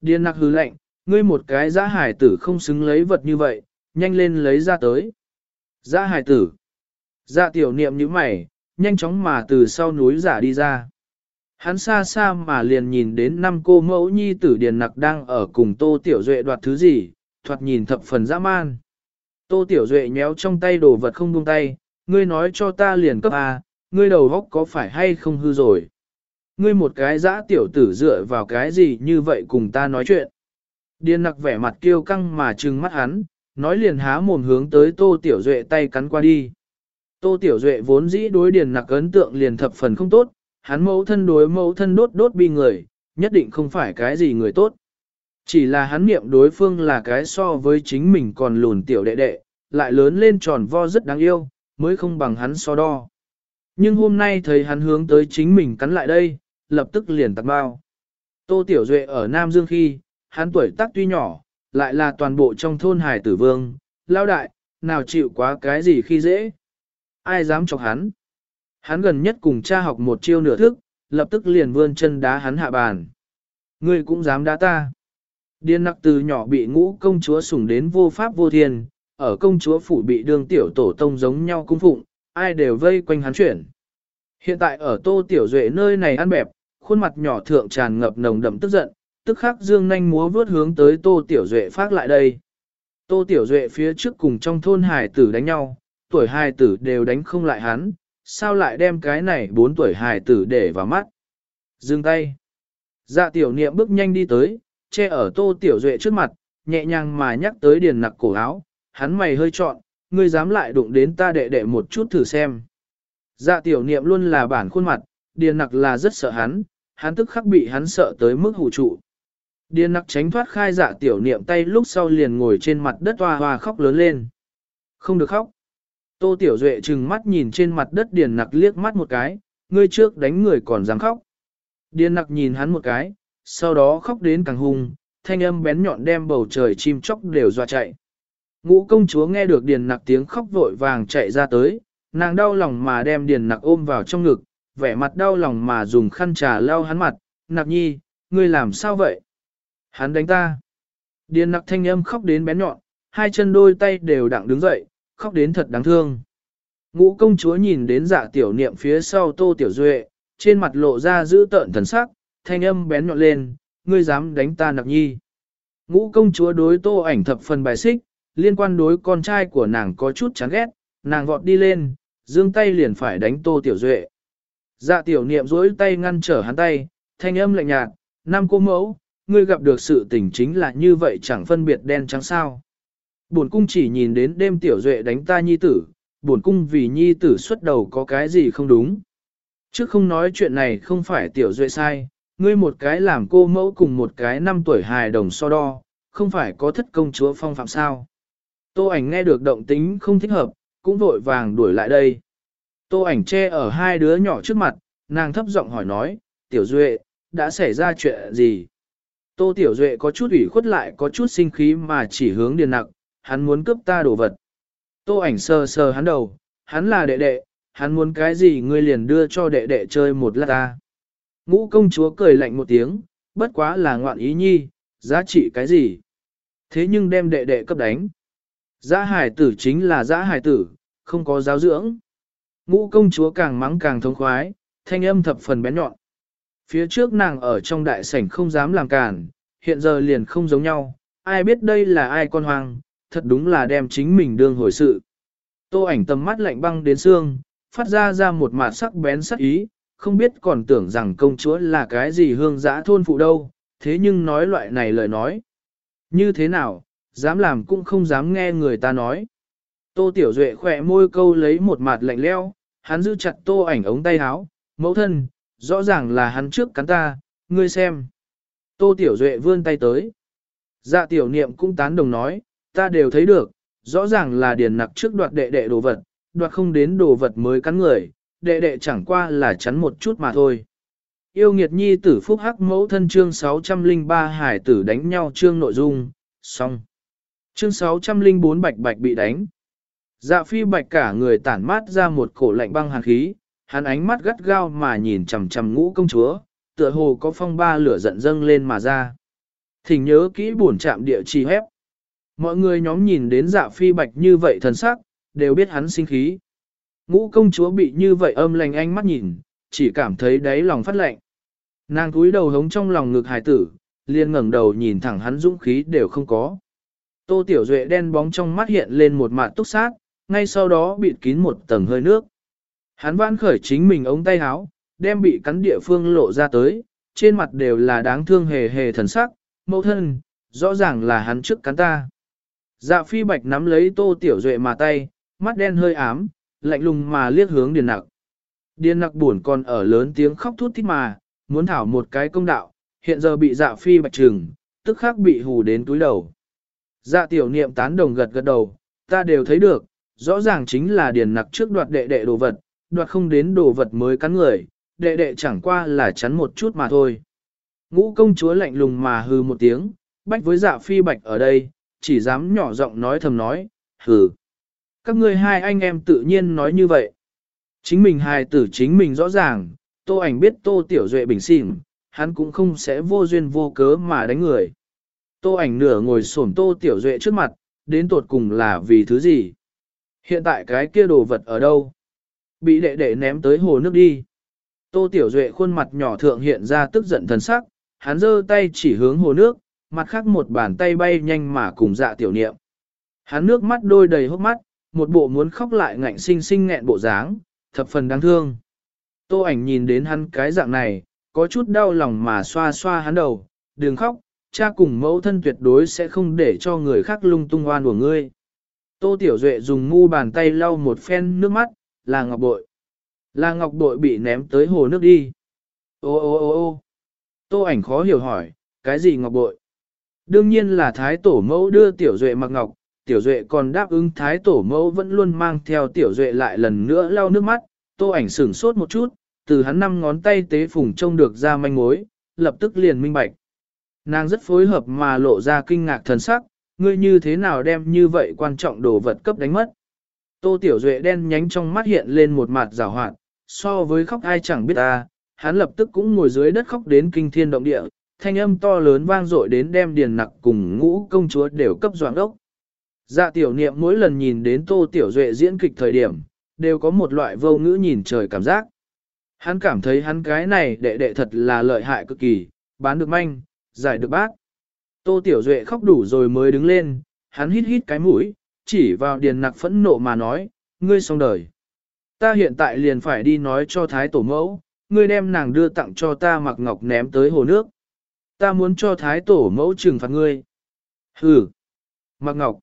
Điền nặc hứ lệnh, ngươi một cái giã hải tử không xứng lấy vật như vậy, nhanh lên lấy ra tới. Giã hải tử. Dạ tiểu niệm như mày, nhanh chóng mà từ sau núi giả đi ra. Hắn xa xa mà liền nhìn đến năm cô mẫu nhi tử Điền Nặc đang ở cùng Tô Tiểu Duệ đoạt thứ gì, thoạt nhìn thập phần dã man. Tô Tiểu Duệ nhéo trong tay đồ vật không buông tay, ngươi nói cho ta liền cấp A, ngươi đầu góc có phải hay không hư rồi. Ngươi một cái dã tiểu tử dựa vào cái gì như vậy cùng ta nói chuyện. Điền nặc vẻ mặt kiêu căng mà trừng mắt hắn, nói liền há mồm hướng tới Tô Tiểu Duệ tay cắn qua đi. Tô Tiểu Duệ vốn dĩ đối điền nặc ấn tượng liền thập phần không tốt, hắn mẫu thân đối mẫu thân đốt đốt bi người, nhất định không phải cái gì người tốt. Chỉ là hắn niệm đối phương là cái so với chính mình còn lùn tiểu đệ đệ, lại lớn lên tròn vo rất đáng yêu, mới không bằng hắn so đo. Nhưng hôm nay thấy hắn hướng tới chính mình cắn lại đây, lập tức liền tặng bao. Tô Tiểu Duệ ở Nam Dương khi, hắn tuổi tác tuy nhỏ, lại là toàn bộ trong thôn hải tử vương, lao đại, nào chịu quá cái gì khi dễ. Ai dám chọc hắn? Hắn gần nhất cùng cha học một chiêu nửa thức, lập tức liền vươn chân đá hắn hạ bàn. Ngươi cũng dám đá ta. Điên nặc từ nhỏ bị ngũ công chúa sủng đến vô pháp vô thiên, ở công chúa phủ bị đương tiểu tổ tông giống nhau cung phụng, ai đều vây quanh hắn chuyển. Hiện tại ở tô tiểu duệ nơi này ăn bẹp, khuôn mặt nhỏ thượng tràn ngập nồng đậm tức giận, tức khắc dương nhanh múa vướt hướng tới tô tiểu duệ phát lại đây. Tô tiểu duệ phía trước cùng trong thôn hài tử đánh nhau, tuổi hài tử đều đánh không lại hắn, sao lại đem cái này bốn tuổi hài tử để vào mắt. Dừng tay. Dạ tiểu niệm bước nhanh đi tới, che ở tô tiểu duệ trước mặt, nhẹ nhàng mà nhắc tới điền nặc cổ áo, hắn mày hơi trọn, ngươi dám lại đụng đến ta đệ đệ một chút thử xem. Dạ tiểu niệm luôn là bản khuôn mặt, điền nặc là rất sợ hắn, hắn tức khắc bị hắn sợ tới mức hủ trụ. Điền nặc tránh thoát khai dạ tiểu niệm tay lúc sau liền ngồi trên mặt đất hoa hoa khóc lớn lên. Không được khóc. Tô tiểu duệ trừng mắt nhìn trên mặt đất điền nặc liếc mắt một cái, ngươi trước đánh người còn dám khóc. Điền nặc nhìn hắn một cái, sau đó khóc đến càng hung, thanh âm bén nhọn đem bầu trời chim chóc đều dọa chạy. Ngũ công chúa nghe được điền nặc tiếng khóc vội vàng chạy ra tới, nàng đau lòng mà đem điền nặc ôm vào trong ngực, vẻ mặt đau lòng mà dùng khăn trà lau hắn mặt, nặc nhi, ngươi làm sao vậy? Hắn đánh ta. Điền nặc thanh âm khóc đến bén nhọn, hai chân đôi tay đều đặng đứng dậy, khóc đến thật đáng thương. Ngũ công chúa nhìn đến dạ tiểu niệm phía sau tô tiểu duệ, trên mặt lộ ra giữ tợn thần sắc, thanh âm bén nhọn lên, ngươi dám đánh ta nặc nhi. Ngũ công chúa đối tô ảnh thập phần bài xích, liên quan đối con trai của nàng có chút chán ghét, nàng vọt đi lên, dương tay liền phải đánh tô tiểu duệ. Dạ tiểu niệm dối tay ngăn trở hắn tay, thanh âm lạnh nhạt, năm cô mẫu, ngươi gặp được sự tình chính là như vậy chẳng phân biệt đen trắng sao. Bổn cung chỉ nhìn đến đêm tiểu duệ đánh ta nhi tử, bổn cung vì nhi tử xuất đầu có cái gì không đúng. Chứ không nói chuyện này không phải tiểu duệ sai, ngươi một cái làm cô mẫu cùng một cái năm tuổi hài đồng so đo, không phải có thất công chúa phong phạm sao. Tô ảnh nghe được động tính không thích hợp, cũng vội vàng đuổi lại đây. Tô ảnh che ở hai đứa nhỏ trước mặt, nàng thấp giọng hỏi nói, tiểu duệ, đã xảy ra chuyện gì? Tô tiểu duệ có chút ủy khuất lại có chút sinh khí mà chỉ hướng điền nặc, hắn muốn cướp ta đồ vật. Tô ảnh sờ sờ hắn đầu, hắn là đệ đệ, hắn muốn cái gì ngươi liền đưa cho đệ đệ chơi một lát ta. Ngũ công chúa cười lạnh một tiếng, bất quá là ngoạn ý nhi, giá trị cái gì? Thế nhưng đem đệ đệ cấp đánh. Giã hải tử chính là giã hải tử, không có giáo dưỡng. Ngũ công chúa càng mắng càng thống khoái, thanh âm thập phần bén nhọn. Phía trước nàng ở trong đại sảnh không dám làm cản, hiện giờ liền không giống nhau, ai biết đây là ai con hoang, thật đúng là đem chính mình đương hồi sự. Tô ảnh tầm mắt lạnh băng đến xương, phát ra ra một mạt sắc bén sắc ý, không biết còn tưởng rằng công chúa là cái gì hương giã thôn phụ đâu, thế nhưng nói loại này lời nói. Như thế nào, dám làm cũng không dám nghe người ta nói. Tô Tiểu Duệ khỏe môi câu lấy một mặt lạnh leo, hắn giữ chặt tô ảnh ống tay áo, mẫu thân, rõ ràng là hắn trước cắn ta, ngươi xem. Tô Tiểu Duệ vươn tay tới. Dạ tiểu niệm cũng tán đồng nói, ta đều thấy được, rõ ràng là điền nặc trước đoạt đệ đệ đồ vật, đoạt không đến đồ vật mới cắn người, đệ đệ chẳng qua là chắn một chút mà thôi. Yêu nghiệt nhi tử phúc hắc mẫu thân chương 603 hải tử đánh nhau chương nội dung, xong. Chương 604 bạch bạch bị đánh. Dạ phi bạch cả người tản mát ra một cổ lạnh băng hàn khí, hắn ánh mắt gắt gao mà nhìn chằm chằm ngũ công chúa, tựa hồ có phong ba lửa giận dâng lên mà ra. Thỉnh nhớ kỹ buồn chạm địa chỉ hép. Mọi người nhóm nhìn đến dạ phi bạch như vậy thần sắc, đều biết hắn sinh khí. Ngũ công chúa bị như vậy âm lành ánh mắt nhìn, chỉ cảm thấy đáy lòng phát lạnh. Nàng cúi đầu hống trong lòng ngực hài tử, liền ngẩng đầu nhìn thẳng hắn dũng khí đều không có. Tô Tiểu Duệ đen bóng trong mắt hiện lên một mạt túc sát, ngay sau đó bịt kín một tầng hơi nước. Hắn vãn khởi chính mình ống tay áo, đem bị cắn địa phương lộ ra tới, trên mặt đều là đáng thương hề hề thần sắc, mẫu thân, rõ ràng là hắn trước cắn ta. Dạ phi bạch nắm lấy tô tiểu duệ mà tay, mắt đen hơi ám, lạnh lùng mà liếc hướng điền nặc. Điền nặc buồn còn ở lớn tiếng khóc thút thít mà, muốn thảo một cái công đạo, hiện giờ bị dạ phi bạch trừng, tức khắc bị hù đến túi đầu. Dạ tiểu niệm tán đồng gật gật đầu, ta đều thấy được, rõ ràng chính là điền nặc trước đoạt đệ đệ đồ vật, đoạt không đến đồ vật mới cắn người, đệ đệ chẳng qua là chắn một chút mà thôi. Ngũ công chúa lạnh lùng mà hừ một tiếng, bách với dạ phi bạch ở đây, chỉ dám nhỏ giọng nói thầm nói, hừ. Các ngươi hai anh em tự nhiên nói như vậy. Chính mình hài tử chính mình rõ ràng, tô ảnh biết tô tiểu duệ bình xỉn, hắn cũng không sẽ vô duyên vô cớ mà đánh người. Tô ảnh nửa ngồi xổm tô tiểu duệ trước mặt, đến tột cùng là vì thứ gì? Hiện tại cái kia đồ vật ở đâu? Bị đệ đệ ném tới hồ nước đi. Tô tiểu duệ khuôn mặt nhỏ thượng hiện ra tức giận thần sắc, hắn giơ tay chỉ hướng hồ nước, mặt khác một bàn tay bay nhanh mà cùng dạ tiểu niệm. Hắn nước mắt đôi đầy hốc mắt, một bộ muốn khóc lại ngạnh sinh sinh nghẹn bộ dáng, thập phần đáng thương. Tô ảnh nhìn đến hắn cái dạng này, có chút đau lòng mà xoa xoa hắn đầu, đừng khóc, cha cùng mẫu thân tuyệt đối sẽ không để cho người khác lung tung oan của ngươi. Tô Tiểu Duệ dùng mu bàn tay lau một phen nước mắt, là ngọc bội. Là ngọc bội bị ném tới hồ nước đi. Ô ô ô ô Tô ảnh khó hiểu hỏi, cái gì ngọc bội? Đương nhiên là thái tổ mẫu đưa Tiểu Duệ mặc ngọc, Tiểu Duệ còn đáp ứng thái tổ mẫu vẫn luôn mang theo Tiểu Duệ lại lần nữa lau nước mắt, Tô ảnh sửng sốt một chút, từ hắn năm ngón tay tế phùng trông được ra manh mối, lập tức liền minh bạch. Nàng rất phối hợp mà lộ ra kinh ngạc thần sắc, ngươi như thế nào đem như vậy quan trọng đồ vật cấp đánh mất. Tô Tiểu Duệ đen nhánh trong mắt hiện lên một mặt rào hoạt, so với khóc ai chẳng biết ta, hắn lập tức cũng ngồi dưới đất khóc đến kinh thiên động địa, thanh âm to lớn vang dội đến đem điền nặc cùng ngũ công chúa đều cấp doạng đốc. Dạ tiểu niệm mỗi lần nhìn đến Tô Tiểu Duệ diễn kịch thời điểm, đều có một loại vô ngữ nhìn trời cảm giác. Hắn cảm thấy hắn cái này đệ đệ thật là lợi hại cực kỳ, bán được manh, giải được bác. Tô Tiểu Duệ khóc đủ rồi mới đứng lên, hắn hít hít cái mũi, chỉ vào điền nặc phẫn nộ mà nói, ngươi xong đời. Ta hiện tại liền phải đi nói cho Thái Tổ Mẫu, ngươi đem nàng đưa tặng cho ta mặc ngọc ném tới hồ nước. Ta muốn cho Thái Tổ Mẫu trừng phạt ngươi. Hừ. Mặc ngọc.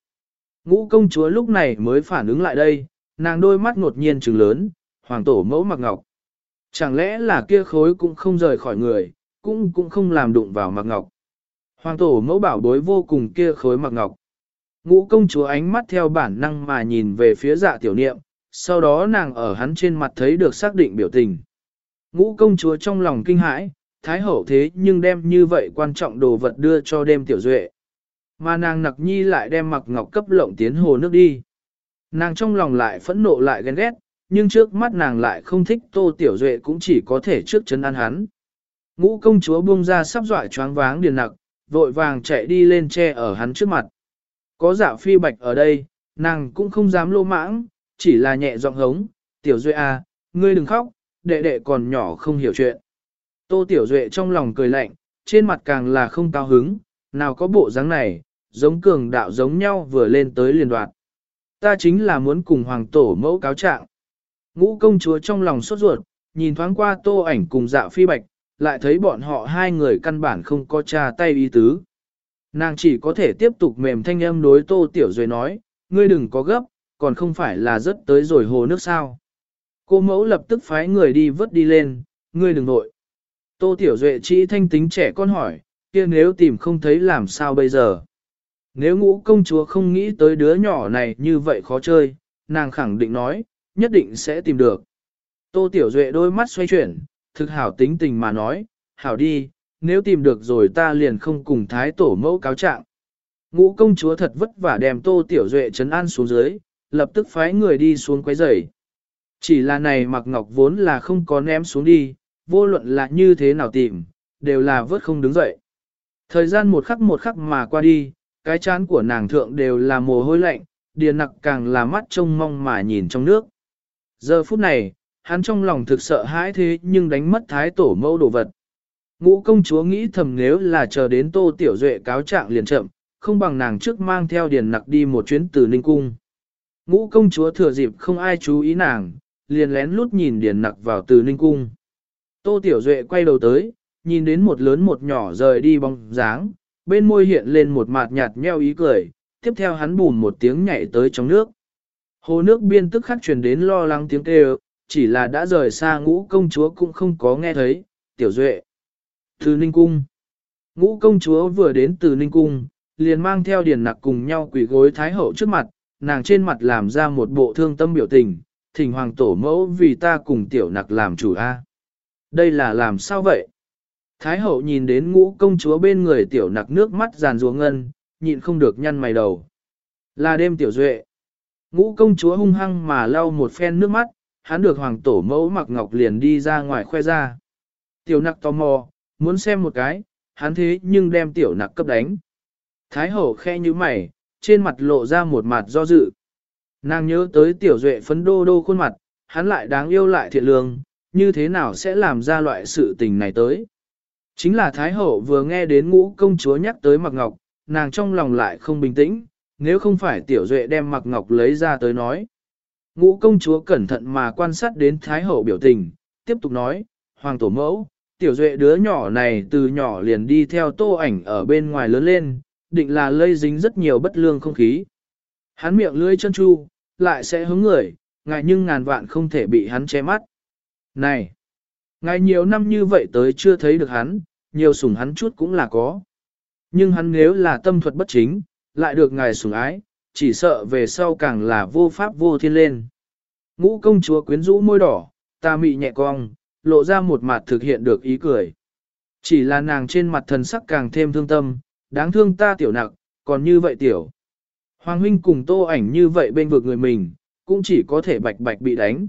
Ngũ công chúa lúc này mới phản ứng lại đây, nàng đôi mắt ngột nhiên trừng lớn, hoàng tổ mẫu mặc ngọc. Chẳng lẽ là kia khối cũng không rời khỏi người, cũng cũng không làm đụng vào mặc ngọc. Hoàng tổ mẫu bảo bối vô cùng kia khối mặc ngọc. Ngũ công chúa ánh mắt theo bản năng mà nhìn về phía dạ tiểu niệm, sau đó nàng ở hắn trên mặt thấy được xác định biểu tình. Ngũ công chúa trong lòng kinh hãi, thái hậu thế nhưng đem như vậy quan trọng đồ vật đưa cho đêm tiểu duệ. Mà nàng nặc nhi lại đem mặc ngọc cấp lộng tiến hồ nước đi. Nàng trong lòng lại phẫn nộ lại ghen ghét, nhưng trước mắt nàng lại không thích tô tiểu duệ cũng chỉ có thể trước chân ăn hắn. Ngũ công chúa buông ra sắp dọa choáng váng điền nặc, vội vàng chạy đi lên che ở hắn trước mặt. Có dạ phi bạch ở đây, nàng cũng không dám lô mãng, chỉ là nhẹ giọng hống, tiểu duệ à, ngươi đừng khóc, đệ đệ còn nhỏ không hiểu chuyện. Tô tiểu duệ trong lòng cười lạnh, trên mặt càng là không cao hứng, nào có bộ dáng này, giống cường đạo giống nhau vừa lên tới liền đoạt. Ta chính là muốn cùng hoàng tổ mẫu cáo trạng. Ngũ công chúa trong lòng sốt ruột, nhìn thoáng qua tô ảnh cùng dạ phi bạch, lại thấy bọn họ hai người căn bản không có tra tay ý tứ. Nàng chỉ có thể tiếp tục mềm thanh âm đối tô tiểu duệ nói, ngươi đừng có gấp, còn không phải là rất tới rồi hồ nước sao. Cô mẫu lập tức phái người đi vớt đi lên, ngươi đừng nội. Tô tiểu duệ chỉ thanh tính trẻ con hỏi, kia nếu tìm không thấy làm sao bây giờ. Nếu ngũ công chúa không nghĩ tới đứa nhỏ này như vậy khó chơi, nàng khẳng định nói, nhất định sẽ tìm được. Tô Tiểu Duệ đôi mắt xoay chuyển, thực hảo tính tình mà nói, hảo đi, nếu tìm được rồi ta liền không cùng thái tổ mẫu cáo trạng. Ngũ công chúa thật vất vả đem Tô Tiểu Duệ trấn an xuống dưới, lập tức phái người đi xuống quấy rầy. Chỉ là này mặc ngọc vốn là không có ném xuống đi, vô luận là như thế nào tìm, đều là vớt không đứng dậy. Thời gian một khắc một khắc mà qua đi, cái chán của nàng thượng đều là mồ hôi lạnh, điền nặc càng là mắt trông mong mà nhìn trong nước. Giờ phút này, hắn trong lòng thực sợ hãi thế nhưng đánh mất thái tổ mẫu đồ vật. Ngũ công chúa nghĩ thầm nếu là chờ đến tô tiểu duệ cáo trạng liền chậm, không bằng nàng trước mang theo điền nặc đi một chuyến từ Ninh Cung. Ngũ công chúa thừa dịp không ai chú ý nàng, liền lén lút nhìn điền nặc vào từ Ninh Cung. Tô tiểu duệ quay đầu tới, nhìn đến một lớn một nhỏ rời đi bóng dáng, bên môi hiện lên một mạt nhạt nheo ý cười, tiếp theo hắn bùn một tiếng nhảy tới trong nước. Hồ nước biên tức khắc truyền đến lo lắng tiếng kêu, chỉ là đã rời xa ngũ công chúa cũng không có nghe thấy, tiểu duệ. Từ Ninh Cung Ngũ công chúa vừa đến từ Ninh Cung, liền mang theo điền nặc cùng nhau quỷ gối Thái Hậu trước mặt, nàng trên mặt làm ra một bộ thương tâm biểu tình, thỉnh hoàng tổ mẫu vì ta cùng tiểu nặc làm chủ A. Đây là làm sao vậy? Thái hậu nhìn đến ngũ công chúa bên người tiểu nặc nước mắt giàn ruộng ngân, nhịn không được nhăn mày đầu. Là đêm tiểu duệ. Ngũ công chúa hung hăng mà lau một phen nước mắt, hắn được hoàng tổ mẫu mặc ngọc liền đi ra ngoài khoe ra. Tiểu nặc tò mò, muốn xem một cái, hắn thế nhưng đem tiểu nặc cấp đánh. Thái hậu khe như mày, trên mặt lộ ra một mặt do dự. Nàng nhớ tới tiểu duệ phấn đô đô khuôn mặt, hắn lại đáng yêu lại thiện lương, như thế nào sẽ làm ra loại sự tình này tới. Chính là Thái Hậu vừa nghe đến ngũ công chúa nhắc tới mặc Ngọc, nàng trong lòng lại không bình tĩnh, nếu không phải Tiểu Duệ đem mặc Ngọc lấy ra tới nói. Ngũ công chúa cẩn thận mà quan sát đến Thái Hậu biểu tình, tiếp tục nói, Hoàng Tổ Mẫu, Tiểu Duệ đứa nhỏ này từ nhỏ liền đi theo tô ảnh ở bên ngoài lớn lên, định là lây dính rất nhiều bất lương không khí. Hắn miệng lưỡi chân chu, lại sẽ hứng người, ngại nhưng ngàn vạn không thể bị hắn che mắt. Này! Ngài nhiều năm như vậy tới chưa thấy được hắn, nhiều sủng hắn chút cũng là có. Nhưng hắn nếu là tâm thuật bất chính, lại được ngài sủng ái, chỉ sợ về sau càng là vô pháp vô thiên lên. Ngũ công chúa quyến rũ môi đỏ, ta mị nhẹ cong, lộ ra một mặt thực hiện được ý cười. Chỉ là nàng trên mặt thần sắc càng thêm thương tâm, đáng thương ta tiểu nặng, còn như vậy tiểu. Hoàng huynh cùng tô ảnh như vậy bên vực người mình, cũng chỉ có thể bạch bạch bị đánh.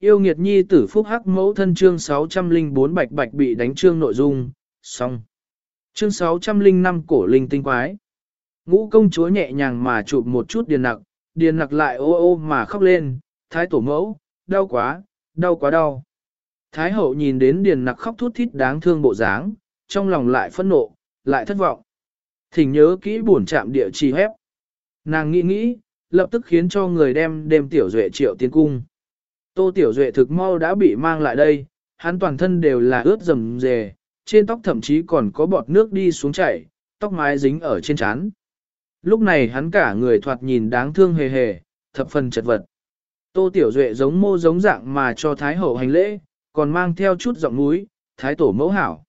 Yêu nghiệt nhi tử phúc hắc mẫu thân chương 604 bạch bạch bị đánh chương nội dung, xong. Chương 605 cổ linh tinh quái. Ngũ công chúa nhẹ nhàng mà chụp một chút điền nặc, điền nặc lại ô ô mà khóc lên, thái tổ mẫu, đau quá, đau quá đau. Thái hậu nhìn đến điền nặc khóc thút thít đáng thương bộ dáng, trong lòng lại phẫn nộ, lại thất vọng. Thỉnh nhớ kỹ buồn chạm địa chỉ hép. Nàng nghĩ nghĩ, lập tức khiến cho người đem đêm tiểu duệ triệu tiến cung. Tô Tiểu Duệ thực mau đã bị mang lại đây, hắn toàn thân đều là ướt rầm rề, trên tóc thậm chí còn có bọt nước đi xuống chảy, tóc mái dính ở trên trán. Lúc này hắn cả người thoạt nhìn đáng thương hề hề, thập phần chật vật. Tô Tiểu Duệ giống mô giống dạng mà cho Thái Hậu hành lễ, còn mang theo chút giọng núi, Thái Tổ mẫu hảo.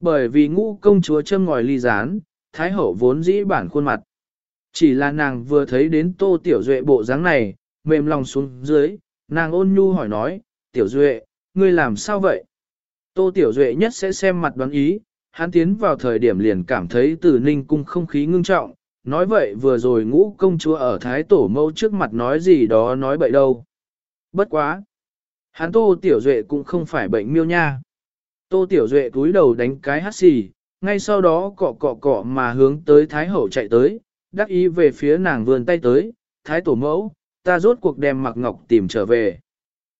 Bởi vì ngũ công chúa châm ngòi ly rán, Thái Hậu vốn dĩ bản khuôn mặt. Chỉ là nàng vừa thấy đến Tô Tiểu Duệ bộ dáng này, mềm lòng xuống dưới, nàng ôn nhu hỏi nói, tiểu duệ, ngươi làm sao vậy? Tô tiểu duệ nhất sẽ xem mặt đoán ý, hắn tiến vào thời điểm liền cảm thấy từ ninh cung không khí ngưng trọng, nói vậy vừa rồi ngũ công chúa ở thái tổ mẫu trước mặt nói gì đó nói bậy đâu. Bất quá! Hắn tô tiểu duệ cũng không phải bệnh miêu nha. Tô tiểu duệ cúi đầu đánh cái hát xì, ngay sau đó cọ cọ cọ mà hướng tới thái hậu chạy tới, đắc ý về phía nàng vươn tay tới, thái tổ mẫu, ta rốt cuộc đem mặc ngọc tìm trở về.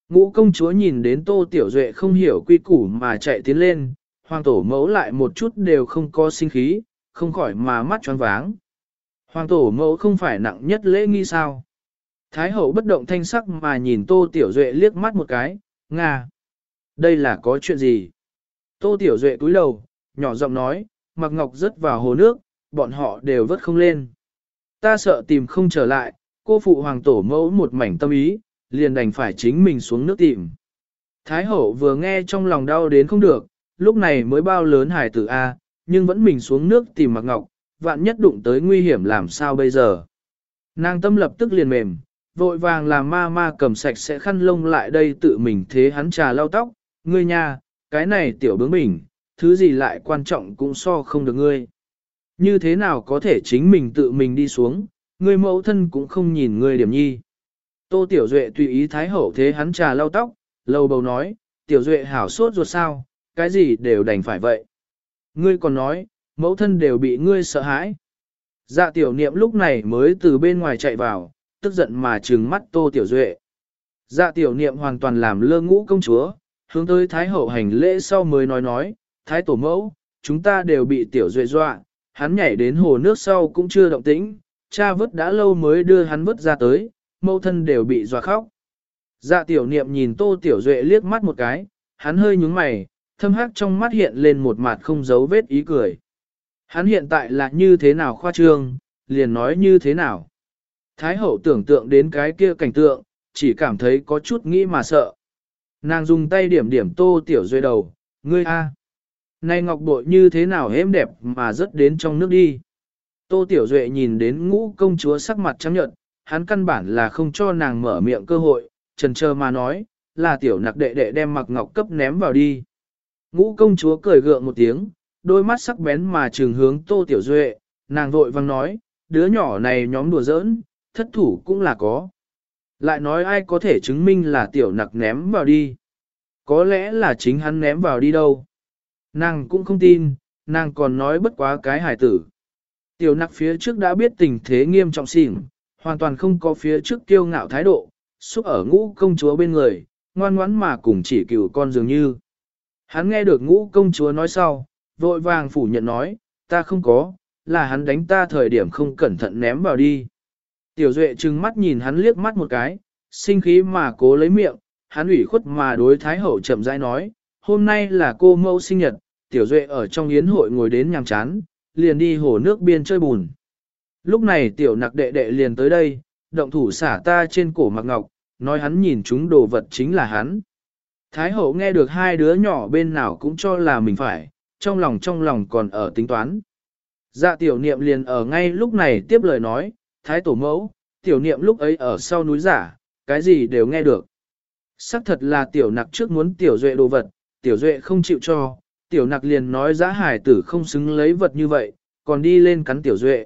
Ngũ công chúa nhìn đến tô tiểu duệ không hiểu quy củ mà chạy tiến lên, hoàng tổ mẫu lại một chút đều không có sinh khí, không khỏi mà mắt tròn váng. Hoàng tổ mẫu không phải nặng nhất lễ nghi sao. Thái hậu bất động thanh sắc mà nhìn tô tiểu duệ liếc mắt một cái, ngà. Đây là có chuyện gì? Tô tiểu duệ cúi đầu, nhỏ giọng nói, mặc ngọc rớt vào hồ nước, bọn họ đều vớt không lên. Ta sợ tìm không trở lại, cô phụ hoàng tổ mẫu một mảnh tâm ý, liền đành phải chính mình xuống nước tìm. Thái hậu vừa nghe trong lòng đau đến không được, lúc này mới bao lớn hải tử A, nhưng vẫn mình xuống nước tìm mặc ngọc, vạn nhất đụng tới nguy hiểm làm sao bây giờ. Nàng tâm lập tức liền mềm, vội vàng làm ma ma cầm sạch sẽ khăn lông lại đây tự mình thế hắn trà lau tóc, ngươi nha, cái này tiểu bướng bình, thứ gì lại quan trọng cũng so không được ngươi. Như thế nào có thể chính mình tự mình đi xuống, ngươi mẫu thân cũng không nhìn ngươi điểm nhi. Tô Tiểu Duệ tùy ý Thái Hậu thế hắn trà lau tóc, lâu bầu nói, Tiểu Duệ hảo sốt ruột sao, cái gì đều đành phải vậy. Ngươi còn nói, mẫu thân đều bị ngươi sợ hãi. Dạ tiểu niệm lúc này mới từ bên ngoài chạy vào, tức giận mà trừng mắt tô tiểu duệ. Dạ tiểu niệm hoàn toàn làm lơ ngũ công chúa, hướng tới thái hậu hành lễ sau mới nói nói, thái tổ mẫu, chúng ta đều bị tiểu duệ dọa, hắn nhảy đến hồ nước sau cũng chưa động tĩnh, cha vứt đã lâu mới đưa hắn vứt ra tới, mẫu thân đều bị dọa khóc. Dạ tiểu niệm nhìn tô tiểu duệ liếc mắt một cái, hắn hơi nhúng mày, thâm hắc trong mắt hiện lên một mặt không giấu vết ý cười. Hắn hiện tại là như thế nào khoa trương, liền nói như thế nào. Thái hậu tưởng tượng đến cái kia cảnh tượng, chỉ cảm thấy có chút nghĩ mà sợ. Nàng dùng tay điểm điểm tô tiểu duệ đầu, ngươi a, Này ngọc bội như thế nào êm đẹp mà rớt đến trong nước đi. Tô tiểu duệ nhìn đến ngũ công chúa sắc mặt trắng nhợt, hắn căn bản là không cho nàng mở miệng cơ hội, trần trơ mà nói, là tiểu nặc đệ đệ đem mặc ngọc cấp ném vào đi. Ngũ công chúa cười gượng một tiếng, đôi mắt sắc bén mà trường hướng tô tiểu duệ, nàng vội vang nói, đứa nhỏ này nhóm đùa giỡn, thất thủ cũng là có. Lại nói ai có thể chứng minh là tiểu nặc ném vào đi. Có lẽ là chính hắn ném vào đi đâu. Nàng cũng không tin, nàng còn nói bất quá cái hài tử. Tiểu nặc phía trước đã biết tình thế nghiêm trọng xỉn, hoàn toàn không có phía trước kiêu ngạo thái độ, xúc ở ngũ công chúa bên người, ngoan ngoãn mà cùng chỉ cừu con dường như. Hắn nghe được ngũ công chúa nói sau, vội vàng phủ nhận nói, ta không có, là hắn đánh ta thời điểm không cẩn thận ném vào đi. Tiểu Duệ trừng mắt nhìn hắn liếc mắt một cái, sinh khí mà cố lấy miệng, hắn ủy khuất mà đối Thái Hậu chậm rãi nói, hôm nay là cô mẫu sinh nhật, Tiểu Duệ ở trong yến hội ngồi đến nhàm chán, liền đi hồ nước biên chơi bùn. Lúc này Tiểu Nặc đệ đệ liền tới đây, động thủ xả ta trên cổ mặc ngọc, nói hắn nhìn chúng đồ vật chính là hắn. Thái hậu nghe được hai đứa nhỏ bên nào cũng cho là mình phải, trong lòng trong lòng còn ở tính toán. Dạ tiểu niệm liền ở ngay lúc này tiếp lời nói, thái tổ mẫu, tiểu niệm lúc ấy ở sau núi giả, cái gì đều nghe được. Sắc thật là tiểu nặc trước muốn tiểu duệ đồ vật, tiểu duệ không chịu cho, tiểu nặc liền nói giã hải tử không xứng lấy vật như vậy, còn đi lên cắn tiểu duệ.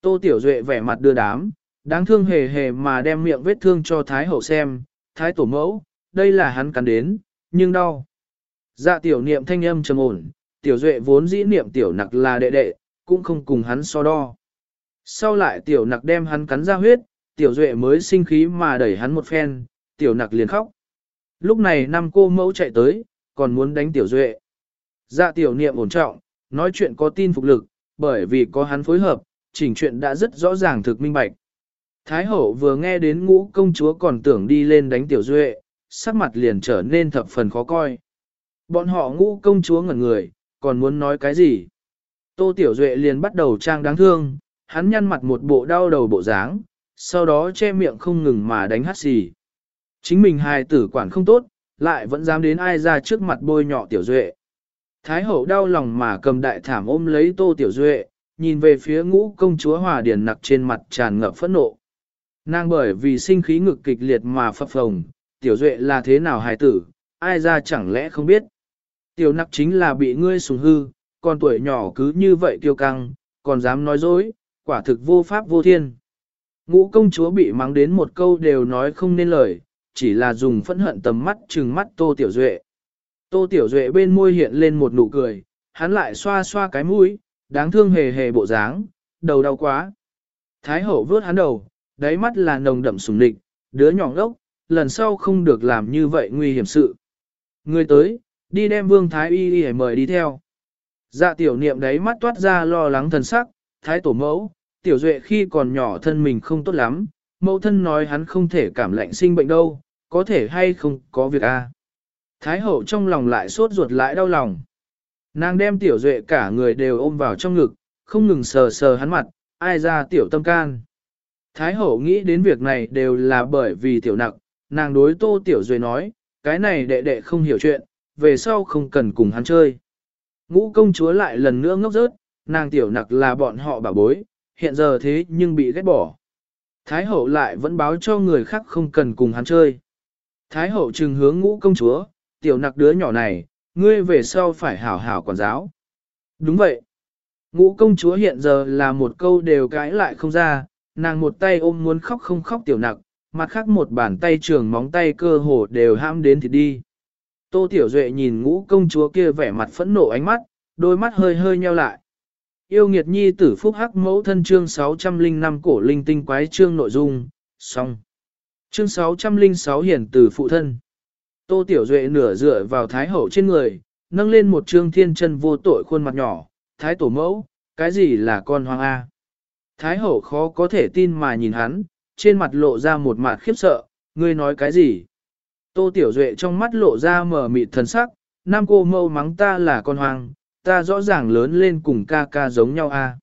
Tô tiểu duệ vẻ mặt đưa đám, đáng thương hề hề mà đem miệng vết thương cho thái hậu xem, thái tổ mẫu, đây là hắn cắn đến, nhưng đau. Dạ tiểu niệm thanh âm trầm ổn, tiểu duệ vốn dĩ niệm tiểu nặc là đệ đệ, cũng không cùng hắn so đo. Sau lại tiểu nặc đem hắn cắn ra huyết, tiểu duệ mới sinh khí mà đẩy hắn một phen, tiểu nặc liền khóc. Lúc này năm cô mẫu chạy tới, còn muốn đánh tiểu duệ. Dạ tiểu niệm ổn trọng, nói chuyện có tin phục lực, bởi vì có hắn phối hợp, chỉnh chuyện đã rất rõ ràng thực minh bạch. Thái hậu vừa nghe đến ngũ công chúa còn tưởng đi lên đánh tiểu duệ, sắc mặt liền trở nên thập phần khó coi. Bọn họ ngũ công chúa ngẩn người, còn muốn nói cái gì? Tô Tiểu Duệ liền bắt đầu trang đáng thương, hắn nhăn mặt một bộ đau đầu bộ dáng, sau đó che miệng không ngừng mà đánh hát xì. Chính mình hài tử quản không tốt, lại vẫn dám đến ai ra trước mặt bôi nhọ Tiểu Duệ. Thái hậu đau lòng mà cầm đại thảm ôm lấy Tô Tiểu Duệ, nhìn về phía ngũ công chúa Hòa Điền nặc trên mặt tràn ngập phẫn nộ. Nàng bởi vì sinh khí ngực kịch liệt mà phập phồng, tiểu duệ là thế nào hài tử, ai ra chẳng lẽ không biết. Tiểu nặc chính là bị ngươi sùng hư, còn tuổi nhỏ cứ như vậy kiêu căng, còn dám nói dối, quả thực vô pháp vô thiên. Ngũ công chúa bị mắng đến một câu đều nói không nên lời, chỉ là dùng phẫn hận tầm mắt trừng mắt tô tiểu duệ. Tô tiểu duệ bên môi hiện lên một nụ cười, hắn lại xoa xoa cái mũi, đáng thương hề hề bộ dáng, đầu đau quá. Thái hậu vớt hắn đầu, đáy mắt là nồng đậm sùng địch, đứa nhỏ ngốc, lần sau không được làm như vậy nguy hiểm sự. Người tới, đi đem vương thái y y mời đi theo. Dạ tiểu niệm đấy mắt toát ra lo lắng thần sắc, thái tổ mẫu, tiểu duệ khi còn nhỏ thân mình không tốt lắm, mẫu thân nói hắn không thể cảm lạnh sinh bệnh đâu, có thể hay không có việc a. Thái hậu trong lòng lại sốt ruột lại đau lòng. Nàng đem tiểu duệ cả người đều ôm vào trong ngực, không ngừng sờ sờ hắn mặt, ai ra tiểu tâm can. Thái hậu nghĩ đến việc này đều là bởi vì tiểu nặc, nàng đối tô tiểu duệ nói, cái này đệ đệ không hiểu chuyện, về sau không cần cùng hắn chơi. Ngũ công chúa lại lần nữa ngốc rớt, nàng tiểu nặc là bọn họ bảo bối, hiện giờ thế nhưng bị ghét bỏ. Thái hậu lại vẫn báo cho người khác không cần cùng hắn chơi. Thái hậu trừng hướng ngũ công chúa, tiểu nặc đứa nhỏ này, ngươi về sau phải hảo hảo quản giáo. Đúng vậy. Ngũ công chúa hiện giờ là một câu đều cãi lại không ra, nàng một tay ôm muốn khóc không khóc tiểu nặc, mặt khác một bàn tay trường móng tay cơ hồ đều ham đến thì đi. Tô Tiểu Duệ nhìn ngũ công chúa kia vẻ mặt phẫn nộ ánh mắt, đôi mắt hơi hơi nheo lại. Yêu nghiệt nhi tử phúc hắc mẫu thân chương 605 cổ linh tinh quái chương nội dung, xong. Chương 606 hiển tử phụ thân. Tô Tiểu Duệ nửa dựa vào Thái Hậu trên người, nâng lên một trương thiên chân vô tội khuôn mặt nhỏ, Thái Tổ mẫu, cái gì là con hoang A. Thái Hậu khó có thể tin mà nhìn hắn, trên mặt lộ ra một mặt khiếp sợ, ngươi nói cái gì? Tô Tiểu Duệ trong mắt lộ ra mở mịt thần sắc, nam cô mâu mắng ta là con hoang, ta rõ ràng lớn lên cùng ca ca giống nhau a.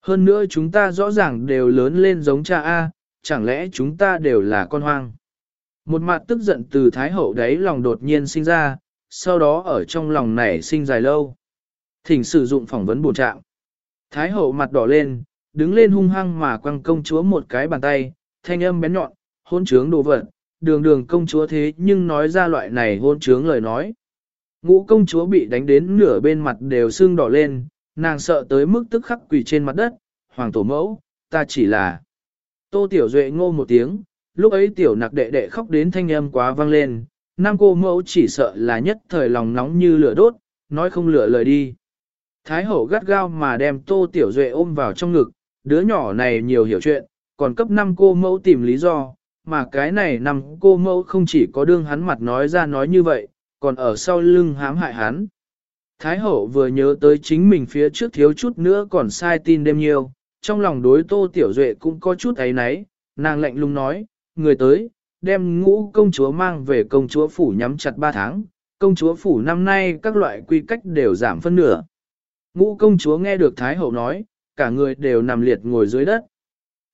Hơn nữa chúng ta rõ ràng đều lớn lên giống cha a, chẳng lẽ chúng ta đều là con hoang. Một mặt tức giận từ Thái Hậu đấy lòng đột nhiên sinh ra, sau đó ở trong lòng nảy sinh dài lâu. Thỉnh sử dụng phỏng vấn bổ trạng. Thái Hậu mặt đỏ lên, đứng lên hung hăng mà quăng công chúa một cái bàn tay, thanh âm bén nhọn, hôn trướng đồ vật, đường đường công chúa thế nhưng nói ra loại này hôn trướng lời nói. Ngũ công chúa bị đánh đến nửa bên mặt đều sưng đỏ lên, nàng sợ tới mức tức khắc quỳ trên mặt đất, hoàng tổ mẫu, ta chỉ là. Tô Tiểu Duệ ngô một tiếng, lúc ấy Tiểu nặc đệ đệ khóc đến thanh âm quá vang lên, nam cô mẫu chỉ sợ là nhất thời lòng nóng như lửa đốt, nói không lửa lời đi. Thái hậu gắt gao mà đem Tô Tiểu Duệ ôm vào trong ngực, đứa nhỏ này nhiều hiểu chuyện, còn cấp năm cô mẫu tìm lý do, mà cái này nằm cô mẫu không chỉ có đương hắn mặt nói ra nói như vậy, còn ở sau lưng hãm hại hắn. Thái hậu vừa nhớ tới chính mình phía trước thiếu chút nữa còn sai tin đêm nhiều, trong lòng đối tô tiểu duệ cũng có chút ấy náy, nàng lạnh lùng nói, người tới, đem ngũ công chúa mang về công chúa phủ nhắm chặt ba tháng, công chúa phủ năm nay các loại quy cách đều giảm phân nửa. Ngũ công chúa nghe được Thái hậu nói, cả người đều nằm liệt ngồi dưới đất.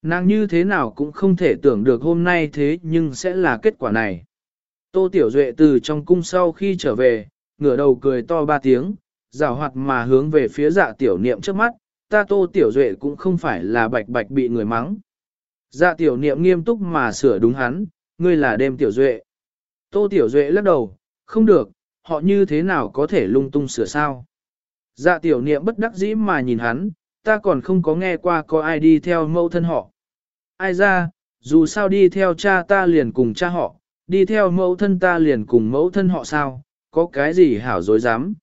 Nàng như thế nào cũng không thể tưởng được hôm nay thế nhưng sẽ là kết quả này. Tô Tiểu Duệ từ trong cung sau khi trở về, ngửa đầu cười to ba tiếng, rào hoạt mà hướng về phía dạ tiểu niệm trước mắt, ta Tô Tiểu Duệ cũng không phải là bạch bạch bị người mắng. Dạ tiểu niệm nghiêm túc mà sửa đúng hắn, ngươi là đêm Tiểu Duệ. Tô Tiểu Duệ lắc đầu, không được, họ như thế nào có thể lung tung sửa sao. Dạ tiểu niệm bất đắc dĩ mà nhìn hắn, ta còn không có nghe qua có ai đi theo mẫu thân họ. Ai ra, dù sao đi theo cha ta liền cùng cha họ, đi theo mẫu thân ta liền cùng mẫu thân họ sao, có cái gì hảo dối dám.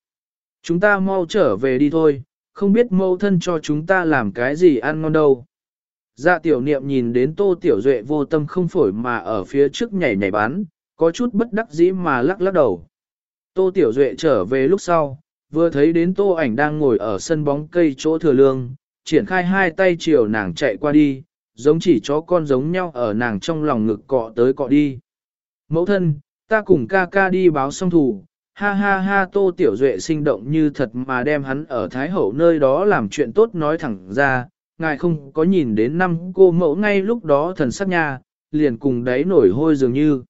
Chúng ta mau trở về đi thôi, không biết mẫu thân cho chúng ta làm cái gì ăn ngon đâu. Dạ tiểu niệm nhìn đến tô tiểu duệ vô tâm không phổi mà ở phía trước nhảy nhảy bán, có chút bất đắc dĩ mà lắc lắc đầu. Tô tiểu duệ trở về lúc sau, vừa thấy đến tô ảnh đang ngồi ở sân bóng cây chỗ thừa lương, triển khai hai tay chiều nàng chạy qua đi, giống chỉ chó con giống nhau ở nàng trong lòng ngực cọ tới cọ đi. Mẫu thân, ta cùng ca ca đi báo song thủ, ha ha ha tô tiểu duệ sinh động như thật mà đem hắn ở Thái Hậu nơi đó làm chuyện tốt nói thẳng ra, ngài không có nhìn đến năm cô mẫu ngay lúc đó thần sắc nha, liền cùng đáy nổi hôi dường như.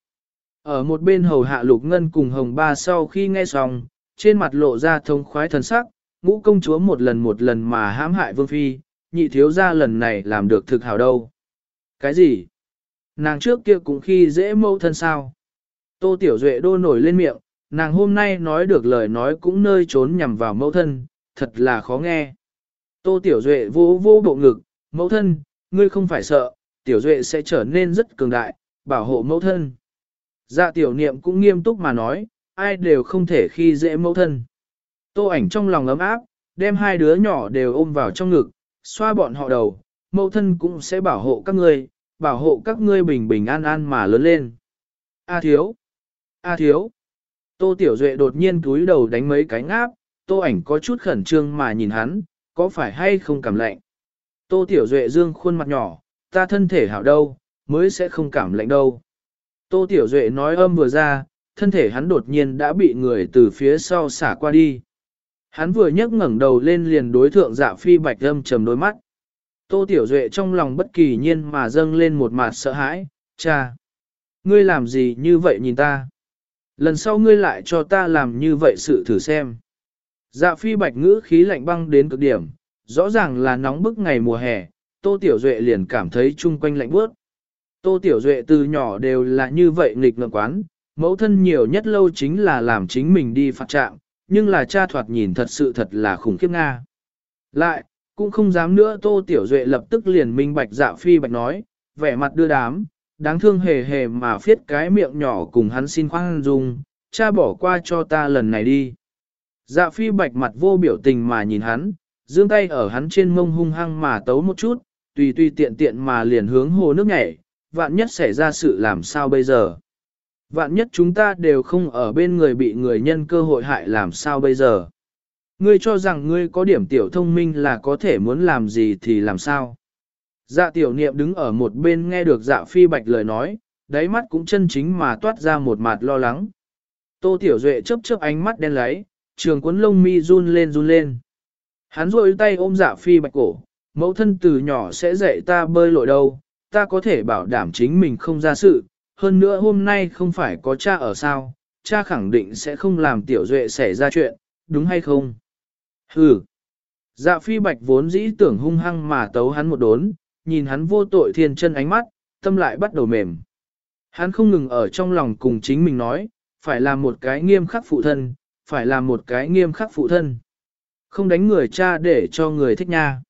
Ở một bên hầu hạ lục ngân cùng hồng ba sau khi nghe xong, trên mặt lộ ra thông khoái thần sắc, ngũ công chúa một lần một lần mà hãm hại vương phi, nhị thiếu gia lần này làm được thực hào đâu. Cái gì? Nàng trước kia cũng khi dễ mâu thân sao. Tô Tiểu Duệ đô nổi lên miệng, nàng hôm nay nói được lời nói cũng nơi trốn nhằm vào mẫu thân, thật là khó nghe. Tô Tiểu Duệ vô vô bộ ngực, mẫu thân, ngươi không phải sợ, Tiểu Duệ sẽ trở nên rất cường đại, bảo hộ mẫu thân. Dạ tiểu niệm cũng nghiêm túc mà nói, ai đều không thể khi dễ mẫu thân. Tô ảnh trong lòng ấm áp, đem hai đứa nhỏ đều ôm vào trong ngực, xoa bọn họ đầu, mẫu thân cũng sẽ bảo hộ các ngươi, bảo hộ các ngươi bình bình an an mà lớn lên. A thiếu! A thiếu! Tô Tiểu Duệ đột nhiên cúi đầu đánh mấy cái ngáp, tô ảnh có chút khẩn trương mà nhìn hắn, có phải hay không cảm lạnh. Tô Tiểu Duệ dương khuôn mặt nhỏ, ta thân thể hảo đâu, mới sẽ không cảm lạnh đâu. Tô Tiểu Duệ nói âm vừa ra, thân thể hắn đột nhiên đã bị người từ phía sau xả qua đi. Hắn vừa nhấc ngẩng đầu lên liền đối thượng dạ phi bạch âm trầm đôi mắt. Tô Tiểu Duệ trong lòng bất kỳ nhiên mà dâng lên một mặt sợ hãi, cha. Ngươi làm gì như vậy nhìn ta? Lần sau ngươi lại cho ta làm như vậy sự thử xem. Dạ phi bạch ngữ khí lạnh băng đến cực điểm, rõ ràng là nóng bức ngày mùa hè, Tô Tiểu Duệ liền cảm thấy chung quanh lạnh bước. Tô Tiểu Duệ từ nhỏ đều là như vậy nghịch ngợm quán, mẫu thân nhiều nhất lâu chính là làm chính mình đi phạt trạng, nhưng là cha thoạt nhìn thật sự thật là khủng khiếp Nga. Lại, cũng không dám nữa Tô Tiểu Duệ lập tức liền minh bạch dạ phi bạch nói, vẻ mặt đưa đám, đáng thương hề hề mà phiết cái miệng nhỏ cùng hắn xin khoan dung, cha bỏ qua cho ta lần này đi. Dạ phi bạch mặt vô biểu tình mà nhìn hắn, giương tay ở hắn trên mông hung hăng mà tấu một chút, tùy tùy tiện tiện mà liền hướng hồ nước nhảy, vạn nhất xảy ra sự làm sao bây giờ. Vạn nhất chúng ta đều không ở bên người bị người nhân cơ hội hại làm sao bây giờ. Ngươi cho rằng ngươi có điểm tiểu thông minh là có thể muốn làm gì thì làm sao. Dạ tiểu niệm đứng ở một bên nghe được dạ phi bạch lời nói, đáy mắt cũng chân chính mà toát ra một mặt lo lắng. Tô tiểu duệ chớp chớp ánh mắt đen lấy, trường cuốn lông mi run lên run lên. Hắn rôi tay ôm dạ phi bạch cổ, mẫu thân từ nhỏ sẽ dạy ta bơi lội đâu, ta có thể bảo đảm chính mình không ra sự, hơn nữa hôm nay không phải có cha ở sao, cha khẳng định sẽ không làm tiểu duệ xảy ra chuyện, đúng hay không? Hừ. Dạ phi bạch vốn dĩ tưởng hung hăng mà tấu hắn một đốn, nhìn hắn vô tội thiên chân ánh mắt, tâm lại bắt đầu mềm. Hắn không ngừng ở trong lòng cùng chính mình nói, phải làm một cái nghiêm khắc phụ thân, phải làm một cái nghiêm khắc phụ thân. Không đánh người cha để cho người thích nha.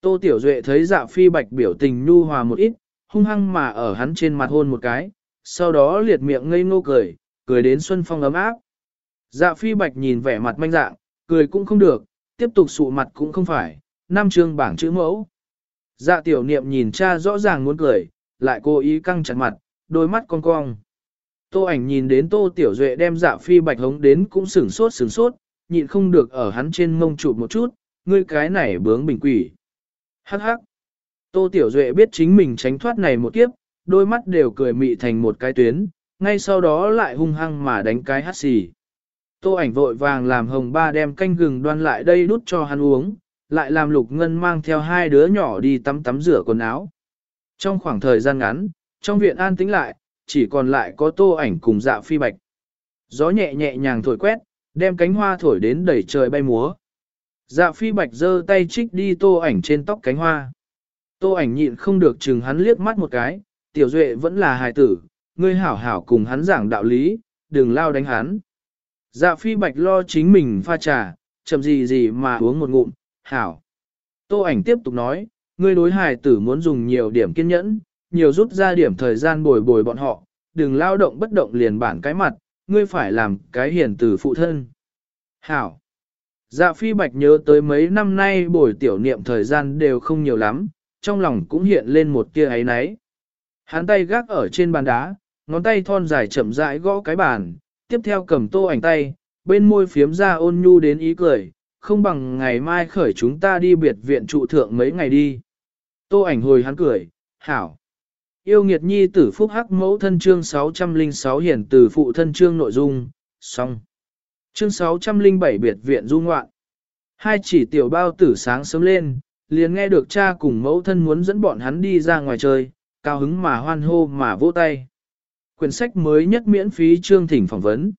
Tô Tiểu Duệ thấy dạ phi bạch biểu tình nhu hòa một ít, hung hăng mà ở hắn trên mặt hôn một cái, sau đó liệt miệng ngây ngô cười, cười đến xuân phong ấm áp. Dạ phi bạch nhìn vẻ mặt manh dạng, cười cũng không được, tiếp tục sụ mặt cũng không phải, năm chương bảng chữ mẫu. Dạ tiểu niệm nhìn cha rõ ràng muốn cười, lại cố ý căng chặt mặt, đôi mắt cong cong. Tô ảnh nhìn đến tô tiểu duệ đem dạ phi bạch hống đến cũng sửng sốt sửng sốt, nhịn không được ở hắn trên mông chụp một chút, ngươi cái này bướng bình quỷ. Hắc hắc. Tô tiểu duệ biết chính mình tránh thoát này một kiếp, đôi mắt đều cười mị thành một cái tuyến, ngay sau đó lại hung hăng mà đánh cái hắt xì. Tô ảnh vội vàng làm hồng ba đem canh gừng đoan lại đây đút cho hắn uống, lại làm lục ngân mang theo hai đứa nhỏ đi tắm tắm rửa quần áo. Trong khoảng thời gian ngắn, trong viện an tĩnh lại, chỉ còn lại có tô ảnh cùng dạ phi bạch. Gió nhẹ nhẹ nhàng thổi quét, đem cánh hoa thổi đến đầy trời bay múa. Dạ phi bạch giơ tay trích đi tô ảnh trên tóc cánh hoa. Tô ảnh nhịn không được chừng hắn liếc mắt một cái, tiểu duệ vẫn là hài tử, ngươi hảo hảo cùng hắn giảng đạo lý, đừng lao đánh hắn. Dạ phi bạch lo chính mình pha trà, chậm gì gì mà uống một ngụm, hảo. Tô ảnh tiếp tục nói, ngươi đối hài tử muốn dùng nhiều điểm kiên nhẫn, nhiều rút ra điểm thời gian bồi bồi bọn họ, đừng lao động bất động liền bản cái mặt, ngươi phải làm cái hiền tử phụ thân. Hảo. Dạ phi bạch nhớ tới mấy năm nay bồi tiểu niệm thời gian đều không nhiều lắm, trong lòng cũng hiện lên một tia ấy náy. Hắn tay gác ở trên bàn đá, ngón tay thon dài chậm rãi gõ cái bàn, tiếp theo cầm tô ảnh tay, bên môi phiếm ra ôn nhu đến ý cười, không bằng ngày mai khởi chúng ta đi biệt viện trụ thượng mấy ngày đi. Tô ảnh hồi hắn cười, hảo. Yêu nghiệt nhi tử phúc hắc mẫu thân chương 606 hiển từ phụ thân chương nội dung, xong. Chương 607 biệt viện du ngoạn. Hai chỉ tiểu bao tử sáng sớm lên, liền nghe được cha cùng mẫu thân muốn dẫn bọn hắn đi ra ngoài chơi, cao hứng mà hoan hô mà vỗ tay. Quyển sách mới nhất miễn phí chương thỉnh phỏng vấn.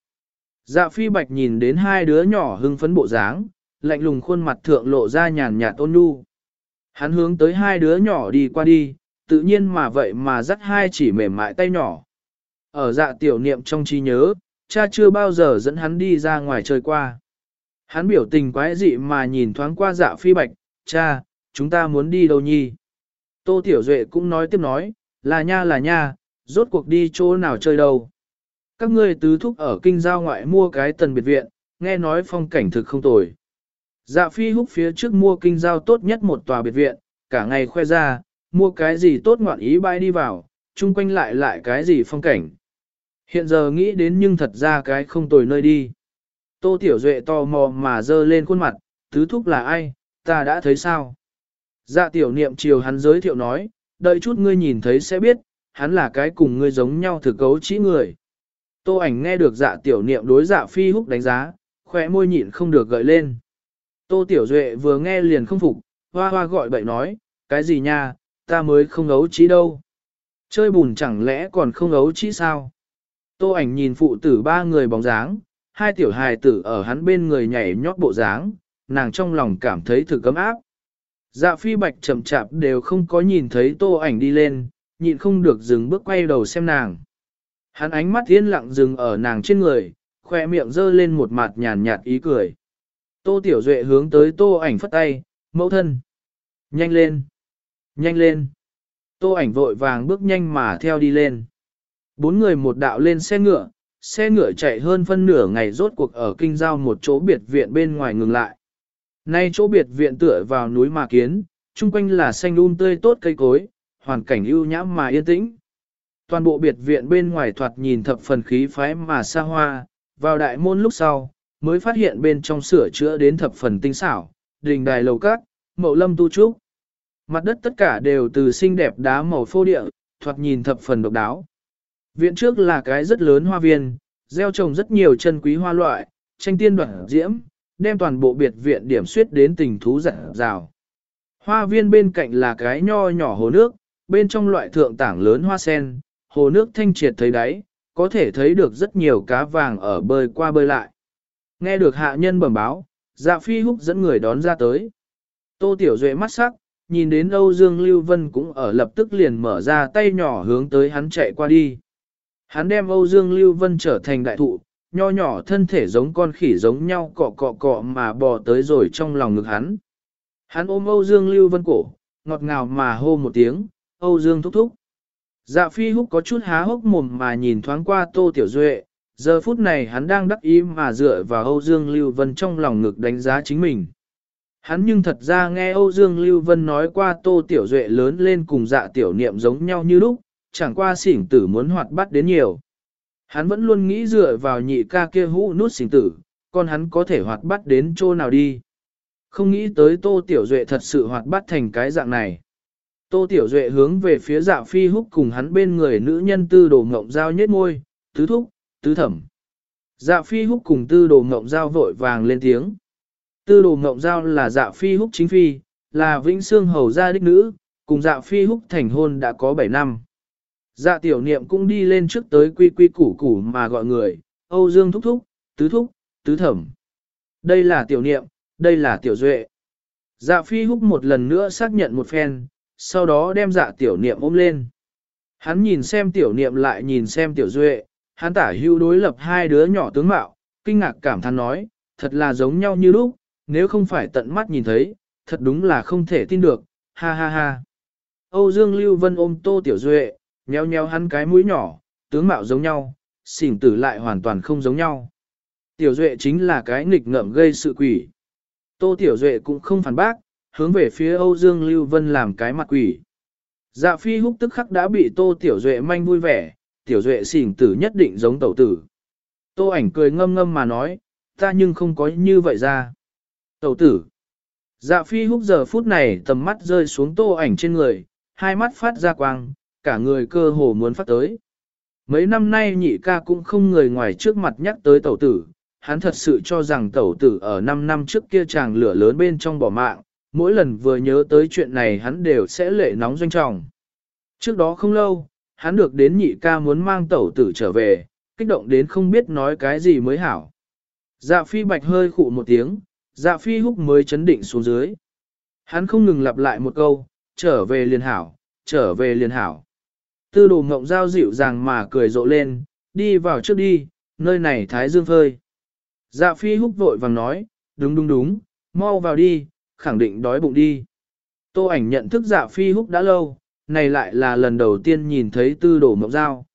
Dạ phi bạch nhìn đến hai đứa nhỏ hưng phấn bộ dáng, lạnh lùng khuôn mặt thượng lộ ra nhàn nhạt ôn nhu. Hắn hướng tới hai đứa nhỏ đi qua đi, tự nhiên mà vậy mà dắt hai chỉ mềm mại tay nhỏ. Ở dạ tiểu niệm trong trí nhớ, cha chưa bao giờ dẫn hắn đi ra ngoài chơi qua. Hắn biểu tình quái dị mà nhìn thoáng qua dạ phi bạch, cha, chúng ta muốn đi đâu nhi? Tô Tiểu Duệ cũng nói tiếp nói, là nha là nha, rốt cuộc đi chỗ nào chơi đâu. Các ngươi tứ thúc ở kinh giao ngoại mua cái tần biệt viện, nghe nói phong cảnh thực không tồi. Dạ phi húc phía trước mua kinh giao tốt nhất một tòa biệt viện, cả ngày khoe ra, mua cái gì tốt ngoạn ý bay đi vào, chung quanh lại lại cái gì phong cảnh. Hiện giờ nghĩ đến nhưng thật ra cái không tồi nơi đi. Tô Tiểu Duệ tò mò mà dơ lên khuôn mặt, tứ thúc là ai, ta đã thấy sao. Dạ tiểu niệm chiều hắn giới thiệu nói, đợi chút ngươi nhìn thấy sẽ biết, hắn là cái cùng ngươi giống nhau thực cấu chỉ người. Tô ảnh nghe được dạ tiểu niệm đối dạ phi húc đánh giá, khóe môi nhịn không được gợi lên. Tô tiểu duệ vừa nghe liền không phục, hoa hoa gọi bậy nói, cái gì nha, ta mới không ấu trí đâu. Chơi bùn chẳng lẽ còn không ấu trí sao? Tô ảnh nhìn phụ tử ba người bóng dáng, hai tiểu hài tử ở hắn bên người nhảy nhót bộ dáng, nàng trong lòng cảm thấy thực cấm áp. Dạ phi bạch chậm chạp đều không có nhìn thấy tô ảnh đi lên, nhịn không được dừng bước quay đầu xem nàng. Hắn ánh mắt yên lặng dừng ở nàng trên người, khoe miệng dơ lên một mặt nhàn nhạt ý cười. Tô Tiểu Duệ hướng tới tô ảnh phất tay, mẫu thân. Nhanh lên, nhanh lên. Tô ảnh vội vàng bước nhanh mà theo đi lên. Bốn người một đạo lên xe ngựa, xe ngựa chạy hơn phân nửa ngày rốt cuộc ở kinh giao một chỗ biệt viện bên ngoài ngừng lại. Nay chỗ biệt viện tựa vào núi mà kiến, chung quanh là xanh um tươi tốt cây cối, hoàn cảnh ưu nhãm mà yên tĩnh. Toàn bộ biệt viện bên ngoài thoạt nhìn thập phần khí phái mà xa hoa, vào đại môn lúc sau, mới phát hiện bên trong sửa chữa đến thập phần tinh xảo, đình đài lầu cát, mậu lâm tu trúc. Mặt đất tất cả đều từ xinh đẹp đá màu phô địa, thoạt nhìn thập phần độc đáo. Viện trước là cái rất lớn hoa viên, gieo trồng rất nhiều chân quý hoa loại, tranh tiên đoạn diễm, đem toàn bộ biệt viện điểm suyết đến tình thú dặn rào. Hoa viên bên cạnh là cái nho nhỏ hồ nước, bên trong loại thượng tảng lớn hoa sen, hồ nước thanh triệt thấy đáy, có thể thấy được rất nhiều cá vàng ở bơi qua bơi lại. Nghe được hạ nhân bẩm báo, dạ phi húc dẫn người đón ra tới. Tô Tiểu Duệ mắt sắc, nhìn đến Âu Dương Lưu Vân cũng ở lập tức liền mở ra tay nhỏ hướng tới hắn chạy qua đi. Hắn đem Âu Dương Lưu Vân trở thành đại thụ, nho nhỏ thân thể giống con khỉ giống nhau cọ cọ cọ mà bò tới rồi trong lòng ngực hắn. Hắn ôm Âu Dương Lưu Vân cổ, ngọt ngào mà hô một tiếng, Âu Dương thúc thúc. Dạ phi húc có chút há hốc mồm mà nhìn thoáng qua Tô Tiểu Duệ, giờ phút này hắn đang đắc ý mà dựa vào Âu Dương Lưu Vân trong lòng ngực đánh giá chính mình. Hắn nhưng thật ra nghe Âu Dương Lưu Vân nói qua Tô Tiểu Duệ lớn lên cùng dạ tiểu niệm giống nhau như lúc, chẳng qua xỉn tử muốn hoạt bắt đến nhiều. Hắn vẫn luôn nghĩ dựa vào nhị ca kia hũ nút sinh tử, còn hắn có thể hoạt bắt đến chỗ nào đi. Không nghĩ tới Tô Tiểu Duệ thật sự hoạt bắt thành cái dạng này. Tô Tiểu Duệ hướng về phía dạ phi húc cùng hắn bên người nữ nhân tư đồ ngộng giao nhết môi, tứ thúc, tứ thẩm. Dạ phi húc cùng tư đồ ngộng giao vội vàng lên tiếng. Tư đồ ngộng giao là dạ phi húc chính phi, là vĩnh xương hầu gia đích nữ, cùng dạ phi húc thành hôn đã có 7 năm. Dạ tiểu niệm cũng đi lên trước tới quy quy củ củ mà gọi người, Âu Dương thúc thúc, tứ thúc, tứ thẩm. Đây là tiểu niệm, đây là tiểu duệ. Dạ phi húc một lần nữa xác nhận một phen, sau đó đem dạ tiểu niệm ôm lên. Hắn nhìn xem tiểu niệm lại nhìn xem tiểu duệ, hắn tả hưu đối lập hai đứa nhỏ tướng mạo, kinh ngạc cảm thán nói, thật là giống nhau như lúc, nếu không phải tận mắt nhìn thấy, thật đúng là không thể tin được, ha ha ha. Âu Dương Lưu Vân ôm tô tiểu duệ, nheo nheo hắn cái mũi nhỏ, tướng mạo giống nhau, xỉn tử lại hoàn toàn không giống nhau. Tiểu duệ chính là cái nghịch ngợm gây sự quỷ. Tô tiểu duệ cũng không phản bác, hướng về phía Âu Dương Lưu Vân làm cái mặt quỷ. Dạ phi húc tức khắc đã bị tô tiểu duệ manh vui vẻ, tiểu duệ xỉn tử nhất định giống tẩu tử. Tô ảnh cười ngâm ngâm mà nói, ta nhưng không có như vậy ra. Tẩu tử. Dạ phi húc giờ phút này tầm mắt rơi xuống tô ảnh trên người, hai mắt phát ra quang, cả người cơ hồ muốn phát tới. Mấy năm nay nhị ca cũng không người ngoài trước mặt nhắc tới tẩu tử, hắn thật sự cho rằng tẩu tử ở 5 năm trước kia chàng lửa lớn bên trong bỏ mạng, mỗi lần vừa nhớ tới chuyện này hắn đều sẽ lệ nóng doanh trọng. Trước đó không lâu, hắn được đến nhị ca muốn mang tẩu tử trở về, kích động đến không biết nói cái gì mới hảo. Dạ phi bạch hơi khụ một tiếng, dạ phi húc mới chấn định xuống dưới. Hắn không ngừng lặp lại một câu, trở về liền hảo, trở về liền hảo. Tư đồ ngộng giao dịu dàng mà cười rộ lên, đi vào trước đi, nơi này thái dương phơi. Dạ phi húc vội vàng nói, đúng đúng đúng, mau vào đi, khẳng định đói bụng đi. Tô ảnh nhận thức dạ phi húc đã lâu, này lại là lần đầu tiên nhìn thấy tư đồ ngộng giao.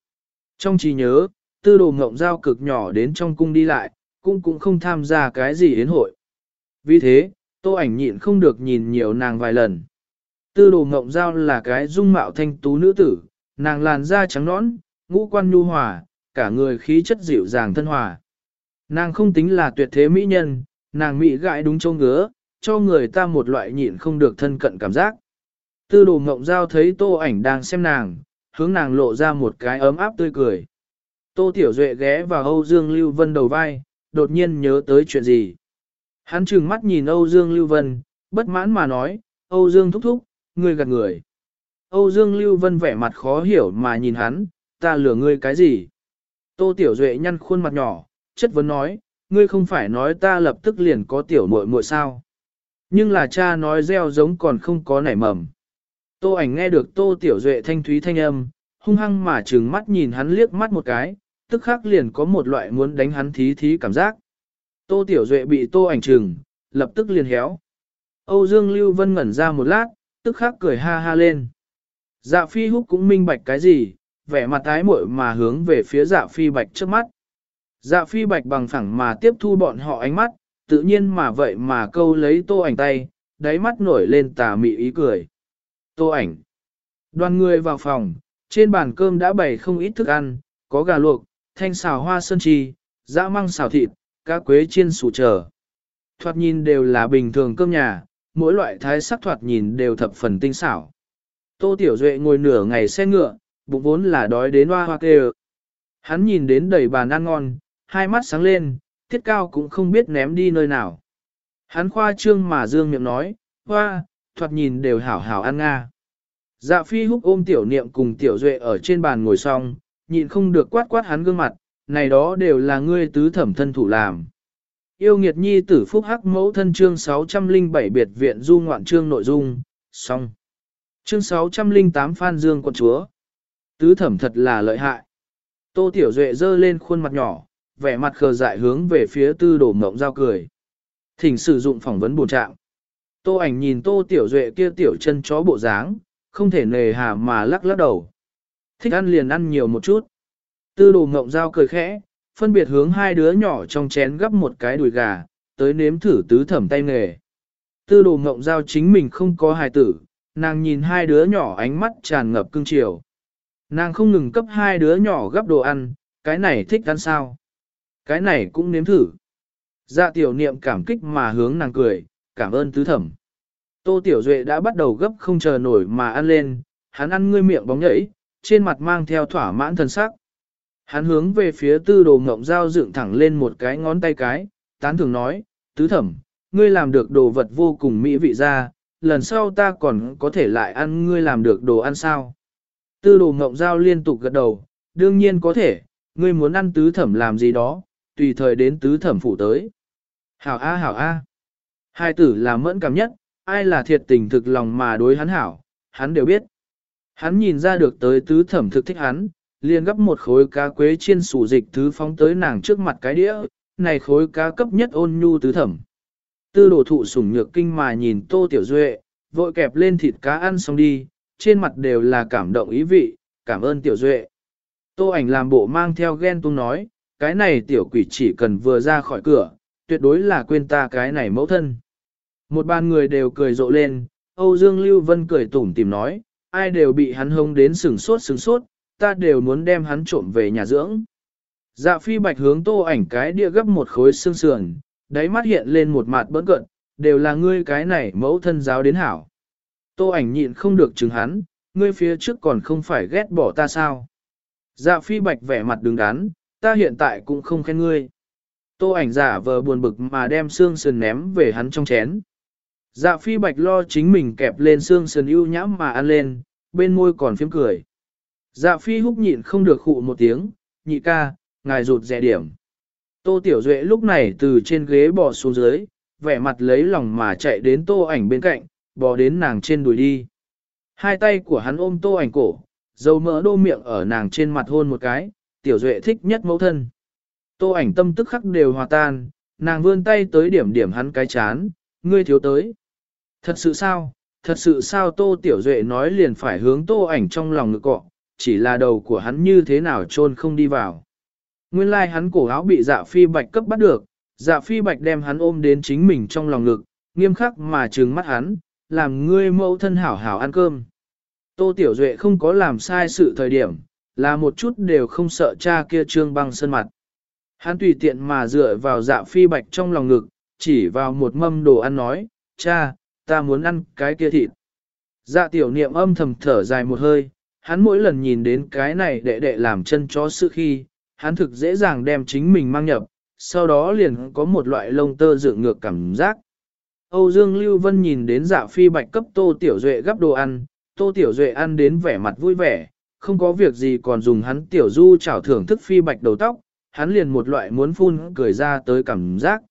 Trong trí nhớ, tư đồ ngộng giao cực nhỏ đến trong cung đi lại, cũng cũng không tham gia cái gì yến hội. Vì thế, tô ảnh nhịn không được nhìn nhiều nàng vài lần. Tư đồ ngộng giao là cái dung mạo thanh tú nữ tử, nàng làn da trắng nõn, ngũ quan nhu hòa, cả người khí chất dịu dàng thân hòa. Nàng không tính là tuyệt thế mỹ nhân, nàng mỹ gãi đúng châu ngứa, cho người ta một loại nhịn không được thân cận cảm giác. Tư đồ mộng giao thấy tô ảnh đang xem nàng, hướng nàng lộ ra một cái ấm áp tươi cười. Tô Tiểu Duệ ghé vào Âu Dương Lưu Vân đầu vai, đột nhiên nhớ tới chuyện gì. Hắn trừng mắt nhìn Âu Dương Lưu Vân, bất mãn mà nói, Âu Dương thúc thúc, ngươi gạt người. Âu Dương Lưu Vân vẻ mặt khó hiểu mà nhìn hắn, ta lừa ngươi cái gì? Tô Tiểu Duệ nhăn khuôn mặt nhỏ, chất vấn nói, ngươi không phải nói ta lập tức liền có tiểu muội muội sao? Nhưng là cha nói gieo giống còn không có nảy mầm. Tô ảnh nghe được Tô Tiểu Duệ thanh thúy thanh âm, hung hăng mà trừng mắt nhìn hắn liếc mắt một cái, tức khắc liền có một loại muốn đánh hắn thí thí cảm giác. Tô Tiểu Duệ bị Tô ảnh trừng, lập tức liền héo. Âu Dương Lưu Vân ngẩn ra một lát, tức khắc cười ha ha lên. Dạ phi húc cũng minh bạch cái gì, vẻ mặt tái muội mà hướng về phía dạ phi bạch trước mắt. Dạ phi bạch bằng phẳng mà tiếp thu bọn họ ánh mắt, tự nhiên mà vậy mà câu lấy tô ảnh tay, đáy mắt nổi lên tà mị ý cười. Tô ảnh. Đoàn người vào phòng, trên bàn cơm đã bày không ít thức ăn, có gà luộc, thanh xào hoa sơn chi, dã măng xào thịt, cá quế chiên sủ trở. Thoạt nhìn đều là bình thường cơm nhà, mỗi loại thái sắc thoạt nhìn đều thập phần tinh xảo. Tô Tiểu Duệ ngồi nửa ngày xe ngựa, bụng vốn là đói đến hoa hoa kêu. Hắn nhìn đến đầy bàn ăn ngon, hai mắt sáng lên, tiết cao cũng không biết ném đi nơi nào. Hắn khoa trương mà dương miệng nói, hoa, thoạt nhìn đều hảo hảo ăn nga. Dạ phi húc ôm tiểu niệm cùng tiểu duệ ở trên bàn ngồi xong, nhịn không được quát quát hắn gương mặt, này đó đều là ngươi tứ thẩm thân thủ làm. Yêu nghiệt nhi tử phúc hắc mẫu thân chương 607 biệt viện du ngoạn chương nội dung, xong. Chương 608 Phan Dương quận chúa. Tứ thẩm thật là lợi hại. Tô Tiểu Duệ dơ lên khuôn mặt nhỏ, vẻ mặt khờ dại hướng về phía tư đồ mộng giao cười. Thỉnh sử dụng phỏng vấn bổ trạng. Tô ảnh nhìn Tô Tiểu Duệ kia tiểu chân chó bộ dáng, không thể nề hà mà lắc lắc đầu. Thích ăn liền ăn nhiều một chút. Tư đồ mộng giao cười khẽ, phân biệt hướng hai đứa nhỏ trong chén gấp một cái đùi gà, tới nếm thử tứ thẩm tay nghề. Tư đồ mộng giao chính mình không có hài tử, nàng nhìn hai đứa nhỏ ánh mắt tràn ngập cưng chiều. Nàng không ngừng cấp hai đứa nhỏ gấp đồ ăn, cái này thích ăn sao? Cái này cũng nếm thử. Dạ tiểu niệm cảm kích mà hướng nàng cười, cảm ơn tứ thẩm. Tô Tiểu Duệ đã bắt đầu gấp không chờ nổi mà ăn lên, hắn ăn ngươi miệng bóng nhảy, trên mặt mang theo thỏa mãn thần sắc. Hắn hướng về phía tư đồ ngộng dao dựng thẳng lên một cái ngón tay cái, tán thường nói, tứ thẩm, ngươi làm được đồ vật vô cùng mỹ vị ra, lần sau ta còn có thể lại ăn ngươi làm được đồ ăn sao. Tư đồ ngộng giao liên tục gật đầu, đương nhiên có thể, ngươi muốn ăn tứ thẩm làm gì đó, tùy thời đến tứ thẩm phủ tới. Hảo A hảo A. Hai tử là mẫn cảm nhất, ai là thiệt tình thực lòng mà đối hắn hảo, hắn đều biết. Hắn nhìn ra được tới tứ thẩm thực thích hắn, liền gấp một khối cá quế chiên sủ dịch thứ phóng tới nàng trước mặt cái đĩa, này khối cá cấp nhất ôn nhu tứ thẩm. Tư đồ thụ sủng nhược kinh mà nhìn tô tiểu duệ, vội kẹp lên thịt cá ăn xong đi, trên mặt đều là cảm động ý vị, cảm ơn tiểu duệ. Tô ảnh làm bộ mang theo ghen tung nói, cái này tiểu quỷ chỉ cần vừa ra khỏi cửa, tuyệt đối là quên ta cái này mẫu thân. Một bàn người đều cười rộ lên, Âu Dương Lưu Vân cười tủm tìm nói, ai đều bị hắn hông đến sừng sốt sừng sốt, ta đều muốn đem hắn trộm về nhà dưỡng. Dạ phi bạch hướng tô ảnh cái địa gấp một khối xương sườn, đáy mắt hiện lên một mặt bỡn cận, đều là ngươi cái này mẫu thân giáo đến hảo. Tô ảnh nhịn không được chừng hắn, ngươi phía trước còn không phải ghét bỏ ta sao. Dạ phi bạch vẻ mặt đứng đắn, ta hiện tại cũng không khen ngươi. Tô ảnh giả vờ buồn bực mà đem xương sườn ném về hắn trong chén. Dạ phi bạch lo chính mình kẹp lên xương sườn ưu nhãm mà ăn lên, bên môi còn phím cười. Dạ phi húc nhịn không được khụ một tiếng, nhị ca, ngài rụt rẻ điểm. Tô Tiểu Duệ lúc này từ trên ghế bò xuống dưới, vẻ mặt lấy lòng mà chạy đến tô ảnh bên cạnh, bò đến nàng trên đùi đi. Hai tay của hắn ôm tô ảnh cổ, dầu mỡ đô miệng ở nàng trên mặt hôn một cái, Tiểu Duệ thích nhất mẫu thân. Tô ảnh tâm tức khắc đều hòa tan, nàng vươn tay tới điểm điểm hắn cái chán, ngươi thiếu tới. Thật sự sao, thật sự sao Tô Tiểu Duệ nói liền phải hướng Tô ảnh trong lòng ngực cọ, chỉ là đầu của hắn như thế nào trôn không đi vào. Nguyên lai like hắn cổ áo bị dạ phi bạch cấp bắt được, dạ phi bạch đem hắn ôm đến chính mình trong lòng ngực, nghiêm khắc mà trừng mắt hắn, làm ngươi mẫu thân hảo hảo ăn cơm. Tô Tiểu Duệ không có làm sai sự thời điểm, là một chút đều không sợ cha kia trương băng sân mặt. Hắn tùy tiện mà dựa vào dạ phi bạch trong lòng ngực, chỉ vào một mâm đồ ăn nói, cha, ta muốn ăn cái kia thịt. Dạ tiểu niệm âm thầm thở dài một hơi, hắn mỗi lần nhìn đến cái này đệ đệ làm chân chó sự khi, hắn thực dễ dàng đem chính mình mang nhập, sau đó liền có một loại lông tơ dựng ngược cảm giác. Âu Dương Lưu Vân nhìn đến dạ phi bạch cấp tô tiểu duệ gấp đồ ăn, tô tiểu duệ ăn đến vẻ mặt vui vẻ, không có việc gì còn dùng hắn tiểu du chảo thưởng thức phi bạch đầu tóc, hắn liền một loại muốn phun cười ra tới cảm giác.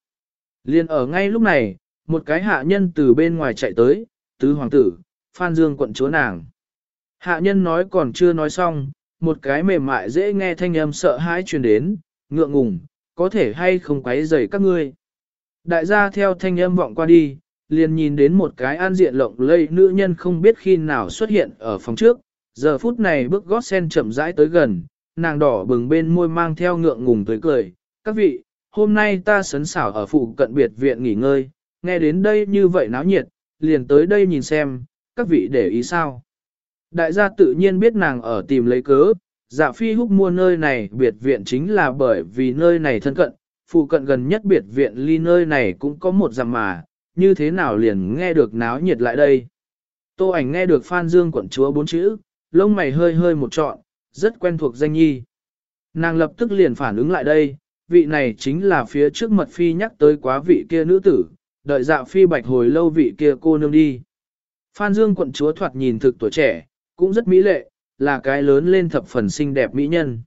Liền ở ngay lúc này, một cái hạ nhân từ bên ngoài chạy tới, tứ hoàng tử, Phan Dương quận chúa nàng. Hạ nhân nói còn chưa nói xong, một cái mềm mại dễ nghe thanh âm sợ hãi truyền đến, ngượng ngùng, có thể hay không quấy rầy các ngươi. Đại gia theo thanh âm vọng qua đi, liền nhìn đến một cái an diện lộng lây nữ nhân không biết khi nào xuất hiện ở phòng trước, giờ phút này bước gót sen chậm rãi tới gần, nàng đỏ bừng bên môi mang theo ngượng ngùng tới cười, các vị, hôm nay ta sấn xảo ở phụ cận biệt viện nghỉ ngơi, nghe đến đây như vậy náo nhiệt, liền tới đây nhìn xem, các vị để ý sao. Đại gia tự nhiên biết nàng ở tìm lấy cớ, dạ phi húc mua nơi này biệt viện chính là bởi vì nơi này thân cận, phụ cận gần nhất biệt viện ly nơi này cũng có một dặm mà, như thế nào liền nghe được náo nhiệt lại đây. Tô ảnh nghe được Phan Dương quận chúa bốn chữ, lông mày hơi hơi một trọn, rất quen thuộc danh nhi. Nàng lập tức liền phản ứng lại đây, vị này chính là phía trước mật phi nhắc tới quá vị kia nữ tử, đợi dạ phi bạch hồi lâu vị kia cô nương đi. Phan Dương quận chúa thoạt nhìn thực tuổi trẻ, cũng rất mỹ lệ, là cái lớn lên thập phần xinh đẹp mỹ nhân.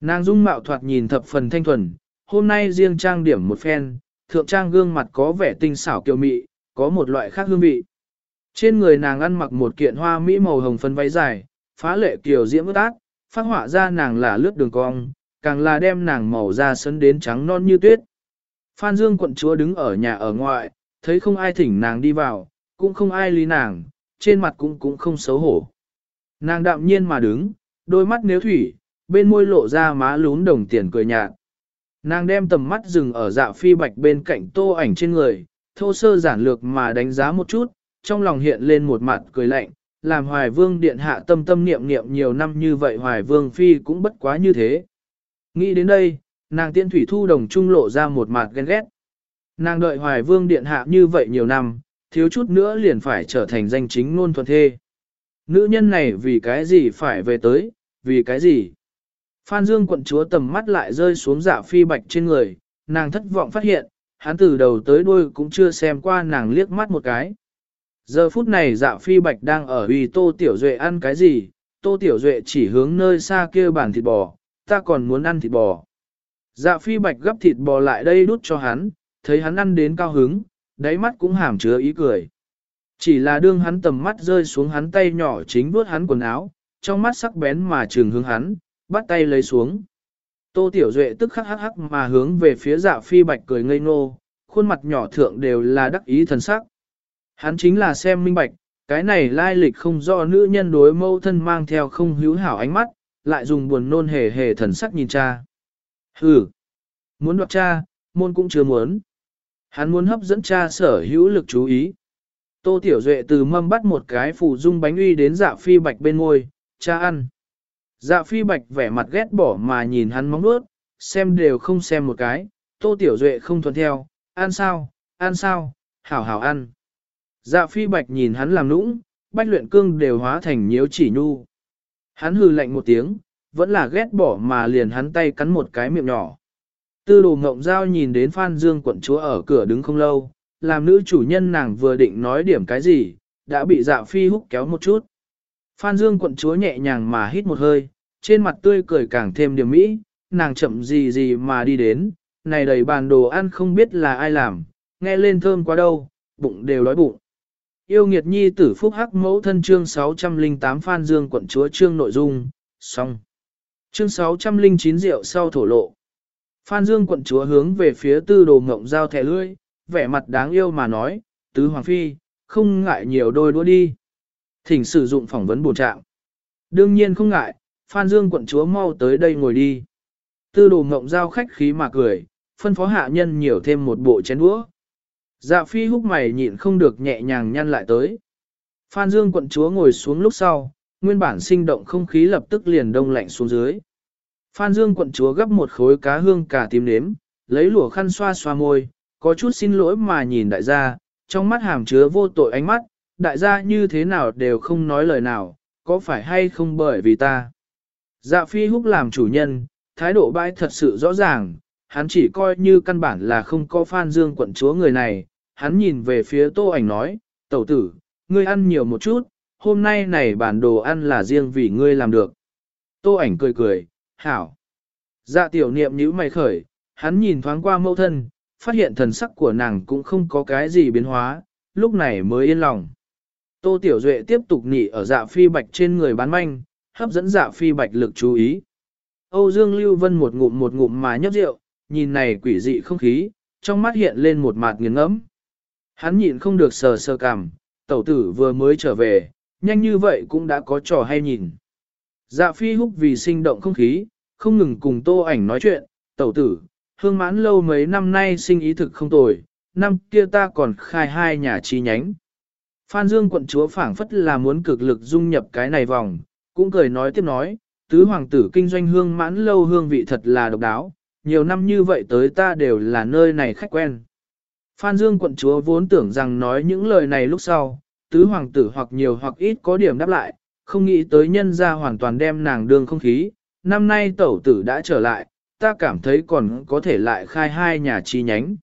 Nàng dung mạo thoạt nhìn thập phần thanh thuần, hôm nay riêng trang điểm một phen, thượng trang gương mặt có vẻ tinh xảo kiều mị, có một loại khác hương vị. Trên người nàng ăn mặc một kiện hoa mỹ màu hồng phân váy dài, phá lệ kiều diễm ước ác, phát họa ra nàng là lướt đường cong, càng là đem nàng màu da sấn đến trắng non như tuyết. Phan Dương quận chúa đứng ở nhà ở ngoại, thấy không ai thỉnh nàng đi vào, cũng không ai lý nàng, trên mặt cũng cũng không xấu hổ. Nàng đạm nhiên mà đứng, đôi mắt nếu thủy, bên môi lộ ra má lún đồng tiền cười nhạt. Nàng đem tầm mắt dừng ở dạ phi bạch bên cạnh tô ảnh trên người, thô sơ giản lược mà đánh giá một chút, trong lòng hiện lên một mặt cười lạnh, làm hoài vương điện hạ tâm tâm niệm niệm nhiều năm như vậy hoài vương phi cũng bất quá như thế. Nghĩ đến đây, nàng tiên thủy thu đồng trung lộ ra một mặt ghen ghét. Nàng đợi hoài vương điện hạ như vậy nhiều năm, thiếu chút nữa liền phải trở thành danh chính ngôn thuận thê. Nữ nhân này vì cái gì phải về tới, vì cái gì? Phan Dương quận chúa tầm mắt lại rơi xuống dạ phi bạch trên người, nàng thất vọng phát hiện, hắn từ đầu tới đuôi cũng chưa xem qua nàng liếc mắt một cái. Giờ phút này dạ phi bạch đang ở vì tô tiểu duệ ăn cái gì, tô tiểu duệ chỉ hướng nơi xa kia bàn thịt bò, ta còn muốn ăn thịt bò. Dạ phi bạch gấp thịt bò lại đây đút cho hắn, thấy hắn ăn đến cao hứng, đáy mắt cũng hàm chứa ý cười. Chỉ là đương hắn tầm mắt rơi xuống hắn tay nhỏ chính vuốt hắn quần áo, trong mắt sắc bén mà trường hướng hắn, bắt tay lấy xuống. Tô Tiểu Duệ tức khắc hắc hắc mà hướng về phía dạ phi bạch cười ngây ngô, khuôn mặt nhỏ thượng đều là đắc ý thần sắc. Hắn chính là xem minh bạch, cái này lai lịch không do nữ nhân đối mâu thân mang theo không hữu hảo ánh mắt, lại dùng buồn nôn hề hề thần sắc nhìn cha. Hừ, muốn đoạt cha, môn cũng chưa muốn. Hắn muốn hấp dẫn cha sở hữu lực chú ý. Tô Tiểu Duệ từ mâm bắt một cái phủ dung bánh uy đến dạ phi bạch bên ngôi, cha ăn. Dạ phi bạch vẻ mặt ghét bỏ mà nhìn hắn móng nuốt, xem đều không xem một cái, Tô Tiểu Duệ không thuận theo, ăn sao, ăn sao, hảo hảo ăn. Dạ phi bạch nhìn hắn làm nũng, bách luyện cương đều hóa thành nhiễu chỉ nhu. Hắn hừ lạnh một tiếng, vẫn là ghét bỏ mà liền hắn tay cắn một cái miệng nhỏ. Tư đồ ngộng giao nhìn đến Phan Dương quận chúa ở cửa đứng không lâu, làm nữ chủ nhân nàng vừa định nói điểm cái gì, đã bị dạ phi húc kéo một chút. Phan Dương quận chúa nhẹ nhàng mà hít một hơi, trên mặt tươi cười càng thêm điểm mỹ, nàng chậm gì gì mà đi đến, này đầy bàn đồ ăn không biết là ai làm, nghe lên thơm quá đâu, bụng đều đói bụng. Yêu nghiệt nhi tử phúc hắc mẫu thân chương 608 Phan Dương quận chúa chương nội dung, xong. Chương 609 rượu sau thổ lộ. Phan Dương quận chúa hướng về phía tư đồ ngộng giao thẻ lưỡi, vẻ mặt đáng yêu mà nói, tứ hoàng phi, không ngại nhiều đôi đua đi. Thỉnh sử dụng phỏng vấn bổ trạng. Đương nhiên không ngại, Phan Dương quận chúa mau tới đây ngồi đi. Tư đồ ngộng giao khách khí mà cười, phân phó hạ nhân nhiều thêm một bộ chén đũa. Dạ phi húc mày nhịn không được nhẹ nhàng nhăn lại tới. Phan Dương quận chúa ngồi xuống lúc sau, nguyên bản sinh động không khí lập tức liền đông lạnh xuống dưới. Phan Dương quận chúa gấp một khối cá hương cả tím nếm, lấy lụa khăn xoa xoa môi, có chút xin lỗi mà nhìn đại gia, trong mắt hàm chứa vô tội ánh mắt, đại gia như thế nào đều không nói lời nào, có phải hay không bởi vì ta. Dạ phi húc làm chủ nhân, thái độ bãi thật sự rõ ràng, hắn chỉ coi như căn bản là không có Phan Dương quận chúa người này, hắn nhìn về phía tô ảnh nói, tẩu tử, ngươi ăn nhiều một chút, hôm nay này bản đồ ăn là riêng vì ngươi làm được. Tô ảnh cười cười, hảo. Dạ tiểu niệm nhíu mày khởi, hắn nhìn thoáng qua mẫu thân, phát hiện thần sắc của nàng cũng không có cái gì biến hóa, lúc này mới yên lòng. Tô Tiểu Duệ tiếp tục nhị ở dạ phi bạch trên người bán manh, hấp dẫn dạ phi bạch lực chú ý. Âu Dương Lưu Vân một ngụm một ngụm mà nhấp rượu, nhìn này quỷ dị không khí, trong mắt hiện lên một mặt nghiền ngẫm. Hắn nhịn không được sờ sờ cằm, tẩu tử vừa mới trở về, nhanh như vậy cũng đã có trò hay nhìn. Dạ phi húc vì sinh động không khí, không ngừng cùng tô ảnh nói chuyện, tẩu tử, hương mãn lâu mấy năm nay sinh ý thực không tồi, năm kia ta còn khai hai nhà chi nhánh. Phan Dương quận chúa phảng phất là muốn cực lực dung nhập cái này vòng, cũng cười nói tiếp nói, tứ hoàng tử kinh doanh hương mãn lâu hương vị thật là độc đáo, nhiều năm như vậy tới ta đều là nơi này khách quen. Phan Dương quận chúa vốn tưởng rằng nói những lời này lúc sau, tứ hoàng tử hoặc nhiều hoặc ít có điểm đáp lại, không nghĩ tới nhân ra hoàn toàn đem nàng đương không khí, năm nay tẩu tử đã trở lại, ta cảm thấy còn có thể lại khai hai nhà chi nhánh.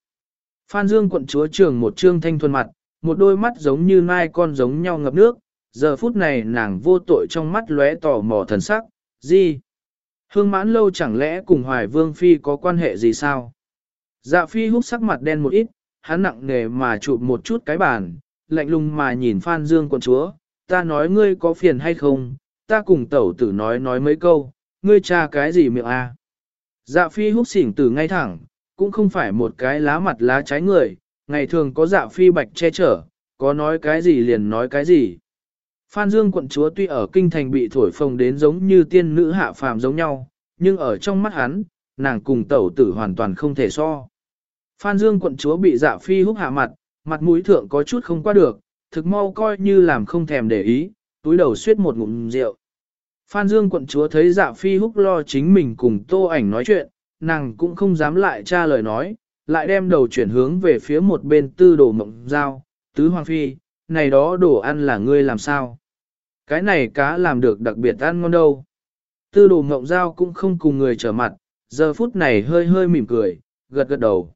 Phan Dương quận chúa trường một trương thanh thuần mặt, một đôi mắt giống như mai con giống nhau ngập nước, giờ phút này nàng vô tội trong mắt lóe tỏ mò thần sắc, gì? Hương mãn lâu chẳng lẽ cùng Hoài Vương Phi có quan hệ gì sao? Dạ Phi hút sắc mặt đen một ít, hắn nặng nề mà chụp một chút cái bàn, lạnh lùng mà nhìn Phan Dương quận chúa, ta nói ngươi có phiền hay không, ta cùng tẩu tử nói nói mấy câu, ngươi tra cái gì miệng a? À? Dạ Phi hút xỉn từ ngay thẳng, cũng không phải một cái lá mặt lá trái người, ngày thường có dạ phi bạch che chở, có nói cái gì liền nói cái gì. Phan Dương quận chúa tuy ở kinh thành bị thổi phồng đến giống như tiên nữ hạ phàm giống nhau, nhưng ở trong mắt hắn, nàng cùng tẩu tử hoàn toàn không thể so. Phan Dương quận chúa bị dạ phi húc hạ mặt, mặt mũi thượng có chút không qua được, thực mau coi như làm không thèm để ý, túi đầu suýt một ngụm rượu. Phan Dương quận chúa thấy dạ phi húc lo chính mình cùng tô ảnh nói chuyện, nàng cũng không dám lại tra lời nói, lại đem đầu chuyển hướng về phía một bên tư đồ mộng giao, tứ hoàng phi, này đó đồ ăn là ngươi làm sao? Cái này cá làm được đặc biệt ăn ngon đâu. Tư đồ mộng giao cũng không cùng người trở mặt, giờ phút này hơi hơi mỉm cười, gật gật đầu.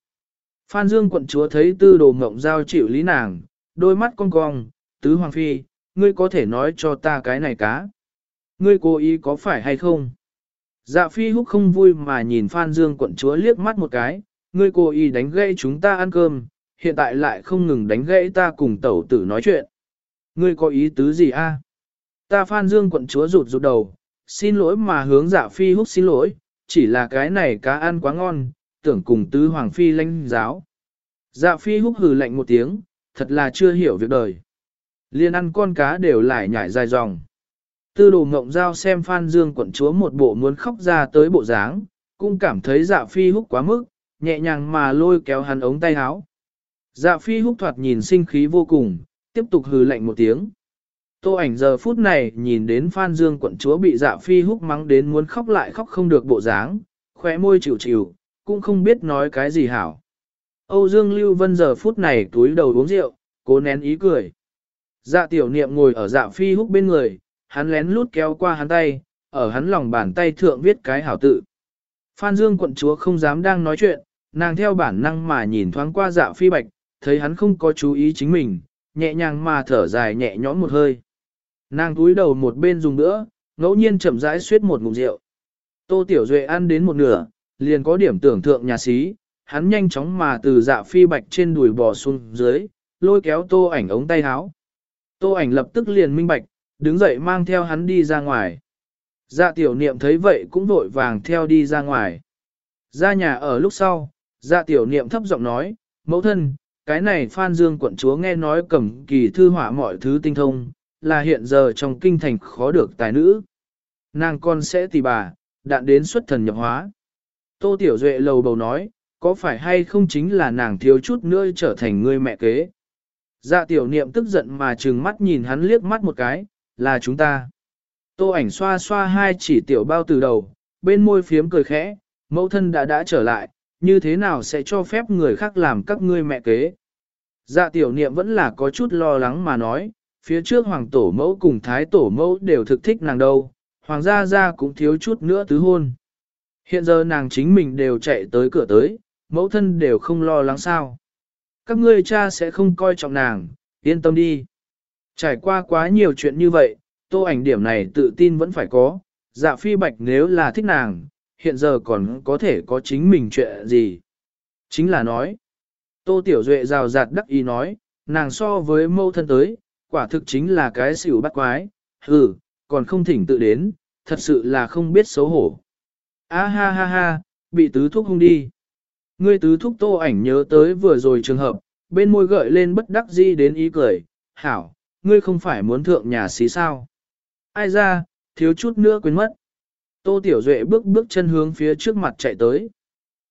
Phan Dương quận chúa thấy tư đồ mộng giao chịu lý nàng, đôi mắt cong cong, tứ hoàng phi, ngươi có thể nói cho ta cái này cá. Ngươi cố ý có phải hay không? Dạ phi húc không vui mà nhìn Phan Dương quận chúa liếc mắt một cái, ngươi cố ý đánh gãy chúng ta ăn cơm, hiện tại lại không ngừng đánh gãy ta cùng tẩu tử nói chuyện. Ngươi có ý tứ gì a? Ta Phan Dương quận chúa rụt rụt đầu, xin lỗi mà hướng dạ phi húc xin lỗi, chỉ là cái này cá ăn quá ngon, tưởng cùng tứ hoàng phi lãnh giáo. Dạ phi húc hừ lạnh một tiếng, thật là chưa hiểu việc đời. Liên ăn con cá đều lại nhảy dài dòng. Tư đồ ngộng giao xem Phan Dương quận chúa một bộ muốn khóc ra tới bộ dáng, cũng cảm thấy dạ phi húc quá mức, nhẹ nhàng mà lôi kéo hắn ống tay áo. Dạ phi húc thoạt nhìn sinh khí vô cùng, tiếp tục hừ lạnh một tiếng. Tô ảnh giờ phút này nhìn đến Phan Dương quận chúa bị dạ phi húc mắng đến muốn khóc lại khóc không được bộ dáng, khóe môi chịu chịu, cũng không biết nói cái gì hảo. Âu Dương Lưu Vân giờ phút này túi đầu uống rượu, cố nén ý cười. Dạ tiểu niệm ngồi ở dạ phi húc bên người, hắn lén lút kéo qua hắn tay, ở hắn lòng bàn tay thượng viết cái hảo tự. Phan Dương quận chúa không dám đang nói chuyện, nàng theo bản năng mà nhìn thoáng qua dạ phi bạch, thấy hắn không có chú ý chính mình, nhẹ nhàng mà thở dài nhẹ nhõm một hơi. Nàng túi đầu một bên dùng nữa, ngẫu nhiên chậm rãi suyết một ngụm rượu. Tô Tiểu Duệ ăn đến một nửa, liền có điểm tưởng thượng nhà xí, hắn nhanh chóng mà từ dạ phi bạch trên đùi bò xuống dưới, lôi kéo tô ảnh ống tay áo. Tô ảnh lập tức liền minh bạch, đứng dậy mang theo hắn đi ra ngoài. Dạ tiểu niệm thấy vậy cũng vội vàng theo đi ra ngoài. Ra nhà ở lúc sau, dạ tiểu niệm thấp giọng nói, mẫu thân, cái này Phan Dương quận chúa nghe nói cầm kỳ thư họa mọi thứ tinh thông, là hiện giờ trong kinh thành khó được tài nữ. Nàng con sẽ tì bà, đạn đến xuất thần nhập hóa. Tô Tiểu Duệ lầu bầu nói, có phải hay không chính là nàng thiếu chút nữa trở thành người mẹ kế. Dạ tiểu niệm tức giận mà trừng mắt nhìn hắn liếc mắt một cái, là chúng ta. Tô ảnh xoa xoa hai chỉ tiểu bao từ đầu, bên môi phiếm cười khẽ, mẫu thân đã đã trở lại, như thế nào sẽ cho phép người khác làm các ngươi mẹ kế. Dạ tiểu niệm vẫn là có chút lo lắng mà nói, phía trước hoàng tổ mẫu cùng thái tổ mẫu đều thực thích nàng đâu, hoàng gia gia cũng thiếu chút nữa tứ hôn. Hiện giờ nàng chính mình đều chạy tới cửa tới, mẫu thân đều không lo lắng sao. Các ngươi cha sẽ không coi trọng nàng, yên tâm đi. Trải qua quá nhiều chuyện như vậy, tô ảnh điểm này tự tin vẫn phải có, dạ phi bạch nếu là thích nàng, hiện giờ còn có thể có chính mình chuyện gì. Chính là nói, tô tiểu duệ rào rạt đắc ý nói, nàng so với mâu thân tới, quả thực chính là cái xỉu bắt quái, hừ, còn không thỉnh tự đến, thật sự là không biết xấu hổ. A ha ha ha, bị tứ thúc hung đi. Ngươi tứ thúc tô ảnh nhớ tới vừa rồi trường hợp, bên môi gợi lên bất đắc dĩ đến ý cười, hảo, ngươi không phải muốn thượng nhà xí sao. Ai ra, thiếu chút nữa quên mất. Tô Tiểu Duệ bước bước chân hướng phía trước mặt chạy tới.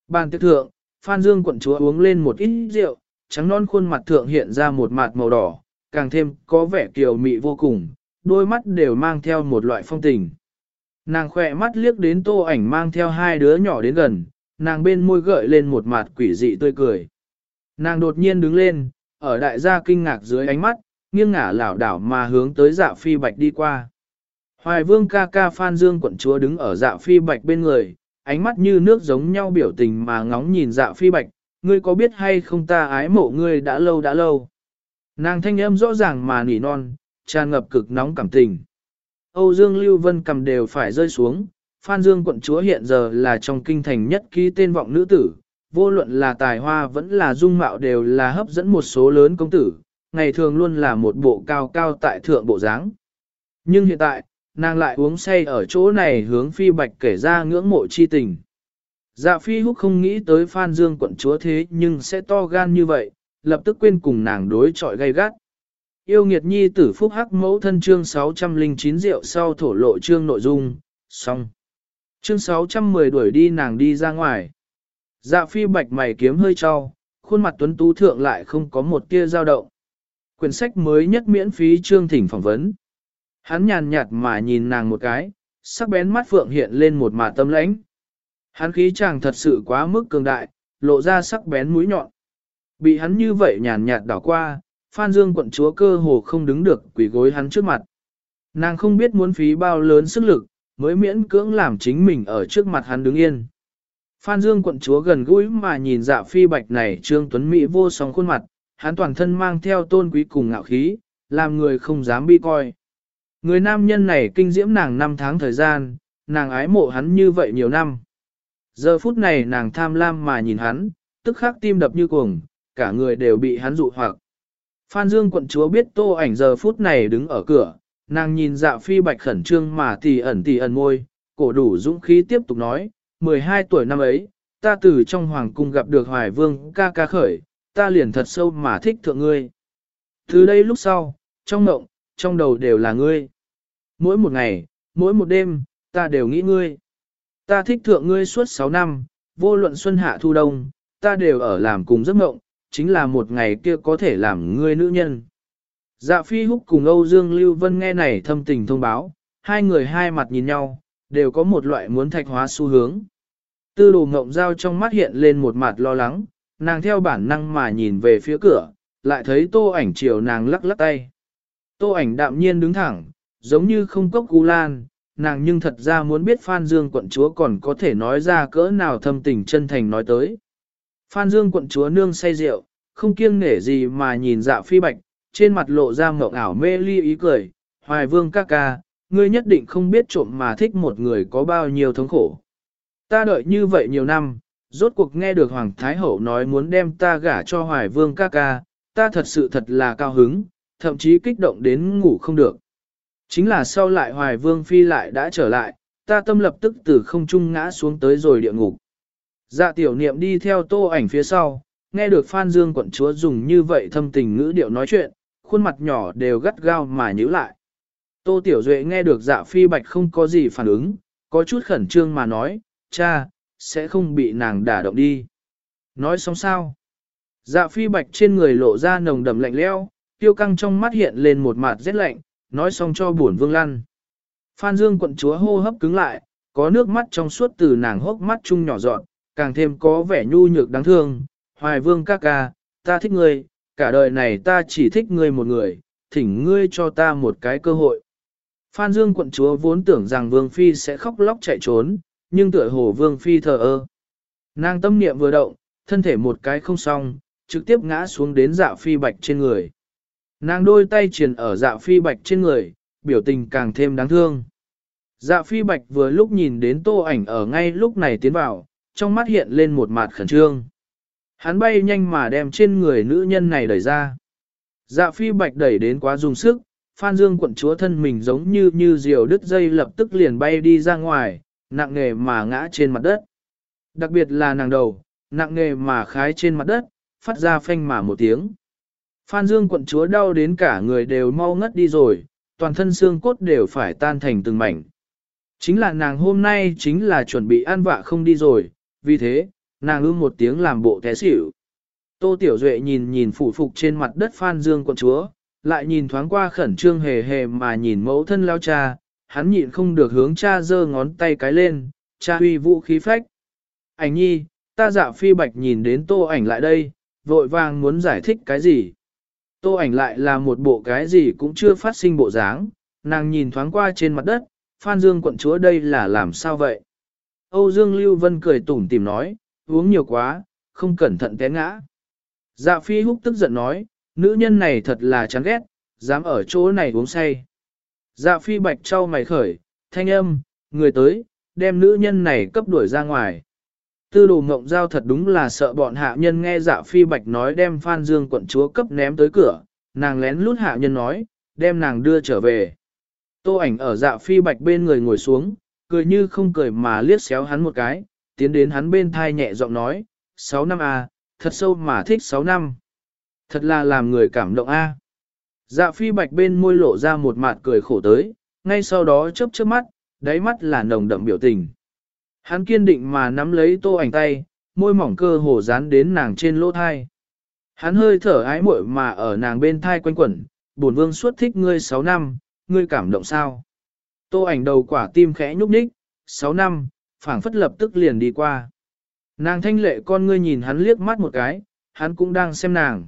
Bàn tiệc thượng, Phan Dương quận chúa uống lên một ít rượu, trắng non khuôn mặt thượng hiện ra một mặt màu đỏ, càng thêm có vẻ kiều mị vô cùng, đôi mắt đều mang theo một loại phong tình. Nàng khỏe mắt liếc đến tô ảnh mang theo hai đứa nhỏ đến gần, nàng bên môi gợi lên một mặt quỷ dị tươi cười. Nàng đột nhiên đứng lên, ở đại gia kinh ngạc dưới ánh mắt, nghiêng ngả lảo đảo mà hướng tới dạ phi bạch đi qua. Hoài vương ca ca Phan Dương quận chúa đứng ở dạ phi bạch bên người, ánh mắt như nước giống nhau biểu tình mà ngóng nhìn dạ phi bạch, ngươi có biết hay không ta ái mộ ngươi đã lâu đã lâu. Nàng thanh âm rõ ràng mà nỉ non, tràn ngập cực nóng cảm tình. Âu Dương Lưu Vân cầm đều phải rơi xuống, Phan Dương quận chúa hiện giờ là trong kinh thành nhất ký tên vọng nữ tử, vô luận là tài hoa vẫn là dung mạo đều là hấp dẫn một số lớn công tử, ngày thường luôn là một bộ cao cao tại thượng bộ dáng. Nhưng hiện tại, nàng lại uống say ở chỗ này hướng phi bạch kể ra ngưỡng mộ chi tình. Dạ phi húc không nghĩ tới Phan Dương quận chúa thế nhưng sẽ to gan như vậy, lập tức quên cùng nàng đối chọi gay gắt. Yêu nghiệt nhi tử phúc hắc mẫu thân chương 609 rượu sau thổ lộ chương nội dung, xong. Chương 610 đuổi đi nàng đi ra ngoài. Dạ phi bạch mày kiếm hơi cho, khuôn mặt tuấn tú thượng lại không có một tia dao động. Quyển sách mới nhất miễn phí chương thỉnh phỏng vấn. Hắn nhàn nhạt mà nhìn nàng một cái, sắc bén mắt phượng hiện lên một mà tâm lãnh. Hắn khí chàng thật sự quá mức cường đại, lộ ra sắc bén mũi nhọn. Bị hắn như vậy nhàn nhạt đảo qua, Phan Dương quận chúa cơ hồ không đứng được quỷ gối hắn trước mặt. Nàng không biết muốn phí bao lớn sức lực, mới miễn cưỡng làm chính mình ở trước mặt hắn đứng yên. Phan Dương quận chúa gần gũi mà nhìn dạ phi bạch này trương tuấn Mỹ vô song khuôn mặt, hắn toàn thân mang theo tôn quý cùng ngạo khí, làm người không dám bi coi. Người nam nhân này kinh diễm nàng năm tháng thời gian, nàng ái mộ hắn như vậy nhiều năm. Giờ phút này nàng tham lam mà nhìn hắn, tức khắc tim đập như cuồng, cả người đều bị hắn dụ hoặc. Phan Dương quận chúa biết tô ảnh giờ phút này đứng ở cửa, nàng nhìn dạ phi bạch khẩn trương mà tì ẩn tì ẩn môi, cổ đủ dũng khí tiếp tục nói, 12 tuổi năm ấy, ta từ trong hoàng cung gặp được hoài vương ca ca khởi, ta liền thật sâu mà thích thượng ngươi. Từ đây lúc sau, trong mộng, trong đầu đều là ngươi. Mỗi một ngày, mỗi một đêm, ta đều nghĩ ngươi. Ta thích thượng ngươi suốt 6 năm, vô luận xuân hạ thu đông, ta đều ở làm cùng giấc mộng, chính là một ngày kia có thể làm ngươi nữ nhân. Dạ phi húc cùng Âu Dương Lưu Vân nghe này thâm tình thông báo, hai người hai mặt nhìn nhau, đều có một loại muốn thạch hóa xu hướng. Tư đồ ngộng giao trong mắt hiện lên một mặt lo lắng, nàng theo bản năng mà nhìn về phía cửa, lại thấy tô ảnh chiều nàng lắc lắc tay. Tô ảnh đạm nhiên đứng thẳng, giống như không cốc gu lan, nàng nhưng thật ra muốn biết Phan Dương quận chúa còn có thể nói ra cỡ nào thâm tình chân thành nói tới. Phan Dương quận chúa nương say rượu, không kiêng nể gì mà nhìn dạ phi bạch, trên mặt lộ ra mộng ảo mê ly ý cười, hoài vương ca ca, ngươi nhất định không biết trộm mà thích một người có bao nhiêu thống khổ. Ta đợi như vậy nhiều năm, rốt cuộc nghe được Hoàng Thái Hậu nói muốn đem ta gả cho hoài vương ca ca, ta thật sự thật là cao hứng, thậm chí kích động đến ngủ không được. Chính là sau lại hoài vương phi lại đã trở lại, ta tâm lập tức từ không trung ngã xuống tới rồi địa ngục. Dạ tiểu niệm đi theo tô ảnh phía sau, nghe được Phan Dương quận chúa dùng như vậy thâm tình ngữ điệu nói chuyện, khuôn mặt nhỏ đều gắt gao mà nhíu lại. Tô Tiểu Duệ nghe được dạ phi bạch không có gì phản ứng, có chút khẩn trương mà nói, cha, sẽ không bị nàng đả động đi. Nói xong sao? Dạ phi bạch trên người lộ ra nồng đậm lạnh leo, tiêu căng trong mắt hiện lên một mặt rét lạnh, nói xong cho buồn vương lăn. Phan Dương quận chúa hô hấp cứng lại, có nước mắt trong suốt từ nàng hốc mắt chung nhỏ dọn, càng thêm có vẻ nhu nhược đáng thương. Hoài vương ca ca, ta thích ngươi, cả đời này ta chỉ thích ngươi một người, thỉnh ngươi cho ta một cái cơ hội. Phan Dương quận chúa vốn tưởng rằng vương phi sẽ khóc lóc chạy trốn, nhưng tựa hồ vương phi thờ ơ. Nàng tâm niệm vừa động, thân thể một cái không xong, trực tiếp ngã xuống đến dạ phi bạch trên người. Nàng đôi tay triền ở dạ phi bạch trên người, biểu tình càng thêm đáng thương. Dạ phi bạch vừa lúc nhìn đến tô ảnh ở ngay lúc này tiến vào, trong mắt hiện lên một mặt khẩn trương. Hắn bay nhanh mà đem trên người nữ nhân này đẩy ra. Dạ phi bạch đẩy đến quá dùng sức, Phan Dương quận chúa thân mình giống như như diều đứt dây lập tức liền bay đi ra ngoài, nặng nghề mà ngã trên mặt đất. Đặc biệt là nàng đầu, nặng nghề mà khái trên mặt đất, phát ra phanh mà một tiếng. Phan Dương quận chúa đau đến cả người đều mau ngất đi rồi, toàn thân xương cốt đều phải tan thành từng mảnh. Chính là nàng hôm nay chính là chuẩn bị ăn vạ không đi rồi, vì thế, nàng ư một tiếng làm bộ té xỉu. Tô Tiểu Duệ nhìn nhìn phủ phục trên mặt đất Phan Dương quận chúa, lại nhìn thoáng qua khẩn trương hề hề mà nhìn mẫu thân lao cha, hắn nhịn không được hướng cha giơ ngón tay cái lên, cha huy vũ khí phách. Ảnh nhi, ta dạ phi bạch nhìn đến tô ảnh lại đây, vội vàng muốn giải thích cái gì. Tô ảnh lại là một bộ cái gì cũng chưa phát sinh bộ dáng, nàng nhìn thoáng qua trên mặt đất, Phan Dương quận chúa đây là làm sao vậy? Âu Dương Lưu Vân cười tủm tỉm nói, uống nhiều quá, không cẩn thận té ngã. Dạ phi húc tức giận nói, nữ nhân này thật là chán ghét, dám ở chỗ này uống say. Dạ phi bạch trao mày khởi, thanh âm, người tới, đem nữ nhân này cấp đuổi ra ngoài. Tư đồ mộng giao thật đúng là sợ bọn hạ nhân nghe dạ phi bạch nói đem Phan Dương quận chúa cấp ném tới cửa, nàng lén lút hạ nhân nói, đem nàng đưa trở về. Tô ảnh ở dạ phi bạch bên người ngồi xuống, cười như không cười mà liếc xéo hắn một cái, tiến đến hắn bên thai nhẹ giọng nói, 6 năm à, thật sâu mà thích 6 năm. Thật là làm người cảm động a. Dạ phi bạch bên môi lộ ra một mặt cười khổ tới, ngay sau đó chớp chớp mắt, đáy mắt là nồng đậm biểu tình. Hắn kiên định mà nắm lấy tô ảnh tay, môi mỏng cơ hồ dán đến nàng trên lỗ thai. Hắn hơi thở ái muội mà ở nàng bên thai quanh quẩn, bổn vương suốt thích ngươi 6 năm, ngươi cảm động sao? Tô ảnh đầu quả tim khẽ nhúc nhích, 6 năm, phảng phất lập tức liền đi qua. Nàng thanh lệ con ngươi nhìn hắn liếc mắt một cái, hắn cũng đang xem nàng.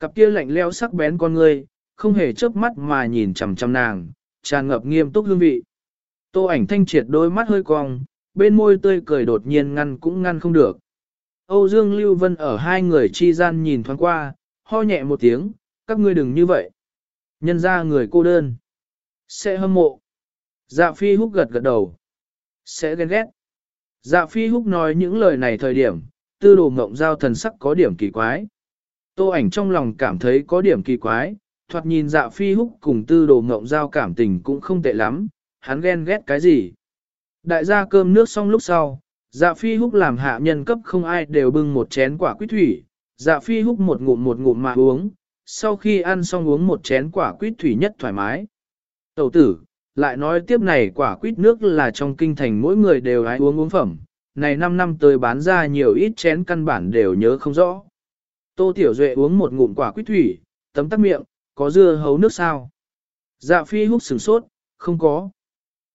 Cặp kia lạnh lẽo sắc bén con ngươi, không hề chớp mắt mà nhìn chằm chằm nàng, tràn ngập nghiêm túc hương vị. Tô ảnh thanh triệt đôi mắt hơi cong, bên môi tươi cười đột nhiên ngăn cũng ngăn không được. Âu Dương Lưu Vân ở hai người chi gian nhìn thoáng qua, ho nhẹ một tiếng, các ngươi đừng như vậy. Nhân ra người cô đơn. Sẽ hâm mộ. Dạ phi húc gật gật đầu. Sẽ ghen ghét. Dạ phi húc nói những lời này thời điểm, tư đồ mộng giao thần sắc có điểm kỳ quái. Tô ảnh trong lòng cảm thấy có điểm kỳ quái, thoạt nhìn dạ phi húc cùng tư đồ ngộng giao cảm tình cũng không tệ lắm, hắn ghen ghét cái gì. Đại gia cơm nước xong lúc sau, dạ phi húc làm hạ nhân cấp không ai đều bưng một chén quả quýt thủy, dạ phi húc một ngụm một ngụm mà uống, sau khi ăn xong uống một chén quả quýt thủy nhất thoải mái. Tẩu tử, lại nói tiếp này quả quýt nước là trong kinh thành mỗi người đều ai uống uống phẩm, này 5 năm tới bán ra nhiều ít chén căn bản đều nhớ không rõ. Tô Tiểu Duệ uống một ngụm quả quýt thủy, tấm tắc miệng, có dưa hấu nước sao? Dạ phi húc sửng sốt, không có.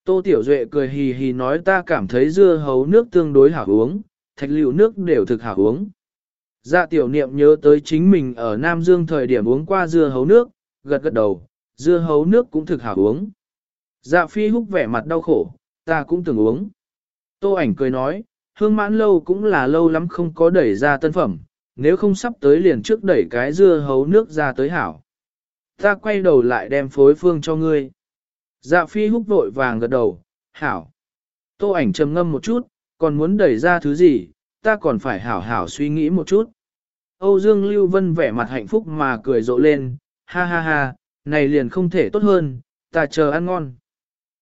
Tô Tiểu Duệ cười hì hì nói ta cảm thấy dưa hấu nước tương đối hảo uống, thạch liệu nước đều thực hảo uống. Dạ tiểu niệm nhớ tới chính mình ở Nam Dương thời điểm uống qua dưa hấu nước, gật gật đầu, dưa hấu nước cũng thực hảo uống. Dạ phi húc vẻ mặt đau khổ, ta cũng từng uống. Tô ảnh cười nói, hương mãn lâu cũng là lâu lắm không có đẩy ra tân phẩm, nếu không sắp tới liền trước đẩy cái dưa hấu nước ra tới hảo. Ta quay đầu lại đem phối phương cho ngươi. Dạ phi húc vội vàng gật đầu, hảo. Tô ảnh trầm ngâm một chút, còn muốn đẩy ra thứ gì, ta còn phải hảo hảo suy nghĩ một chút. Âu Dương Lưu Vân vẻ mặt hạnh phúc mà cười rộ lên, ha ha ha, này liền không thể tốt hơn, ta chờ ăn ngon.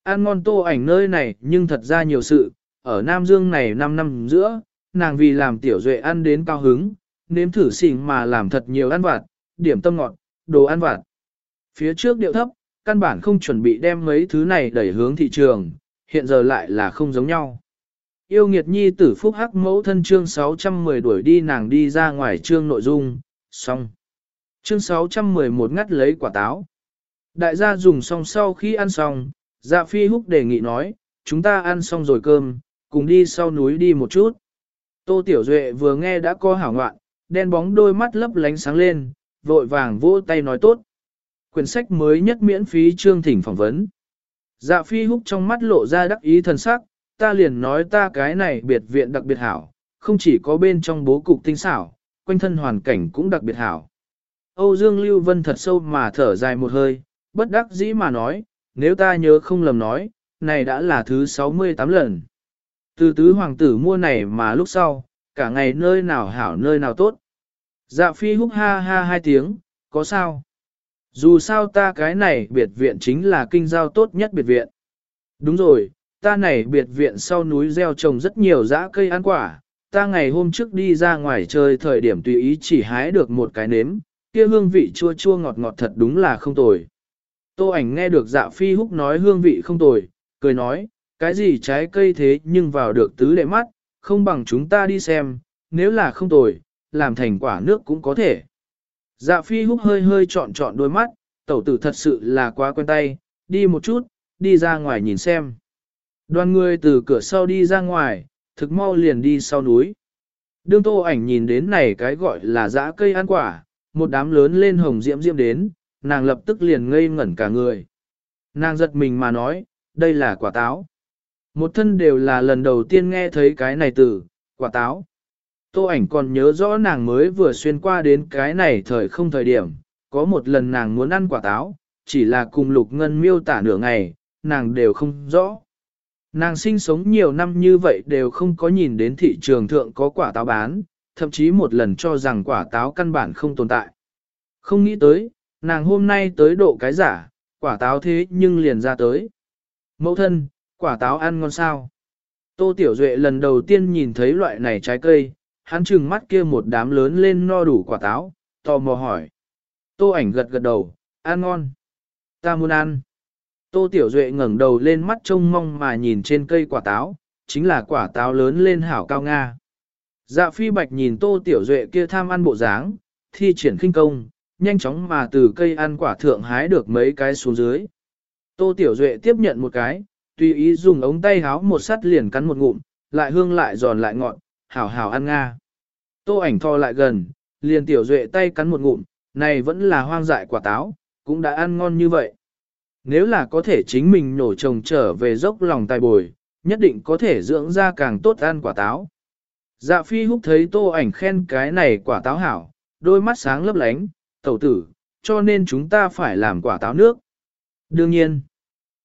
Ăn ngon tô ảnh nơi này nhưng thật ra nhiều sự, ở Nam Dương này 5 năm giữa, nàng vì làm tiểu duệ ăn đến cao hứng, nếm thử xỉn mà làm thật nhiều ăn vặt, điểm tâm ngọt, đồ ăn vặt. Phía trước điệu thấp, căn bản không chuẩn bị đem mấy thứ này đẩy hướng thị trường, hiện giờ lại là không giống nhau. Yêu nghiệt nhi tử phúc hắc mẫu thân chương 610 đuổi đi nàng đi ra ngoài chương nội dung, xong. Chương 611 ngắt lấy quả táo. Đại gia dùng xong sau khi ăn xong, dạ phi húc đề nghị nói, chúng ta ăn xong rồi cơm, cùng đi sau núi đi một chút. Tô Tiểu Duệ vừa nghe đã có hảo ngoạn, đen bóng đôi mắt lấp lánh sáng lên, vội vàng vỗ tay nói tốt. Quyển sách mới nhất miễn phí chương thỉnh phỏng vấn. Dạ phi húc trong mắt lộ ra đắc ý thần sắc, ta liền nói ta cái này biệt viện đặc biệt hảo, không chỉ có bên trong bố cục tinh xảo, quanh thân hoàn cảnh cũng đặc biệt hảo. Âu Dương Lưu Vân thật sâu mà thở dài một hơi, bất đắc dĩ mà nói, nếu ta nhớ không lầm nói, này đã là thứ 68 lần. Từ tứ hoàng tử mua này mà lúc sau, cả ngày nơi nào hảo nơi nào tốt. Dạ phi húc ha ha hai tiếng, có sao? Dù sao ta cái này biệt viện chính là kinh giao tốt nhất biệt viện. Đúng rồi, ta này biệt viện sau núi gieo trồng rất nhiều dã cây ăn quả, ta ngày hôm trước đi ra ngoài chơi thời điểm tùy ý chỉ hái được một cái nếm, kia hương vị chua chua ngọt ngọt thật đúng là không tồi. Tô ảnh nghe được dạ phi húc nói hương vị không tồi, cười nói, cái gì trái cây thế nhưng vào được tứ lệ mắt, không bằng chúng ta đi xem, nếu là không tồi, làm thành quả nước cũng có thể. Dạ phi húc hơi hơi trọn trọn đôi mắt, tẩu tử thật sự là quá quen tay, đi một chút, đi ra ngoài nhìn xem. Đoàn người từ cửa sau đi ra ngoài, thực mau liền đi sau núi. Đương tô ảnh nhìn đến này cái gọi là dã cây ăn quả, một đám lớn lên hồng diễm diễm đến, nàng lập tức liền ngây ngẩn cả người. Nàng giật mình mà nói, đây là quả táo. Một thân đều là lần đầu tiên nghe thấy cái này từ, quả táo. Tô ảnh còn nhớ rõ nàng mới vừa xuyên qua đến cái này thời không thời điểm, có một lần nàng muốn ăn quả táo, chỉ là cùng lục ngân miêu tả nửa ngày, nàng đều không rõ. Nàng sinh sống nhiều năm như vậy đều không có nhìn đến thị trường thượng có quả táo bán, thậm chí một lần cho rằng quả táo căn bản không tồn tại. Không nghĩ tới, nàng hôm nay tới độ cái giả, quả táo thế nhưng liền ra tới. Mẫu thân, quả táo ăn ngon sao? Tô Tiểu Duệ lần đầu tiên nhìn thấy loại này trái cây, hắn trừng mắt kia một đám lớn lên no đủ quả táo, tò mò hỏi. Tô ảnh gật gật đầu, ăn ngon. Ta muốn ăn. Tô Tiểu Duệ ngẩng đầu lên mắt trông mong mà nhìn trên cây quả táo, chính là quả táo lớn lên hảo cao Nga. Dạ phi bạch nhìn Tô Tiểu Duệ kia tham ăn bộ dáng, thi triển khinh công, nhanh chóng mà từ cây ăn quả thượng hái được mấy cái xuống dưới. Tô Tiểu Duệ tiếp nhận một cái, tùy ý dùng ống tay háo một sắt liền cắn một ngụm, lại hương lại giòn lại ngọt, hảo hảo ăn Nga. Tô ảnh thò lại gần, liền Tiểu Duệ tay cắn một ngụm, này vẫn là hoang dại quả táo, cũng đã ăn ngon như vậy. Nếu là có thể chính mình nổ trồng trở về dốc lòng tài bồi, nhất định có thể dưỡng ra càng tốt ăn quả táo. Dạ phi húc thấy tô ảnh khen cái này quả táo hảo, đôi mắt sáng lấp lánh, tẩu tử, cho nên chúng ta phải làm quả táo nước. Đương nhiên,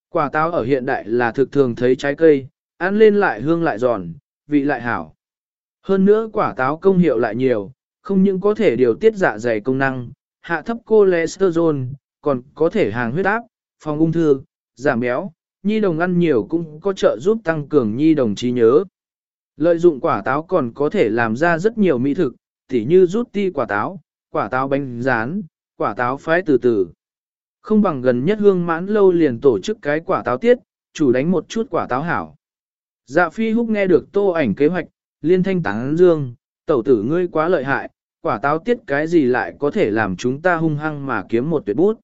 quả táo ở hiện đại là thực thường thấy trái cây, ăn lên lại hương lại giòn, vị lại hảo. Hơn nữa quả táo công hiệu lại nhiều, không những có thể điều tiết dạ dày công năng, hạ thấp cholesterol, còn có thể hàng huyết áp, phòng ung thư, giảm béo, nhi đồng ăn nhiều cũng có trợ giúp tăng cường nhi đồng trí nhớ. Lợi dụng quả táo còn có thể làm ra rất nhiều mỹ thực, tỉ như rút ti quả táo, quả táo bánh rán, quả táo phái từ từ. Không bằng gần nhất hương mãn lâu liền tổ chức cái quả táo tiết, chủ đánh một chút quả táo hảo. Dạ phi húc nghe được tô ảnh kế hoạch, liên thanh tán dương, tẩu tử ngươi quá lợi hại, quả táo tiết cái gì lại có thể làm chúng ta hung hăng mà kiếm một tuyệt bút.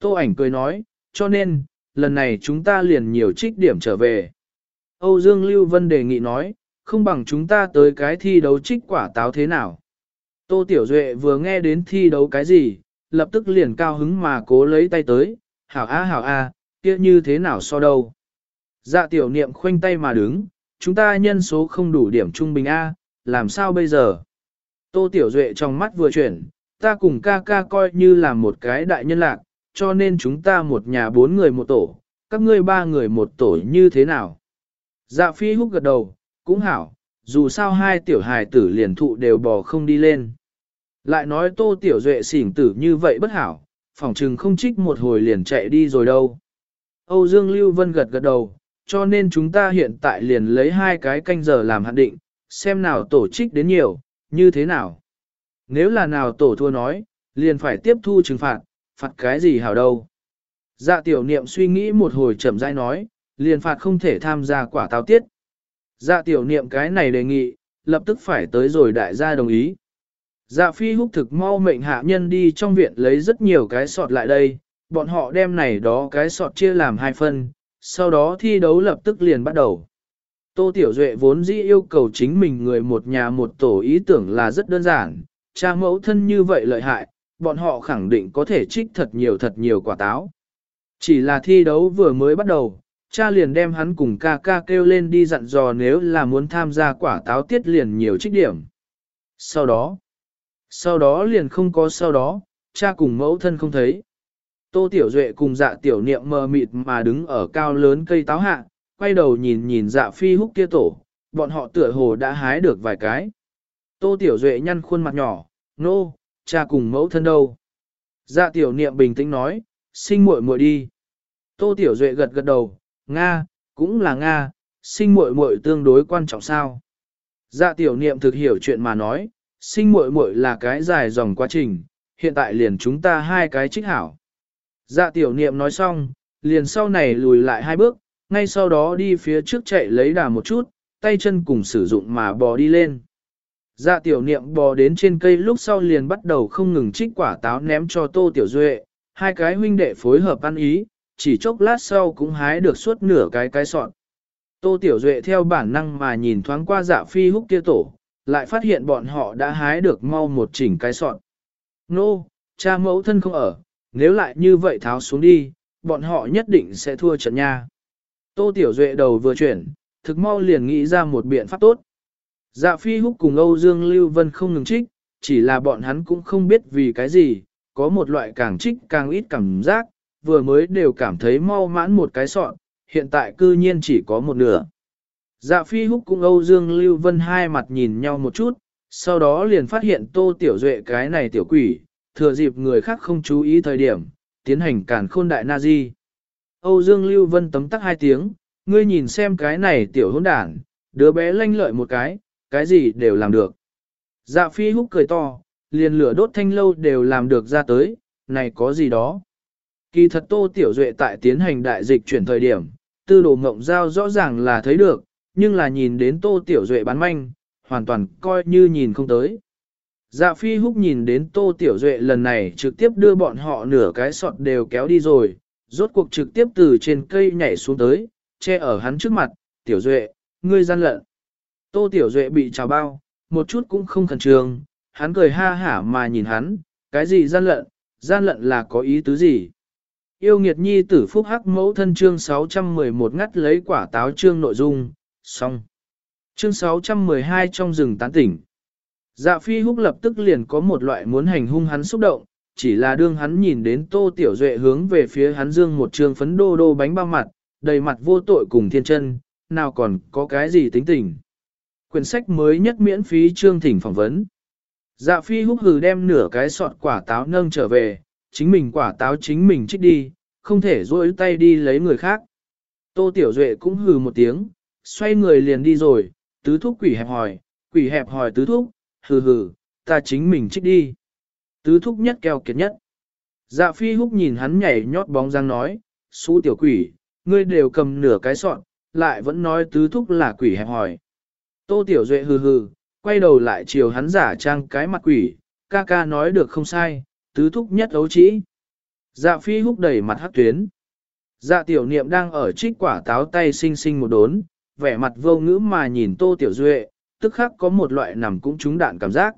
Tô ảnh cười nói, cho nên, lần này chúng ta liền nhiều trích điểm trở về. Âu Dương Lưu Vân đề nghị nói, không bằng chúng ta tới cái thi đấu trích quả táo thế nào. Tô Tiểu Duệ vừa nghe đến thi đấu cái gì, lập tức liền cao hứng mà cố lấy tay tới, hảo a hảo a, kia như thế nào so đâu. Dạ tiểu niệm khoanh tay mà đứng, chúng ta nhân số không đủ điểm trung bình A, làm sao bây giờ? Tô Tiểu Duệ trong mắt vừa chuyển, ta cùng ca ca coi như là một cái đại nhân lạc, cho nên chúng ta một nhà bốn người một tổ, các ngươi ba người một tổ như thế nào? Dạ phi húc gật đầu, cũng hảo, dù sao hai tiểu hài tử liền thụ đều bò không đi lên. Lại nói tô tiểu duệ xỉn tử như vậy bất hảo, phỏng chừng không trích một hồi liền chạy đi rồi đâu. Âu Dương Lưu Vân gật gật đầu, cho nên chúng ta hiện tại liền lấy hai cái canh giờ làm hạn định, xem nào tổ trích đến nhiều, như thế nào. Nếu là nào tổ thua nói, liền phải tiếp thu trừng phạt, phạt cái gì hảo đâu. Dạ tiểu niệm suy nghĩ một hồi chậm rãi nói, liền phạt không thể tham gia quả táo tiết. Dạ tiểu niệm cái này đề nghị, lập tức phải tới rồi đại gia đồng ý. Dạ phi húc thực mau mệnh hạ nhân đi trong viện lấy rất nhiều cái sọt lại đây, bọn họ đem này đó cái sọt chia làm hai phần, sau đó thi đấu lập tức liền bắt đầu. Tô Tiểu Duệ vốn dĩ yêu cầu chính mình người một nhà một tổ ý tưởng là rất đơn giản, cha mẫu thân như vậy lợi hại, bọn họ khẳng định có thể trích thật nhiều thật nhiều quả táo. Chỉ là thi đấu vừa mới bắt đầu, cha liền đem hắn cùng ca ca kêu lên đi dặn dò nếu là muốn tham gia quả táo tiết liền nhiều trích điểm. Sau đó, sau đó liền không có sau đó, cha cùng mẫu thân không thấy. Tô Tiểu Duệ cùng dạ tiểu niệm mờ mịt mà đứng ở cao lớn cây táo hạ, quay đầu nhìn nhìn dạ phi húc kia tổ, bọn họ tựa hồ đã hái được vài cái. Tô Tiểu Duệ nhăn khuôn mặt nhỏ, nô, no, cha cùng mẫu thân đâu. Dạ tiểu niệm bình tĩnh nói, sinh muội muội đi. Tô Tiểu Duệ gật gật đầu, Nga, cũng là Nga, sinh muội muội tương đối quan trọng sao. Dạ tiểu niệm thực hiểu chuyện mà nói, sinh muội muội là cái dài dòng quá trình, hiện tại liền chúng ta hai cái trích hảo. Dạ tiểu niệm nói xong, liền sau này lùi lại hai bước, ngay sau đó đi phía trước chạy lấy đà một chút, tay chân cùng sử dụng mà bò đi lên. Dạ tiểu niệm bò đến trên cây lúc sau liền bắt đầu không ngừng trích quả táo ném cho tô tiểu duệ, hai cái huynh đệ phối hợp ăn ý, chỉ chốc lát sau cũng hái được suốt nửa cái cái sọn. Tô tiểu duệ theo bản năng mà nhìn thoáng qua dạ phi húc kia tổ, lại phát hiện bọn họ đã hái được mau một chỉnh cái sọn. Nô, cha mẫu thân không ở, nếu lại như vậy tháo xuống đi, bọn họ nhất định sẽ thua trận nha. Tô Tiểu Duệ đầu vừa chuyển, thực mau liền nghĩ ra một biện pháp tốt. Dạ phi húc cùng Âu Dương Lưu Vân không ngừng trích, chỉ là bọn hắn cũng không biết vì cái gì, có một loại càng trích càng ít cảm giác, vừa mới đều cảm thấy mau mãn một cái sọn, hiện tại cư nhiên chỉ có một nửa. Dạ phi húc cùng Âu Dương Lưu Vân hai mặt nhìn nhau một chút, sau đó liền phát hiện Tô Tiểu Duệ cái này tiểu quỷ, thừa dịp người khác không chú ý thời điểm, tiến hành càn khôn đại na di. Âu Dương Lưu Vân tấm tắc hai tiếng, ngươi nhìn xem cái này tiểu hỗn đản, đứa bé lanh lợi một cái, cái gì đều làm được. Dạ phi húc cười to, liền lửa đốt thanh lâu đều làm được ra tới, này có gì đó. Kỳ thật tô tiểu duệ tại tiến hành đại dịch chuyển thời điểm, tư đồ mộng giao rõ ràng là thấy được, nhưng là nhìn đến tô tiểu duệ bán manh, hoàn toàn coi như nhìn không tới. Dạ phi húc nhìn đến tô tiểu duệ lần này trực tiếp đưa bọn họ nửa cái sọt đều kéo đi rồi, rốt cuộc trực tiếp từ trên cây nhảy xuống tới, che ở hắn trước mặt, tiểu duệ, ngươi gian lận. Tô tiểu duệ bị trào bao, một chút cũng không khẩn trương, hắn cười ha hả mà nhìn hắn, cái gì gian lận, gian lận là có ý tứ gì. Yêu nghiệt nhi tử phúc hắc mẫu thân chương 611 ngắt lấy quả táo chương nội dung, xong. Chương 612 trong rừng tán tỉnh. Dạ phi húc lập tức liền có một loại muốn hành hung hắn xúc động, chỉ là đương hắn nhìn đến tô tiểu duệ hướng về phía hắn dương một trường phấn đô đô bánh bao mặt, đầy mặt vô tội cùng thiên chân, nào còn có cái gì tính tình. Quyển sách mới nhất miễn phí chương thỉnh phỏng vấn. Dạ phi húc hừ đem nửa cái sọt quả táo nâng trở về, chính mình quả táo chính mình trích đi, không thể rỗi tay đi lấy người khác. Tô Tiểu Duệ cũng hừ một tiếng, xoay người liền đi rồi, tứ thúc quỷ hẹp hỏi, quỷ hẹp hỏi tứ thúc, hừ hừ, ta chính mình trích đi. Tứ thúc nhất keo kiệt nhất. Dạ phi húc nhìn hắn nhảy nhót bóng răng nói, xú tiểu quỷ, ngươi đều cầm nửa cái sọn, lại vẫn nói tứ thúc là quỷ hẹp hỏi. Tô tiểu duệ hừ hừ, quay đầu lại chiều hắn giả trang cái mặt quỷ, ca ca nói được không sai, tứ thúc nhất ấu trĩ. Dạ phi húc đẩy mặt hắc tuyến. Dạ tiểu niệm đang ở trích quả táo tay xinh xinh một đốn, vẻ mặt vô ngữ mà nhìn tô tiểu duệ, tức khắc có một loại nằm cũng trúng đạn cảm giác.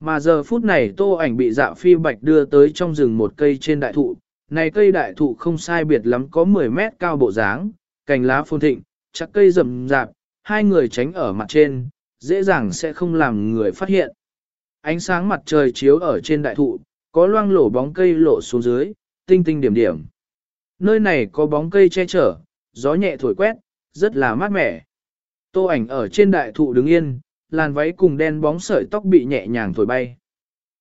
Mà giờ phút này tô ảnh bị dạ phi bạch đưa tới trong rừng một cây trên đại thụ, này cây đại thụ không sai biệt lắm có 10 mét cao bộ dáng, cành lá phồn thịnh, chắc cây rậm rạp, hai người tránh ở mặt trên, dễ dàng sẽ không làm người phát hiện. Ánh sáng mặt trời chiếu ở trên đại thụ, có loang lổ bóng cây lộ xuống dưới, tinh tinh điểm điểm. Nơi này có bóng cây che chở, gió nhẹ thổi quét, rất là mát mẻ. Tô ảnh ở trên đại thụ đứng yên, làn váy cùng đen bóng sợi tóc bị nhẹ nhàng thổi bay.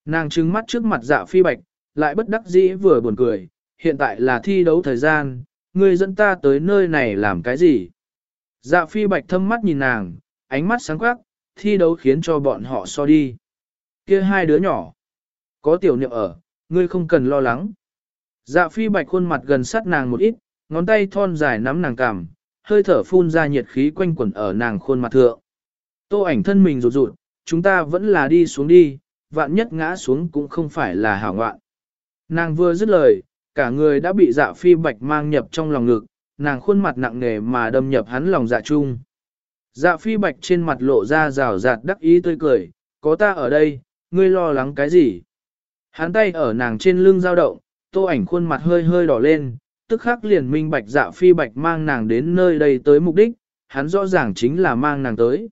Nàng trừng mắt trước mặt dạ phi bạch, lại bất đắc dĩ vừa buồn cười, hiện tại là thi đấu thời gian, ngươi dẫn ta tới nơi này làm cái gì? Dạ phi bạch thâm mắt nhìn nàng, ánh mắt sáng quắc, thi đấu khiến cho bọn họ so đi. Kia hai đứa nhỏ, có tiểu niệm ở, ngươi không cần lo lắng. Dạ phi bạch khuôn mặt gần sát nàng một ít, ngón tay thon dài nắm nàng cằm, hơi thở phun ra nhiệt khí quanh quẩn ở nàng khuôn mặt thượng. Tô ảnh thân mình rụt rụt, chúng ta vẫn là đi xuống đi, vạn nhất ngã xuống cũng không phải là hảo ngoạn. Nàng vừa dứt lời, cả người đã bị dạ phi bạch mang nhập trong lòng ngực, nàng khuôn mặt nặng nề mà đâm nhập hắn lòng dạ chung. Dạ phi bạch trên mặt lộ ra rào rạt đắc ý tươi cười, có ta ở đây, ngươi lo lắng cái gì? Hắn tay ở nàng trên lưng dao động, tô ảnh khuôn mặt hơi hơi đỏ lên, tức khắc liền minh bạch dạ phi bạch mang nàng đến nơi đây tới mục đích, hắn rõ ràng chính là mang nàng tới.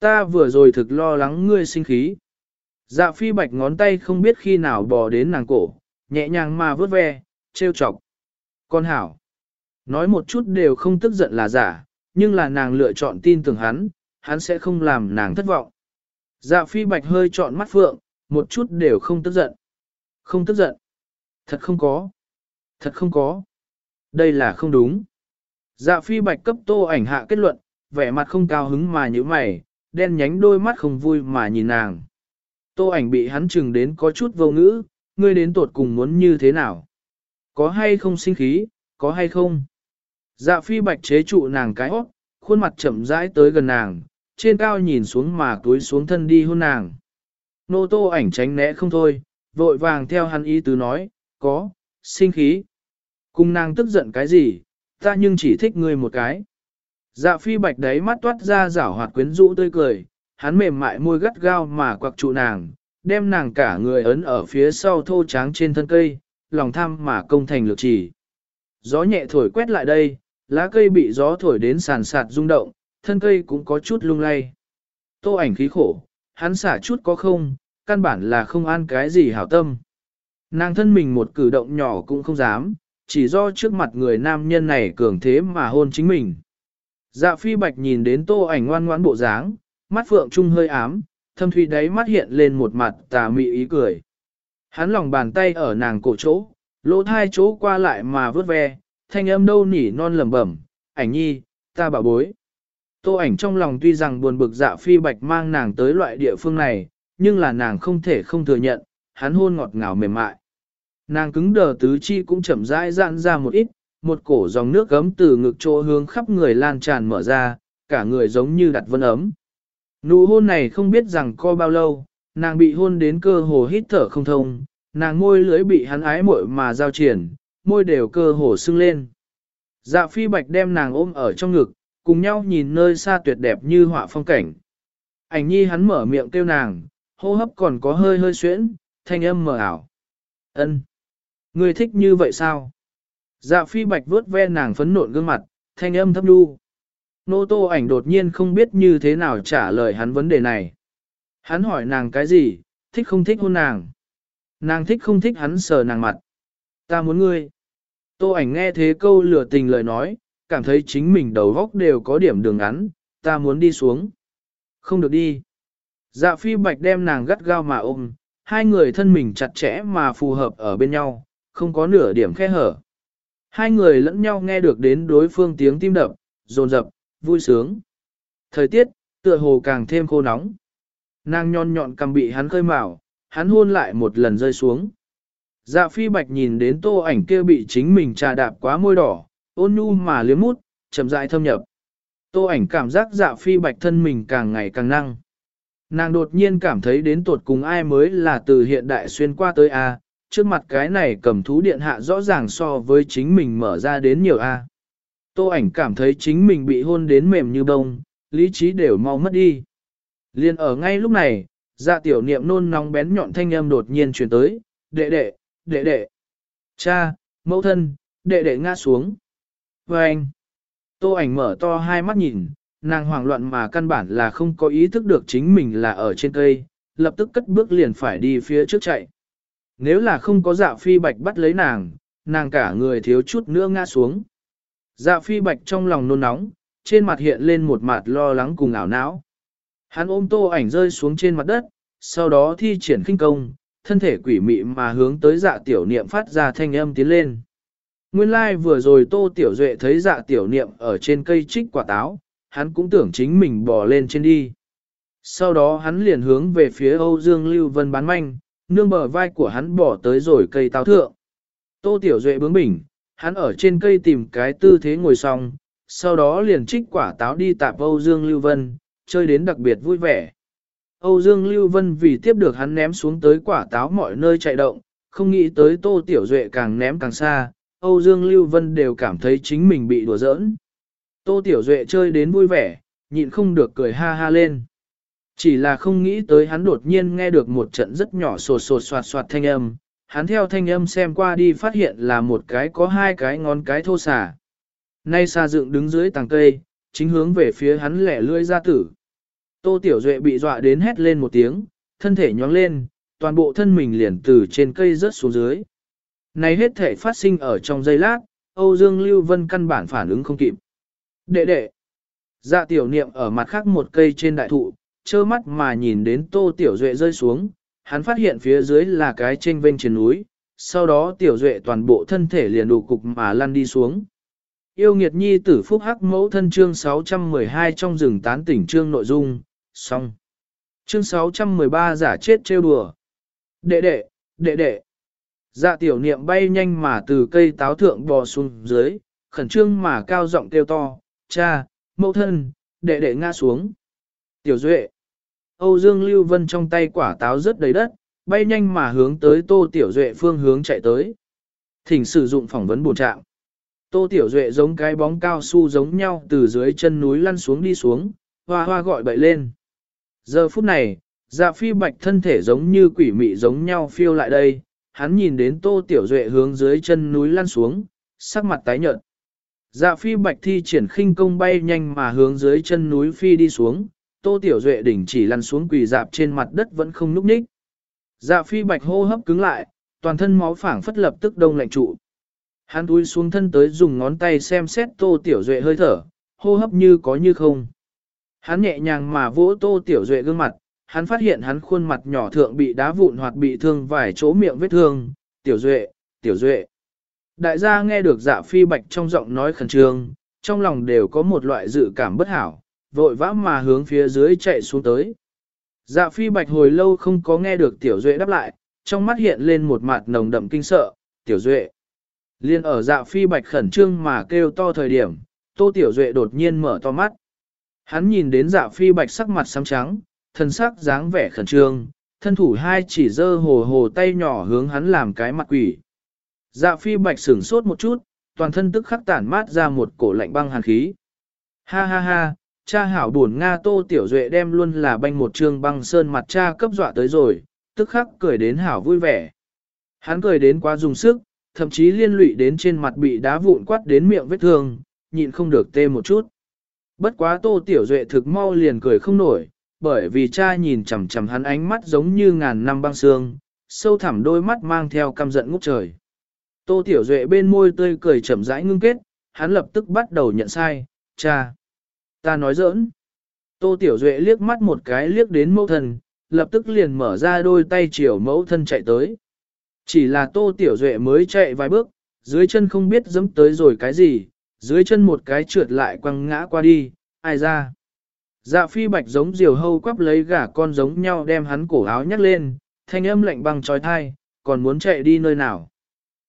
Ta vừa rồi thực lo lắng ngươi sinh khí. Dạ phi bạch ngón tay không biết khi nào bò đến nàng cổ, nhẹ nhàng mà vớt ve, trêu chọc. Con hảo. Nói một chút đều không tức giận là giả, nhưng là nàng lựa chọn tin tưởng hắn, hắn sẽ không làm nàng thất vọng. Dạ phi bạch hơi chọn mắt phượng, một chút đều không tức giận. Không tức giận. Thật không có. Thật không có. Đây là không đúng. Dạ phi bạch cấp tô ảnh hạ kết luận, vẻ mặt không cao hứng mà như mày, đen nhánh đôi mắt không vui mà nhìn nàng. Tô ảnh bị hắn chừng đến có chút vô ngữ, ngươi đến tuột cùng muốn như thế nào? Có hay không sinh khí, có hay không? Dạ phi bạch chế trụ nàng cái hót, khuôn mặt chậm rãi tới gần nàng, trên cao nhìn xuống mà túi xuống thân đi hôn nàng. Nô tô ảnh tránh né không thôi, vội vàng theo hắn ý tứ nói, có, sinh khí. Cùng nàng tức giận cái gì, ta nhưng chỉ thích ngươi một cái. Dạ phi bạch đấy mắt toát ra rảo hoạt quyến rũ tươi cười, hắn mềm mại môi gắt gao mà quặc trụ nàng, đem nàng cả người ấn ở phía sau thô tráng trên thân cây, lòng tham mà công thành lược chỉ. Gió nhẹ thổi quét lại đây, lá cây bị gió thổi đến sàn sạt rung động, thân cây cũng có chút lung lay. Tô ảnh khí khổ, hắn xả chút có không, căn bản là không an cái gì hảo tâm. Nàng thân mình một cử động nhỏ cũng không dám, chỉ do trước mặt người nam nhân này cường thế mà hôn chính mình. Dạ phi bạch nhìn đến tô ảnh ngoan ngoãn bộ dáng, mắt phượng trung hơi ám, thâm thủy đáy mắt hiện lên một mặt tà mị ý cười. Hắn lòng bàn tay ở nàng cổ chỗ, lỗ thai chỗ qua lại mà vớt ve, thanh âm đâu nỉ non lẩm bẩm, ảnh nhi, ta bảo bối. Tô ảnh trong lòng tuy rằng buồn bực dạ phi bạch mang nàng tới loại địa phương này, nhưng là nàng không thể không thừa nhận, hắn hôn ngọt ngào mềm mại. Nàng cứng đờ tứ chi cũng chậm rãi giãn ra một ít, một cổ dòng nước gấm từ ngực chỗ hướng khắp người lan tràn mở ra, cả người giống như đặt vân ấm. Nụ hôn này không biết rằng co bao lâu, nàng bị hôn đến cơ hồ hít thở không thông, nàng môi lưỡi bị hắn ái muội mà giao triển, môi đều cơ hồ sưng lên. Dạ phi bạch đem nàng ôm ở trong ngực, cùng nhau nhìn nơi xa tuyệt đẹp như họa phong cảnh. Ảnh nhi hắn mở miệng kêu nàng, hô hấp còn có hơi hơi xuyễn, thanh âm mờ ảo. Ân, Ngươi thích như vậy sao? Dạ phi bạch vuốt ve nàng phấn nộn gương mặt, thanh âm thấp đu. Nô tô ảnh đột nhiên không biết như thế nào trả lời hắn vấn đề này. Hắn hỏi nàng cái gì, thích không thích hôn nàng. Nàng thích không thích hắn sờ nàng mặt. Ta muốn ngươi. Tô ảnh nghe thế câu lừa tình lời nói, cảm thấy chính mình đầu góc đều có điểm đường ngắn, ta muốn đi xuống. Không được đi. Dạ phi bạch đem nàng gắt gao mà ôm, hai người thân mình chặt chẽ mà phù hợp ở bên nhau, không có nửa điểm khe hở. Hai người lẫn nhau nghe được đến đối phương tiếng tim đập, rồn rập, vui sướng. Thời tiết, tựa hồ càng thêm khô nóng. Nàng nhon nhọn cầm bị hắn khơi mào, hắn hôn lại một lần rơi xuống. Dạ phi bạch nhìn đến tô ảnh kia bị chính mình trà đạp quá môi đỏ, ôn nhu mà liếm mút, chậm rãi thâm nhập. Tô ảnh cảm giác dạ phi bạch thân mình càng ngày càng năng. Nàng đột nhiên cảm thấy đến tột cùng ai mới là từ hiện đại xuyên qua tới A, trước mặt cái này cầm thú điện hạ rõ ràng so với chính mình mở ra đến nhiều A. Tô ảnh cảm thấy chính mình bị hôn đến mềm như bông, lý trí đều mau mất đi. Liên ở ngay lúc này, dạ tiểu niệm nôn nóng bén nhọn thanh âm đột nhiên truyền tới, đệ đệ, đệ đệ, cha, mẫu thân, đệ đệ ngã xuống. Và anh, tô ảnh mở to hai mắt nhìn, nàng hoảng loạn mà căn bản là không có ý thức được chính mình là ở trên cây, lập tức cất bước liền phải đi phía trước chạy. Nếu là không có dạ phi bạch bắt lấy nàng, nàng cả người thiếu chút nữa ngã xuống. Dạ phi bạch trong lòng nôn nóng, trên mặt hiện lên một mặt lo lắng cùng ảo não. Hắn ôm tô ảnh rơi xuống trên mặt đất, sau đó thi triển khinh công, thân thể quỷ mị mà hướng tới dạ tiểu niệm phát ra thanh âm tiến lên. Nguyên lai like vừa rồi tô tiểu duệ thấy dạ tiểu niệm ở trên cây trích quả táo, hắn cũng tưởng chính mình bò lên trên đi. Sau đó hắn liền hướng về phía Âu Dương Lưu Vân bán manh, nương bờ vai của hắn bỏ tới rồi cây táo thượng. Tô Tiểu Duệ bướng bỉnh, hắn ở trên cây tìm cái tư thế ngồi xong, sau đó liền trích quả táo đi tạp Âu Dương Lưu Vân, chơi đến đặc biệt vui vẻ. Âu Dương Lưu Vân vì tiếp được hắn ném xuống tới quả táo mọi nơi chạy động, không nghĩ tới Tô Tiểu Duệ càng ném càng xa, Âu Dương Lưu Vân đều cảm thấy chính mình bị đùa giỡn. Tô Tiểu Duệ chơi đến vui vẻ, nhịn không được cười ha ha lên. Chỉ là không nghĩ tới hắn đột nhiên nghe được một trận rất nhỏ sột sột soạt soạt thanh âm, hắn theo thanh âm xem qua đi phát hiện là một cái có hai cái ngón cái thô xả. Nay xa dựng đứng dưới tàng cây, chính hướng về phía hắn lẻ lươi ra tử. Tô Tiểu Duệ bị dọa đến hét lên một tiếng, thân thể nhóng lên, toàn bộ thân mình liền từ trên cây rớt xuống dưới. Này hết thể phát sinh ở trong giây lát, Âu Dương Lưu Vân căn bản phản ứng không kịp. Đệ đệ. Dạ tiểu niệm ở mặt khác một cây trên đại thụ, trơ mắt mà nhìn đến tô tiểu duệ rơi xuống, hắn phát hiện phía dưới là cái trên vênh trên núi, sau đó tiểu duệ toàn bộ thân thể liền đủ cục mà lăn đi xuống. Yêu nghiệt nhi tử phúc hắc mẫu thân chương 612 trong rừng tán tỉnh chương nội dung, xong. Chương 613 giả chết trêu đùa. Đệ đệ, đệ đệ. Dạ tiểu niệm bay nhanh mà từ cây táo thượng bò xuống dưới, khẩn trương mà cao giọng kêu to, cha, mẫu thân, đệ đệ ngã xuống. Tiểu Duệ. Âu Dương Lưu Vân trong tay quả táo rất đầy đất, bay nhanh mà hướng tới Tô Tiểu Duệ phương hướng chạy tới. Thỉnh sử dụng phỏng vấn bổ trạng. Tô Tiểu Duệ giống cái bóng cao su giống nhau từ dưới chân núi lăn xuống đi xuống, hoa hoa gọi bậy lên. Giờ phút này, dạ phi bạch thân thể giống như quỷ mị giống nhau phiêu lại đây, hắn nhìn đến Tô Tiểu Duệ hướng dưới chân núi lăn xuống, sắc mặt tái nhợt. Dạ phi bạch thi triển khinh công bay nhanh mà hướng dưới chân núi phi đi xuống, Tô Tiểu Duệ đỉnh chỉ lăn xuống quỳ dạp trên mặt đất vẫn không núp ních. Dạ phi bạch hô hấp cứng lại, toàn thân máu phảng phất lập tức đông lạnh trụ. Hắn túi xuống thân tới dùng ngón tay xem xét Tô Tiểu Duệ hơi thở, hô hấp như có như không. Hắn nhẹ nhàng mà vỗ Tô Tiểu Duệ gương mặt, hắn phát hiện hắn khuôn mặt nhỏ thượng bị đá vụn hoặc bị thương vài chỗ miệng vết thương. Tiểu Duệ, Tiểu Duệ. Đại gia nghe được dạ phi bạch trong giọng nói khẩn trương, trong lòng đều có một loại dự cảm bất hảo, vội vã mà hướng phía dưới chạy xuống tới. Dạ phi bạch hồi lâu không có nghe được tiểu duệ đáp lại, trong mắt hiện lên một mặt nồng đậm kinh sợ, tiểu duệ. Liên ở dạ phi bạch khẩn trương mà kêu to thời điểm, tô tiểu duệ đột nhiên mở to mắt. Hắn nhìn đến dạ phi bạch sắc mặt xám trắng, thân sắc dáng vẻ khẩn trương, thân thủ hai chỉ dơ hồ hồ tay nhỏ hướng hắn làm cái mặt quỷ. Dạ phi bạch sửng sốt một chút, toàn thân tức khắc tản mát ra một cổ lạnh băng hàn khí. Ha ha ha, cha hảo buồn Nga Tô Tiểu Duệ đem luôn là banh một trương băng sơn mặt cha cấp dọa tới rồi, tức khắc cười đến hảo vui vẻ. Hắn cười đến quá dùng sức, thậm chí liên lụy đến trên mặt bị đá vụn quát đến miệng vết thương, nhịn không được tê một chút. Bất quá Tô Tiểu Duệ thực mau liền cười không nổi, bởi vì cha nhìn chằm chằm hắn ánh mắt giống như ngàn năm băng sương, sâu thẳm đôi mắt mang theo căm giận ngút trời. Tô Tiểu Duệ bên môi tươi cười chậm rãi ngưng kết, hắn lập tức bắt đầu nhận sai, cha. Ta nói giỡn. Tô Tiểu Duệ liếc mắt một cái liếc đến mẫu thân, lập tức liền mở ra đôi tay chiều mẫu thân chạy tới. Chỉ là Tô Tiểu Duệ mới chạy vài bước, dưới chân không biết dẫm tới rồi cái gì, dưới chân một cái trượt lại quăng ngã qua đi, ai ra. Dạ phi bạch giống diều hâu quắp lấy gà con giống nhau đem hắn cổ áo nhắc lên, thanh âm lạnh băng trói thai, còn muốn chạy đi nơi nào.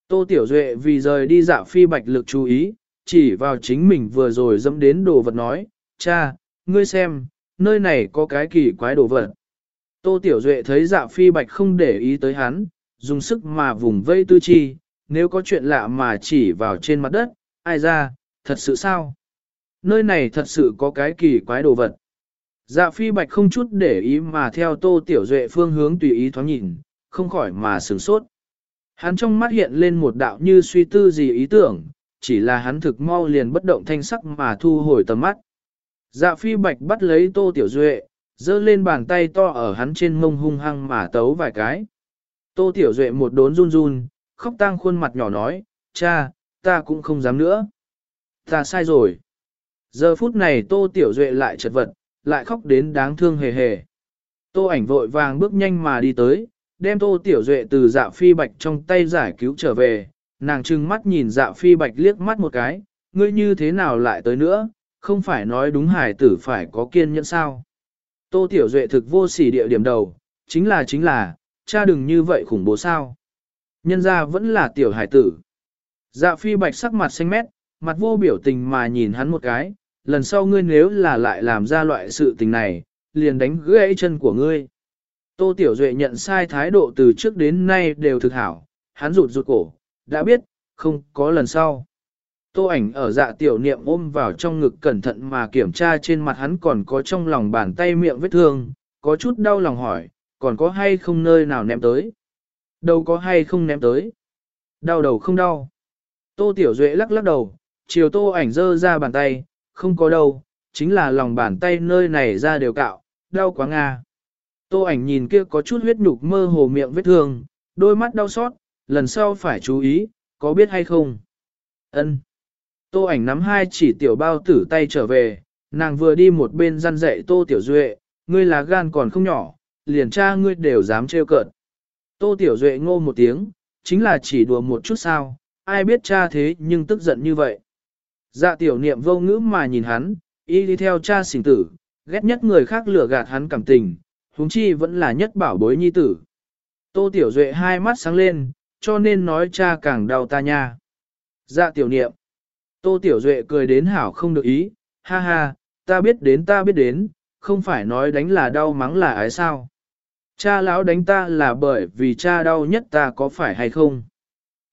Tô Tiểu Duệ vì rời đi dạ phi bạch lực chú ý, chỉ vào chính mình vừa rồi dẫm đến đồ vật nói, cha, ngươi xem, nơi này có cái kỳ quái đồ vật. Tô Tiểu Duệ thấy dạ phi bạch không để ý tới hắn, dùng sức mà vùng vây tư chi, nếu có chuyện lạ mà chỉ vào trên mặt đất, ai ra, thật sự sao? Nơi này thật sự có cái kỳ quái đồ vật. Dạ phi bạch không chút để ý mà theo Tô Tiểu Duệ phương hướng tùy ý thoáng nhìn, không khỏi mà sửng sốt. Hắn trong mắt hiện lên một đạo như suy tư gì ý tưởng, chỉ là hắn thực mau liền bất động thanh sắc mà thu hồi tầm mắt. Dạ phi bạch bắt lấy tô tiểu duệ, giơ lên bàn tay to ở hắn trên mông hung hăng mà tấu vài cái. Tô tiểu duệ một đốn run run, khóc tang khuôn mặt nhỏ nói, cha, ta cũng không dám nữa. Ta sai rồi. Giờ phút này tô tiểu duệ lại chật vật, lại khóc đến đáng thương hề hề. Tô ảnh vội vàng bước nhanh mà đi tới, đem tô tiểu duệ từ dạ phi bạch trong tay giải cứu trở về, nàng trừng mắt nhìn dạ phi bạch liếc mắt một cái, ngươi như thế nào lại tới nữa, không phải nói đúng hải tử phải có kiên nhẫn sao. Tô Tiểu Duệ thực vô sỉ địa điểm đầu, chính là chính là, cha đừng như vậy khủng bố sao. Nhân ra vẫn là tiểu hải tử. Dạ phi bạch sắc mặt xanh mét, mặt vô biểu tình mà nhìn hắn một cái, lần sau ngươi nếu là lại làm ra loại sự tình này, liền đánh gãy chân của ngươi. Tô Tiểu Duệ nhận sai thái độ từ trước đến nay đều thực hảo, hắn rụt rụt cổ, đã biết, không có lần sau. Tô ảnh ở dạ tiểu niệm ôm vào trong ngực cẩn thận mà kiểm tra trên mặt hắn còn có trong lòng bàn tay miệng vết thương, có chút đau lòng hỏi, còn có hay không nơi nào ném tới? Đâu có hay không ném tới? Đau đầu không đau. Tô tiểu duệ lắc lắc đầu, chiều tô ảnh dơ ra bàn tay, không có đâu, chính là lòng bàn tay nơi này ra đều cạo, đau quá nga. Tô ảnh nhìn kia có chút huyết nhục mơ hồ miệng vết thương, đôi mắt đau xót, lần sau phải chú ý, có biết hay không? Ân. Tô ảnh nắm hai chỉ tiểu bao tử tay trở về, nàng vừa đi một bên răn dạy Tô Tiểu Duệ, ngươi là gan còn không nhỏ, liền cha ngươi đều dám trêu cợt. Tô Tiểu Duệ ngô một tiếng, chính là chỉ đùa một chút sao, ai biết cha thế nhưng tức giận như vậy. Dạ tiểu niệm vô ngữ mà nhìn hắn, y đi theo cha xỉn tử, ghét nhất người khác lừa gạt hắn cảm tình, huống chi vẫn là nhất bảo bối nhi tử. Tô Tiểu Duệ hai mắt sáng lên, cho nên nói cha càng đau ta nha. Dạ tiểu niệm. Tô Tiểu Duệ cười đến hảo không được ý, ha ha, ta biết đến ta biết đến, không phải nói đánh là đau mắng là ái sao. Cha lão đánh ta là bởi vì cha đau nhất ta có phải hay không?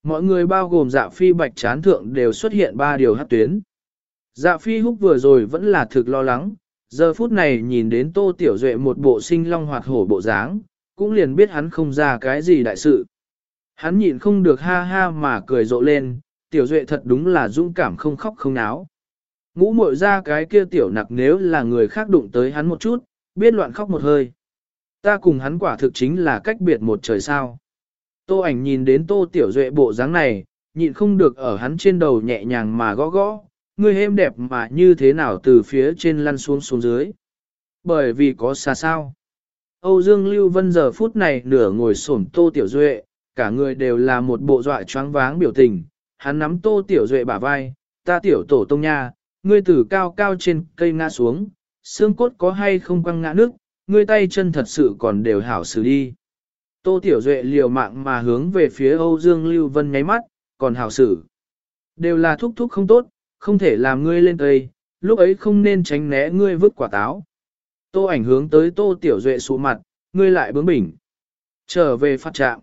Mọi người bao gồm dạ phi bạch chán thượng đều xuất hiện ba điều hát tuyến. Dạ phi húc vừa rồi vẫn là thực lo lắng, giờ phút này nhìn đến tô tiểu duệ một bộ sinh long hoạt hổ bộ dáng, cũng liền biết hắn không ra cái gì đại sự. Hắn nhịn không được ha ha mà cười rộ lên, tiểu duệ thật đúng là dũng cảm không khóc không náo. Ngũ muội ra cái kia tiểu nặc nếu là người khác đụng tới hắn một chút, biết loạn khóc một hơi. Ta cùng hắn quả thực chính là cách biệt một trời sao. Tô ảnh nhìn đến tô tiểu duệ bộ dáng này, nhịn không được ở hắn trên đầu nhẹ nhàng mà gõ gõ, người êm đẹp mà như thế nào từ phía trên lăn xuống xuống dưới. Bởi vì có xa sao. Âu Dương Lưu Vân giờ phút này nửa ngồi xổm tô tiểu duệ, cả người đều là một bộ dọa choáng váng biểu tình, hắn nắm tô tiểu duệ bả vai, ta tiểu tổ tông nha, ngươi từ cao cao trên cây ngã xuống, xương cốt có hay không quăng ngã nước, ngươi tay chân thật sự còn đều hảo xử đi. Tô Tiểu Duệ liều mạng mà hướng về phía Âu Dương Lưu Vân nháy mắt, còn hảo xử. Đều là thúc thúc không tốt, không thể làm ngươi lên cây, lúc ấy không nên tránh né ngươi vứt quả táo. Tô ảnh hướng tới Tô Tiểu Duệ sụ mặt, ngươi lại bướng bỉnh. Trở về phát trạng.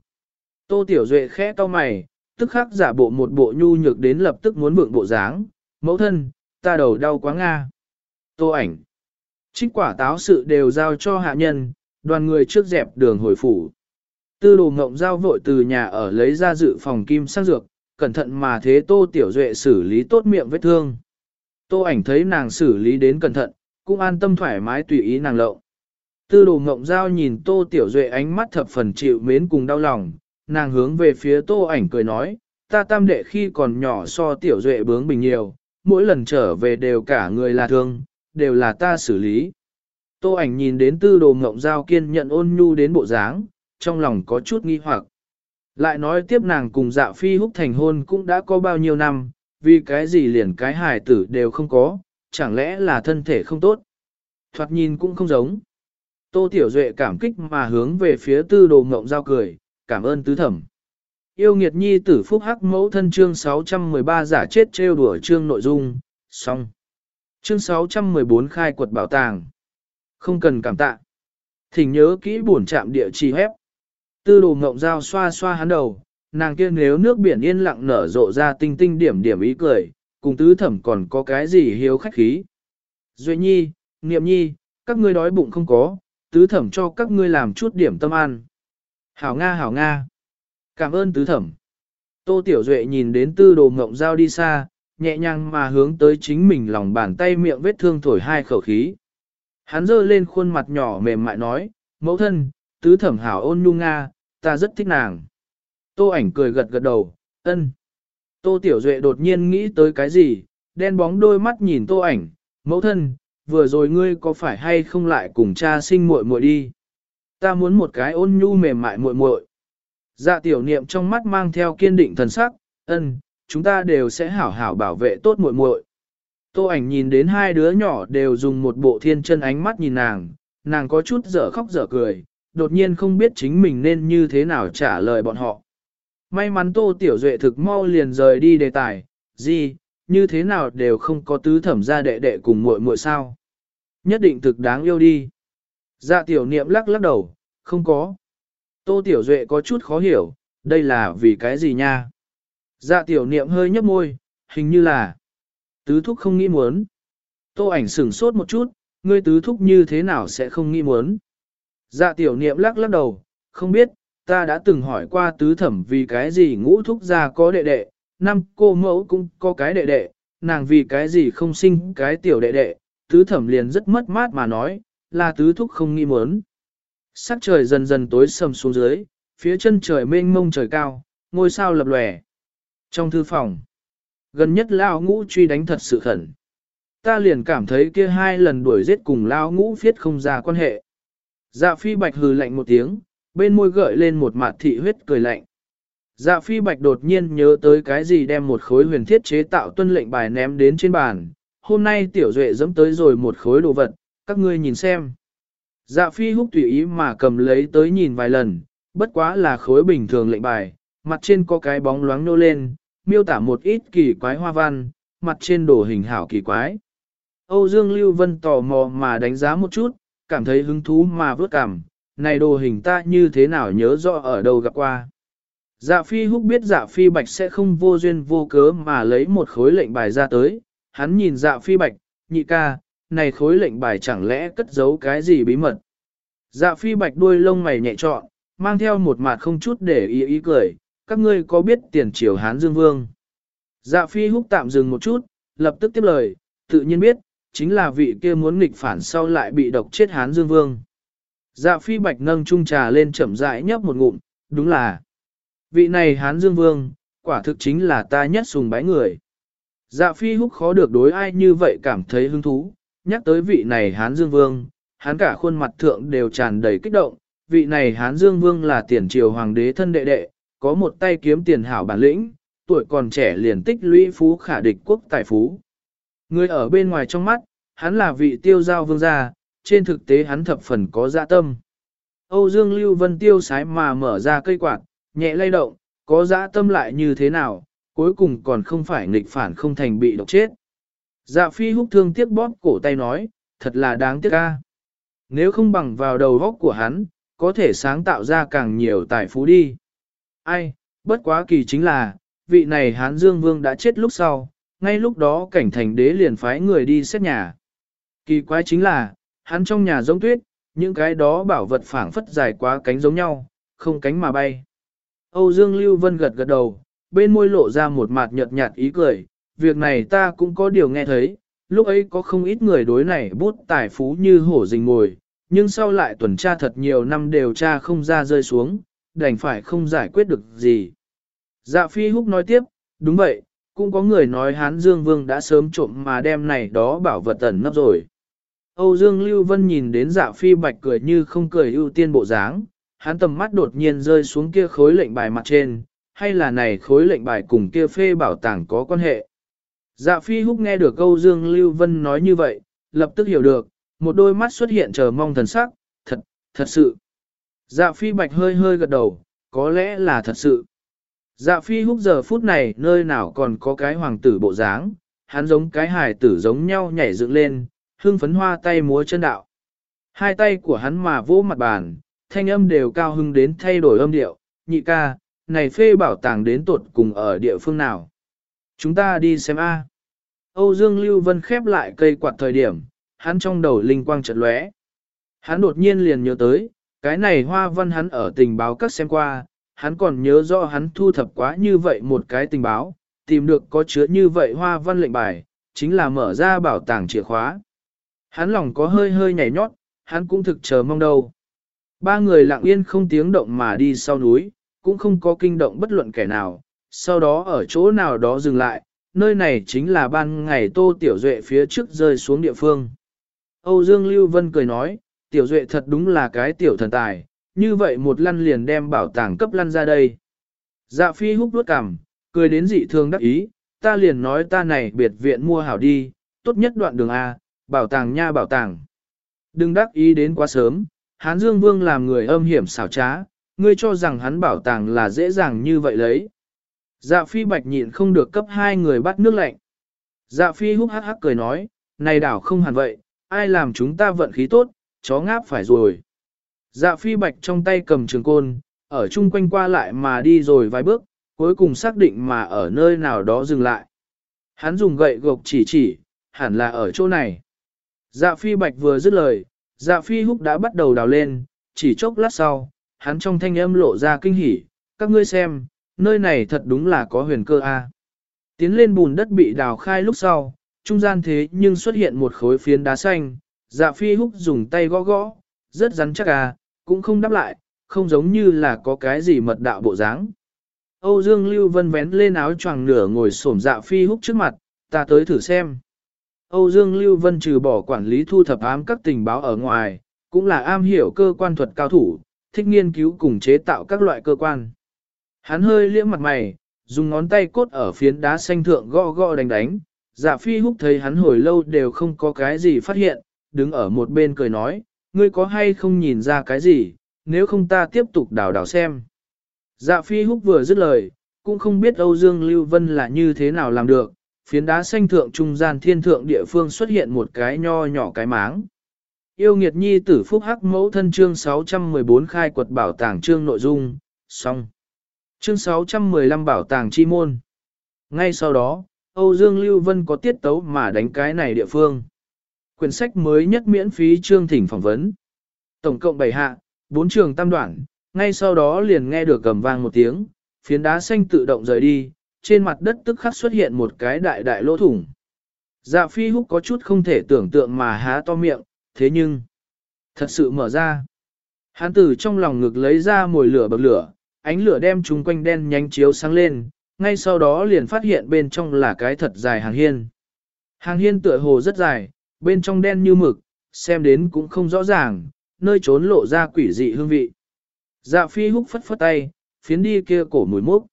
Tô Tiểu Duệ khẽ to mày, tức khắc giả bộ một bộ nhu nhược đến lập tức muốn vượng bộ dáng, mẫu thân, ta đầu đau quá nga. Tô ảnh. Trích quả táo sự đều giao cho hạ nhân, đoàn người trước dẹp đường hồi phủ. Tư đồ ngộng giao vội từ nhà ở lấy ra dự phòng kim sang dược, cẩn thận mà thế tô tiểu duệ xử lý tốt miệng vết thương. Tô ảnh thấy nàng xử lý đến cẩn thận, cũng an tâm thoải mái tùy ý nàng lộ Tư đồ ngộng giao nhìn tô tiểu duệ ánh mắt thập phần chịu mến cùng đau lòng, nàng hướng về phía tô ảnh cười nói, ta tam đệ khi còn nhỏ so tiểu duệ bướng bình nhiều, mỗi lần trở về đều cả người là thương, đều là ta xử lý. Tô ảnh nhìn đến tư đồ ngộng giao kiên nhận ôn nhu đến bộ dáng, trong lòng có chút nghi hoặc. Lại nói tiếp nàng cùng dạ phi húc thành hôn cũng đã có bao nhiêu năm, vì cái gì liền cái hài tử đều không có, chẳng lẽ là thân thể không tốt. Thoạt nhìn cũng không giống. Tô Tiểu Duệ cảm kích mà hướng về phía tư đồ ngộng giao cười, cảm ơn tứ thẩm. Yêu nghiệt nhi tử phúc hắc mẫu thân chương 613 giả chết trêu đùa chương nội dung, xong. Chương 614 khai quật bảo tàng. Không cần cảm tạ. Thỉnh nhớ kỹ buồn chạm địa chỉ hép. Tư đồ ngộng dao xoa xoa hắn đầu, nàng kia nếu nước biển yên lặng nở rộ ra tinh tinh điểm điểm ý cười, cùng tứ thẩm còn có cái gì hiếu khách khí. Duệ nhi, niệm nhi, các ngươi đói bụng không có, tứ thẩm cho các ngươi làm chút điểm tâm ăn. Hảo Nga hảo Nga. Cảm ơn tứ thẩm. Tô Tiểu Duệ nhìn đến tư đồ ngộng Giao đi xa, nhẹ nhàng mà hướng tới chính mình lòng bàn tay miệng vết thương thổi hai khẩu khí. Hắn giơ lên khuôn mặt nhỏ mềm mại nói, mẫu thân, tứ thẩm hảo ôn nhu Nga, ta rất thích nàng. Tô ảnh cười gật gật đầu, ân. Tô Tiểu Duệ đột nhiên nghĩ tới cái gì, đen bóng đôi mắt nhìn tô ảnh, mẫu thân, vừa rồi ngươi có phải hay không lại cùng cha sinh muội muội đi. Ta muốn một cái ôn nhu mềm mại muội muội. Dạ tiểu niệm trong mắt mang theo kiên định thần sắc, ân, chúng ta đều sẽ hảo hảo bảo vệ tốt muội muội. Tô ảnh nhìn đến hai đứa nhỏ đều dùng một bộ thiên chân ánh mắt nhìn nàng, nàng có chút dở khóc dở cười, đột nhiên không biết chính mình nên như thế nào trả lời bọn họ. May mắn Tô Tiểu Duệ thực mau liền rời đi đề tài, gì, như thế nào đều không có tứ thẩm gia đệ đệ cùng muội muội sao. Nhất định thực đáng yêu đi. Dạ tiểu niệm lắc lắc đầu, không có. Tô Tiểu Duệ có chút khó hiểu, đây là vì cái gì nha? Dạ tiểu niệm hơi nhấp môi, hình như là tứ thúc không nghĩ muốn. Tô ảnh sửng sốt một chút, ngươi tứ thúc như thế nào sẽ không nghĩ muốn? Dạ tiểu niệm lắc lắc đầu, không biết, ta đã từng hỏi qua tứ thẩm vì cái gì ngũ thúc gia có đệ đệ, năm cô mẫu cũng có cái đệ đệ, nàng vì cái gì không sinh cái tiểu đệ đệ, tứ thẩm liền rất mất mát mà nói, là tứ thúc không nghĩ muốn. Sắc trời dần dần tối sầm xuống dưới, phía chân trời mênh mông trời cao, ngôi sao lập lòe. Trong thư phòng, gần nhất Lao Ngũ truy đánh thật sự khẩn. Ta liền cảm thấy kia hai lần đuổi giết cùng Lao Ngũ phiết không ra quan hệ. Dạ phi bạch hừ lạnh một tiếng, bên môi gợi lên một mạt thị huyết cười lạnh. Dạ phi bạch đột nhiên nhớ tới cái gì đem một khối huyền thiết chế tạo tuân lệnh bài ném đến trên bàn. Hôm nay tiểu duệ dẫm tới rồi một khối đồ vật, các ngươi nhìn xem. Dạ phi húc tùy ý mà cầm lấy tới nhìn vài lần, bất quá là khối bình thường lệnh bài, mặt trên có cái bóng loáng nô lên, miêu tả một ít kỳ quái hoa văn, mặt trên đồ hình hảo kỳ quái. Âu Dương Lưu Vân tò mò mà đánh giá một chút, cảm thấy hứng thú mà vớt cảm, này đồ hình ta như thế nào nhớ rõ ở đâu gặp qua. Dạ phi húc biết dạ phi bạch sẽ không vô duyên vô cớ mà lấy một khối lệnh bài ra tới, hắn nhìn dạ phi bạch, nhị ca, này khối lệnh bài chẳng lẽ cất giấu cái gì bí mật. Dạ phi bạch đuôi lông mày nhẹ trọn, mang theo một mặt không chút để ý ý cười, các ngươi có biết tiền triều Hán Dương Vương. Dạ phi húc tạm dừng một chút, lập tức tiếp lời, tự nhiên biết, chính là vị kia muốn nghịch phản sau lại bị độc chết Hán Dương Vương. Dạ phi bạch nâng chung trà lên chậm rãi nhấp một ngụm, đúng là. Vị này Hán Dương Vương, quả thực chính là ta nhất sùng bái người. Dạ phi húc khó được đối ai như vậy cảm thấy hứng thú, nhắc tới vị này Hán Dương Vương, hắn cả khuôn mặt thượng đều tràn đầy kích động, vị này Hán Dương Vương là tiền triều hoàng đế thân đệ đệ, có một tay kiếm tiền hảo bản lĩnh, tuổi còn trẻ liền tích lũy phú khả địch quốc tài phú. Người ở bên ngoài trong mắt, hắn là vị tiêu giao vương gia, trên thực tế hắn thập phần có dạ tâm. Âu Dương Lưu Vân tiêu sái mà mở ra cây quạt, nhẹ lay động, có dạ tâm lại như thế nào, cuối cùng còn không phải nghịch phản không thành bị độc chết. Dạ phi húc thương tiếc bóp cổ tay nói, thật là đáng tiếc ca. Nếu không bằng vào đầu góc của hắn, có thể sáng tạo ra càng nhiều tài phú đi. Ai, bất quá kỳ chính là, vị này Hán Dương Vương đã chết lúc sau, ngay lúc đó cảnh thành đế liền phái người đi xét nhà. Kỳ quái chính là, hắn trong nhà giống tuyết, những cái đó bảo vật phảng phất dài quá cánh giống nhau, không cánh mà bay. Âu Dương Lưu Vân gật gật đầu, bên môi lộ ra một mặt nhợt nhạt ý cười, việc này ta cũng có điều nghe thấy, lúc ấy có không ít người đối này bút tài phú như hổ rình ngồi, nhưng sau lại tuần tra thật nhiều năm đều tra không ra rơi xuống, đành phải không giải quyết được gì. Dạ phi húc nói tiếp, đúng vậy, cũng có người nói Hán Dương Vương đã sớm trộm mà đem này đó bảo vật tẩn nấp rồi. Âu Dương Lưu Vân nhìn đến dạ phi bạch cười như không cười ưu tiên bộ dáng, hắn tầm mắt đột nhiên rơi xuống kia khối lệnh bài mặt trên, hay là này khối lệnh bài cùng kia phê bảo tàng có quan hệ. Dạ phi húc nghe được câu Dương Lưu Vân nói như vậy, lập tức hiểu được, một đôi mắt xuất hiện chờ mong thần sắc, thật, thật sự. Dạ phi bạch hơi hơi gật đầu, có lẽ là thật sự. Dạ phi húc giờ phút này nơi nào còn có cái hoàng tử bộ dáng, hắn giống cái hài tử giống nhau nhảy dựng lên, hương phấn hoa tay múa chân đạo. Hai tay của hắn mà vỗ mặt bàn, thanh âm đều cao hưng đến thay đổi âm điệu, nhị ca, này phê bảo tàng đến tột cùng ở địa phương nào. Chúng ta đi xem A. Âu Dương Lưu Vân khép lại cây quạt thời điểm, hắn trong đầu linh quang chợt lóe. Hắn đột nhiên liền nhớ tới, cái này hoa văn hắn ở tình báo các xem qua, hắn còn nhớ rõ hắn thu thập quá như vậy một cái tình báo, tìm được có chứa như vậy hoa văn lệnh bài, chính là mở ra bảo tàng chìa khóa. Hắn lòng có hơi hơi nhảy nhót, hắn cũng thực chờ mong đâu. Ba người lặng yên không tiếng động mà đi sau núi, cũng không có kinh động bất luận kẻ nào, sau đó ở chỗ nào đó dừng lại, nơi này chính là ban ngày Tô Tiểu Duệ phía trước rơi xuống địa phương. Âu Dương Lưu Vân cười nói, Tiểu Duệ thật đúng là cái tiểu thần tài, như vậy một lăn liền đem bảo tàng cấp lăn ra đây. Dạ phi húc đuốt cằm, cười đến dị thương đắc ý, ta liền nói ta này biệt viện mua hảo đi, tốt nhất đoạn đường A, bảo tàng nha bảo tàng. Đừng đắc ý đến quá sớm, Hán Dương Vương làm người âm hiểm xảo trá, ngươi cho rằng hắn bảo tàng là dễ dàng như vậy lấy. Dạ phi bạch nhịn không được cấp hai người bắt nước lạnh. Dạ phi húc hắc hắc cười nói, này đảo không hẳn vậy, ai làm chúng ta vận khí tốt, chó ngáp phải rồi. Dạ phi bạch trong tay cầm trường côn, ở chung quanh qua lại mà đi rồi vài bước, cuối cùng xác định mà ở nơi nào đó dừng lại. Hắn dùng gậy gộc chỉ chỉ, hẳn là ở chỗ này. Dạ phi bạch vừa dứt lời, dạ phi húc đã bắt đầu đào lên, chỉ chốc lát sau, hắn trong thanh âm lộ ra kinh hỉ, các ngươi xem, nơi này thật đúng là có huyền cơ a. Tiến lên bùn đất bị đào khai lúc sau, trung gian thế nhưng xuất hiện một khối phiến đá xanh, dạ phi húc dùng tay gõ gõ, rất rắn chắc à, cũng không đáp lại, không giống như là có cái gì mật đạo bộ dáng. Âu Dương Lưu Vân vén lên áo choàng nửa ngồi xổm dạ phi húc trước mặt, ta tới thử xem. Âu Dương Lưu Vân trừ bỏ quản lý thu thập ám các tình báo ở ngoài, cũng là am hiểu cơ quan thuật cao thủ, thích nghiên cứu cùng chế tạo các loại cơ quan. Hắn hơi liễm mặt mày, dùng ngón tay cốt ở phiến đá xanh thượng gõ gõ đánh đánh, dạ phi húc thấy hắn hồi lâu đều không có cái gì phát hiện, đứng ở một bên cười nói, ngươi có hay không nhìn ra cái gì, nếu không ta tiếp tục đào đào xem. Dạ phi húc vừa dứt lời, cũng không biết Âu Dương Lưu Vân là như thế nào làm được, phiến đá xanh thượng trung gian thiên thượng địa phương xuất hiện một cái nho nhỏ cái máng. Yêu nghiệt nhi tử phúc hắc mẫu thân chương 614 khai quật bảo tàng chương nội dung, xong. Chương 615 bảo tàng chi môn. Ngay sau đó, Âu Dương Lưu Vân có tiết tấu mà đánh cái này địa phương. Quyển sách mới nhất miễn phí chương thỉnh phỏng vấn. Tổng cộng 7 hạ, 4 trường tam đoạn, ngay sau đó liền nghe được cầm vang một tiếng, phiến đá xanh tự động rời đi, trên mặt đất tức khắc xuất hiện một cái đại đại lỗ thủng. Dạ phi húc có chút không thể tưởng tượng mà há to miệng, thế nhưng, thật sự mở ra. Hán tử trong lòng ngực lấy ra mồi lửa bậc lửa, ánh lửa đem chúng quanh đen nhánh chiếu sáng lên, ngay sau đó liền phát hiện bên trong là cái thật dài hàng hiên. Hàng hiên tựa hồ rất dài, bên trong đen như mực, xem đến cũng không rõ ràng, nơi trốn lộ ra quỷ dị hương vị. Dạ phi húc phất phất tay, phiến đi kia cổ mùi mốc.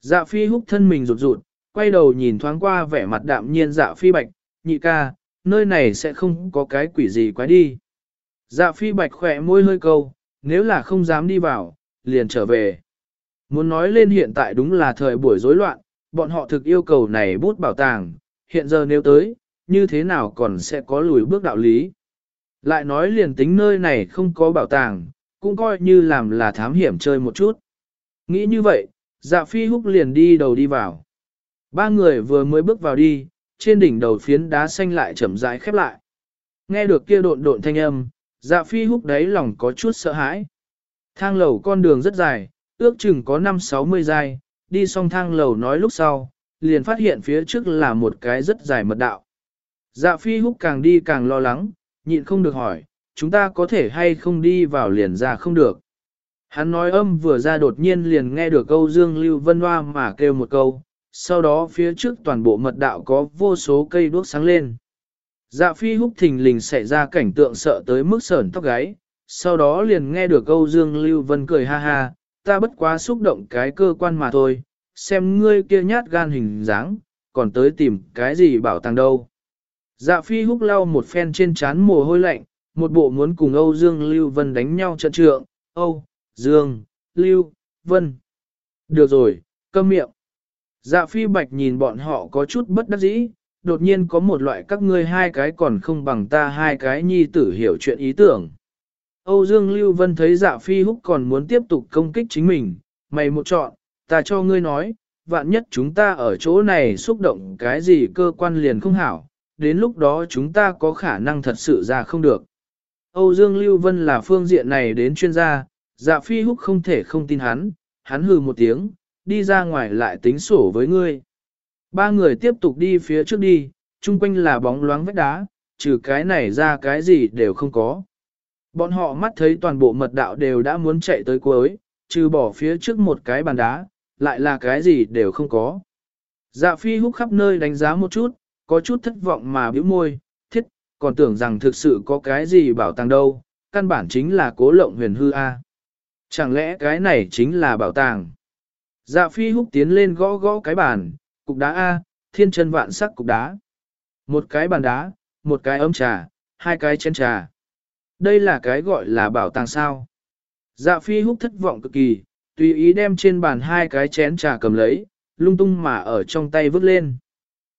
Dạ phi húc thân mình rụt rụt, quay đầu nhìn thoáng qua vẻ mặt đạm nhiên dạ phi bạch, nhị ca, nơi này sẽ không có cái quỷ gì quái đi. Dạ phi bạch khỏe môi hơi câu, nếu là không dám đi vào, liền trở về. Muốn nói lên hiện tại đúng là thời buổi rối loạn, bọn họ thực yêu cầu này bút bảo tàng, hiện giờ nếu tới, như thế nào còn sẽ có lùi bước đạo lý. Lại nói liền tính nơi này không có bảo tàng, cũng coi như làm là thám hiểm chơi một chút. Nghĩ như vậy, dạ phi húc liền đi đầu đi vào. Ba người vừa mới bước vào đi, trên đỉnh đầu phiến đá xanh lại chậm rãi khép lại. Nghe được kia độn độn thanh âm, dạ phi húc đáy lòng có chút sợ hãi. Thang lầu con đường rất dài, ước chừng có 5-60 giai, đi xong thang lầu nói lúc sau, liền phát hiện phía trước là một cái rất dài mật đạo. Dạ phi húc càng đi càng lo lắng, nhịn không được hỏi, chúng ta có thể hay không đi vào liền ra không được. Hắn nói âm vừa ra đột nhiên liền nghe được câu Dương Lưu Vân Hoa mà kêu một câu, sau đó phía trước toàn bộ mật đạo có vô số cây đuốc sáng lên. Dạ phi húc thình lình xảy ra cảnh tượng sợ tới mức sởn tóc gáy, sau đó liền nghe được câu Dương Lưu Vân cười ha ha, ta bất quá xúc động cái cơ quan mà thôi, xem ngươi kia nhát gan hình dáng, còn tới tìm cái gì bảo tàng đâu. Dạ phi húc lau một phen trên trán mồ hôi lạnh, một bộ muốn cùng Âu Dương Lưu Vân đánh nhau trận trượng, Âu, Dương, Lưu, Vân. Được rồi, câm miệng. Dạ phi bạch nhìn bọn họ có chút bất đắc dĩ, đột nhiên có một loại các ngươi hai cái còn không bằng ta hai cái nhi tử hiểu chuyện ý tưởng. Âu Dương Lưu Vân thấy dạ phi húc còn muốn tiếp tục công kích chính mình, mày một chọn, ta cho ngươi nói, vạn nhất chúng ta ở chỗ này xúc động cái gì cơ quan liền không hảo, đến lúc đó chúng ta có khả năng thật sự ra không được. Âu Dương Lưu Vân là phương diện này đến chuyên gia, dạ phi húc không thể không tin hắn, hắn hừ một tiếng, đi ra ngoài lại tính sổ với ngươi. Ba người tiếp tục đi phía trước đi, chung quanh là bóng loáng vách đá, trừ cái này ra cái gì đều không có. Bọn họ mắt thấy toàn bộ mật đạo đều đã muốn chạy tới cuối, trừ bỏ phía trước một cái bàn đá, lại là cái gì đều không có. Dạ phi húc khắp nơi đánh giá một chút, có chút thất vọng mà bĩu môi, thiết, còn tưởng rằng thực sự có cái gì bảo tàng đâu, căn bản chính là cố lộng huyền hư A. Chẳng lẽ cái này chính là bảo tàng? Dạ phi húc tiến lên gõ gõ cái bàn, cục đá A, thiên chân vạn sắc cục đá. Một cái bàn đá, một cái ấm trà, hai cái chén trà. Đây là cái gọi là bảo tàng sao. Dạ phi húc thất vọng cực kỳ, tùy ý đem trên bàn hai cái chén trà cầm lấy, lung tung mà ở trong tay vứt lên.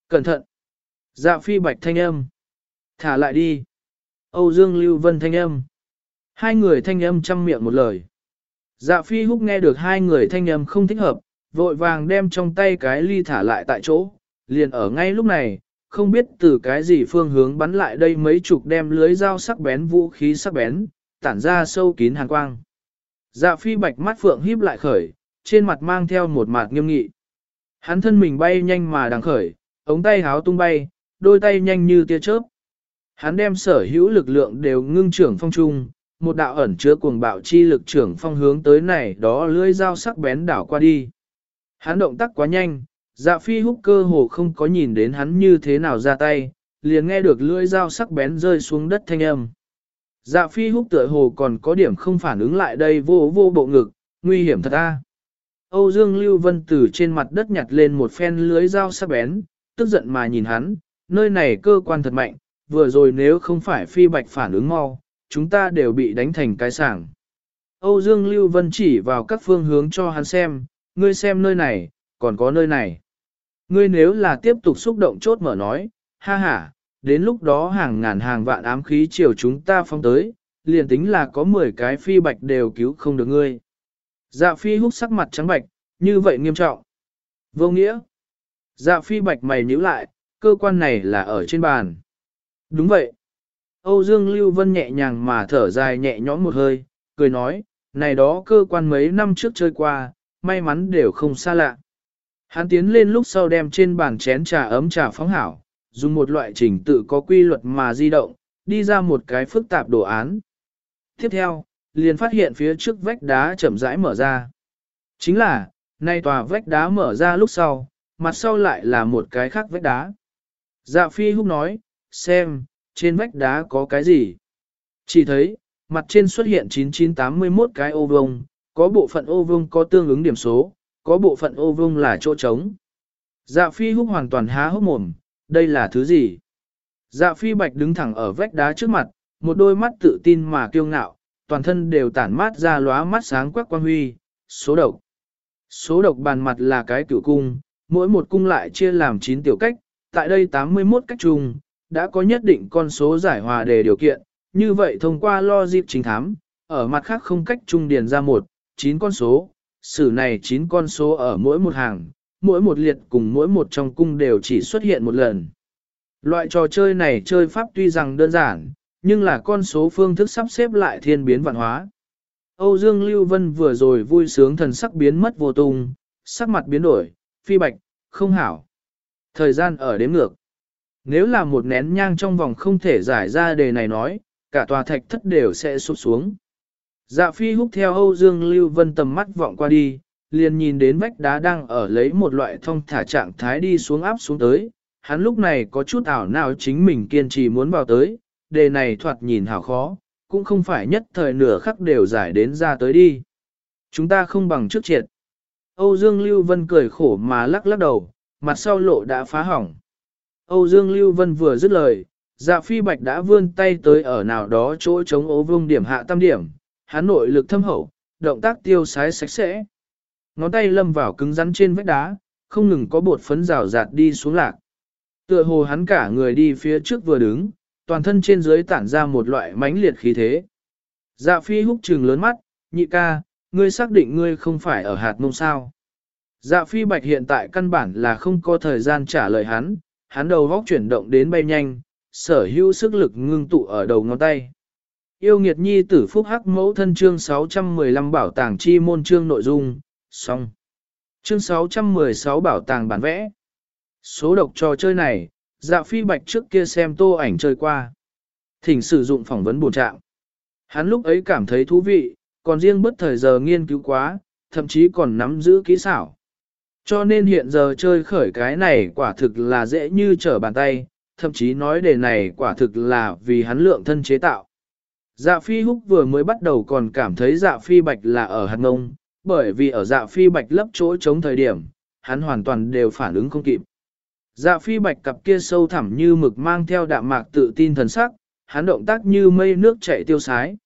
Cẩn thận! Dạ phi bạch thanh âm. Thả lại đi. Âu Dương Lưu Vân thanh âm. Hai người thanh âm chăm miệng một lời. Dạ phi húc nghe được hai người thanh âm không thích hợp, vội vàng đem trong tay cái ly thả lại tại chỗ, liền ở ngay lúc này, không biết từ cái gì phương hướng bắn lại đây mấy chục đem lưới dao sắc bén vũ khí sắc bén, tản ra sâu kín hàn quang. Dạ phi bạch mắt phượng híp lại khởi, trên mặt mang theo một mặt nghiêm nghị. Hắn thân mình bay nhanh mà đằng khởi, ống tay háo tung bay, đôi tay nhanh như tia chớp. Hắn đem sở hữu lực lượng đều ngưng trưởng phong trung, một đạo ẩn chứa cuồng bạo chi lực trưởng phong hướng tới này đó lưỡi dao sắc bén đảo qua đi. Hắn động tác quá nhanh, dạ phi húc cơ hồ không có nhìn đến hắn như thế nào ra tay, liền nghe được lưỡi dao sắc bén rơi xuống đất thanh âm. Dạ phi húc tựa hồ còn có điểm không phản ứng lại đây vô vô bộ ngực, nguy hiểm thật a. Âu Dương Lưu Vân từ trên mặt đất nhặt lên một phen lưới dao sắc bén, tức giận mà nhìn hắn, nơi này cơ quan thật mạnh, vừa rồi nếu không phải phi bạch phản ứng mau, chúng ta đều bị đánh thành cái sảng. Âu Dương Lưu Vân chỉ vào các phương hướng cho hắn xem, ngươi xem nơi này, còn có nơi này. Ngươi nếu là tiếp tục xúc động chốt mở nói, ha ha, đến lúc đó hàng ngàn hàng vạn ám khí chiều chúng ta phong tới, liền tính là có 10 cái phi bạch đều cứu không được ngươi. Dạ phi húc sắc mặt trắng bạch, như vậy nghiêm trọng. Vô nghĩa. Dạ phi bạch mày nhíu lại, cơ quan này là ở trên bàn. Đúng vậy. Âu Dương Lưu Vân nhẹ nhàng mà thở dài nhẹ nhõm một hơi, cười nói, này đó cơ quan mấy năm trước chơi qua, may mắn đều không xa lạ. Hắn tiến lên lúc sau đem trên bàn chén trà ấm trà phóng hảo, dùng một loại trình tự có quy luật mà di động, đi ra một cái phức tạp đồ án. Tiếp theo, liền phát hiện phía trước vách đá chậm rãi mở ra. Chính là, nay tòa vách đá mở ra lúc sau, mặt sau lại là một cái khác vách đá. Dạ phi húc nói, xem, trên vách đá có cái gì? Chỉ thấy, mặt trên xuất hiện 9981 cái ô vuông, có bộ phận ô vuông có tương ứng điểm số, có bộ phận ô Vương là chỗ trống. Dạ phi húc hoàn toàn há hốc mồm, đây là thứ gì? Dạ phi bạch đứng thẳng ở vách đá trước mặt, một đôi mắt tự tin mà kiêu ngạo, toàn thân đều tản mát ra lóa mắt sáng quắc quang huy, số độc. Số độc bàn mặt là cái cửu cung, mỗi một cung lại chia làm 9 tiểu cách, tại đây 81 cách chung, đã có nhất định con số giải hòa đề điều kiện, như vậy thông qua lo dịp chính thám, ở mặt khác không cách trung điền ra một, 9 con số, sử này 9 con số ở mỗi một hàng, mỗi một liệt cùng mỗi một trong cung đều chỉ xuất hiện một lần. Loại trò chơi này chơi pháp tuy rằng đơn giản, nhưng là con số phương thức sắp xếp lại thiên biến vạn hóa. Âu Dương Lưu Vân vừa rồi vui sướng thần sắc biến mất vô tung, sắc mặt biến đổi, phi bạch, không hảo. Thời gian ở đếm ngược. Nếu là một nén nhang trong vòng không thể giải ra đề này nói, cả tòa thạch thất đều sẽ sụp xuống. Dạ phi húc theo Âu Dương Lưu Vân tầm mắt vọng qua đi, liền nhìn đến vách đá đang ở lấy một loại thông thả trạng thái đi xuống áp xuống tới. Hắn lúc này có chút ảo nào chính mình kiên trì muốn vào tới, đề này thoạt nhìn hảo khó, cũng không phải nhất thời nửa khắc đều giải đến ra tới đi. Chúng ta không bằng trước triệt. Âu Dương Lưu Vân cười khổ mà lắc lắc đầu, mặt sau lộ đã phá hỏng. Âu Dương Lưu Vân vừa dứt lời, dạ phi bạch đã vươn tay tới ở nào đó chỗ chống ố vương điểm hạ tam điểm, hắn nội lực thâm hậu, động tác tiêu sái sạch sẽ. Ngón tay lâm vào cứng rắn trên vách đá, không ngừng có bột phấn rào rạt đi xuống lạc. Tựa hồ hắn cả người đi phía trước vừa đứng, toàn thân trên dưới tản ra một loại mãnh liệt khí thế. Dạ phi húc trừng lớn mắt, nhị ca, ngươi xác định ngươi không phải ở hạt mông sao. Dạ phi bạch hiện tại căn bản là không có thời gian trả lời hắn, hắn đầu góc chuyển động đến bay nhanh, sở hữu sức lực ngưng tụ ở đầu ngón tay. Yêu nghiệt nhi tử phúc hắc mẫu thân chương 615 bảo tàng chi môn chương nội dung, xong. Chương 616 bảo tàng bản vẽ. Số độc trò chơi này, dạ phi bạch trước kia xem tô ảnh chơi qua. Thỉnh sử dụng phỏng vấn bổ trạng. Hắn lúc ấy cảm thấy thú vị, còn riêng bất thời giờ nghiên cứu quá, thậm chí còn nắm giữ kỹ xảo. Cho nên hiện giờ chơi khởi cái này quả thực là dễ như trở bàn tay, thậm chí nói đề này quả thực là vì hắn lượng thân chế tạo. Dạ phi húc vừa mới bắt đầu còn cảm thấy dạ phi bạch là ở hạt ngông, bởi vì ở dạ phi bạch lấp chỗ chống thời điểm, hắn hoàn toàn đều phản ứng không kịp. Dạ phi bạch cặp kia sâu thẳm như mực mang theo đạm mạc tự tin thần sắc, hắn động tác như mây nước chảy tiêu sái.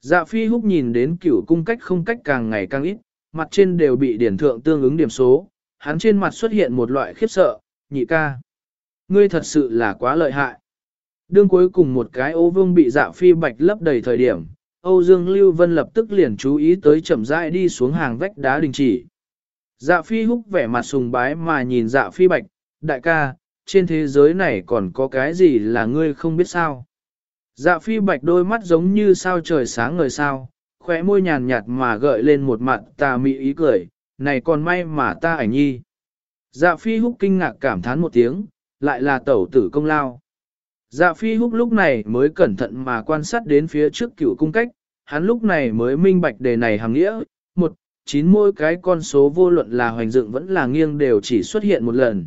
Dạ phi húc nhìn đến cửu cung cách không cách càng ngày càng ít, mặt trên đều bị điển thượng tương ứng điểm số, hắn trên mặt xuất hiện một loại khiếp sợ, nhị ca. Ngươi thật sự là quá lợi hại. Đương cuối cùng một cái ô vương bị dạ phi bạch lấp đầy thời điểm, Âu Dương Lưu Vân lập tức liền chú ý tới chậm rãi đi xuống hàng vách đá đình chỉ. Dạ phi húc vẻ mặt sùng bái mà nhìn dạ phi bạch, đại ca, trên thế giới này còn có cái gì là ngươi không biết sao. Dạ phi bạch đôi mắt giống như sao trời sáng ngời sao, khóe môi nhàn nhạt mà gợi lên một mặt tà mị ý cười, này còn may mà ta ảnh nhi. Dạ phi húc kinh ngạc cảm thán một tiếng, lại là tẩu tử công lao. Dạ phi húc lúc này mới cẩn thận mà quan sát đến phía trước cựu cung cách, hắn lúc này mới minh bạch đề này hàng nghĩa, một, chín mỗi cái con số vô luận là hoành dựng vẫn là nghiêng đều chỉ xuất hiện một lần.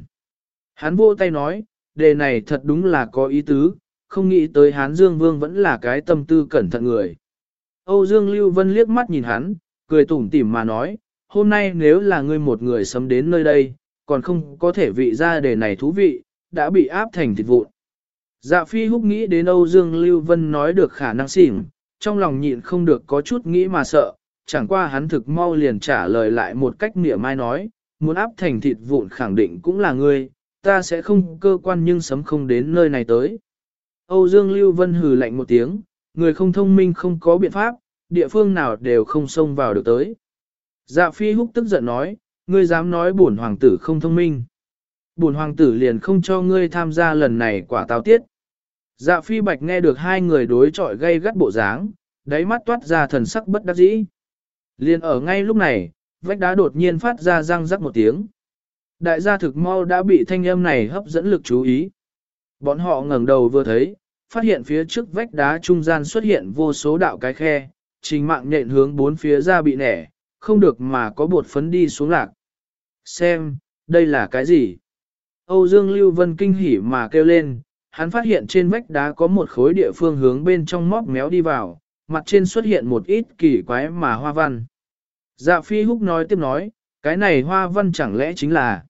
Hắn vô tay nói, đề này thật đúng là có ý tứ, không nghĩ tới Hán Dương Vương vẫn là cái tâm tư cẩn thận người. Âu Dương Lưu Vân liếc mắt nhìn hắn, cười tủm tỉm mà nói, hôm nay nếu là ngươi một người sấm đến nơi đây, còn không có thể vị ra đề này thú vị, đã bị áp thành thịt vụn. Dạ phi húc nghĩ đến Âu Dương Lưu Vân nói được khả năng xỉn, trong lòng nhịn không được có chút nghĩ mà sợ, chẳng qua hắn thực mau liền trả lời lại một cách mỉa mai nói, muốn áp thành thịt vụn khẳng định cũng là ngươi, ta sẽ không cơ quan nhưng sấm không đến nơi này tới. Âu Dương Lưu Vân hừ lạnh một tiếng, người không thông minh không có biện pháp, địa phương nào đều không xông vào được tới. Dạ phi húc tức giận nói, ngươi dám nói bổn hoàng tử không thông minh. Bổn hoàng tử liền không cho ngươi tham gia lần này quả táo tiết. Dạ phi bạch nghe được hai người đối chọi gây gắt bộ dáng, đáy mắt toát ra thần sắc bất đắc dĩ. Liền ở ngay lúc này, vách đá đột nhiên phát ra răng rắc một tiếng. Đại gia thực mau đã bị thanh âm này hấp dẫn lực chú ý. Bọn họ ngẩng đầu vừa thấy, phát hiện phía trước vách đá trung gian xuất hiện vô số đạo cái khe, trình mạng nhện hướng bốn phía ra bị nẻ, không được mà có bột phấn đi xuống lạc. Xem, đây là cái gì? Âu Dương Lưu Vân kinh hỉ mà kêu lên, hắn phát hiện trên vách đá có một khối địa phương hướng bên trong móc méo đi vào, mặt trên xuất hiện một ít kỳ quái mà hoa văn. Dạ phi húc nói tiếp nói, cái này hoa văn chẳng lẽ chính là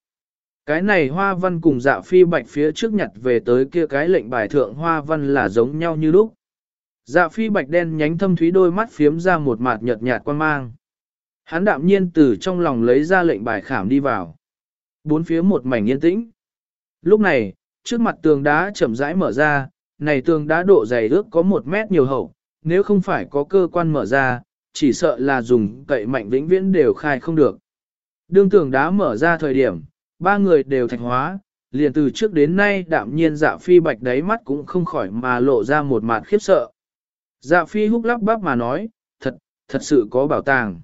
cái này hoa văn cùng dạ phi bạch phía trước nhặt về tới kia cái lệnh bài thượng hoa văn là giống nhau như lúc. Dạ phi bạch đen nhánh thâm thúy đôi mắt phiếm ra một mạt nhợt nhạt quan mang. Hắn đạm nhiên từ trong lòng lấy ra lệnh bài khảm đi vào. Bốn phía một mảnh yên tĩnh. Lúc này, trước mặt tường đá chậm rãi mở ra, này tường đá độ dày ước có một mét nhiều hậu, nếu không phải có cơ quan mở ra, chỉ sợ là dùng cậy mạnh vĩnh viễn đều khai không được. Đương tường đá mở ra thời điểm, ba người đều thạch hóa, liền từ trước đến nay đạm nhiên dạ phi bạch đáy mắt cũng không khỏi mà lộ ra một mặt khiếp sợ. Dạ phi húc lắp bắp mà nói, thật, thật sự có bảo tàng.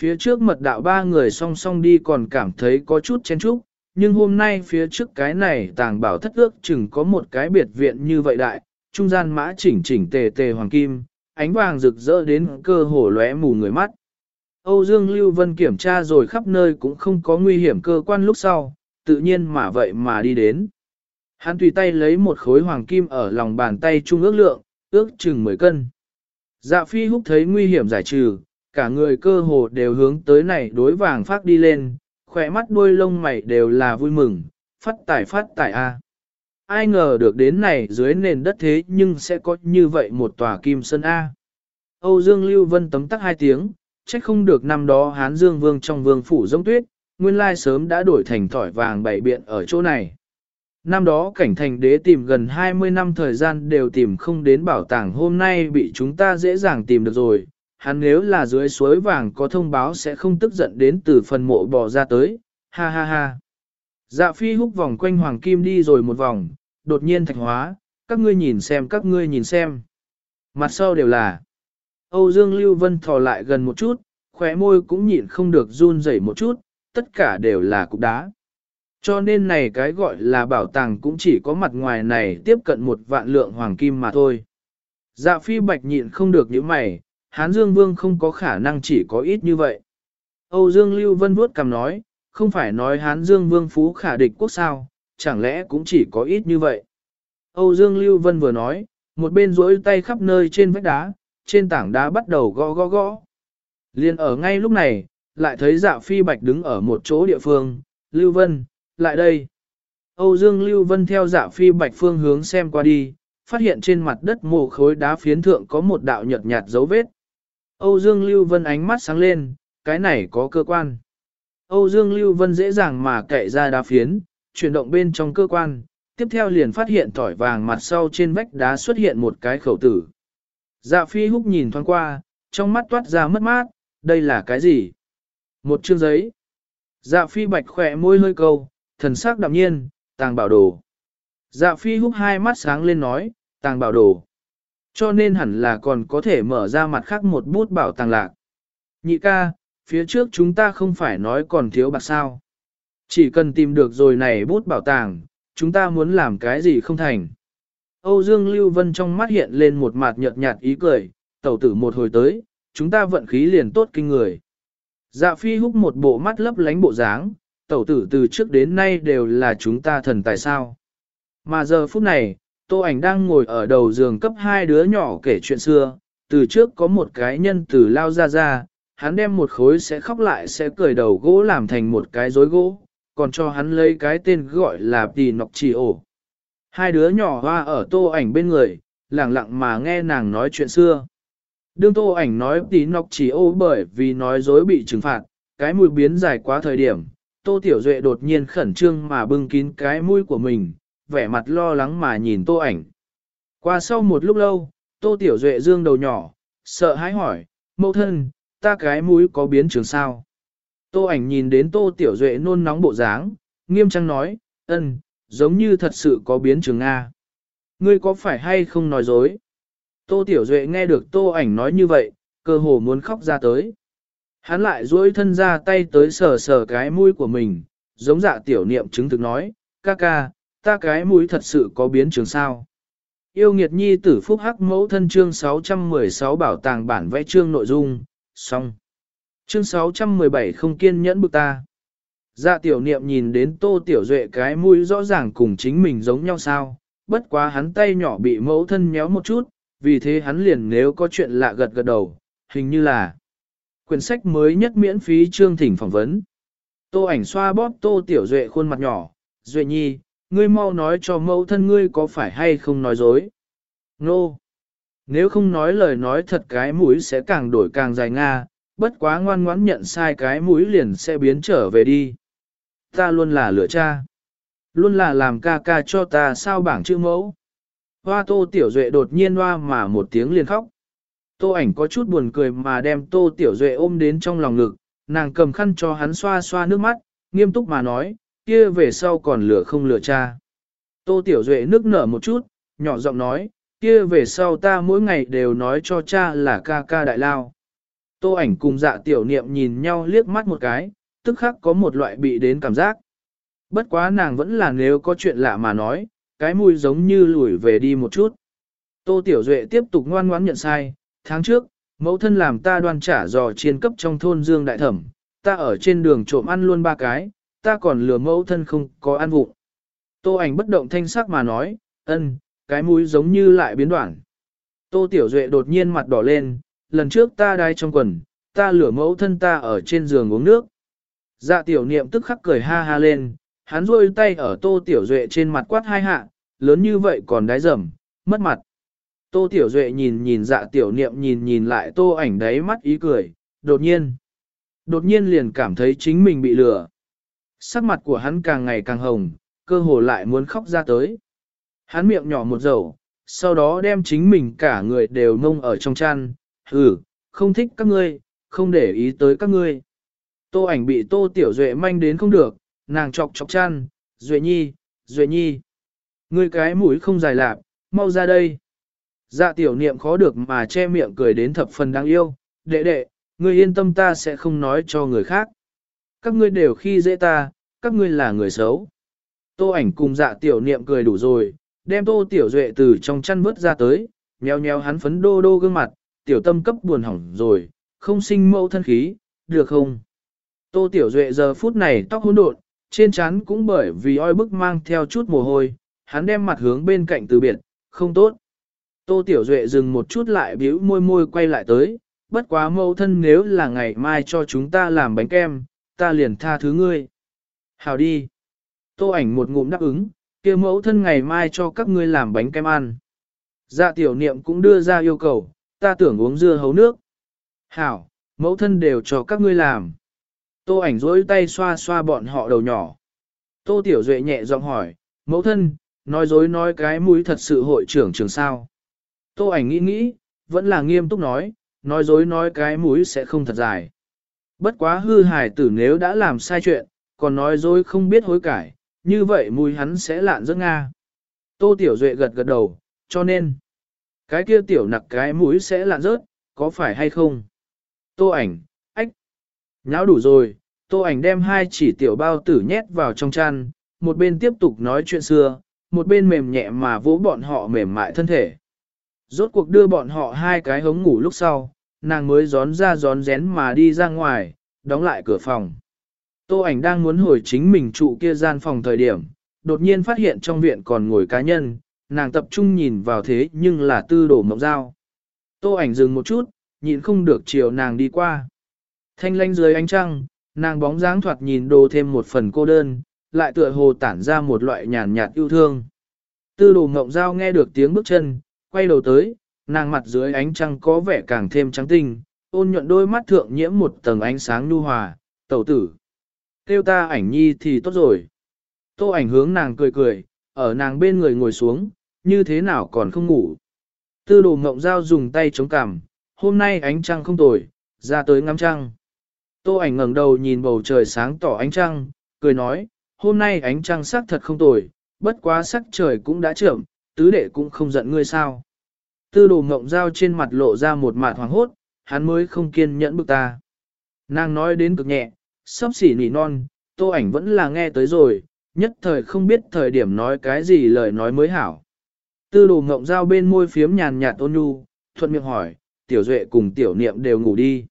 Phía trước mật đạo ba người song song đi còn cảm thấy có chút chen chúc, nhưng hôm nay phía trước cái này tàng bảo thất ước chừng có một cái biệt viện như vậy đại, trung gian mã chỉnh chỉnh tề tề hoàng kim, ánh vàng rực rỡ đến cơ hồ lóe mù người mắt. Âu Dương Lưu Vân kiểm tra rồi khắp nơi cũng không có nguy hiểm cơ quan lúc sau, tự nhiên mà vậy mà đi đến. Hắn tùy tay lấy một khối hoàng kim ở lòng bàn tay trung ước lượng, ước chừng 10 cân. Dạ phi húc thấy nguy hiểm giải trừ, cả người cơ hồ đều hướng tới này đối vàng phát đi lên, khỏe mắt đuôi lông mày đều là vui mừng, phát tải phát tải a. Ai ngờ được đến này dưới nền đất thế nhưng sẽ có như vậy một tòa kim sơn A. Âu Dương Lưu Vân tấm tắc hai tiếng, trách không được năm đó Hán Dương Vương trong vương phủ giống tuyết, nguyên lai sớm đã đổi thành thỏi vàng bảy biện ở chỗ này. Năm đó cảnh thành đế tìm gần 20 năm thời gian đều tìm không đến bảo tàng hôm nay bị chúng ta dễ dàng tìm được rồi. Hắn nếu là dưới suối vàng có thông báo sẽ không tức giận đến từ phần mộ bỏ ra tới, ha ha ha. Dạ phi húc vòng quanh hoàng kim đi rồi một vòng, đột nhiên thạch hóa, các ngươi nhìn xem các ngươi nhìn xem. Mặt sau đều là Âu Dương Lưu Vân thò lại gần một chút, khóe môi cũng nhịn không được run rẩy một chút, tất cả đều là cục đá. Cho nên này cái gọi là bảo tàng cũng chỉ có mặt ngoài này tiếp cận một vạn lượng hoàng kim mà thôi. Dạ phi bạch nhịn không được những mày, Hán Dương Vương không có khả năng chỉ có ít như vậy. Âu Dương Lưu Vân vuốt cầm nói, không phải nói Hán Dương Vương phú khả địch quốc sao, chẳng lẽ cũng chỉ có ít như vậy. Âu Dương Lưu Vân vừa nói, một bên duỗi tay khắp nơi trên vách đá, trên tảng đá bắt đầu gõ gõ gõ. Liên ở ngay lúc này, lại thấy dạ phi bạch đứng ở một chỗ địa phương, Lưu Vân, lại đây. Âu Dương Lưu Vân theo dạ phi bạch phương hướng xem qua đi, phát hiện trên mặt đất mồ khối đá phiến thượng có một đạo nhợt nhạt dấu vết. Âu Dương Lưu Vân ánh mắt sáng lên, cái này có cơ quan. Âu Dương Lưu Vân dễ dàng mà cậy ra đá phiến, chuyển động bên trong cơ quan, tiếp theo liền phát hiện tỏi vàng mặt sau trên vách đá xuất hiện một cái khẩu tử. Dạ phi húc nhìn thoáng qua, trong mắt toát ra mất mát, đây là cái gì? Một chương giấy. Dạ phi bạch khỏe môi hơi câu, thần sắc đạm nhiên, tàng bảo đồ. Dạ phi húc hai mắt sáng lên nói, tàng bảo đồ. Cho nên hẳn là còn có thể mở ra mặt khác một bút bảo tàng lạc. Nhị ca, phía trước chúng ta không phải nói còn thiếu bạc sao. Chỉ cần tìm được rồi này bút bảo tàng, chúng ta muốn làm cái gì không thành. Âu Dương Lưu Vân trong mắt hiện lên một mặt nhợt nhạt ý cười, tẩu tử một hồi tới, chúng ta vận khí liền tốt kinh người. Dạ phi húc một bộ mắt lấp lánh bộ dáng, tẩu tử từ trước đến nay đều là chúng ta thần tài sao. Mà giờ phút này, tô ảnh đang ngồi ở đầu giường cấp hai đứa nhỏ kể chuyện xưa, từ trước có một cái nhân tử lao ra ra, hắn đem một khối sẽ khóc lại sẽ cười đầu gỗ làm thành một cái rối gỗ, còn cho hắn lấy cái tên gọi là tì nọc chỉ ổ. Hai đứa nhỏ hoa ở tô ảnh bên người, lặng lặng mà nghe nàng nói chuyện xưa. Đương tô ảnh nói Tỳ nọc chỉ Ổ bởi vì nói dối bị trừng phạt, cái mùi biến dài quá thời điểm, Tô Tiểu Duệ đột nhiên khẩn trương mà bưng kín cái mũi của mình, vẻ mặt lo lắng mà nhìn tô ảnh. Qua sau một lúc lâu, Tô Tiểu Duệ dương đầu nhỏ, sợ hãi hỏi, mẫu thân, ta cái mũi có biến trường sao? Tô ảnh nhìn đến Tô Tiểu Duệ nôn nóng bộ dáng, nghiêm trang nói, ơn, giống như thật sự có biến trường A. Ngươi có phải hay không nói dối? Tô Tiểu Duệ nghe được Tô ảnh nói như vậy, cơ hồ muốn khóc ra tới. Hắn lại duỗi thân ra tay tới sờ sờ cái mũi của mình, giống dạ tiểu niệm chứng thực nói, ca ca, ta cái mũi thật sự có biến trường sao. Yêu nghiệt nhi tử phúc hắc mẫu thân chương 616 bảo tàng bản vẽ chương nội dung, xong. Chương 617 không kiên nhẫn bực ta. Dạ tiểu niệm nhìn đến tô tiểu duệ cái mũi rõ ràng cùng chính mình giống nhau sao, bất quá hắn tay nhỏ bị mẫu thân nhéo một chút, vì thế hắn liền nếu có chuyện lạ gật gật đầu, hình như là quyển sách mới nhất miễn phí chương thỉnh phỏng vấn. Tô ảnh xoa bóp tô tiểu duệ khuôn mặt nhỏ, duệ nhi, ngươi mau nói cho mẫu thân ngươi có phải hay không nói dối. Nô! No. Nếu không nói lời nói thật cái mũi sẽ càng đổi càng dài nga, bất quá ngoan ngoãn nhận sai cái mũi liền sẽ biến trở về đi. Ta luôn là lửa cha. Luôn là làm ca ca cho ta sao bảng chữ mẫu. Hoa tô tiểu duệ đột nhiên hoa mà một tiếng liền khóc. Tô ảnh có chút buồn cười mà đem tô tiểu duệ ôm đến trong lòng ngực, nàng cầm khăn cho hắn xoa xoa nước mắt, nghiêm túc mà nói, kia về sau còn lửa không lửa cha. Tô tiểu duệ nước nở một chút, nhỏ giọng nói, kia về sau ta mỗi ngày đều nói cho cha là ca ca đại lao. Tô ảnh cùng dạ tiểu niệm nhìn nhau liếc mắt một cái, tức khắc có một loại bị đến cảm giác. Bất quá nàng vẫn là nếu có chuyện lạ mà nói, cái mùi giống như lùi về đi một chút. Tô Tiểu Duệ tiếp tục ngoan ngoãn nhận sai, tháng trước, mẫu thân làm ta đoan trả dò chiên cấp trong thôn Dương Đại Thẩm, ta ở trên đường trộm ăn luôn ba cái, ta còn lừa mẫu thân không có ăn vụng. Tô ảnh bất động thanh sắc mà nói, ân, cái mũi giống như lại biến đoạn. Tô Tiểu Duệ đột nhiên mặt đỏ lên, lần trước ta đai trong quần, ta lửa mẫu thân ta ở trên giường uống nước. Dạ tiểu niệm tức khắc cười ha ha lên, hắn rôi tay ở tô tiểu duệ trên mặt quát hai hạ, lớn như vậy còn đái rầm, mất mặt. Tô tiểu duệ nhìn nhìn dạ tiểu niệm nhìn nhìn lại tô ảnh đấy mắt ý cười, đột nhiên. Đột nhiên liền cảm thấy chính mình bị lừa. Sắc mặt của hắn càng ngày càng hồng, cơ hồ lại muốn khóc ra tới. Hắn miệng nhỏ một dầu, sau đó đem chính mình cả người đều nông ở trong chăn, hừ, không thích các ngươi, không để ý tới các ngươi. Tô ảnh bị tô tiểu duệ manh đến không được, nàng chọc chọc chăn, duệ nhi, duệ nhi. Ngươi cái mũi không dài lạp, mau ra đây. Dạ tiểu niệm khó được mà che miệng cười đến thập phần đáng yêu, đệ đệ, ngươi yên tâm ta sẽ không nói cho người khác. Các ngươi đều khi dễ ta, các ngươi là người xấu. Tô ảnh cùng dạ tiểu niệm cười đủ rồi, đem tô tiểu duệ từ trong chăn vứt ra tới, nheo nheo hắn phấn đô đô gương mặt, tiểu tâm cấp buồn hỏng rồi, không sinh mẫu thân khí, được không? Tô tiểu duệ giờ phút này tóc hỗn độn, trên trán cũng bởi vì oi bức mang theo chút mồ hôi, hắn đem mặt hướng bên cạnh từ biệt, không tốt. Tô Tiểu Duệ dừng một chút lại bĩu môi môi quay lại tới, bất quá mẫu thân nếu là ngày mai cho chúng ta làm bánh kem, ta liền tha thứ ngươi. Hào đi. Tô ảnh một ngụm đáp ứng, kia mẫu thân ngày mai cho các ngươi làm bánh kem ăn. Dạ tiểu niệm cũng đưa ra yêu cầu, ta tưởng uống dưa hấu nước. Hảo, mẫu thân đều cho các ngươi làm. Tô ảnh rỗi tay xoa xoa bọn họ đầu nhỏ. Tô Tiểu Duệ nhẹ giọng hỏi, mẫu thân, nói dối nói cái mũi thật sự hội trưởng trường sao. Tô ảnh nghĩ nghĩ, vẫn là nghiêm túc nói, nói dối nói cái mũi sẽ không thật dài. Bất quá hư hài tử nếu đã làm sai chuyện, còn nói dối không biết hối cải, như vậy mũi hắn sẽ lạn rất nga. Tô Tiểu Duệ gật gật đầu, cho nên, cái kia tiểu nặc cái mũi sẽ lạn rớt, có phải hay không? Tô ảnh, ách, nháo đủ rồi, tô ảnh đem hai chỉ tiểu bao tử nhét vào trong chăn, một bên tiếp tục nói chuyện xưa, một bên mềm nhẹ mà vỗ bọn họ mềm mại thân thể. Rốt cuộc đưa bọn họ hai cái hống ngủ lúc sau, nàng mới gión ra gión rén mà đi ra ngoài, đóng lại cửa phòng. Tô ảnh đang muốn hồi chính mình trụ kia gian phòng thời điểm, đột nhiên phát hiện trong viện còn ngồi cá nhân, nàng tập trung nhìn vào thế nhưng là tư đổ mộng dao. Tô ảnh dừng một chút, nhịn không được chiều nàng đi qua. Thanh lanh dưới ánh trăng, nàng bóng dáng thoạt nhìn đồ thêm một phần cô đơn, lại tựa hồ tản ra một loại nhàn nhạt yêu thương. Tư đồ mộng dao nghe được tiếng bước chân, quay đầu tới, nàng mặt dưới ánh trăng có vẻ càng thêm trắng tinh, ôn nhuận đôi mắt thượng nhiễm một tầng ánh sáng nhu hòa, tẩu tử. kêu ta ảnh nhi thì tốt rồi. Tô ảnh hướng nàng cười cười, ở nàng bên người ngồi xuống, như thế nào còn không ngủ. Tư đồ mộng giao dùng tay chống cằm, hôm nay ánh trăng không tồi, ra tới ngắm trăng. Tô ảnh ngẩng đầu nhìn bầu trời sáng tỏ ánh trăng, cười nói, hôm nay ánh trăng sắc thật không tồi, bất quá sắc trời cũng đã trưởng, tứ đệ cũng không giận ngươi sao. Tư đồ ngộng dao trên mặt lộ ra một mạt hoàng hốt, hắn mới không kiên nhẫn bực ta. Nàng nói đến cực nhẹ, sắp xỉ nỉ non, tô ảnh vẫn là nghe tới rồi, nhất thời không biết thời điểm nói cái gì lời nói mới hảo. Tư đồ ngộng dao bên môi phiếm nhàn nhạt ôn nhu, thuận miệng hỏi, tiểu duệ cùng tiểu niệm đều ngủ đi.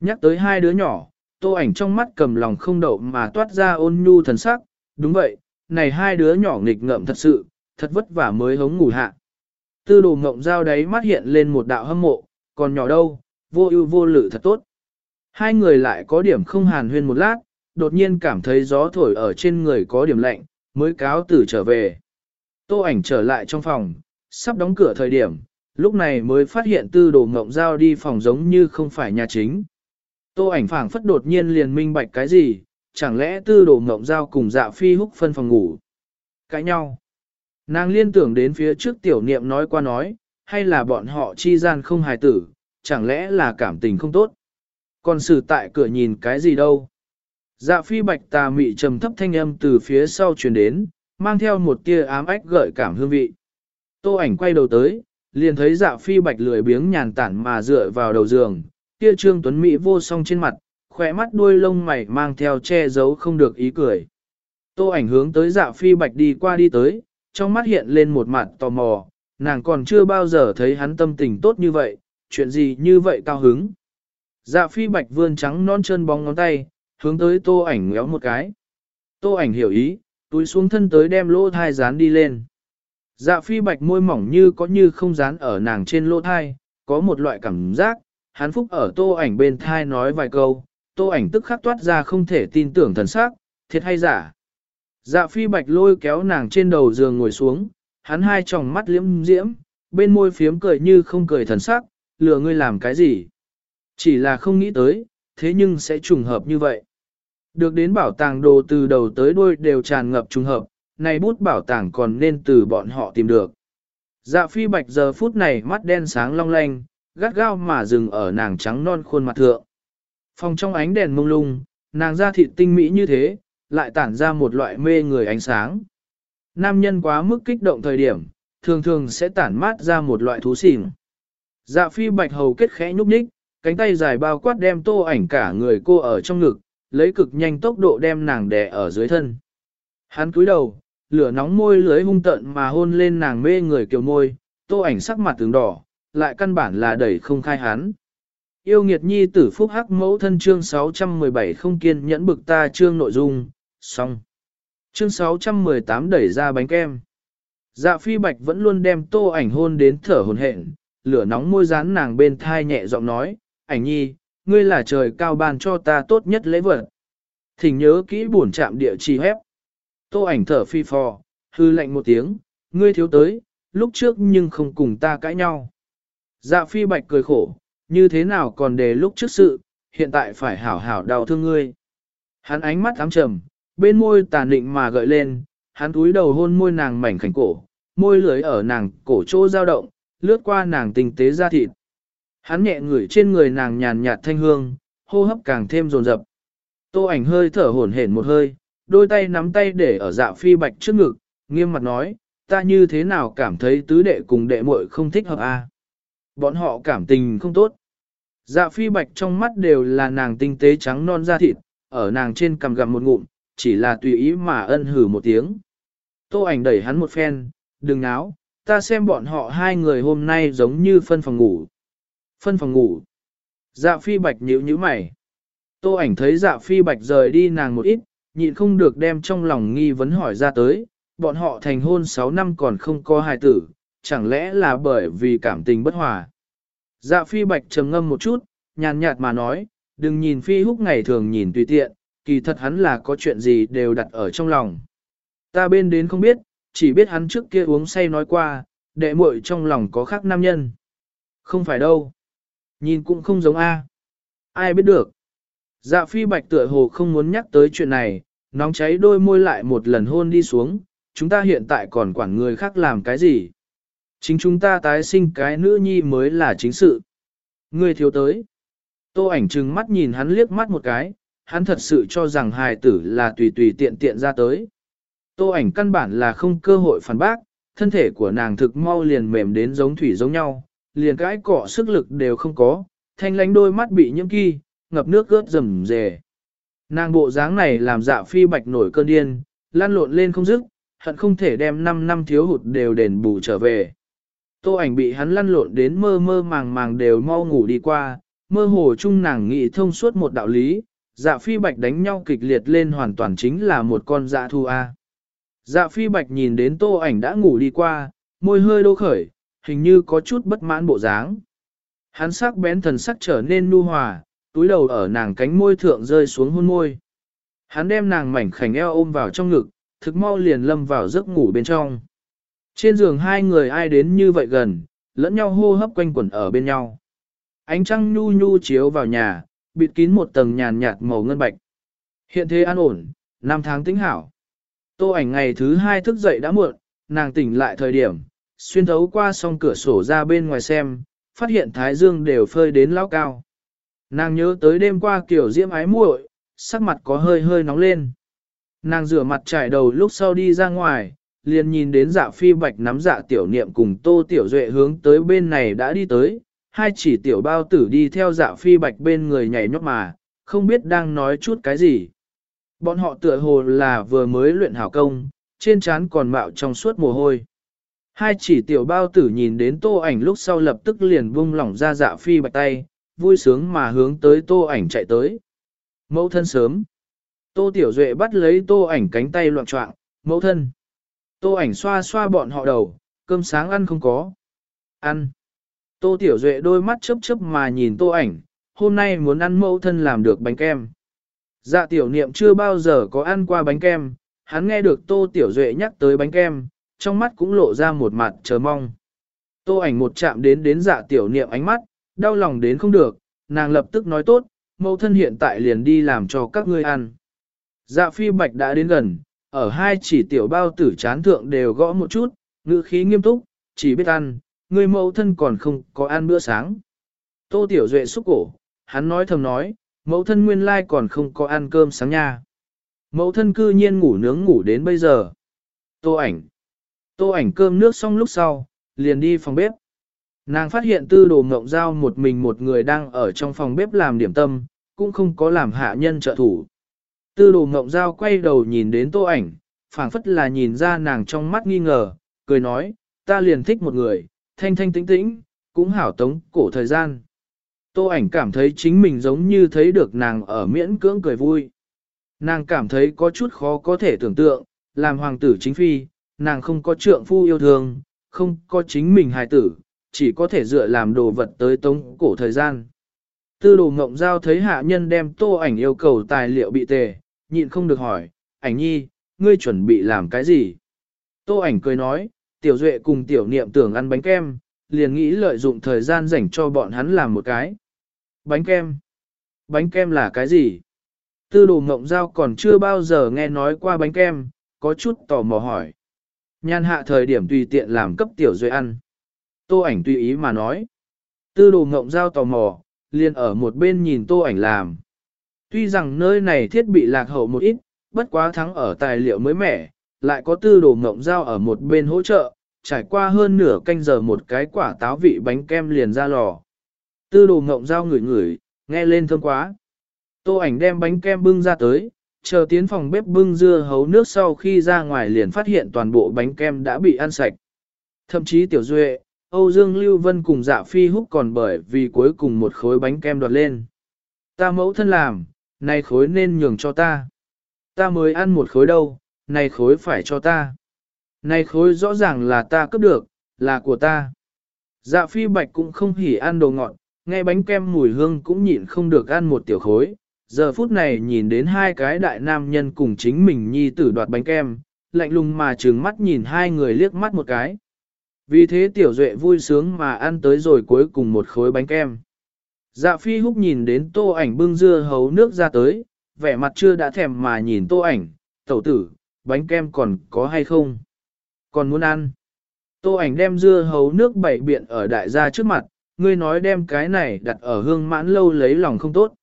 Nhắc tới hai đứa nhỏ, tô ảnh trong mắt cầm lòng không đậu mà toát ra ôn nhu thần sắc, đúng vậy, này hai đứa nhỏ nghịch ngợm thật sự, thật vất vả mới hống ngủ hạ. Tư đồ ngộng dao đấy mắt hiện lên một đạo hâm mộ, còn nhỏ đâu, vô ưu vô lự thật tốt. Hai người lại có điểm không hàn huyên một lát, đột nhiên cảm thấy gió thổi ở trên người có điểm lạnh, mới cáo từ trở về. Tô ảnh trở lại trong phòng, sắp đóng cửa thời điểm, lúc này mới phát hiện tư đồ ngộng giao đi phòng giống như không phải nhà chính. Tô ảnh phảng phất đột nhiên liền minh bạch cái gì, chẳng lẽ tư đồ ngộng giao cùng dạ phi húc phân phòng ngủ. Cãi nhau. Nàng liên tưởng đến phía trước tiểu niệm nói qua nói, hay là bọn họ chi gian không hài tử, chẳng lẽ là cảm tình không tốt. Còn xử tại cửa nhìn cái gì đâu. Dạ phi bạch tà mị trầm thấp thanh âm từ phía sau truyền đến, mang theo một tia ám ách gợi cảm hương vị. Tô ảnh quay đầu tới, liền thấy dạ phi bạch lười biếng nhàn tản mà dựa vào đầu giường, tia trương tuấn mỹ vô song trên mặt, khỏe mắt đuôi lông mày mang theo che giấu không được ý cười. Tô ảnh hướng tới dạ phi bạch đi qua đi tới, trong mắt hiện lên một mặt tò mò, nàng còn chưa bao giờ thấy hắn tâm tình tốt như vậy, chuyện gì như vậy cao hứng. Dạ phi bạch vươn trắng non chân bóng ngón tay, hướng tới tô ảnh ngéo một cái. Tô ảnh hiểu ý, túi xuống thân tới đem lỗ thai dán đi lên. Dạ phi bạch môi mỏng như có như không dán ở nàng trên lỗ thai, có một loại cảm giác, hắn phúc ở tô ảnh bên thai nói vài câu, tô ảnh tức khắc toát ra không thể tin tưởng thần sắc, thiệt hay giả. Dạ phi bạch lôi kéo nàng trên đầu giường ngồi xuống, hắn hai tròng mắt liễm diễm, bên môi phiếm cười như không cười thần sắc, lừa ngươi làm cái gì. Chỉ là không nghĩ tới, thế nhưng sẽ trùng hợp như vậy. Được đến bảo tàng đồ từ đầu tới đuôi đều tràn ngập trùng hợp, này bút bảo tàng còn nên từ bọn họ tìm được. Dạ phi bạch giờ phút này mắt đen sáng long lanh, gắt gao mà dừng ở nàng trắng non khuôn mặt thượng. Phòng trong ánh đèn mông lung, nàng da thịt tinh mỹ như thế, lại tản ra một loại mê người ánh sáng. Nam nhân quá mức kích động thời điểm, thường thường sẽ tản mát ra một loại thú xỉn. Dạ phi bạch hầu kết khẽ nhúc nhích, cánh tay dài bao quát đem tô ảnh cả người cô ở trong ngực, lấy cực nhanh tốc độ đem nàng đè ở dưới thân. Hắn cúi đầu, lửa nóng môi lưới hung tận mà hôn lên nàng mê người kiều môi, tô ảnh sắc mặt tướng đỏ, lại căn bản là đẩy không khai hắn. Yêu nghiệt nhi tử phúc hắc mẫu thân chương 617 không kiên nhẫn bực ta chương nội dung, xong. Chương 618 đẩy ra bánh kem. Dạ phi bạch vẫn luôn đem tô ảnh hôn đến thở hồn hển, lửa nóng môi dán nàng bên thai nhẹ giọng nói, ảnh nhi, ngươi là trời cao ban cho ta tốt nhất lễ vật. Thỉnh nhớ kỹ buồn chạm địa chỉ hép. Tô ảnh thở phi phò, hư lạnh một tiếng, ngươi thiếu tới, lúc trước nhưng không cùng ta cãi nhau. Dạ phi bạch cười khổ, như thế nào còn để lúc trước sự, hiện tại phải hảo hảo đau thương ngươi. Hắn ánh mắt ám trầm, bên môi tàn định mà gợi lên, hắn túi đầu hôn môi nàng mảnh khảnh cổ, môi lưới ở nàng cổ chỗ dao động, lướt qua nàng tinh tế da thịt. Hắn nhẹ ngửi trên người nàng nhàn nhạt thanh hương, hô hấp càng thêm rồn rập. Tô ảnh hơi thở hổn hển một hơi, đôi tay nắm tay để ở dạ phi bạch trước ngực, nghiêm mặt nói, ta như thế nào cảm thấy tứ đệ cùng đệ muội không thích hợp a? À? Bọn họ cảm tình không tốt. Dạ phi bạch trong mắt đều là nàng tinh tế trắng non da thịt, ở nàng trên cằm gặm một ngụm, chỉ là tùy ý mà ân hử một tiếng. Tô ảnh đẩy hắn một phen, đừng náo, ta xem bọn họ hai người hôm nay giống như phân phòng ngủ. Phân phòng ngủ. Dạ phi bạch nhíu nhíu mày. Tô ảnh thấy dạ phi bạch rời đi nàng một ít, nhịn không được đem trong lòng nghi vấn hỏi ra tới, bọn họ thành hôn 6 năm còn không có hài tử, chẳng lẽ là bởi vì cảm tình bất hòa. Dạ phi bạch trầm ngâm một chút, nhàn nhạt mà nói, đừng nhìn phi húc ngày thường nhìn tùy tiện, kỳ thật hắn là có chuyện gì đều đặt ở trong lòng. Ta bên đến không biết, chỉ biết hắn trước kia uống say nói qua, đệ muội trong lòng có khác nam nhân. Không phải đâu. Nhìn cũng không giống A. Ai biết được. Dạ phi bạch tựa hồ không muốn nhắc tới chuyện này, nóng cháy đôi môi lại một lần hôn đi xuống, chúng ta hiện tại còn quản người khác làm cái gì. Chính chúng ta tái sinh cái nữ nhi mới là chính sự. Ngươi thiếu tới. Tô ảnh trừng mắt nhìn hắn liếc mắt một cái, hắn thật sự cho rằng hài tử là tùy tùy tiện tiện ra tới. Tô ảnh căn bản là không cơ hội phản bác, thân thể của nàng thực mau liền mềm đến giống thủy giống nhau, liền cái cọ sức lực đều không có, thanh lánh đôi mắt bị nhiễm kỳ, ngập nước ướt rầm rề. Nàng bộ dáng này làm dạ phi bạch nổi cơn điên, lăn lộn lên không dứt, hận không thể đem 5 năm thiếu hụt đều đền bù trở về. Tô ảnh bị hắn lăn lộn đến mơ mơ màng màng đều mau ngủ đi qua, mơ hồ chung nàng nghĩ thông suốt một đạo lý, dạ phi bạch đánh nhau kịch liệt lên hoàn toàn chính là một con dạ thu A. Dạ phi bạch nhìn đến tô ảnh đã ngủ đi qua, môi hơi đô khởi, hình như có chút bất mãn bộ dáng. Hắn sắc bén thần sắc trở nên nu hòa, túi đầu ở nàng cánh môi thượng rơi xuống hôn môi. Hắn đem nàng mảnh khảnh eo ôm vào trong ngực, thực mau liền lâm vào giấc ngủ bên trong. Trên giường hai người ai đến như vậy gần, lẫn nhau hô hấp quanh quẩn ở bên nhau. Ánh trăng nhu nhu chiếu vào nhà, bịt kín một tầng nhàn nhạt màu ngân bạch. Hiện thế an ổn, năm tháng tĩnh hảo. Tô ảnh ngày thứ hai thức dậy đã muộn, nàng tỉnh lại thời điểm, xuyên thấu qua song cửa sổ ra bên ngoài xem, phát hiện thái dương đều phơi đến lão cao. Nàng nhớ tới đêm qua kiểu diễm ái muội, sắc mặt có hơi hơi nóng lên. Nàng rửa mặt trải đầu lúc sau đi ra ngoài, liền nhìn đến dạ phi bạch nắm dạ tiểu niệm cùng tô tiểu duệ hướng tới bên này đã đi tới, hai chỉ tiểu bao tử đi theo dạ phi bạch bên người nhảy nhót mà, không biết đang nói chút cái gì. Bọn họ tựa hồ là vừa mới luyện hảo công, trên trán còn mạo trong suốt mồ hôi. Hai chỉ tiểu bao tử nhìn đến tô ảnh lúc sau lập tức liền buông lỏng ra dạ phi bạch tay, vui sướng mà hướng tới tô ảnh chạy tới. Mẫu thân sớm. Tô tiểu duệ bắt lấy tô ảnh cánh tay loạn trọng, mẫu thân. Tô ảnh xoa xoa bọn họ đầu, cơm sáng ăn không có. Ăn. Tô tiểu duệ đôi mắt chớp chớp mà nhìn tô ảnh, hôm nay muốn ăn mẫu thân làm được bánh kem. Dạ tiểu niệm chưa bao giờ có ăn qua bánh kem, hắn nghe được tô tiểu duệ nhắc tới bánh kem, trong mắt cũng lộ ra một mặt chờ mong. Tô ảnh một chạm đến đến dạ tiểu niệm ánh mắt, đau lòng đến không được, nàng lập tức nói tốt, mẫu thân hiện tại liền đi làm cho các ngươi ăn. Dạ phi bạch đã đến gần, ở hai chỉ tiểu bao tử chán thượng đều gõ một chút, ngữ khí nghiêm túc, chỉ biết ăn, người mẫu thân còn không có ăn bữa sáng. Tô tiểu duệ xúc cổ, hắn nói thầm nói, mẫu thân nguyên lai còn không có ăn cơm sáng nha. Mẫu thân cư nhiên ngủ nướng ngủ đến bây giờ. Tô ảnh. Tô ảnh cơm nước xong lúc sau, liền đi phòng bếp. Nàng phát hiện tư đồ mộng giao một mình một người đang ở trong phòng bếp làm điểm tâm, cũng không có làm hạ nhân trợ thủ. Tư đồ mộng giao quay đầu nhìn đến tô ảnh, phảng phất là nhìn ra nàng trong mắt nghi ngờ, cười nói, ta liền thích một người, thanh thanh tĩnh tĩnh, cũng hảo tống cổ thời gian. Tô ảnh cảm thấy chính mình giống như thấy được nàng ở miễn cưỡng cười vui. Nàng cảm thấy có chút khó có thể tưởng tượng, làm hoàng tử chính phi, nàng không có trượng phu yêu thương, không có chính mình hài tử, chỉ có thể dựa làm đồ vật tới tống cổ thời gian. Tư đồ ngộng giao thấy hạ nhân đem tô ảnh yêu cầu tài liệu bị tề, nhịn không được hỏi, ảnh nhi, ngươi chuẩn bị làm cái gì? Tô ảnh cười nói, tiểu duệ cùng tiểu niệm tưởng ăn bánh kem, liền nghĩ lợi dụng thời gian dành cho bọn hắn làm một cái. Bánh kem? Bánh kem là cái gì? Tư đồ mộng giao còn chưa bao giờ nghe nói qua bánh kem, có chút tò mò hỏi. Nhan hạ thời điểm tùy tiện làm cấp tiểu duệ ăn. Tô ảnh tùy ý mà nói. Tư đồ mộng giao tò mò, liền ở một bên nhìn tô ảnh làm. Tuy rằng nơi này thiết bị lạc hậu một ít, bất quá thắng ở tài liệu mới mẻ, lại có tư đồ ngộng dao ở một bên hỗ trợ, trải qua hơn nửa canh giờ một cái quả táo vị bánh kem liền ra lò. Tư đồ ngộng dao ngửi ngửi, nghe lên thơm quá. Tô ảnh đem bánh kem bưng ra tới, chờ tiến phòng bếp bưng dưa hấu nước sau khi ra ngoài liền phát hiện toàn bộ bánh kem đã bị ăn sạch. Thậm chí tiểu duệ, Âu Dương Lưu Vân cùng dạ phi húc còn bởi vì cuối cùng một khối bánh kem đoạt lên. Ta mẫu thân làm, này khối nên nhường cho ta. Ta mới ăn một khối đâu, này khối phải cho ta. Này khối rõ ràng là ta cướp được, là của ta. Dạ phi bạch cũng không hỉ ăn đồ ngọt, nghe bánh kem mùi hương cũng nhịn không được ăn một tiểu khối. Giờ phút này nhìn đến hai cái đại nam nhân cùng chính mình nhi tử đoạt bánh kem, lạnh lùng mà trừng mắt nhìn hai người liếc mắt một cái. Vì thế tiểu duệ vui sướng mà ăn tới rồi cuối cùng một khối bánh kem. Dạ phi húc nhìn đến tô ảnh bưng dưa hấu nước ra tới, vẻ mặt chưa đã thèm mà nhìn tô ảnh, tẩu tử, bánh kem còn có hay không? Còn muốn ăn? Tô ảnh đem dưa hấu nước bảy biện ở đại gia trước mặt, ngươi nói đem cái này đặt ở hương mãn lâu lấy lòng không tốt.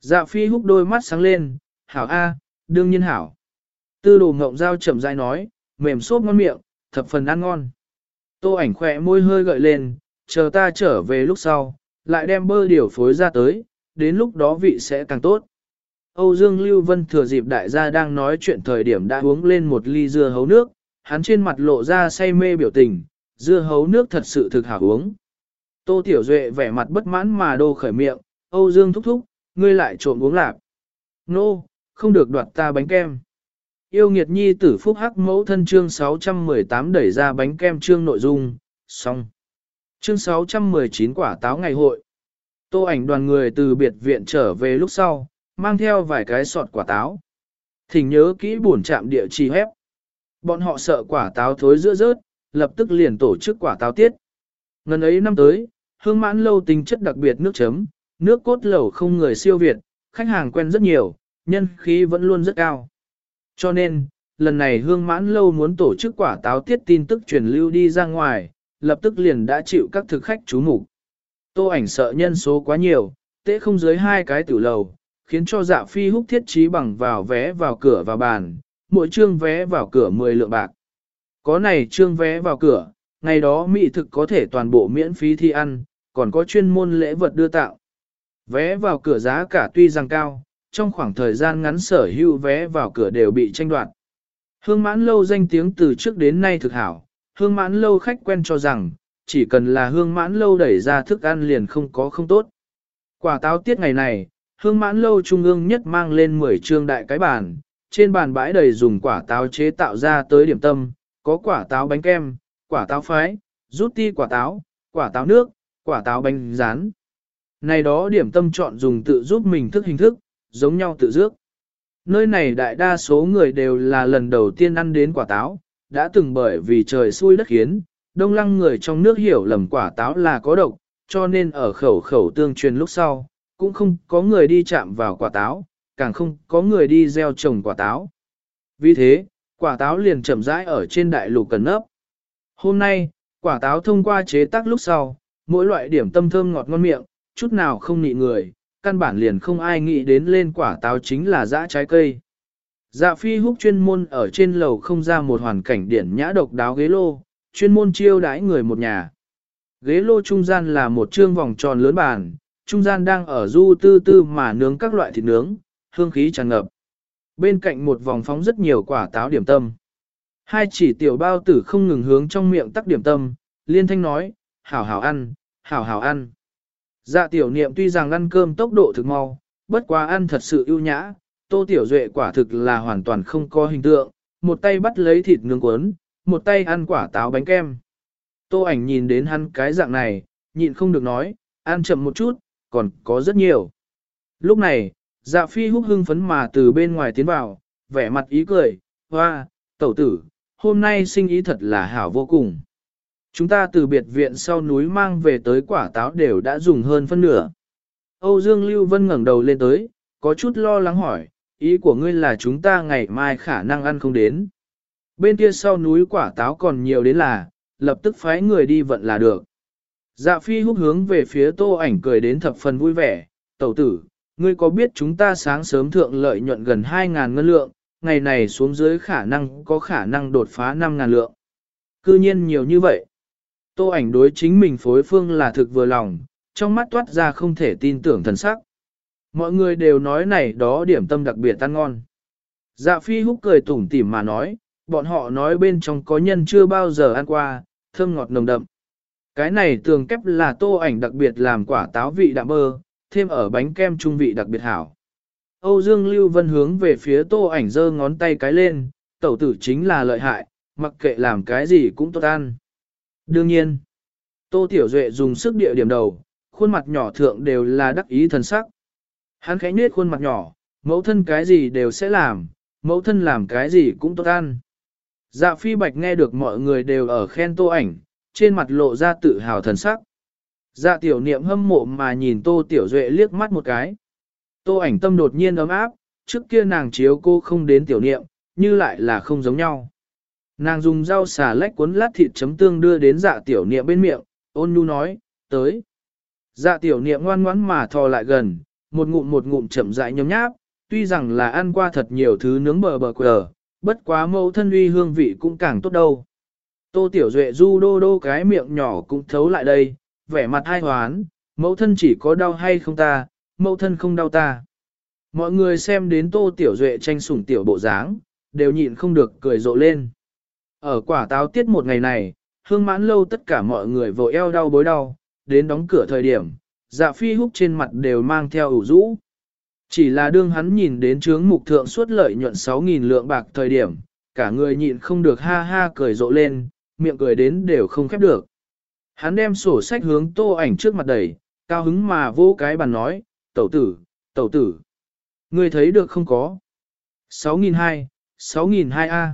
Dạ phi húc đôi mắt sáng lên, hảo a, đương nhiên hảo. Tư đồ ngộng dao chậm rãi nói, mềm xốp ngon miệng, thập phần ăn ngon. Tô ảnh khỏe môi hơi gợi lên, chờ ta trở về lúc sau, lại đem bơ điều phối ra tới, đến lúc đó vị sẽ càng tốt. Âu Dương Lưu Vân thừa dịp đại gia đang nói chuyện thời điểm đã uống lên một ly dưa hấu nước, hắn trên mặt lộ ra say mê biểu tình, dưa hấu nước thật sự thực hảo uống. Tô Tiểu Duệ vẻ mặt bất mãn mà đô khởi miệng, Âu Dương thúc thúc, ngươi lại trộm uống lạc. Nô, no, không được đoạt ta bánh kem. Yêu nghiệt nhi tử phúc hắc mẫu thân chương 618 đẩy ra bánh kem chương nội dung, xong. Chương 619 quả táo ngày hội. Tô ảnh đoàn người từ biệt viện trở về lúc sau, mang theo vài cái sọt quả táo. Thỉnh nhớ kỹ buồn chạm địa chỉ hép. Bọn họ sợ quả táo thối giữa rớt, lập tức liền tổ chức quả táo tiết. Ngần ấy năm tới, hương mãn lâu tính chất đặc biệt nước chấm, nước cốt lẩu không người siêu việt, khách hàng quen rất nhiều, nhân khí vẫn luôn rất cao. Cho nên, lần này hương mãn lâu muốn tổ chức quả táo tiết tin tức truyền lưu đi ra ngoài, lập tức liền đã chịu các thực khách chú mục. Tô ảnh sợ nhân số quá nhiều, tế không dưới hai cái tử lầu, khiến cho dạ phi húc thiết trí bằng vào vé vào cửa vào bàn, mỗi trương vé vào cửa 10 lượng bạc. Có này trương vé vào cửa, ngày đó mỹ thực có thể toàn bộ miễn phí thi ăn, còn có chuyên môn lễ vật đưa tạo. Vé vào cửa giá cả tuy rằng cao, trong khoảng thời gian ngắn sở hữu vé vào cửa đều bị tranh đoạt. Hương mãn lâu danh tiếng từ trước đến nay thực hảo, hương mãn lâu khách quen cho rằng, chỉ cần là hương mãn lâu đẩy ra thức ăn liền không có không tốt. Quả táo tiết ngày này, hương mãn lâu trung ương nhất mang lên 10 trương đại cái bàn, trên bàn bãi đầy dùng quả táo chế tạo ra tới điểm tâm, có quả táo bánh kem, quả táo phái, rút ti quả táo, quả táo nước, quả táo bánh rán. Này đó điểm tâm chọn dùng tự giúp mình thức hình thức, giống nhau tự dước. Nơi này đại đa số người đều là lần đầu tiên ăn đến quả táo, đã từng bởi vì trời xui đất khiến, đông lăng người trong nước hiểu lầm quả táo là có độc, cho nên ở khẩu khẩu tương truyền lúc sau, cũng không có người đi chạm vào quả táo, càng không có người đi gieo trồng quả táo. Vì thế, quả táo liền chậm rãi ở trên đại lục cần nấp. Hôm nay, quả táo thông qua chế tác lúc sau, mỗi loại điểm tâm thơm ngọt ngon miệng, chút nào không nị người, căn bản liền không ai nghĩ đến lên quả táo chính là dã trái cây. Dạ phi húc chuyên môn ở trên lầu không ra một hoàn cảnh điển nhã độc đáo ghế lô, chuyên môn chiêu đãi người một nhà. Ghế lô trung gian là một trương vòng tròn lớn bàn, trung gian đang ở du tư tư mà nướng các loại thịt nướng, hương khí tràn ngập. Bên cạnh một vòng phóng rất nhiều quả táo điểm tâm. Hai chỉ tiểu bao tử không ngừng hướng trong miệng tắc điểm tâm, liên thanh nói, hảo hảo ăn, hảo hảo ăn. Dạ tiểu niệm tuy rằng ăn cơm tốc độ thực mau, bất quá ăn thật sự ưu nhã, tô tiểu duệ quả thực là hoàn toàn không có hình tượng, một tay bắt lấy thịt nướng cuốn, một tay ăn quả táo bánh kem. Tô ảnh nhìn đến hắn cái dạng này, nhịn không được nói, ăn chậm một chút, còn có rất nhiều. Lúc này, dạ phi húc hưng phấn mà từ bên ngoài tiến vào, vẻ mặt ý cười, hoa, tẩu tử, hôm nay sinh ý thật là hảo vô cùng. Chúng ta từ biệt viện sau núi mang về tới quả táo đều đã dùng hơn phân nửa. Âu Dương Lưu Vân ngẩng đầu lên tới, có chút lo lắng hỏi, ý của ngươi là chúng ta ngày mai khả năng ăn không đến. Bên kia sau núi quả táo còn nhiều đến là, lập tức phái người đi vận là được. Dạ phi húc hướng về phía tô ảnh cười đến thập phần vui vẻ, tẩu tử, ngươi có biết chúng ta sáng sớm thượng lợi nhuận gần 2.000 ngân lượng, ngày này xuống dưới khả năng có khả năng đột phá 5.000 lượng. Cư nhiên nhiều như vậy. Tô ảnh đối chính mình phối phương là thực vừa lòng, trong mắt toát ra không thể tin tưởng thần sắc. Mọi người đều nói này đó điểm tâm đặc biệt ăn ngon. Dạ phi húc cười tủm tỉm mà nói, bọn họ nói bên trong có nhân chưa bao giờ ăn qua, thơm ngọt nồng đậm. Cái này tường kép là tô ảnh đặc biệt làm quả táo vị đạm bơ, thêm ở bánh kem trung vị đặc biệt hảo. Âu Dương Lưu Vân hướng về phía tô ảnh giơ ngón tay cái lên, tẩu tử chính là lợi hại, mặc kệ làm cái gì cũng tốt ăn. Đương nhiên, Tô Tiểu Duệ dùng sức địa điểm đầu, khuôn mặt nhỏ thượng đều là đắc ý thần sắc. Hắn khẽ nết khuôn mặt nhỏ, mẫu thân cái gì đều sẽ làm, mẫu thân làm cái gì cũng tốt ăn. Dạ phi bạch nghe được mọi người đều ở khen tô ảnh, trên mặt lộ ra tự hào thần sắc. Dạ tiểu niệm hâm mộ mà nhìn tô tiểu duệ liếc mắt một cái. Tô ảnh tâm đột nhiên ấm áp, trước kia nàng chiếu cô không đến tiểu niệm, như lại là không giống nhau. Nàng dùng rau xà lách cuốn lát thịt chấm tương đưa đến dạ tiểu niệm bên miệng, ôn nhu nói, tới. Dạ tiểu niệm ngoan ngoãn mà thò lại gần, một ngụm một ngụm chậm rãi nhấm nháp, tuy rằng là ăn qua thật nhiều thứ nướng bờ bờ quờ, bất quá mẫu thân uy hương vị cũng càng tốt đâu. Tô tiểu duệ du đô đô cái miệng nhỏ cũng thấu lại đây, vẻ mặt hai hoán, mẫu thân chỉ có đau hay không ta, mẫu thân không đau ta. Mọi người xem đến tô tiểu duệ tranh sủng tiểu bộ dáng, đều nhịn không được cười rộ lên. Ở quả táo tiết một ngày này, hương mãn lâu tất cả mọi người vội eo đau bối đau, đến đóng cửa thời điểm, dạ phi húc trên mặt đều mang theo ủ rũ. Chỉ là đương hắn nhìn đến trướng mục thượng suốt lợi nhuận 6.000 lượng bạc thời điểm, cả người nhịn không được ha ha cười rộ lên, miệng cười đến đều không khép được. Hắn đem sổ sách hướng tô ảnh trước mặt đẩy, cao hứng mà vô cái bàn nói, tẩu tử, tẩu tử. Ngươi thấy được không có? 6.200, 6.200A.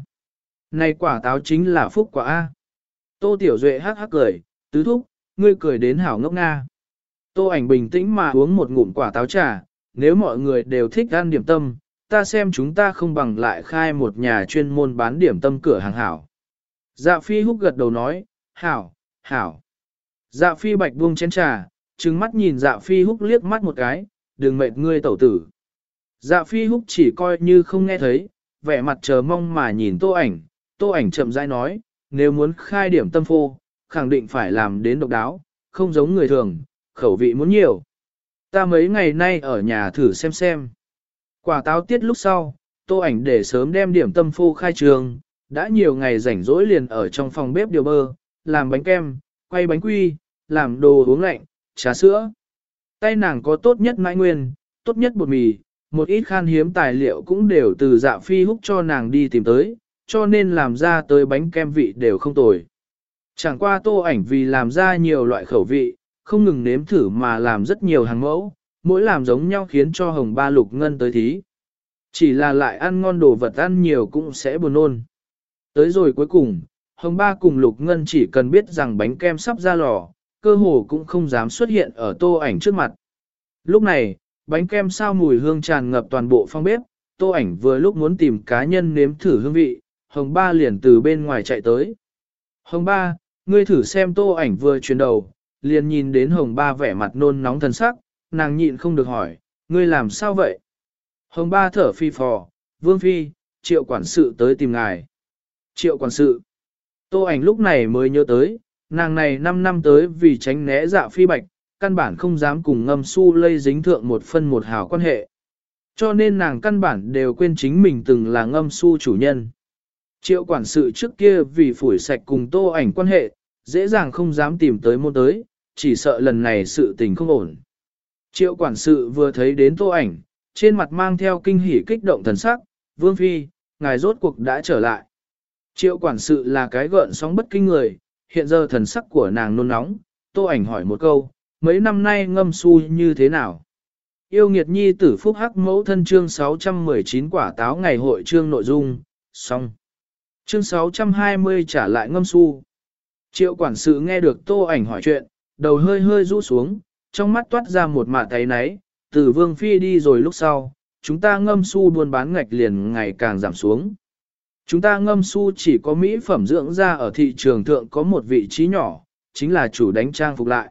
Này quả táo chính là phúc quả A. Tô Tiểu Duệ hắc hắc cười, tứ thúc, ngươi cười đến hảo ngốc nga. Tô ảnh bình tĩnh mà uống một ngụm quả táo trà, nếu mọi người đều thích ăn điểm tâm, ta xem chúng ta không bằng lại khai một nhà chuyên môn bán điểm tâm cửa hàng hảo. Dạ phi húc gật đầu nói, hảo, hảo. Dạ phi bạch buông chén trà, trừng mắt nhìn dạ phi húc liếc mắt một cái, đừng mệt ngươi tẩu tử. Dạ phi húc chỉ coi như không nghe thấy, vẻ mặt chờ mong mà nhìn tô ảnh, tô ảnh chậm rãi nói, nếu muốn khai điểm tâm phô, khẳng định phải làm đến độc đáo, không giống người thường, khẩu vị muốn nhiều. Ta mấy ngày nay ở nhà thử xem xem. Quả táo tiết lúc sau, tô ảnh để sớm đem điểm tâm phô khai trường, đã nhiều ngày rảnh rỗi liền ở trong phòng bếp điều bơ, làm bánh kem, quay bánh quy, làm đồ uống lạnh, trà sữa. Tay nàng có tốt nhất mãi nguyên, tốt nhất bột mì, một ít khan hiếm tài liệu cũng đều từ dạ phi húc cho nàng đi tìm tới, cho nên làm ra tới bánh kem vị đều không tồi. Chẳng qua tô ảnh vì làm ra nhiều loại khẩu vị, không ngừng nếm thử mà làm rất nhiều hàng mẫu, mỗi làm giống nhau khiến cho hồng ba lục ngân tới thí. Chỉ là lại ăn ngon đồ vật ăn nhiều cũng sẽ buồn nôn. Tới rồi cuối cùng, hồng ba cùng lục ngân chỉ cần biết rằng bánh kem sắp ra lò, cơ hồ cũng không dám xuất hiện ở tô ảnh trước mặt. Lúc này, bánh kem sao mùi hương tràn ngập toàn bộ phòng bếp, tô ảnh vừa lúc muốn tìm cá nhân nếm thử hương vị, hồng ba liền từ bên ngoài chạy tới. Hồng ba, ngươi thử xem tô ảnh vừa chuyển đầu, liền nhìn đến hồng ba vẻ mặt nôn nóng thần sắc, nàng nhịn không được hỏi, ngươi làm sao vậy? Hồng ba thở phi phò, vương phi, triệu quản sự tới tìm ngài. Triệu quản sự. Tô ảnh lúc này mới nhớ tới, nàng này 5 năm tới vì tránh né dạ phi bạch, căn bản không dám cùng ngâm su lây dính thượng một phân một hào quan hệ. Cho nên nàng căn bản đều quên chính mình từng là ngâm su chủ nhân. Triệu quản sự trước kia vì phủi sạch cùng tô ảnh quan hệ, dễ dàng không dám tìm tới môn tới, chỉ sợ lần này sự tình không ổn. Triệu quản sự vừa thấy đến tô ảnh, trên mặt mang theo kinh hỉ kích động thần sắc, vương phi, ngài rốt cuộc đã trở lại. Triệu quản sự là cái gợn sóng bất kinh người, hiện giờ thần sắc của nàng nôn nóng, tô ảnh hỏi một câu, mấy năm nay ngâm su như thế nào? Yêu nghiệt nhi tử phúc hắc mẫu thân chương 619 quả táo ngày hội chương nội dung, xong. Chương 620 trả lại ngâm su. Triệu quản sự nghe được tô ảnh hỏi chuyện, đầu hơi hơi rũ xuống, trong mắt toát ra một mạ tay náy, từ vương phi đi rồi lúc sau, chúng ta ngâm su buôn bán ngạch liền ngày càng giảm xuống. Chúng ta ngâm su chỉ có mỹ phẩm dưỡng da ở thị trường thượng có một vị trí nhỏ, chính là chủ đánh trang phục lại.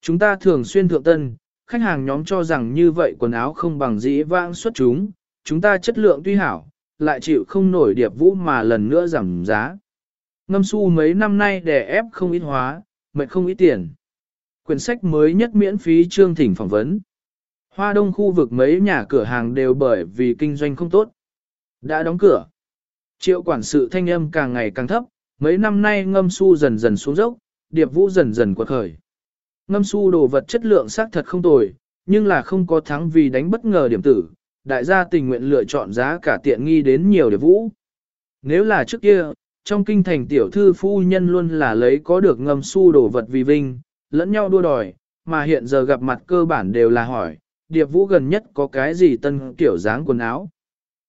Chúng ta thường xuyên thượng tân, khách hàng nhóm cho rằng như vậy quần áo không bằng dĩ vãng xuất chúng, chúng ta chất lượng tuy hảo, lại chịu không nổi điệp vũ mà lần nữa giảm giá. Ngâm su mấy năm nay đè ép không ít hóa, mệt không ít tiền. Quyển sách mới nhất miễn phí chương thỉnh phỏng vấn. Hoa đông khu vực mấy nhà cửa hàng đều bởi vì kinh doanh không tốt. Đã đóng cửa. Triệu quản sự thanh âm càng ngày càng thấp, mấy năm nay ngâm su dần dần xuống dốc, điệp vũ dần dần quật khởi. Ngâm su đồ vật chất lượng xác thật không tồi, nhưng là không có thắng vì đánh bất ngờ điểm tử, đại gia tình nguyện lựa chọn giá cả tiện nghi đến nhiều điệp vũ. Nếu là trước kia, trong kinh thành tiểu thư phu nhân luôn là lấy có được ngâm su đồ vật vì vinh, lẫn nhau đua đòi, mà hiện giờ gặp mặt cơ bản đều là hỏi, điệp vũ gần nhất có cái gì tân kiểu dáng quần áo.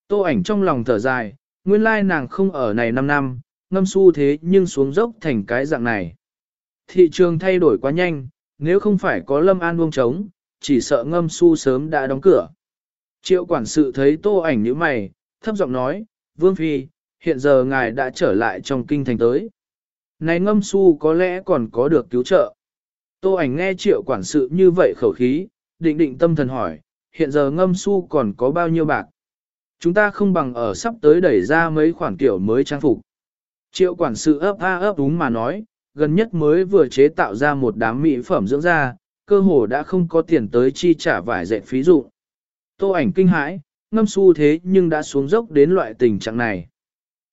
Tô ảnh trong lòng thở dài, nguyên lai nàng không ở này 5 năm, ngâm su thế nhưng xuống dốc thành cái dạng này. Thị trường thay đổi quá nhanh, nếu không phải có lâm an buông trống, chỉ sợ ngâm su sớm đã đóng cửa. Triệu quản sự thấy tô ảnh như mày, thấp giọng nói, Vương Phi, hiện giờ ngài đã trở lại trong kinh thành tới. Này ngâm su có lẽ còn có được cứu trợ. Tô ảnh nghe triệu quản sự như vậy khẩu khí, định định tâm thần hỏi, hiện giờ ngâm su còn có bao nhiêu bạc? Chúng ta không bằng ở sắp tới đẩy ra mấy khoản kiểu mới trang phục. Triệu quản sự ấp a ấp đúng mà nói, gần nhất mới vừa chế tạo ra một đám mỹ phẩm dưỡng da, cơ hồ đã không có tiền tới chi trả vải dệt phí dụ Tô ảnh kinh hãi, ngâm su thế nhưng đã xuống dốc đến loại tình trạng này.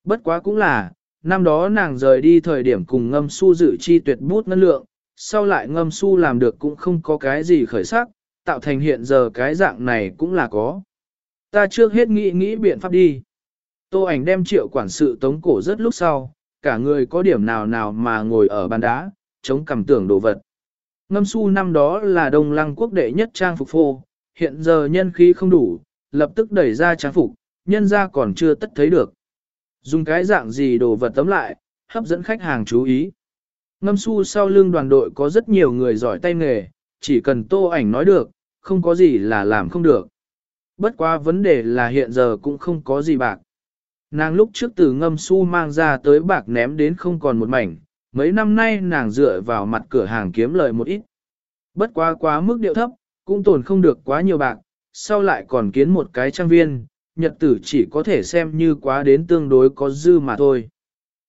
Bất quá cũng là, năm đó nàng rời đi thời điểm cùng ngâm su dự chi tuyệt bút ngân lượng, sau lại ngâm su làm được cũng không có cái gì khởi sắc, tạo thành hiện giờ cái dạng này cũng là có. Ta trước hết nghĩ nghĩ biện pháp đi. Tô ảnh đem triệu quản sự tống cổ rất lúc sau, cả người có điểm nào nào mà ngồi ở bàn đá, chống cầm tưởng đồ vật. Ngâm su năm đó là đông lăng quốc đệ nhất trang phục phô, hiện giờ nhân khí không đủ, lập tức đẩy ra trang phục, nhân ra còn chưa tất thấy được. Dùng cái dạng gì đồ vật tấm lại, hấp dẫn khách hàng chú ý. Ngâm su sau lưng đoàn đội có rất nhiều người giỏi tay nghề, chỉ cần tô ảnh nói được, không có gì là làm không được. Bất quá vấn đề là hiện giờ cũng không có gì bạc. Nàng lúc trước từ ngâm su mang ra tới bạc ném đến không còn một mảnh, mấy năm nay nàng dựa vào mặt cửa hàng kiếm lợi một ít. Bất quá quá mức điệu thấp, cũng tồn không được quá nhiều bạc, sau lại còn kiến một cái trang viên, nhật tử chỉ có thể xem như quá đến tương đối có dư mà thôi.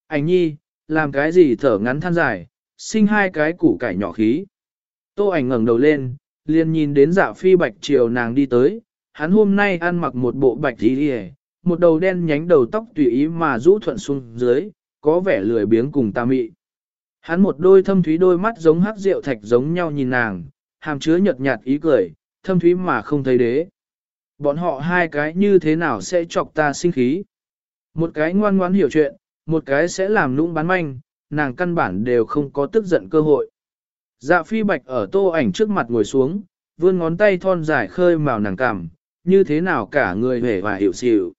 Ảnh nhi, làm cái gì thở ngắn than dài, sinh hai cái củ cải nhỏ khí. Tô ảnh ngẩng đầu lên, liền nhìn đến dạ phi bạch chiều nàng đi tới, hắn hôm nay ăn mặc một bộ bạch tí đi một đầu đen nhánh đầu tóc tùy ý mà rũ thuận xuống dưới, có vẻ lười biếng cùng ta mị. Hắn một đôi thâm thúy đôi mắt giống hắc rượu thạch giống nhau nhìn nàng, hàm chứa nhợt nhạt ý cười, thâm thúy mà không thấy đế. Bọn họ hai cái như thế nào sẽ chọc ta sinh khí? Một cái ngoan ngoãn hiểu chuyện, một cái sẽ làm nũng bán manh, nàng căn bản đều không có tức giận cơ hội. Dạ phi bạch ở tô ảnh trước mặt ngồi xuống, vươn ngón tay thon dài khơi màu nàng cằm, như thế nào cả người hề và hiểu xỉu.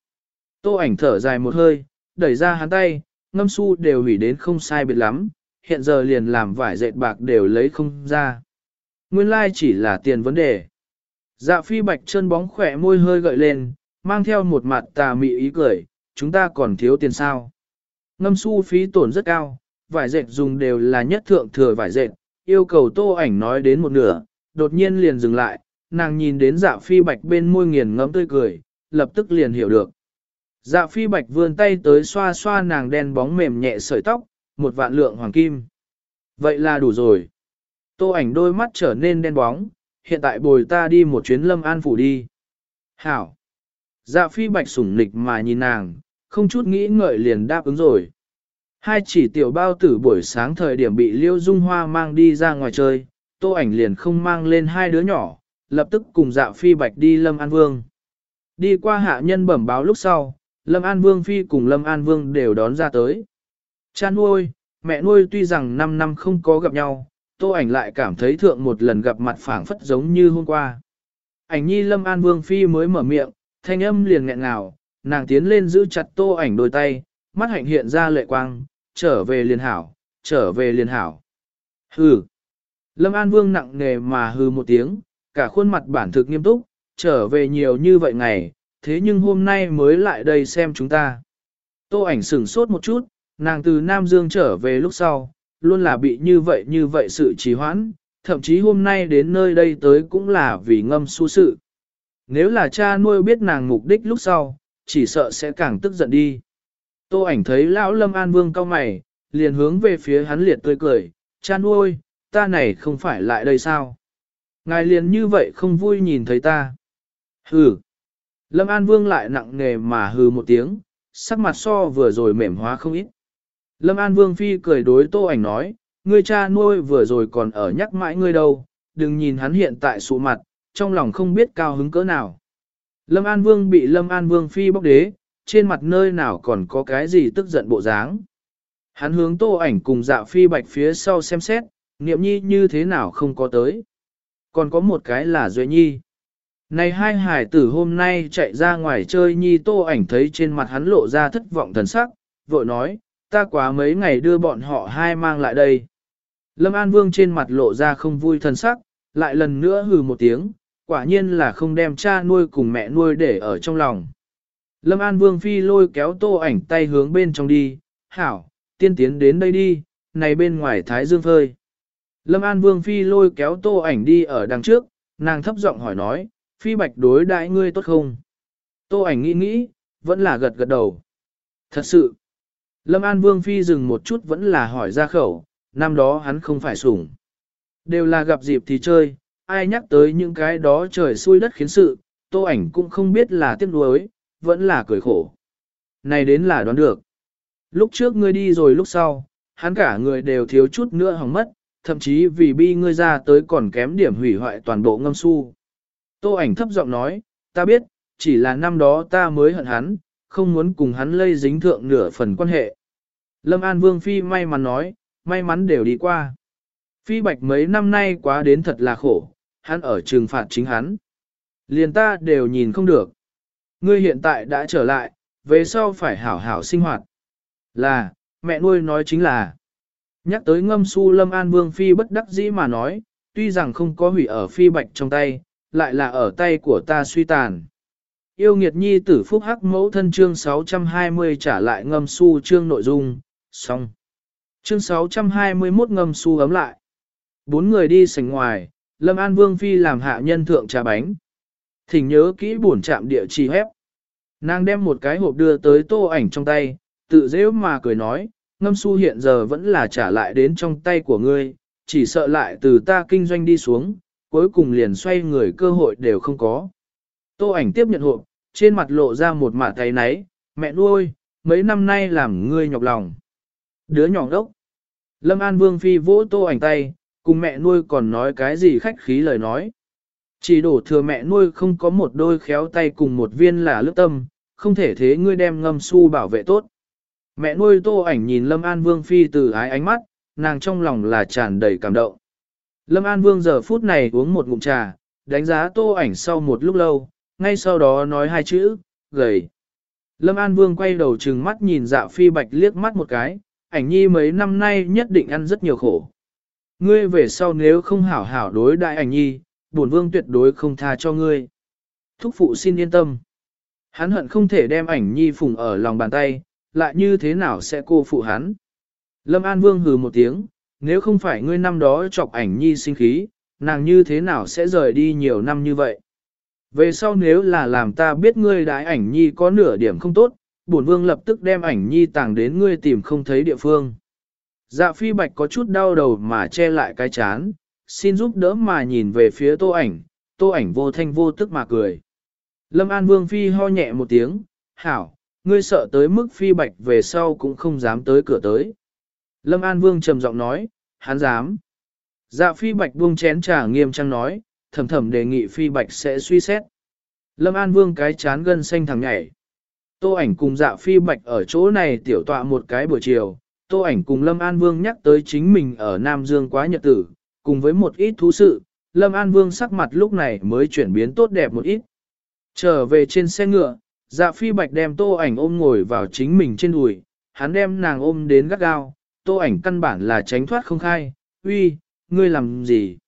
Tô ảnh thở dài một hơi, đẩy ra hắn tay, ngâm su đều hủy đến không sai biệt lắm, hiện giờ liền làm vải dệt bạc đều lấy không ra. Nguyên lai chỉ là tiền vấn đề. Dạ phi bạch chân bóng khỏe môi hơi gợi lên, mang theo một mặt tà mị ý cười, chúng ta còn thiếu tiền sao. Ngâm su phí tổn rất cao, vải dệt dùng đều là nhất thượng thừa vải dệt, yêu cầu tô ảnh nói đến một nửa, đột nhiên liền dừng lại, nàng nhìn đến dạ phi bạch bên môi nghiền ngẫm tươi cười, lập tức liền hiểu được. Dạ phi bạch vươn tay tới xoa xoa nàng đen bóng mềm nhẹ sợi tóc, một vạn lượng hoàng kim. Vậy là đủ rồi. Tô ảnh đôi mắt trở nên đen bóng, hiện tại bồi ta đi một chuyến lâm an phủ đi. Hảo. Dạ phi bạch sủng nịch mà nhìn nàng, không chút nghĩ ngợi liền đáp ứng rồi. Hai chỉ tiểu bao tử buổi sáng thời điểm bị Liêu Dung Hoa mang đi ra ngoài chơi, tô ảnh liền không mang lên hai đứa nhỏ, lập tức cùng dạ phi bạch đi Lâm An Vương. Đi qua hạ nhân bẩm báo lúc sau, Lâm An Vương Phi cùng Lâm An Vương đều đón ra tới. Cha nuôi, mẹ nuôi tuy rằng 5 năm không có gặp nhau, tô ảnh lại cảm thấy thượng một lần gặp mặt phảng phất giống như hôm qua. Ảnh nhi Lâm An Vương Phi mới mở miệng, thanh âm liền nghẹn ngào, nàng tiến lên giữ chặt tô ảnh đôi tay, mắt hạnh hiện ra lệ quang, trở về liền hảo, trở về liền hảo. Hừ. Lâm An Vương nặng nề mà hừ một tiếng, cả khuôn mặt bản thực nghiêm túc, trở về nhiều như vậy ngày, thế nhưng hôm nay mới lại đây xem chúng ta. Tô ảnh sửng sốt một chút, nàng từ Nam Dương trở về lúc sau, luôn là bị như vậy như vậy sự trì hoãn, thậm chí hôm nay đến nơi đây tới cũng là vì ngâm su sự. Nếu là cha nuôi biết nàng mục đích lúc sau, chỉ sợ sẽ càng tức giận đi. Tô ảnh thấy lão Lâm An Vương cao mày, liền hướng về phía hắn liệt tươi cười, cha nuôi, ta này không phải lại đây sao? Ngài liền như vậy không vui nhìn thấy ta. Hừ. Lâm An Vương lại nặng nề mà hừ một tiếng, sắc mặt so vừa rồi mềm hóa không ít. Lâm An Vương Phi cười đối tô ảnh nói, ngươi cha nuôi vừa rồi còn ở nhắc mãi ngươi đâu, đừng nhìn hắn hiện tại sụ mặt, trong lòng không biết cao hứng cỡ nào. Lâm An Vương bị Lâm An Vương Phi bóc đế, trên mặt nơi nào còn có cái gì tức giận bộ dáng. Hắn hướng tô ảnh cùng dạ phi bạch phía sau xem xét, niệm nhi như thế nào không có tới. Còn có một cái là Duệ Nhi. Này hai hải tử hôm nay chạy ra ngoài chơi Nhi tô ảnh thấy trên mặt hắn lộ ra thất vọng thần sắc, vội nói, ta quá mấy ngày đưa bọn họ hai mang lại đây. Lâm An Vương trên mặt lộ ra không vui thần sắc, lại lần nữa hừ một tiếng, quả nhiên là không đem cha nuôi cùng mẹ nuôi để ở trong lòng. Lâm An Vương phi lôi kéo tô ảnh tay hướng bên trong đi, hảo, tiên tiến đến đây đi, này bên ngoài thái dương phơi. Lâm An Vương phi lôi kéo tô ảnh đi ở đằng trước, nàng thấp giọng hỏi nói, phi bạch đối đại ngươi tốt không? Tô ảnh nghĩ nghĩ, vẫn là gật gật đầu. Thật sự, Lâm An Vương phi dừng một chút vẫn là hỏi ra khẩu, năm đó hắn không phải sủng. Đều là gặp dịp thì chơi, ai nhắc tới những cái đó trời xui đất khiến sự, tô ảnh cũng không biết là tiếc nuối, vẫn là cười khổ. Này đến là đoán được. Lúc trước ngươi đi rồi lúc sau, hắn cả người đều thiếu chút nữa hỏng mất, thậm chí vì bi ngươi ra tới còn kém điểm hủy hoại toàn bộ ngâm su. Tô ảnh thấp giọng nói, ta biết, chỉ là năm đó ta mới hận hắn, không muốn cùng hắn lây dính thượng nửa phần quan hệ. Lâm An Vương Phi may mắn nói, may mắn đều đi qua. Phi Bạch mấy năm nay quá đến thật là khổ, hắn ở trừng phạt chính hắn. Liền ta đều nhìn không được. Ngươi hiện tại đã trở lại, về sau phải hảo hảo sinh hoạt. Là, mẹ nuôi nói chính là. Nhắc tới ngâm su lâm an vương phi bất đắc dĩ mà nói, tuy rằng không có hủy ở phi bạch trong tay, lại là ở tay của ta suy tàn. Yêu nghiệt nhi tử phúc hắc mẫu thân chương 620 trả lại ngâm su chương nội dung, xong. Chương 621 ngâm su ấm lại. Bốn người đi sảnh ngoài, Lâm An Vương Phi làm hạ nhân thượng trà bánh. Thỉnh nhớ kỹ bổn trạm địa chỉ hép. Nàng đem một cái hộp đưa tới tô ảnh trong tay, tự dễ mà cười nói, ngâm su hiện giờ vẫn là trả lại đến trong tay của ngươi, chỉ sợ lại từ ta kinh doanh đi xuống, cuối cùng liền xoay người cơ hội đều không có. Tô ảnh tiếp nhận hộp, trên mặt lộ ra một mả tay náy, mẹ nuôi, mấy năm nay làm ngươi nhọc lòng. Đứa nhỏ đốc. Lâm An Vương Phi vỗ tô ảnh tay, cùng mẹ nuôi còn nói cái gì khách khí lời nói. Chỉ đổ thừa mẹ nuôi không có một đôi khéo tay cùng một viên là lướt tâm, không thể thế ngươi đem ngâm su bảo vệ tốt. Mẹ nuôi tô ảnh nhìn Lâm An Vương Phi từ ái ánh mắt, nàng trong lòng là tràn đầy cảm động. Lâm An Vương giờ phút này uống một ngụm trà, đánh giá tô ảnh sau một lúc lâu, ngay sau đó nói hai chữ, gầy. Lâm An Vương quay đầu trừng mắt nhìn dạ phi bạch liếc mắt một cái, ảnh nhi mấy năm nay nhất định ăn rất nhiều khổ. Ngươi về sau nếu không hảo hảo đối đại ảnh nhi, bổn vương tuyệt đối không tha cho ngươi. Thúc phụ xin yên tâm. Hắn hận không thể đem ảnh nhi phùng ở lòng bàn tay, lại như thế nào sẽ cô phụ hắn. Lâm An Vương hừ một tiếng, nếu không phải ngươi năm đó chọc ảnh nhi sinh khí, nàng như thế nào sẽ rời đi nhiều năm như vậy. Về sau nếu là làm ta biết ngươi đãi ảnh nhi có nửa điểm không tốt, bổn vương lập tức đem ảnh nhi tàng đến ngươi tìm không thấy địa phương. Dạ phi bạch có chút đau đầu mà che lại cái chán, xin giúp đỡ mà nhìn về phía tô ảnh, tô ảnh vô thanh vô tức mà cười. Lâm An Vương Phi ho nhẹ một tiếng, hảo, ngươi sợ tới mức Phi Bạch về sau cũng không dám tới cửa tới. Lâm An Vương trầm giọng nói, hắn dám. Dạ Phi Bạch buông chén trà nghiêm trang nói, thầm thầm đề nghị Phi Bạch sẽ suy xét. Lâm An Vương cái chán gân xanh thẳng nhảy. Tô ảnh cùng dạ Phi Bạch ở chỗ này tiểu tọa một cái buổi chiều, Tô ảnh cùng Lâm An Vương nhắc tới chính mình ở Nam Dương quá nhật tử, cùng với một ít thú sự, Lâm An Vương sắc mặt lúc này mới chuyển biến tốt đẹp một ít. Trở về trên xe ngựa, dạ phi bạch đem tô ảnh ôm ngồi vào chính mình trên đùi, hắn đem nàng ôm đến gắt gao, tô ảnh căn bản là tránh thoát không khai, uy, ngươi làm gì?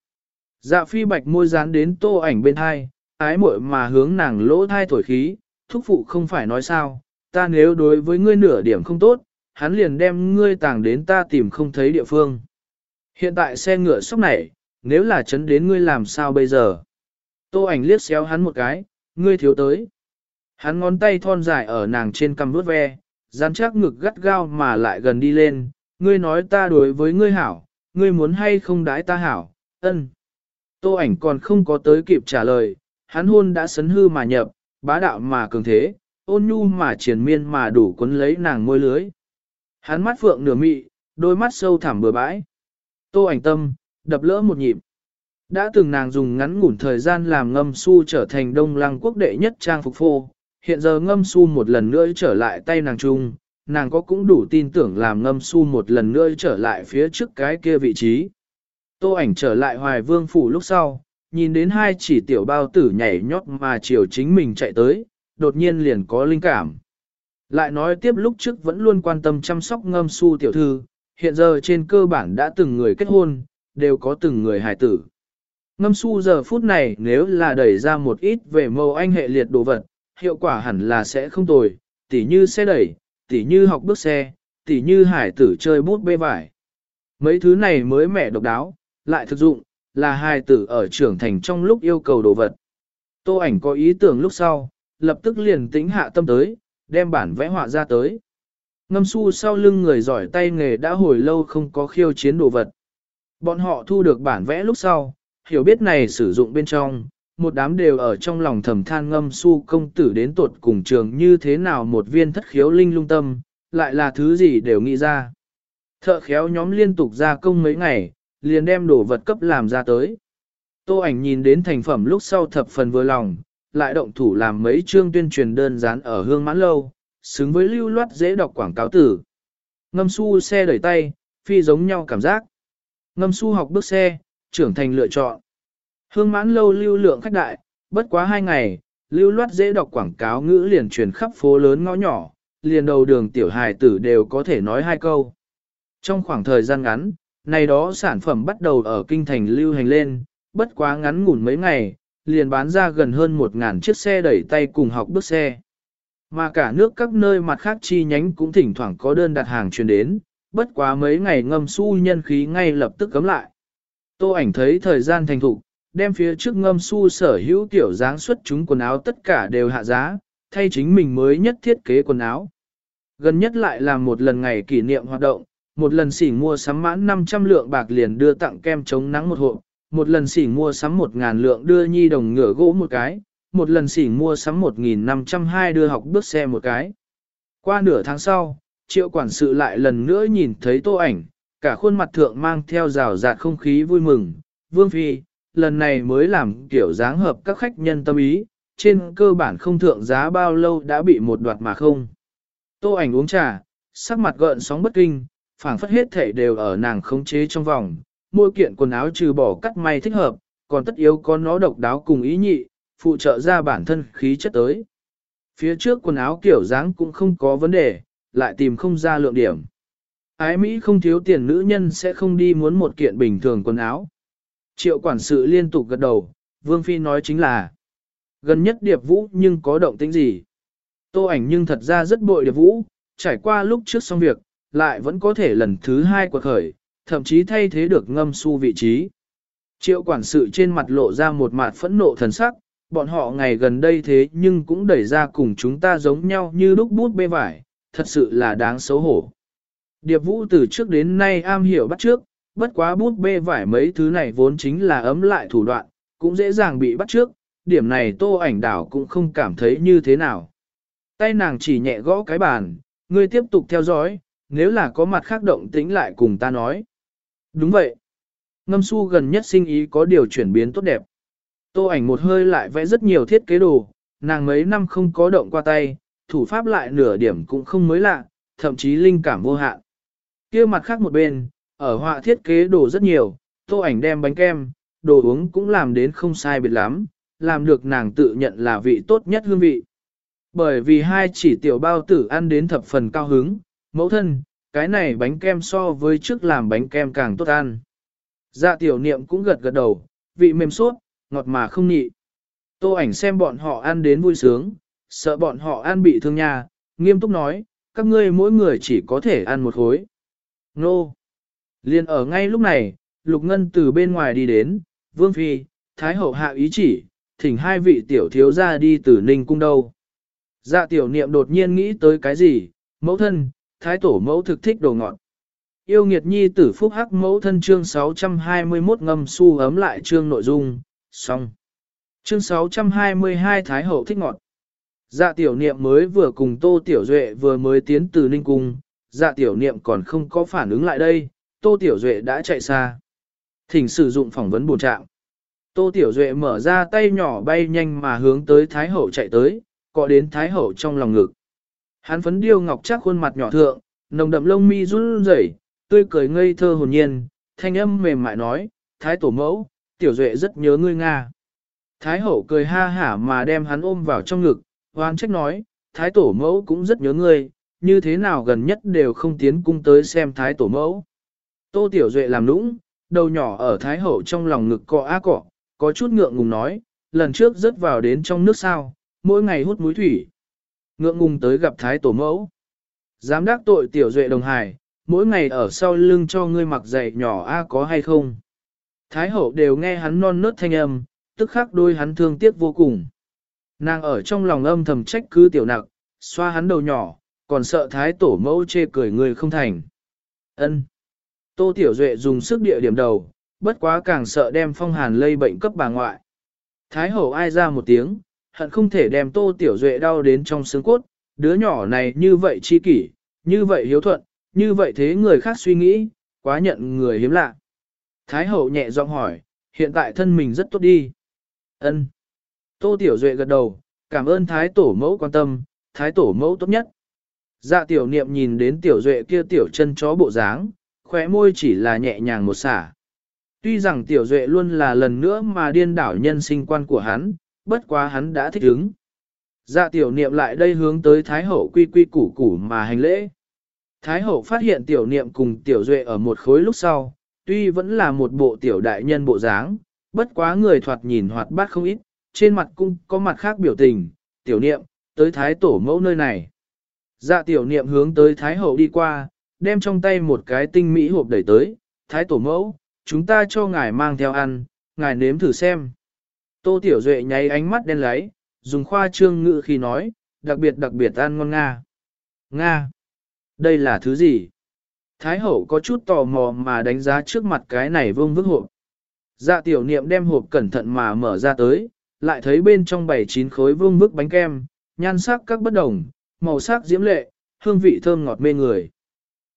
Dạ phi bạch môi dán đến tô ảnh bên hai, ái muội mà hướng nàng lỗ thai thổi khí, thúc phụ không phải nói sao, ta nếu đối với ngươi nửa điểm không tốt, hắn liền đem ngươi tàng đến ta tìm không thấy địa phương. Hiện tại xe ngựa sốc này, nếu là chấn đến ngươi làm sao bây giờ? Tô ảnh liếc xéo hắn một cái, ngươi thiếu tới. Hắn ngón tay thon dài ở nàng trên cằm vuốt ve, dán chắc ngực gắt gao mà lại gần đi lên, ngươi nói ta đối với ngươi hảo, ngươi muốn hay không đái ta hảo, ân. Tô ảnh còn không có tới kịp trả lời, hắn hôn đã sấn hư mà nhập, bá đạo mà cường thế, ôn nhu mà triền miên mà đủ cuốn lấy nàng môi lưới. Hắn mắt phượng nửa mị, đôi mắt sâu thẳm bừa bãi. Tô ảnh tâm, đập lỡ một nhịp. Đã từng nàng dùng ngắn ngủn thời gian làm ngâm su trở thành đông lăng quốc đệ nhất trang phục phô, hiện giờ ngâm su một lần nữa trở lại tay nàng chung, nàng có cũng đủ tin tưởng làm ngâm su một lần nữa trở lại phía trước cái kia vị trí. Tô ảnh trở lại hoài vương phủ lúc sau, nhìn đến hai chỉ tiểu bao tử nhảy nhót mà chiều chính mình chạy tới, đột nhiên liền có linh cảm. Lại nói tiếp lúc trước vẫn luôn quan tâm chăm sóc ngâm su tiểu thư, hiện giờ trên cơ bản đã từng người kết hôn, đều có từng người hài tử. Ngâm su giờ phút này nếu là đẩy ra một ít về mâu anh hệ liệt đồ vật, hiệu quả hẳn là sẽ không tồi, tỉ như xe đẩy, tỉ như học bước xe, tỉ như hải tử chơi bút bê vải. Mấy thứ này mới mẻ độc đáo, lại thực dụng, là hài tử ở trưởng thành trong lúc yêu cầu đồ vật. Tô ảnh có ý tưởng lúc sau, lập tức liền tính hạ tâm tới, đem bản vẽ họa ra tới. Ngâm su sau lưng người giỏi tay nghề đã hồi lâu không có khiêu chiến đồ vật. Bọn họ thu được bản vẽ lúc sau, hiểu biết này sử dụng bên trong, một đám đều ở trong lòng thầm than ngâm su công tử đến tuột cùng trường như thế nào một viên thất khiếu linh lung tâm, lại là thứ gì đều nghĩ ra. Thợ khéo nhóm liên tục ra công mấy ngày, liền đem đồ vật cấp làm ra tới. Tô ảnh nhìn đến thành phẩm lúc sau thập phần vừa lòng, lại động thủ làm mấy chương tuyên truyền đơn dán ở hương mãn lâu, xứng với lưu loát dễ đọc quảng cáo tử. Ngâm su xe đẩy tay, phi giống nhau cảm giác. Ngâm su học bước xe, trưởng thành lựa chọn. Hương mãn lâu lưu lượng khách đại, bất quá hai ngày, lưu loát dễ đọc quảng cáo ngữ liền truyền khắp phố lớn ngõ nhỏ, liền đầu đường tiểu hài tử đều có thể nói hai câu. Trong khoảng thời gian ngắn, này đó sản phẩm bắt đầu ở kinh thành lưu hành lên, bất quá ngắn ngủn mấy ngày, liền bán ra gần hơn 1.000 chiếc xe đẩy tay cùng học bước xe. Mà cả nước các nơi mặt khác chi nhánh cũng thỉnh thoảng có đơn đặt hàng truyền đến, bất quá mấy ngày ngâm su nhân khí ngay lập tức cấm lại. Tô ảnh thấy thời gian thành thục, đem phía trước ngâm su sở hữu tiểu dáng xuất chúng quần áo tất cả đều hạ giá, thay chính mình mới nhất thiết kế quần áo. Gần nhất lại là một lần ngày kỷ niệm hoạt động, một lần xỉ mua sắm mãn 500 lượng bạc liền đưa tặng kem chống nắng một hộp, một lần xỉ mua sắm 1.000 lượng đưa nhi đồng ngựa gỗ một cái, một lần xỉ mua sắm 1.502 đưa học bước xe một cái. Qua nửa tháng sau, triệu quản sự lại lần nữa nhìn thấy tô ảnh, cả khuôn mặt thượng mang theo rào rạt không khí vui mừng. Vương Phi, lần này mới làm kiểu dáng hợp các khách nhân tâm ý, trên cơ bản không thượng giá bao lâu đã bị một đoạt mà không. Tô ảnh uống trà, sắc mặt gợn sóng bất kinh, phảng phất hết thể đều ở nàng khống chế trong vòng, mua kiện quần áo trừ bỏ cắt may thích hợp, còn tất yếu có nó độc đáo cùng ý nhị, phụ trợ ra bản thân khí chất tới. Phía trước quần áo kiểu dáng cũng không có vấn đề, lại tìm không ra lượng điểm. Ái Mỹ không thiếu tiền nữ nhân sẽ không đi muốn một kiện bình thường quần áo. Triệu quản sự liên tục gật đầu, Vương Phi nói chính là gần nhất điệp vũ nhưng có động tĩnh gì. Tô ảnh nhưng thật ra rất bội điệp vũ, trải qua lúc trước xong việc, lại vẫn có thể lần thứ hai quật khởi, thậm chí thay thế được ngâm su vị trí. Triệu quản sự trên mặt lộ ra một mặt phẫn nộ thần sắc, bọn họ ngày gần đây thế nhưng cũng đẩy ra cùng chúng ta giống nhau như lúc bút bê vải, thật sự là đáng xấu hổ. Điệp vũ từ trước đến nay am hiểu bắt trước, bất quá bút bê vải mấy thứ này vốn chính là ấm lại thủ đoạn, cũng dễ dàng bị bắt trước, điểm này tô ảnh đảo cũng không cảm thấy như thế nào. Tay nàng chỉ nhẹ gõ cái bàn, ngươi tiếp tục theo dõi, nếu là có mặt khác động tĩnh lại cùng ta nói. Đúng vậy. Ngâm su gần nhất sinh ý có điều chuyển biến tốt đẹp. Tô ảnh một hơi lại vẽ rất nhiều thiết kế đồ, nàng mấy năm không có động qua tay, thủ pháp lại nửa điểm cũng không mới lạ, thậm chí linh cảm vô hạn. Kia mặt khác một bên, ở họa thiết kế đồ rất nhiều, tô ảnh đem bánh kem, đồ uống cũng làm đến không sai biệt lắm, làm được nàng tự nhận là vị tốt nhất hương vị. Bởi vì hai chỉ tiểu bao tử ăn đến thập phần cao hứng, mẫu thân, cái này bánh kem so với trước làm bánh kem càng tốt ăn. Dạ tiểu niệm cũng gật gật đầu, vị mềm suốt, ngọt mà không nhị. Tô ảnh xem bọn họ ăn đến vui sướng, sợ bọn họ ăn bị thương nha, nghiêm túc nói, các ngươi mỗi người chỉ có thể ăn một khối. Nô! Liên ở ngay lúc này, Lục Ngân từ bên ngoài đi đến, Vương Phi, Thái Hậu hạ ý chỉ, thỉnh hai vị tiểu thiếu ra đi từ Ninh Cung đâu. Dạ tiểu niệm đột nhiên nghĩ tới cái gì, mẫu thân, Thái Tổ mẫu thực thích đồ ngọt. Yêu nghiệt nhi tử phúc hắc mẫu thân chương 621 ngâm su ấm lại chương nội dung, xong. Chương 622 Thái Hậu thích ngọt. Dạ tiểu niệm mới vừa cùng Tô Tiểu Duệ vừa mới tiến từ Ninh Cung, dạ tiểu niệm còn không có phản ứng lại đây, Tô Tiểu Duệ đã chạy xa. Thỉnh sử dụng phỏng vấn bổ trạng. Tô Tiểu Duệ mở ra tay nhỏ bay nhanh mà hướng tới Thái Hậu chạy tới, cọ đến Thái Hậu trong lòng ngực. Hắn phấn điêu ngọc chắc khuôn mặt nhỏ thượng, nồng đậm lông mi run rẩy, tươi cười ngây thơ hồn nhiên, thanh âm mềm mại nói, Thái Tổ mẫu, Tiểu Duệ rất nhớ ngươi Nga. Thái Hậu cười ha hả mà đem hắn ôm vào trong ngực, hoang trách nói, Thái Tổ mẫu cũng rất nhớ ngươi, như thế nào gần nhất đều không tiến cung tới xem thái tổ mẫu. Tô Tiểu Duệ làm nũng, đầu nhỏ ở thái hậu trong lòng ngực cọ á cọ, có chút ngượng ngùng nói, lần trước rớt vào đến trong nước sao, mỗi ngày hút muối thủy. Ngượng ngùng tới gặp thái tổ mẫu. Dám đắc tội Tiểu Duệ đồng hài, mỗi ngày ở sau lưng cho ngươi mặc giày nhỏ a có hay không. Thái hậu đều nghe hắn non nớt thanh âm, tức khắc đôi hắn thương tiếc vô cùng. Nàng ở trong lòng âm thầm trách cứ tiểu nặc, xoa hắn đầu nhỏ, còn sợ thái tổ mẫu chê cười người không thành. ân Tô Tiểu Duệ dùng sức địa điểm đầu, bất quá càng sợ đem phong hàn lây bệnh cấp bà ngoại. Thái hậu ai ra một tiếng, hận không thể đem Tô Tiểu Duệ đau đến trong xương cốt, đứa nhỏ này như vậy chi kỷ, như vậy hiếu thuận, như vậy thế người khác suy nghĩ, quá nhận người hiếm lạ. Thái hậu nhẹ giọng hỏi, hiện tại thân mình rất tốt đi. Ân. Tô Tiểu Duệ gật đầu, cảm ơn Thái Tổ mẫu quan tâm, Thái Tổ mẫu tốt nhất. Dạ tiểu niệm nhìn đến Tiểu Duệ kia tiểu chân chó bộ dáng, khóe môi chỉ là nhẹ nhàng một xả. Tuy rằng Tiểu Duệ luôn là lần nữa mà điên đảo nhân sinh quan của hắn, bất quá hắn đã thích ứng. Dạ tiểu niệm lại đây hướng tới Thái Hậu quy quy củ củ mà hành lễ. Thái Hậu phát hiện Tiểu niệm cùng Tiểu Duệ ở một khối lúc sau, tuy vẫn là một bộ tiểu đại nhân bộ dáng, bất quá người thoạt nhìn hoạt bát không ít, trên mặt cũng có mặt khác biểu tình, tiểu niệm, tới thái tổ mẫu nơi này. Dạ tiểu niệm hướng tới thái hậu đi qua, đem trong tay một cái tinh mỹ hộp đẩy tới, thái tổ mẫu, chúng ta cho ngài mang theo ăn, ngài nếm thử xem. Tô tiểu duệ nháy ánh mắt đen láy, dùng khoa trương ngữ khi nói, đặc biệt đặc biệt ăn ngon Nga. Nga! Đây là thứ gì? Thái hậu có chút tò mò mà đánh giá trước mặt cái này vương vức hộp. Dạ tiểu niệm đem hộp cẩn thận mà mở ra tới, lại thấy bên trong bảy chín khối vương vức bánh kem, nhan sắc các bất đồng, màu sắc diễm lệ, hương vị thơm ngọt mê người.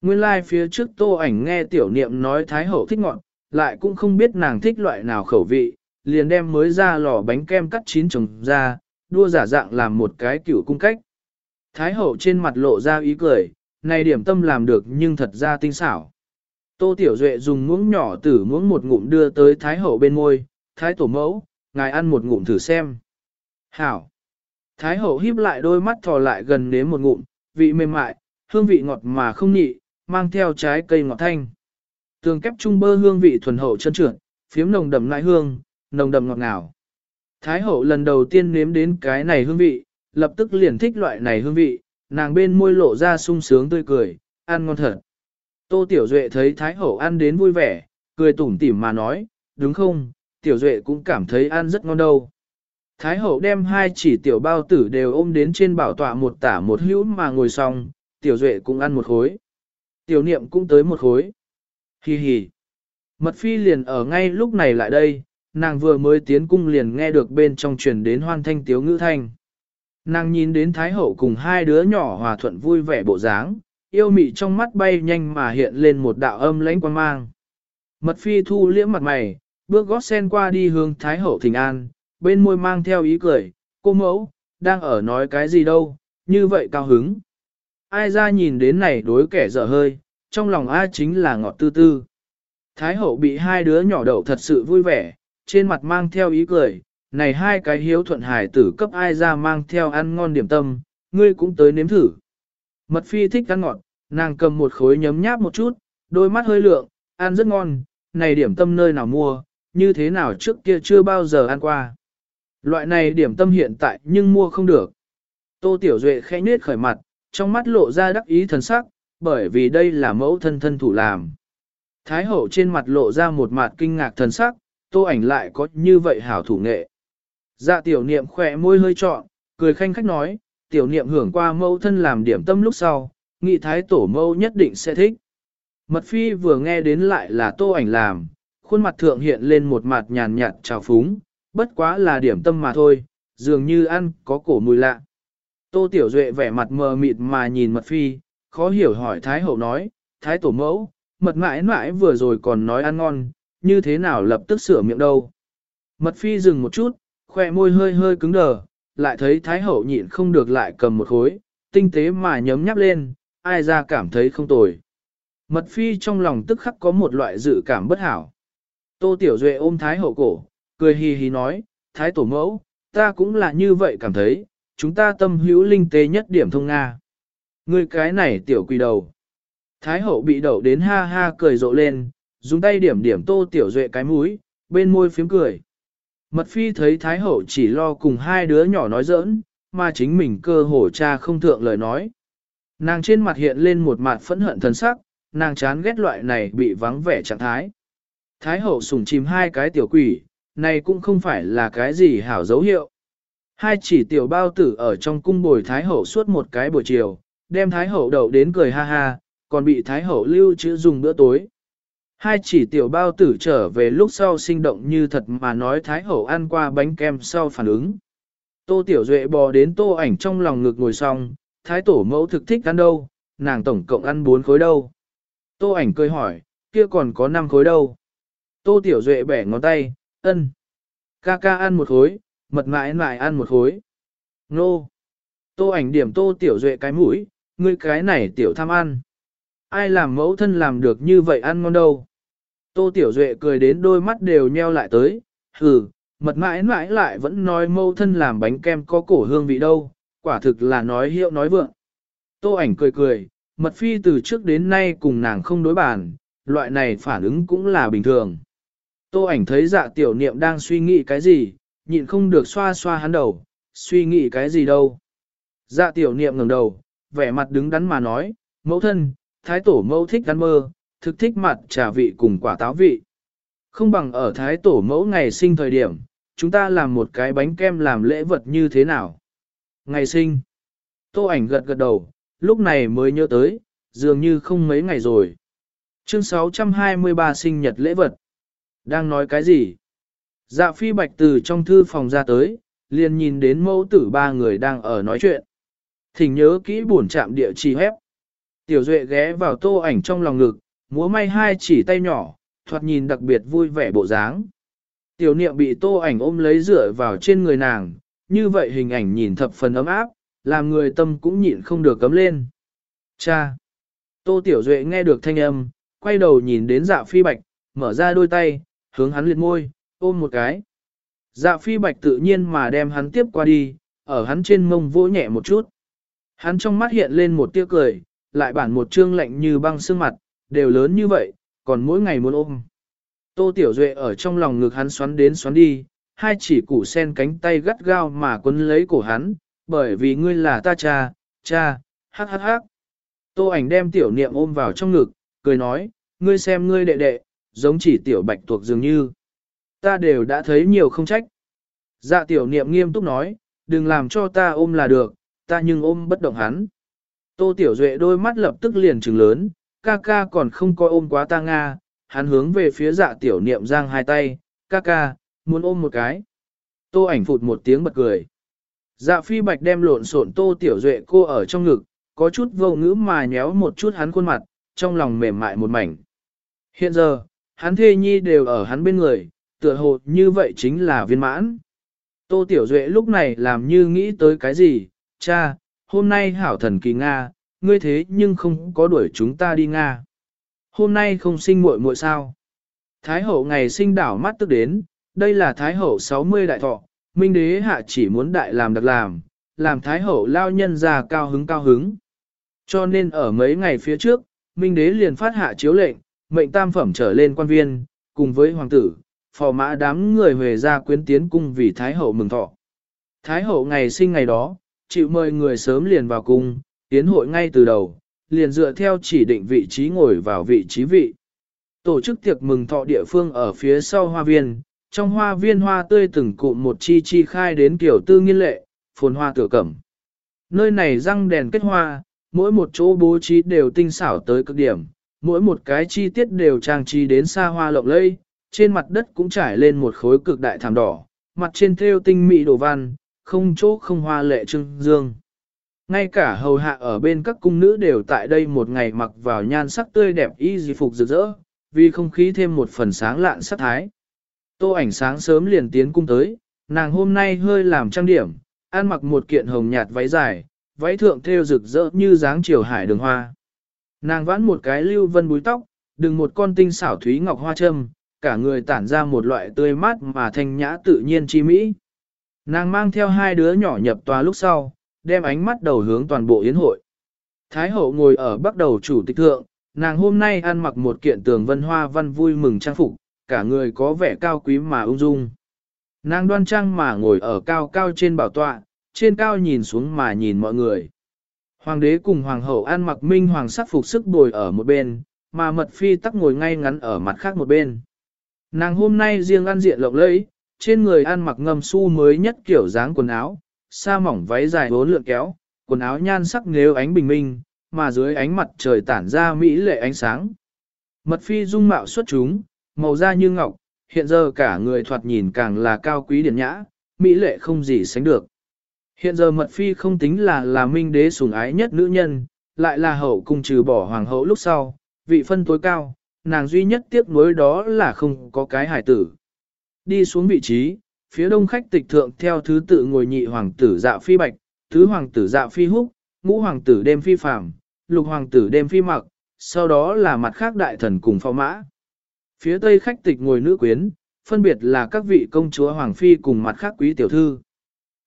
Nguyên lai like phía trước tô ảnh nghe tiểu niệm nói thái hậu thích ngọt, lại cũng không biết nàng thích loại nào khẩu vị, liền đem mới ra lò bánh kem cắt chín trồng ra, đua giả dạng làm một cái kiểu cung cách. Thái hậu trên mặt lộ ra ý cười, này điểm tâm làm được nhưng thật ra tinh xảo. Tô Tiểu Duệ dùng muỗng nhỏ tử muỗng một ngụm đưa tới Thái Hậu bên môi, Thái Tổ mẫu, ngài ăn một ngụm thử xem. Hảo! Thái Hậu híp lại đôi mắt thò lại gần nếm một ngụm, vị mềm mại, hương vị ngọt mà không nhị, mang theo trái cây ngọt thanh. Tường kép trung bơ hương vị thuần hậu chân trượt, phiếm nồng đậm ngai hương, nồng đậm ngọt ngào. Thái Hậu lần đầu tiên nếm đến cái này hương vị, lập tức liền thích loại này hương vị, nàng bên môi lộ ra sung sướng tươi cười, ăn ngon thật. Tô Tiểu Duệ thấy Thái Hậu ăn đến vui vẻ, cười tủm tỉm mà nói, đúng không, Tiểu Duệ cũng cảm thấy ăn rất ngon đâu. Thái Hậu đem hai chỉ tiểu bao tử đều ôm đến trên bảo tọa một tả một hữu mà ngồi xong, Tiểu Duệ cũng ăn một khối. Tiểu Niệm cũng tới một khối. Hi hi. Mật Phi liền ở ngay lúc này lại đây, nàng vừa mới tiến cung liền nghe được bên trong truyền đến hoan thanh tiếu ngữ thanh. Nàng nhìn đến Thái Hậu cùng hai đứa nhỏ hòa thuận vui vẻ bộ dáng, yêu mị trong mắt bay nhanh mà hiện lên một đạo âm lãnh quan mang. Mật phi thu liễm mặt mày, bước gót sen qua đi hướng Thái Hậu thỉnh An, bên môi mang theo ý cười, cô mẫu, đang ở nói cái gì đâu, như vậy cao hứng. Ai ra nhìn đến này đối kẻ dở hơi, trong lòng ai chính là ngọt tư tư. Thái Hậu bị hai đứa nhỏ đậu thật sự vui vẻ, trên mặt mang theo ý cười, này hai cái hiếu thuận hải tử cấp ai ra mang theo ăn ngon điểm tâm, ngươi cũng tới nếm thử. Mật phi thích ăn ngọt, nàng cầm một khối nhấm nháp một chút, đôi mắt hơi lượng, ăn rất ngon, này điểm tâm nơi nào mua, như thế nào trước kia chưa bao giờ ăn qua. Loại này điểm tâm hiện tại nhưng mua không được. Tô Tiểu Duệ khẽ nết khởi mặt, trong mắt lộ ra đắc ý thần sắc, bởi vì đây là mẫu thân thân thủ làm. Thái hậu trên mặt lộ ra một mặt kinh ngạc thần sắc, tô ảnh lại có như vậy hảo thủ nghệ. Dạ tiểu niệm khỏe môi hơi trọn, cười khanh khách nói, tiểu niệm hưởng qua mẫu thân làm điểm tâm lúc sau, nghị thái tổ mẫu nhất định sẽ thích. Mật phi vừa nghe đến lại là tô ảnh làm, khuôn mặt thượng hiện lên một mặt nhàn nhạt trào phúng, bất quá là điểm tâm mà thôi, dường như ăn có cổ mùi lạ. Tô Tiểu Duệ vẻ mặt mờ mịt mà nhìn mật phi, khó hiểu hỏi Thái Hậu nói, Thái Tổ mẫu, mật mãi mãi vừa rồi còn nói ăn ngon, như thế nào lập tức sửa miệng đâu. Mật phi dừng một chút, khoe môi hơi hơi cứng đờ, lại thấy Thái Hậu nhịn không được lại cầm một khối, tinh tế mà nhấm nháp lên, ai ra cảm thấy không tồi. Mật phi trong lòng tức khắc có một loại dự cảm bất hảo. Tô Tiểu Duệ ôm Thái Hậu cổ, cười hì hì nói, Thái Tổ mẫu, ta cũng là như vậy cảm thấy, chúng ta tâm hữu linh tế nhất điểm thông Nga. Ngươi cái này tiểu quỷ đầu. Thái hậu bị đậu đến ha ha cười rộ lên, dùng tay điểm điểm tô tiểu duệ cái mũi, bên môi phím cười. Mật phi thấy Thái hậu chỉ lo cùng hai đứa nhỏ nói giỡn, mà chính mình cơ hồ cha không thượng lời nói. Nàng trên mặt hiện lên một mặt phẫn hận thần sắc, nàng chán ghét loại này bị vắng vẻ trạng thái. Thái hậu sủng chìm hai cái tiểu quỷ, này cũng không phải là cái gì hảo dấu hiệu. Hai chỉ tiểu bao tử ở trong cung bồi Thái hậu suốt một cái buổi chiều, đem Thái hậu đậu đến cười ha ha, còn bị Thái hậu lưu trữ dùng bữa tối. Hai chỉ tiểu bao tử trở về lúc sau sinh động như thật mà nói Thái hậu ăn qua bánh kem sau phản ứng. Tô Tiểu Duệ bò đến tô ảnh trong lòng ngực ngồi xong, Thái tổ mẫu thực thích ăn đâu, nàng tổng cộng ăn bốn khối đâu. Tô ảnh cười hỏi, kia còn có năm khối đâu. Tô Tiểu Duệ bẻ ngón tay, ân. Ca ca ăn một khối, mật mại mãi ăn một khối. Nô. Tô ảnh điểm Tô Tiểu Duệ cái mũi, ngươi cái này tiểu tham ăn. Ai làm mẫu thân làm được như vậy ăn ngon đâu. Tô Tiểu Duệ cười đến đôi mắt đều nheo lại tới, hừ, mật mãi mãi lại vẫn nói mẫu thân làm bánh kem có cổ hương vị đâu, quả thực là nói hiệu nói vượng. Tô ảnh cười cười, mật phi từ trước đến nay cùng nàng không đối bàn, loại này phản ứng cũng là bình thường. Tô ảnh thấy dạ tiểu niệm đang suy nghĩ cái gì, nhịn không được xoa xoa hắn đầu, suy nghĩ cái gì đâu. Dạ tiểu niệm ngẩng đầu, vẻ mặt đứng đắn mà nói, mẫu thân, thái tổ mẫu thích ăn mơ, thực thích mặt trà vị cùng quả táo vị. Không bằng ở thái tổ mẫu ngày sinh thời điểm, chúng ta làm một cái bánh kem làm lễ vật như thế nào. Ngày sinh. Tô ảnh gật gật đầu, lúc này mới nhớ tới, dường như không mấy ngày rồi. Chương 623 sinh nhật lễ vật. Đang nói cái gì? Dạ phi bạch từ trong thư phòng ra tới, liền nhìn đến mẫu tử ba người đang ở nói chuyện. Thỉnh nhớ kỹ buồn chạm địa chỉ hép. Tiểu Duệ ghé vào tô ảnh trong lòng ngực, múa may hai chỉ tay nhỏ, thoạt nhìn đặc biệt vui vẻ bộ dáng. Tiểu niệm bị tô ảnh ôm lấy dựa vào trên người nàng, như vậy hình ảnh nhìn thập phần ấm áp, làm người tâm cũng nhịn không được cấm lên. Cha! Tô Tiểu Duệ nghe được thanh âm, quay đầu nhìn đến dạ phi bạch, mở ra đôi tay, hướng hắn liệt môi, ôm một cái. Dạ phi bạch tự nhiên mà đem hắn tiếp qua đi, ở hắn trên mông vỗ nhẹ một chút. Hắn trong mắt hiện lên một tia cười, lại bản một trương lạnh như băng xương mặt, đều lớn như vậy, còn mỗi ngày muốn ôm. Tô Tiểu Duệ ở trong lòng ngực hắn xoắn đến xoắn đi, hai chỉ củ sen cánh tay gắt gao mà quấn lấy cổ hắn, bởi vì ngươi là ta cha, cha, hắc hắc hắc. Tô ảnh đem tiểu niệm ôm vào trong ngực, cười nói, ngươi xem ngươi đệ đệ, giống chỉ tiểu bạch tuộc dường như. Ta đều đã thấy nhiều không trách. Dạ tiểu niệm nghiêm túc nói, đừng làm cho ta ôm là được, ta nhưng ôm bất động hắn. Tô tiểu duệ đôi mắt lập tức liền trừng lớn, ca ca còn không coi ôm quá ta Nga, hắn hướng về phía dạ tiểu niệm giang hai tay, ca ca, muốn ôm một cái. Tô ảnh phụt một tiếng bật cười. Dạ phi bạch đem lộn xộn tô tiểu duệ cô ở trong ngực, có chút vô ngữ mà nhéo một chút hắn khuôn mặt, trong lòng mềm mại một mảnh. Hiện giờ, hắn thê nhi đều ở hắn bên người, tựa hồ như vậy chính là viên mãn. Tô tiểu duệ lúc này làm như nghĩ tới cái gì, cha, hôm nay hảo thần kỳ Nga, ngươi thế nhưng không có đuổi chúng ta đi Nga. Hôm nay không sinh muội muội sao. Thái hậu ngày sinh đảo mắt tức đến, đây là Thái hậu 60 đại thọ, Minh đế hạ chỉ muốn đại làm đặc làm, làm Thái hậu lao nhân ra cao hứng cao hứng. Cho nên ở mấy ngày phía trước, Minh đế liền phát hạ chiếu lệnh, mệnh tam phẩm trở lên quan viên, cùng với hoàng tử, phò mã đám người về ra quyến tiến cung vì Thái hậu mừng thọ. Thái hậu ngày sinh ngày đó, chịu mời người sớm liền vào cung, tiến hội ngay từ đầu, liền dựa theo chỉ định vị trí ngồi vào vị trí vị. Tổ chức tiệc mừng thọ địa phương ở phía sau hoa viên, trong hoa viên hoa tươi từng cụm một chi chi khai đến kiểu tư nghiên lệ, phồn hoa tựa cẩm. Nơi này răng đèn kết hoa, mỗi một chỗ bố trí đều tinh xảo tới cực điểm, mỗi một cái chi tiết đều trang trí đến xa hoa lộng lẫy, trên mặt đất cũng trải lên một khối cực đại thảm đỏ, mặt trên thêu tinh mỹ đồ văn, không chỗ không hoa lệ trưng dương. Ngay cả hầu hạ ở bên các cung nữ đều tại đây một ngày mặc vào nhan sắc tươi đẹp y di phục rực rỡ, vì không khí thêm một phần sáng lạn sắc thái. Tô ảnh sáng sớm liền tiến cung tới, nàng hôm nay hơi làm trang điểm, ăn mặc một kiện hồng nhạt váy dài, váy thượng thêu rực rỡ như dáng chiều hải đường hoa. Nàng vãn một cái lưu vân búi tóc, đừng một con tinh xảo thúy ngọc hoa châm, cả người tản ra một loại tươi mát mà thanh nhã tự nhiên chi mỹ. Nàng mang theo hai đứa nhỏ nhập tòa lúc sau, đem ánh mắt đầu hướng toàn bộ yến hội. Thái hậu ngồi ở bắt đầu chủ tịch thượng, nàng hôm nay ăn mặc một kiện tường vân hoa văn vui mừng trang phục, cả người có vẻ cao quý mà ung dung. Nàng đoan trang mà ngồi ở cao cao trên bảo tọa, trên cao nhìn xuống mà nhìn mọi người. Hoàng đế cùng hoàng hậu ăn mặc minh hoàng sắc phục sức bồi ở một bên, mà mật phi tắc ngồi ngay ngắn ở mặt khác một bên. Nàng hôm nay riêng ăn diện lộng lẫy, trên người ăn mặc ngâm su mới nhất kiểu dáng quần áo, sa mỏng váy dài bốn lượn kéo, quần áo nhan sắc nếu ánh bình minh, mà dưới ánh mặt trời tản ra mỹ lệ ánh sáng. Mật phi dung mạo xuất chúng, màu da như ngọc, hiện giờ cả người thoạt nhìn càng là cao quý điển nhã, mỹ lệ không gì sánh được. Hiện giờ mật phi không tính là là minh đế sủng ái nhất nữ nhân, lại là hậu cung trừ bỏ hoàng hậu lúc sau, vị phân tối cao, nàng duy nhất tiếc nuối đó là không có cái hải tử. Đi xuống vị trí, phía đông khách tịch thượng theo thứ tự ngồi nhị hoàng tử dạ phi bạch, thứ hoàng tử dạ phi húc, ngũ hoàng tử đêm phi phàm, lục hoàng tử đêm phi mặc, sau đó là mặt khác đại thần cùng phò mã. Phía tây khách tịch ngồi nữ quyến, phân biệt là các vị công chúa hoàng phi cùng mặt khác quý tiểu thư.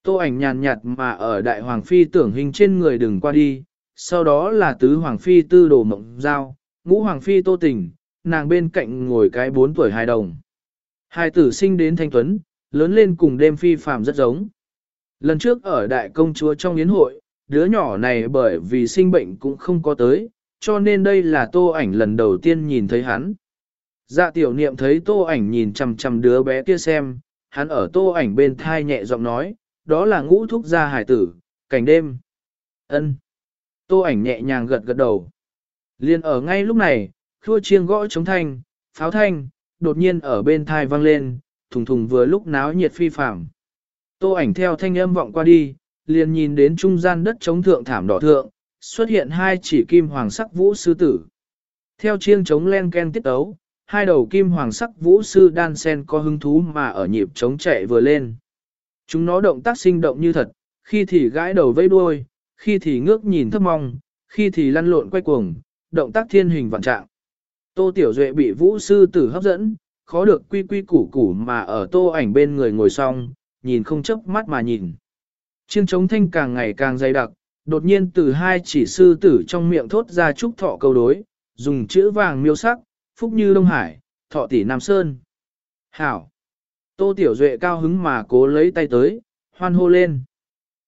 Tô ảnh nhàn nhạt mà ở đại hoàng phi tưởng hình trên người đừng qua đi, sau đó là tứ hoàng phi tư đồ mộng giao, ngũ hoàng phi tô tình, nàng bên cạnh ngồi cái bốn tuổi hài đồng. Hai tử sinh đến thanh tuấn, lớn lên cùng đêm phi phàm rất giống. Lần trước ở đại công chúa trong yến hội, đứa nhỏ này bởi vì sinh bệnh cũng không có tới, cho nên đây là tô ảnh lần đầu tiên nhìn thấy hắn. Dạ tiểu niệm thấy tô ảnh nhìn chằm chằm đứa bé kia xem, hắn ở tô ảnh bên thai nhẹ giọng nói, đó là ngũ thúc gia hải tử, cảnh đêm. Ân. Tô ảnh nhẹ nhàng gật gật đầu. Liên ở ngay lúc này, khua chiêng gõ chống thanh, pháo thanh, đột nhiên ở bên thai vang lên, thùng thùng vừa lúc náo nhiệt phi phạm. Tô ảnh theo thanh âm vọng qua đi, liền nhìn đến trung gian đất chống thượng thảm đỏ thượng, xuất hiện hai chỉ kim hoàng sắc vũ sư tử. Theo chiêng chống len ken tiết ấu, hai đầu kim hoàng sắc vũ sư đan sen có hứng thú mà ở nhịp chống chạy vừa lên. Chúng nó động tác sinh động như thật, khi thì gãi đầu vẫy đuôi, khi thì ngước nhìn thấp mong, khi thì lăn lộn quay cuồng, động tác thiên hình vạn trạng. Tô Tiểu Duệ bị vũ sư tử hấp dẫn, khó được quy quy củ củ mà ở tô ảnh bên người ngồi xong, nhìn không chớp mắt mà nhìn. Chiêng trống thanh càng ngày càng dày đặc, đột nhiên từ hai chỉ sư tử trong miệng thốt ra chúc thọ câu đối, dùng chữ vàng miêu sắc, phúc như Đông Hải, thọ tỷ Nam Sơn. Hảo! Tô Tiểu Duệ cao hứng mà cố lấy tay tới, hoan hô lên.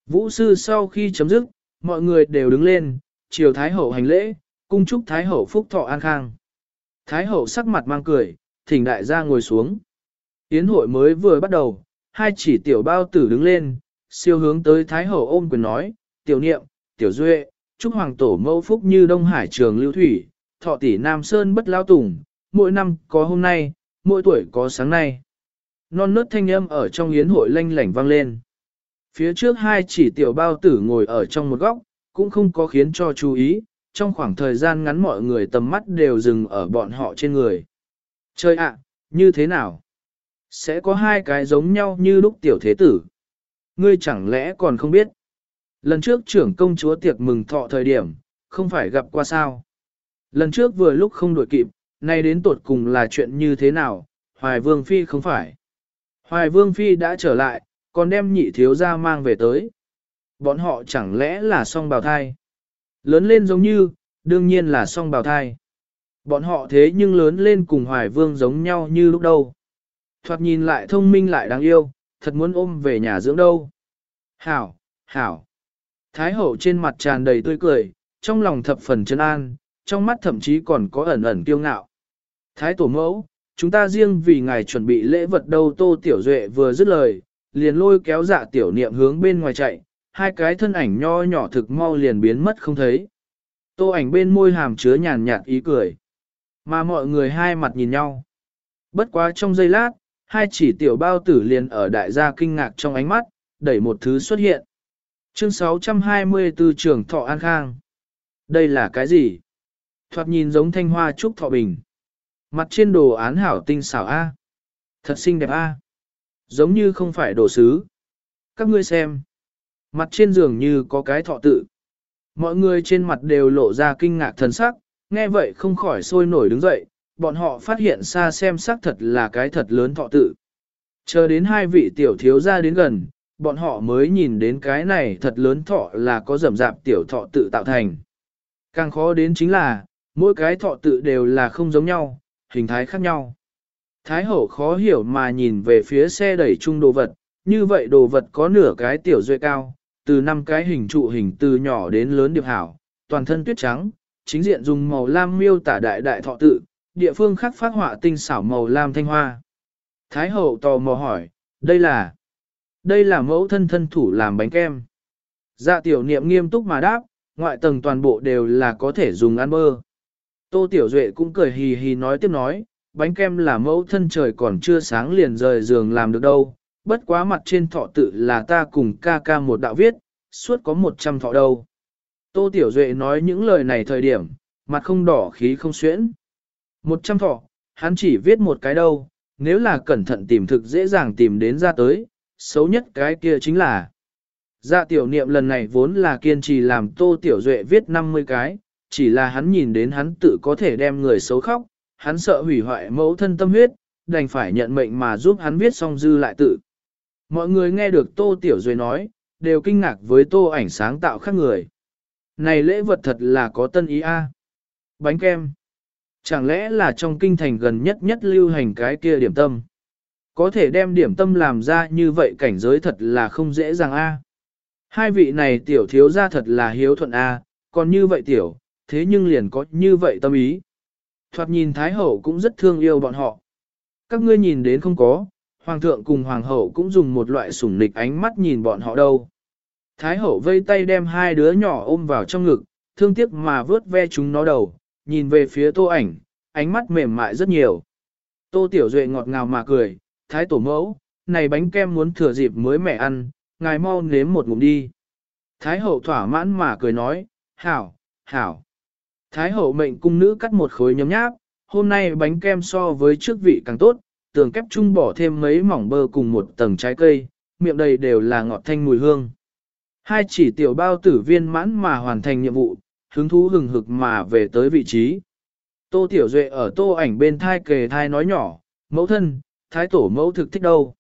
Vũ sư sau khi chấm dứt, mọi người đều đứng lên, chiều Thái Hậu hành lễ, cung chúc Thái Hậu phúc thọ an khang. Thái Hậu sắc mặt mang cười, thỉnh đại gia ngồi xuống. Yến hội mới vừa bắt đầu, hai chỉ tiểu bao tử đứng lên, siêu hướng tới Thái Hậu ôm quyền nói, tiểu niệm, tiểu duệ, chúc hoàng tổ mẫu phúc như Đông Hải trường lưu thủy, thọ tỷ Nam Sơn bất lao tùng, mỗi năm có hôm nay, mỗi tuổi có sáng nay. Non nớt thanh âm ở trong yến hội lanh lảnh vang lên. Phía trước hai chỉ tiểu bao tử ngồi ở trong một góc, cũng không có khiến cho chú ý, trong khoảng thời gian ngắn mọi người tầm mắt đều dừng ở bọn họ trên người. Chơi ạ, như thế nào? Sẽ có hai cái giống nhau như lúc tiểu thế tử. Ngươi chẳng lẽ còn không biết? Lần trước trưởng công chúa tiệc mừng thọ thời điểm, không phải gặp qua sao? Lần trước vừa lúc không đuổi kịp, nay đến tột cùng là chuyện như thế nào, Hoài Vương Phi không phải. Hoài Vương Phi đã trở lại, còn đem nhị thiếu ra mang về tới. Bọn họ chẳng lẽ là song bào thai? Lớn lên giống như, đương nhiên là song bào thai. Bọn họ thế nhưng lớn lên cùng Hoài Vương giống nhau như lúc đầu. Thoạt nhìn lại thông minh lại đáng yêu, thật muốn ôm về nhà dưỡng đâu. Hảo, hảo. Thái hậu trên mặt tràn đầy tươi cười, trong lòng thập phần chân an, trong mắt thậm chí còn có ẩn ẩn kiêu ngạo. Thái tổ mẫu, chúng ta riêng vì ngài chuẩn bị lễ vật đâu tô tiểu duệ vừa dứt lời, liền lôi kéo dạ tiểu niệm hướng bên ngoài chạy, hai cái thân ảnh nho nhỏ thực mau liền biến mất không thấy. Tô ảnh bên môi hàm chứa nhàn nhạt ý cười. Mà mọi người hai mặt nhìn nhau. Bất quá trong giây lát, hai chỉ tiểu bao tử liền ở đại gia kinh ngạc trong ánh mắt, đẩy một thứ xuất hiện. Chương 624 trường thọ an khang. Đây là cái gì? Thoạt nhìn giống thanh hoa trúc thọ bình. Mặt trên đồ án hảo tinh xảo A. Thật xinh đẹp A. Giống như không phải đồ sứ. Các ngươi xem. Mặt trên giường như có cái thọ tự. Mọi người trên mặt đều lộ ra kinh ngạc thần sắc, nghe vậy không khỏi sôi nổi đứng dậy, bọn họ phát hiện xa xem sắc thật là cái thật lớn thọ tự. Chờ đến hai vị tiểu thiếu ra đến gần, bọn họ mới nhìn đến cái này thật lớn thọ là có rầm rạp tiểu thọ tự tạo thành. Càng khó đến chính là, mỗi cái thọ tự đều là không giống nhau, hình thái khác nhau. Thái hậu khó hiểu mà nhìn về phía xe đẩy chung đồ vật, như vậy đồ vật có nửa cái tiểu duệ cao, từ năm cái hình trụ hình từ nhỏ đến lớn điệp hảo, toàn thân tuyết trắng, chính diện dùng màu lam miêu tả đại đại thọ tự, địa phương khác phát họa tinh xảo màu lam thanh hoa. Thái hậu tò mò hỏi, đây là, đây là mẫu thân thân thủ làm bánh kem. Dạ tiểu niệm nghiêm túc mà đáp, ngoại tầng toàn bộ đều là có thể dùng ăn bơ. Tô Tiểu Duệ cũng cười hì hì nói tiếp nói, bánh kem là mẫu thân trời còn chưa sáng liền rời giường làm được đâu, bất quá mặt trên thọ tự là ta cùng ca ca một đạo viết, suốt có một trăm thọ đâu. Tô Tiểu Duệ nói những lời này thời điểm, mặt không đỏ khí không xuyễn. Một trăm thọ, hắn chỉ viết một cái đâu, nếu là cẩn thận tìm thực dễ dàng tìm đến ra tới, xấu nhất cái kia chính là. Dạ tiểu niệm lần này vốn là kiên trì làm Tô Tiểu Duệ viết 50 cái, chỉ là hắn nhìn đến hắn tự có thể đem người xấu khóc, hắn sợ hủy hoại mẫu thân tâm huyết, đành phải nhận mệnh mà giúp hắn viết xong dư lại tự. Mọi người nghe được Tô Tiểu Duệ nói, đều kinh ngạc với Tô ảnh sáng tạo khác người. Này lễ vật thật là có tân ý a. Bánh kem. Chẳng lẽ là trong kinh thành gần nhất nhất lưu hành cái kia điểm tâm. Có thể đem điểm tâm làm ra như vậy cảnh giới thật là không dễ dàng a. Hai vị này tiểu thiếu gia thật là hiếu thuận a, còn như vậy tiểu, thế nhưng liền có như vậy tâm ý. Thoạt nhìn Thái Hậu cũng rất thương yêu bọn họ. Các ngươi nhìn đến không có, Hoàng thượng cùng Hoàng hậu cũng dùng một loại sủng nịch ánh mắt nhìn bọn họ đâu. Thái Hậu vây tay đem hai đứa nhỏ ôm vào trong ngực, thương tiếc mà vớt ve chúng nó đầu, nhìn về phía tô ảnh, ánh mắt mềm mại rất nhiều. Tô Tiểu Duệ ngọt ngào mà cười, Thái Tổ mẫu, này bánh kem muốn thừa dịp mới mẹ ăn, ngài mau nếm một ngụm đi. Thái Hậu thỏa mãn mà cười nói, hảo, hảo. Thái hậu mệnh cung nữ cắt một khối nhấm nháp, hôm nay bánh kem so với trước vị càng tốt, tường kép chung bỏ thêm mấy mỏng bơ cùng một tầng trái cây, miệng đầy đều là ngọt thanh mùi hương. Hai chỉ tiểu bao tử viên mãn mà hoàn thành nhiệm vụ, hứng thú hừng hực mà về tới vị trí. Tô Tiểu Duệ ở tô ảnh bên thai kề thai nói nhỏ, mẫu thân, thái tổ mẫu thực thích đâu.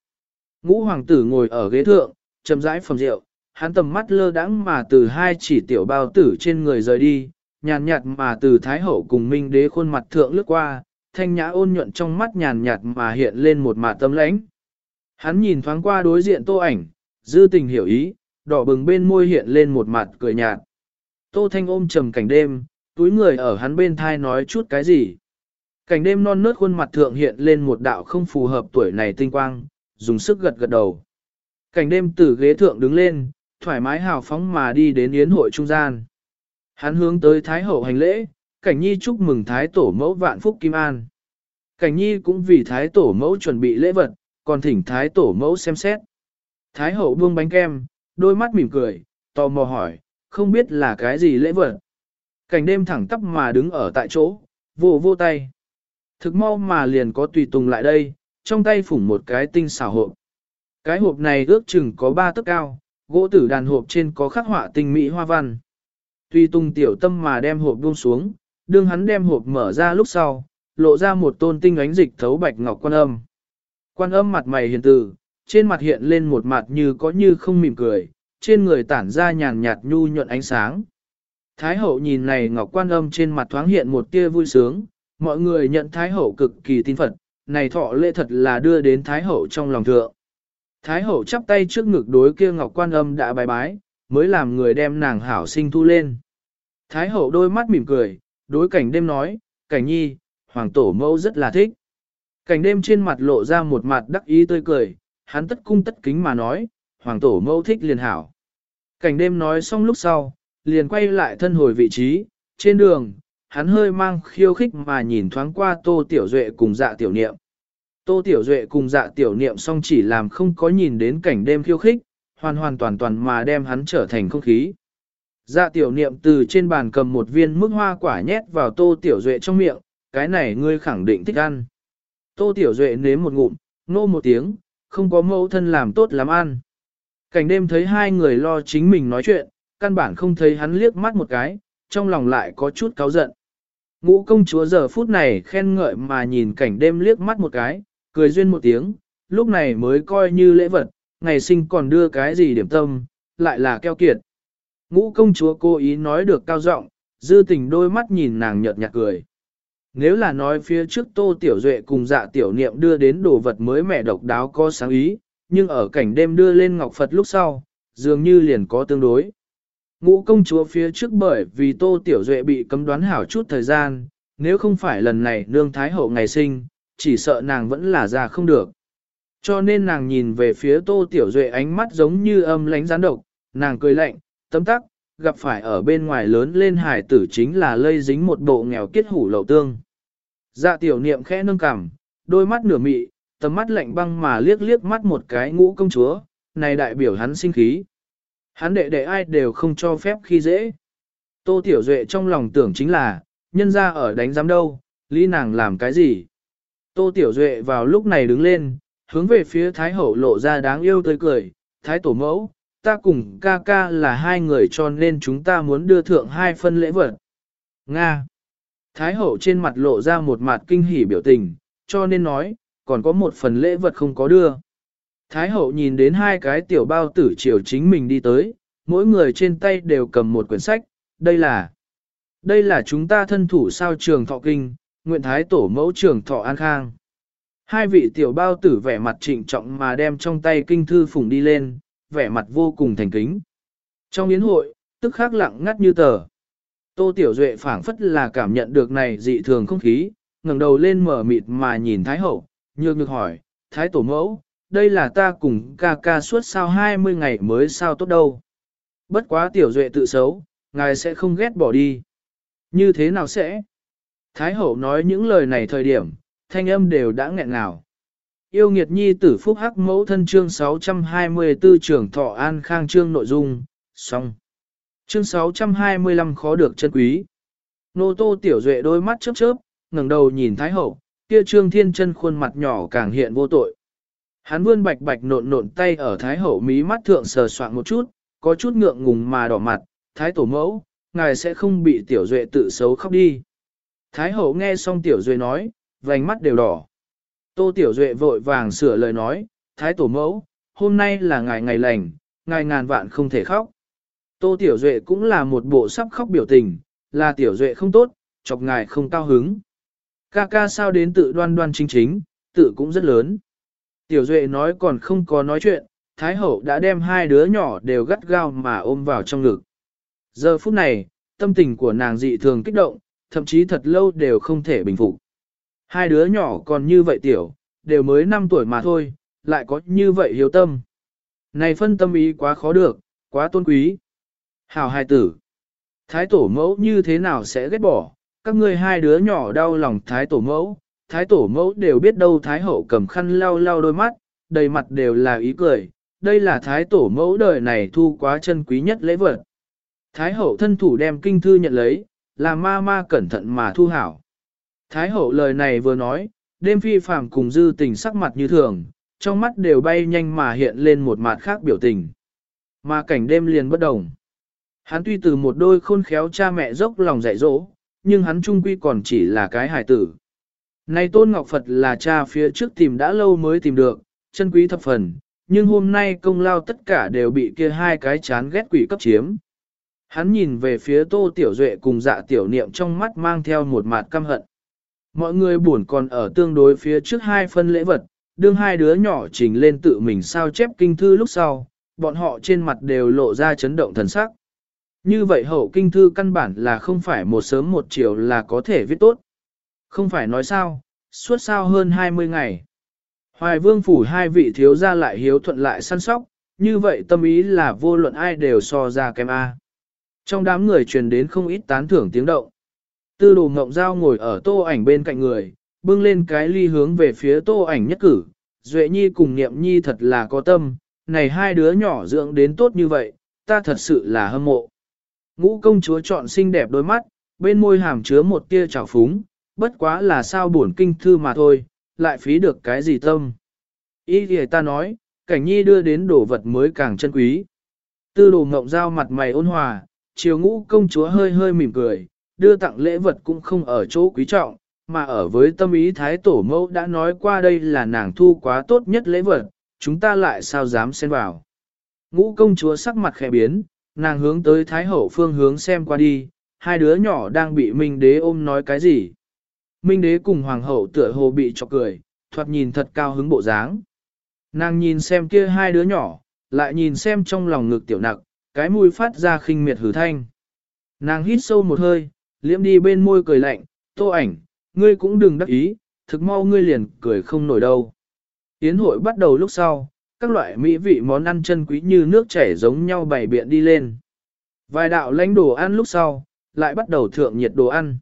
Ngũ hoàng tử ngồi ở ghế thượng, chậm rãi phẩm rượu, hắn tầm mắt lơ đãng mà từ hai chỉ tiểu bao tử trên người rời đi, nhàn nhạt mà từ Thái Hậu cùng Minh Đế khuôn mặt thượng lướt qua, thanh nhã ôn nhuận trong mắt nhàn nhạt mà hiện lên một mạt tâm lãnh. Hắn nhìn thoáng qua đối diện tô ảnh, dư tình hiểu ý, đỏ bừng bên môi hiện lên một mặt cười nhạt. Tô Thanh ôm trầm cảnh đêm, túi người ở hắn bên thai nói chút cái gì. Cảnh đêm non nớt khuôn mặt thượng hiện lên một đạo không phù hợp tuổi này tinh quang, dùng sức gật gật đầu. Cảnh đêm từ ghế thượng đứng lên, thoải mái hào phóng mà đi đến yến hội trung gian. Hắn hướng tới Thái Hậu hành lễ, Cảnh Nhi chúc mừng Thái Tổ mẫu vạn phúc kim an. Cảnh Nhi cũng vì Thái Tổ mẫu chuẩn bị lễ vật, còn thỉnh Thái Tổ mẫu xem xét. Thái Hậu buông bánh kem, đôi mắt mỉm cười, tò mò hỏi, không biết là cái gì lễ vật. Cảnh đêm thẳng tắp mà đứng ở tại chỗ, vô vô tay. Thực mau mà liền có tùy tùng lại đây, trong tay phủng một cái tinh xảo hộp. Cái hộp này ước chừng có ba tấc cao, gỗ tử đàn hộp trên có khắc họa tinh mỹ hoa văn. Tùy tùng tiểu tâm mà đem hộp buông xuống, đương hắn đem hộp mở ra lúc sau, lộ ra một tôn tinh ánh dịch thấu bạch ngọc quan âm. Quan âm mặt mày hiền từ, trên mặt hiện lên một mặt như có như không mỉm cười, trên người tản ra nhàn nhạt nhu nhuận ánh sáng. Thái hậu nhìn này ngọc quan âm trên mặt thoáng hiện một tia vui sướng, mọi người nhận Thái hậu cực kỳ tin phật, này thọ lễ thật là đưa đến Thái hậu trong lòng thượng. Thái hậu chắp tay trước ngực đối kia ngọc quan âm đã bài bái, mới làm người đem nàng hảo sinh thu lên. Thái hậu đôi mắt mỉm cười, đối cảnh đêm nói, cảnh nhi, hoàng tổ mẫu rất là thích. Cảnh đêm trên mặt lộ ra một mặt đắc ý tươi cười, hắn tất cung tất kính mà nói, hoàng tổ mẫu thích liền hảo. Cảnh đêm nói xong lúc sau, liền quay lại thân hồi vị trí, trên đường, hắn hơi mang khiêu khích mà nhìn thoáng qua tô tiểu duệ cùng dạ tiểu niệm. Tô tiểu duệ cùng dạ tiểu niệm song chỉ làm không có nhìn đến cảnh đêm khiêu khích, hoàn hoàn toàn toàn mà đem hắn trở thành không khí. Dạ tiểu niệm từ trên bàn cầm một viên mức hoa quả nhét vào tô tiểu duệ trong miệng, cái này ngươi khẳng định thích ăn. Tô tiểu duệ nếm một ngụm, nô một tiếng, không có mẫu thân làm tốt lắm ăn. Cảnh đêm thấy hai người lo chính mình nói chuyện, căn bản không thấy hắn liếc mắt một cái, trong lòng lại có chút cáu giận. Ngũ công chúa giờ phút này khen ngợi mà nhìn cảnh đêm liếc mắt một cái, cười duyên một tiếng, lúc này mới coi như lễ vật, ngày sinh còn đưa cái gì điểm tâm, lại là keo kiệt. Ngũ công chúa cố ý nói được cao giọng, dư tình đôi mắt nhìn nàng nhợt nhạt cười. Nếu là nói phía trước tô tiểu duệ cùng dạ tiểu niệm đưa đến đồ vật mới mẻ độc đáo có sáng ý, nhưng ở cảnh đêm đưa lên ngọc Phật lúc sau, dường như liền có tương đối. Ngũ công chúa phía trước bởi vì tô tiểu duệ bị cấm đoán hảo chút thời gian, nếu không phải lần này nương thái hậu ngày sinh, chỉ sợ nàng vẫn là già không được. Cho nên nàng nhìn về phía tô tiểu duệ ánh mắt giống như âm lánh gián độc, nàng cười lạnh, tấm tắc, gặp phải ở bên ngoài lớn lên hải tử chính là lây dính một bộ nghèo kiết hủ lậu tương. Dạ tiểu niệm khẽ nâng cằm, đôi mắt nửa mị, tầm mắt lạnh băng mà liếc liếc mắt một cái ngũ công chúa, này đại biểu hắn sinh khí. Hắn đệ đệ ai đều không cho phép khi dễ. Tô Tiểu Duệ trong lòng tưởng chính là, nhân ra ở đánh giám đâu, lý nàng làm cái gì. Tô Tiểu Duệ vào lúc này đứng lên, hướng về phía Thái Hậu lộ ra đáng yêu tươi cười, Thái Tổ Mẫu, ta cùng ca ca là hai người cho nên chúng ta muốn đưa thượng hai phân lễ vật. Nga Thái Hậu trên mặt lộ ra một mặt kinh hỉ biểu tình, cho nên nói, còn có một phần lễ vật không có đưa. Thái hậu nhìn đến hai cái tiểu bao tử triều chính mình đi tới, mỗi người trên tay đều cầm một quyển sách, đây là đây là chúng ta thân thủ sao trường thọ kinh, nguyện thái tổ mẫu trường thọ an khang. Hai vị tiểu bao tử vẻ mặt trịnh trọng mà đem trong tay kinh thư phủng đi lên, vẻ mặt vô cùng thành kính. Trong yến hội, tức khắc lặng ngắt như tờ. Tô Tiểu Duệ phảng phất là cảm nhận được này dị thường không khí, ngẩng đầu lên mở mịt mà nhìn Thái Hậu, nhược nhược hỏi, Thái Tổ Mẫu, đây là ta cùng ca ca suốt sao 20 ngày mới sao tốt đâu. Bất quá Tiểu Duệ tự xấu, ngài sẽ không ghét bỏ đi. Như thế nào sẽ? Thái Hậu nói những lời này thời điểm, thanh âm đều đã nghẹn ngào. Yêu nghiệt nhi tử phúc hắc mẫu thân chương 624 trưởng thọ an khang chương nội dung, xong. Chương 625 khó được chân quý. Nô tô tiểu duệ đôi mắt chớp chớp, ngẩng đầu nhìn Thái Hậu, kia trương thiên chân khuôn mặt nhỏ càng hiện vô tội. Hắn vươn bạch bạch nộn nộn tay ở Thái Hậu mí mắt thượng sờ soạn một chút, có chút ngượng ngùng mà đỏ mặt, Thái Tổ mẫu, ngài sẽ không bị tiểu duệ tự xấu khóc đi. Thái Hậu nghe xong tiểu duệ nói, vành mắt đều đỏ. Tô tiểu duệ vội vàng sửa lời nói, Thái Tổ mẫu, hôm nay là ngày ngày lành, ngài ngàn vạn không thể khóc. Tô Tiểu Duệ cũng là một bộ sắp khóc biểu tình, là Tiểu Duệ không tốt, chọc ngài không cao hứng. Ca ca sao đến tự đoan đoan chính chính, tự cũng rất lớn. Tiểu Duệ nói còn không có nói chuyện, Thái Hậu đã đem hai đứa nhỏ đều gắt gao mà ôm vào trong ngực. Giờ phút này, tâm tình của nàng dị thường kích động, thậm chí thật lâu đều không thể bình phục. Hai đứa nhỏ còn như vậy tiểu, đều mới 5 tuổi mà thôi, lại có như vậy hiếu tâm. Này phân tâm ý quá khó được, quá tôn quý. Hảo hài tử. Thái tổ mẫu như thế nào sẽ ghét bỏ, các ngươi hai đứa nhỏ đau lòng thái tổ mẫu, thái tổ mẫu đều biết đâu thái hậu cầm khăn lau lau đôi mắt, đầy mặt đều là ý cười, đây là thái tổ mẫu đời này thu quá chân quý nhất lễ vật. Thái hậu thân thủ đem kinh thư nhận lấy, là ma ma cẩn thận mà thu hảo. Thái hậu lời này vừa nói, đêm phi phàm cùng dư tình sắc mặt như thường, trong mắt đều bay nhanh mà hiện lên một mặt khác biểu tình. Mà cảnh đêm liền bất đồng. Hắn tuy từ một đôi khôn khéo cha mẹ dốc lòng dạy dỗ, nhưng hắn trung quy còn chỉ là cái hài tử. Này Tôn Ngọc Phật là cha phía trước tìm đã lâu mới tìm được, chân quý thập phần, nhưng hôm nay công lao tất cả đều bị kia hai cái chán ghét quỷ cấp chiếm. Hắn nhìn về phía Tô Tiểu Duệ cùng dạ tiểu niệm trong mắt mang theo một mặt căm hận. Mọi người buồn còn ở tương đối phía trước hai phân lễ vật, đương hai đứa nhỏ trình lên tự mình sao chép kinh thư lúc sau, bọn họ trên mặt đều lộ ra chấn động thần sắc. Như vậy hậu kinh thư căn bản là không phải một sớm một chiều là có thể viết tốt. Không phải nói sao, suốt sao hơn 20 ngày. Hoài vương phủ hai vị thiếu gia lại hiếu thuận lại săn sóc, như vậy tâm ý là vô luận ai đều so ra kém A. Trong đám người truyền đến không ít tán thưởng tiếng động. Tư đồ ngộng dao ngồi ở tô ảnh bên cạnh người, bưng lên cái ly hướng về phía tô ảnh nhất cử. Duệ nhi cùng niệm nhi thật là có tâm, này hai đứa nhỏ dưỡng đến tốt như vậy, ta thật sự là hâm mộ. Ngũ công chúa chọn xinh đẹp đôi mắt, bên môi hàm chứa một tia trào phúng, bất quá là sao buồn kinh thư mà thôi, lại phí được cái gì tâm. Ý thì ta nói, cảnh nhi đưa đến đồ vật mới càng chân quý. Tư đồ ngộng dao mặt mày ôn hòa, chiều ngũ công chúa hơi hơi mỉm cười, đưa tặng lễ vật cũng không ở chỗ quý trọng, mà ở với tâm ý thái tổ mẫu đã nói qua đây là nàng thu quá tốt nhất lễ vật, chúng ta lại sao dám xen vào. Ngũ công chúa sắc mặt khẽ biến, nàng hướng tới Thái Hậu phương hướng xem qua đi, hai đứa nhỏ đang bị Minh Đế ôm nói cái gì. Minh Đế cùng Hoàng hậu tựa hồ bị chọc cười, thoạt nhìn thật cao hứng bộ dáng. Nàng nhìn xem kia hai đứa nhỏ, lại nhìn xem trong lòng ngực tiểu nặc, cái mũi phát ra khinh miệt hử thanh. Nàng hít sâu một hơi, liễm đi bên môi cười lạnh, tô ảnh, ngươi cũng đừng đắc ý, thực mau ngươi liền cười không nổi đâu. Yến hội bắt đầu lúc sau, các loại mỹ vị món ăn chân quý như nước chảy giống nhau bày biện đi lên. Vài đạo lãnh đồ ăn lúc sau, lại bắt đầu thượng nhiệt đồ ăn.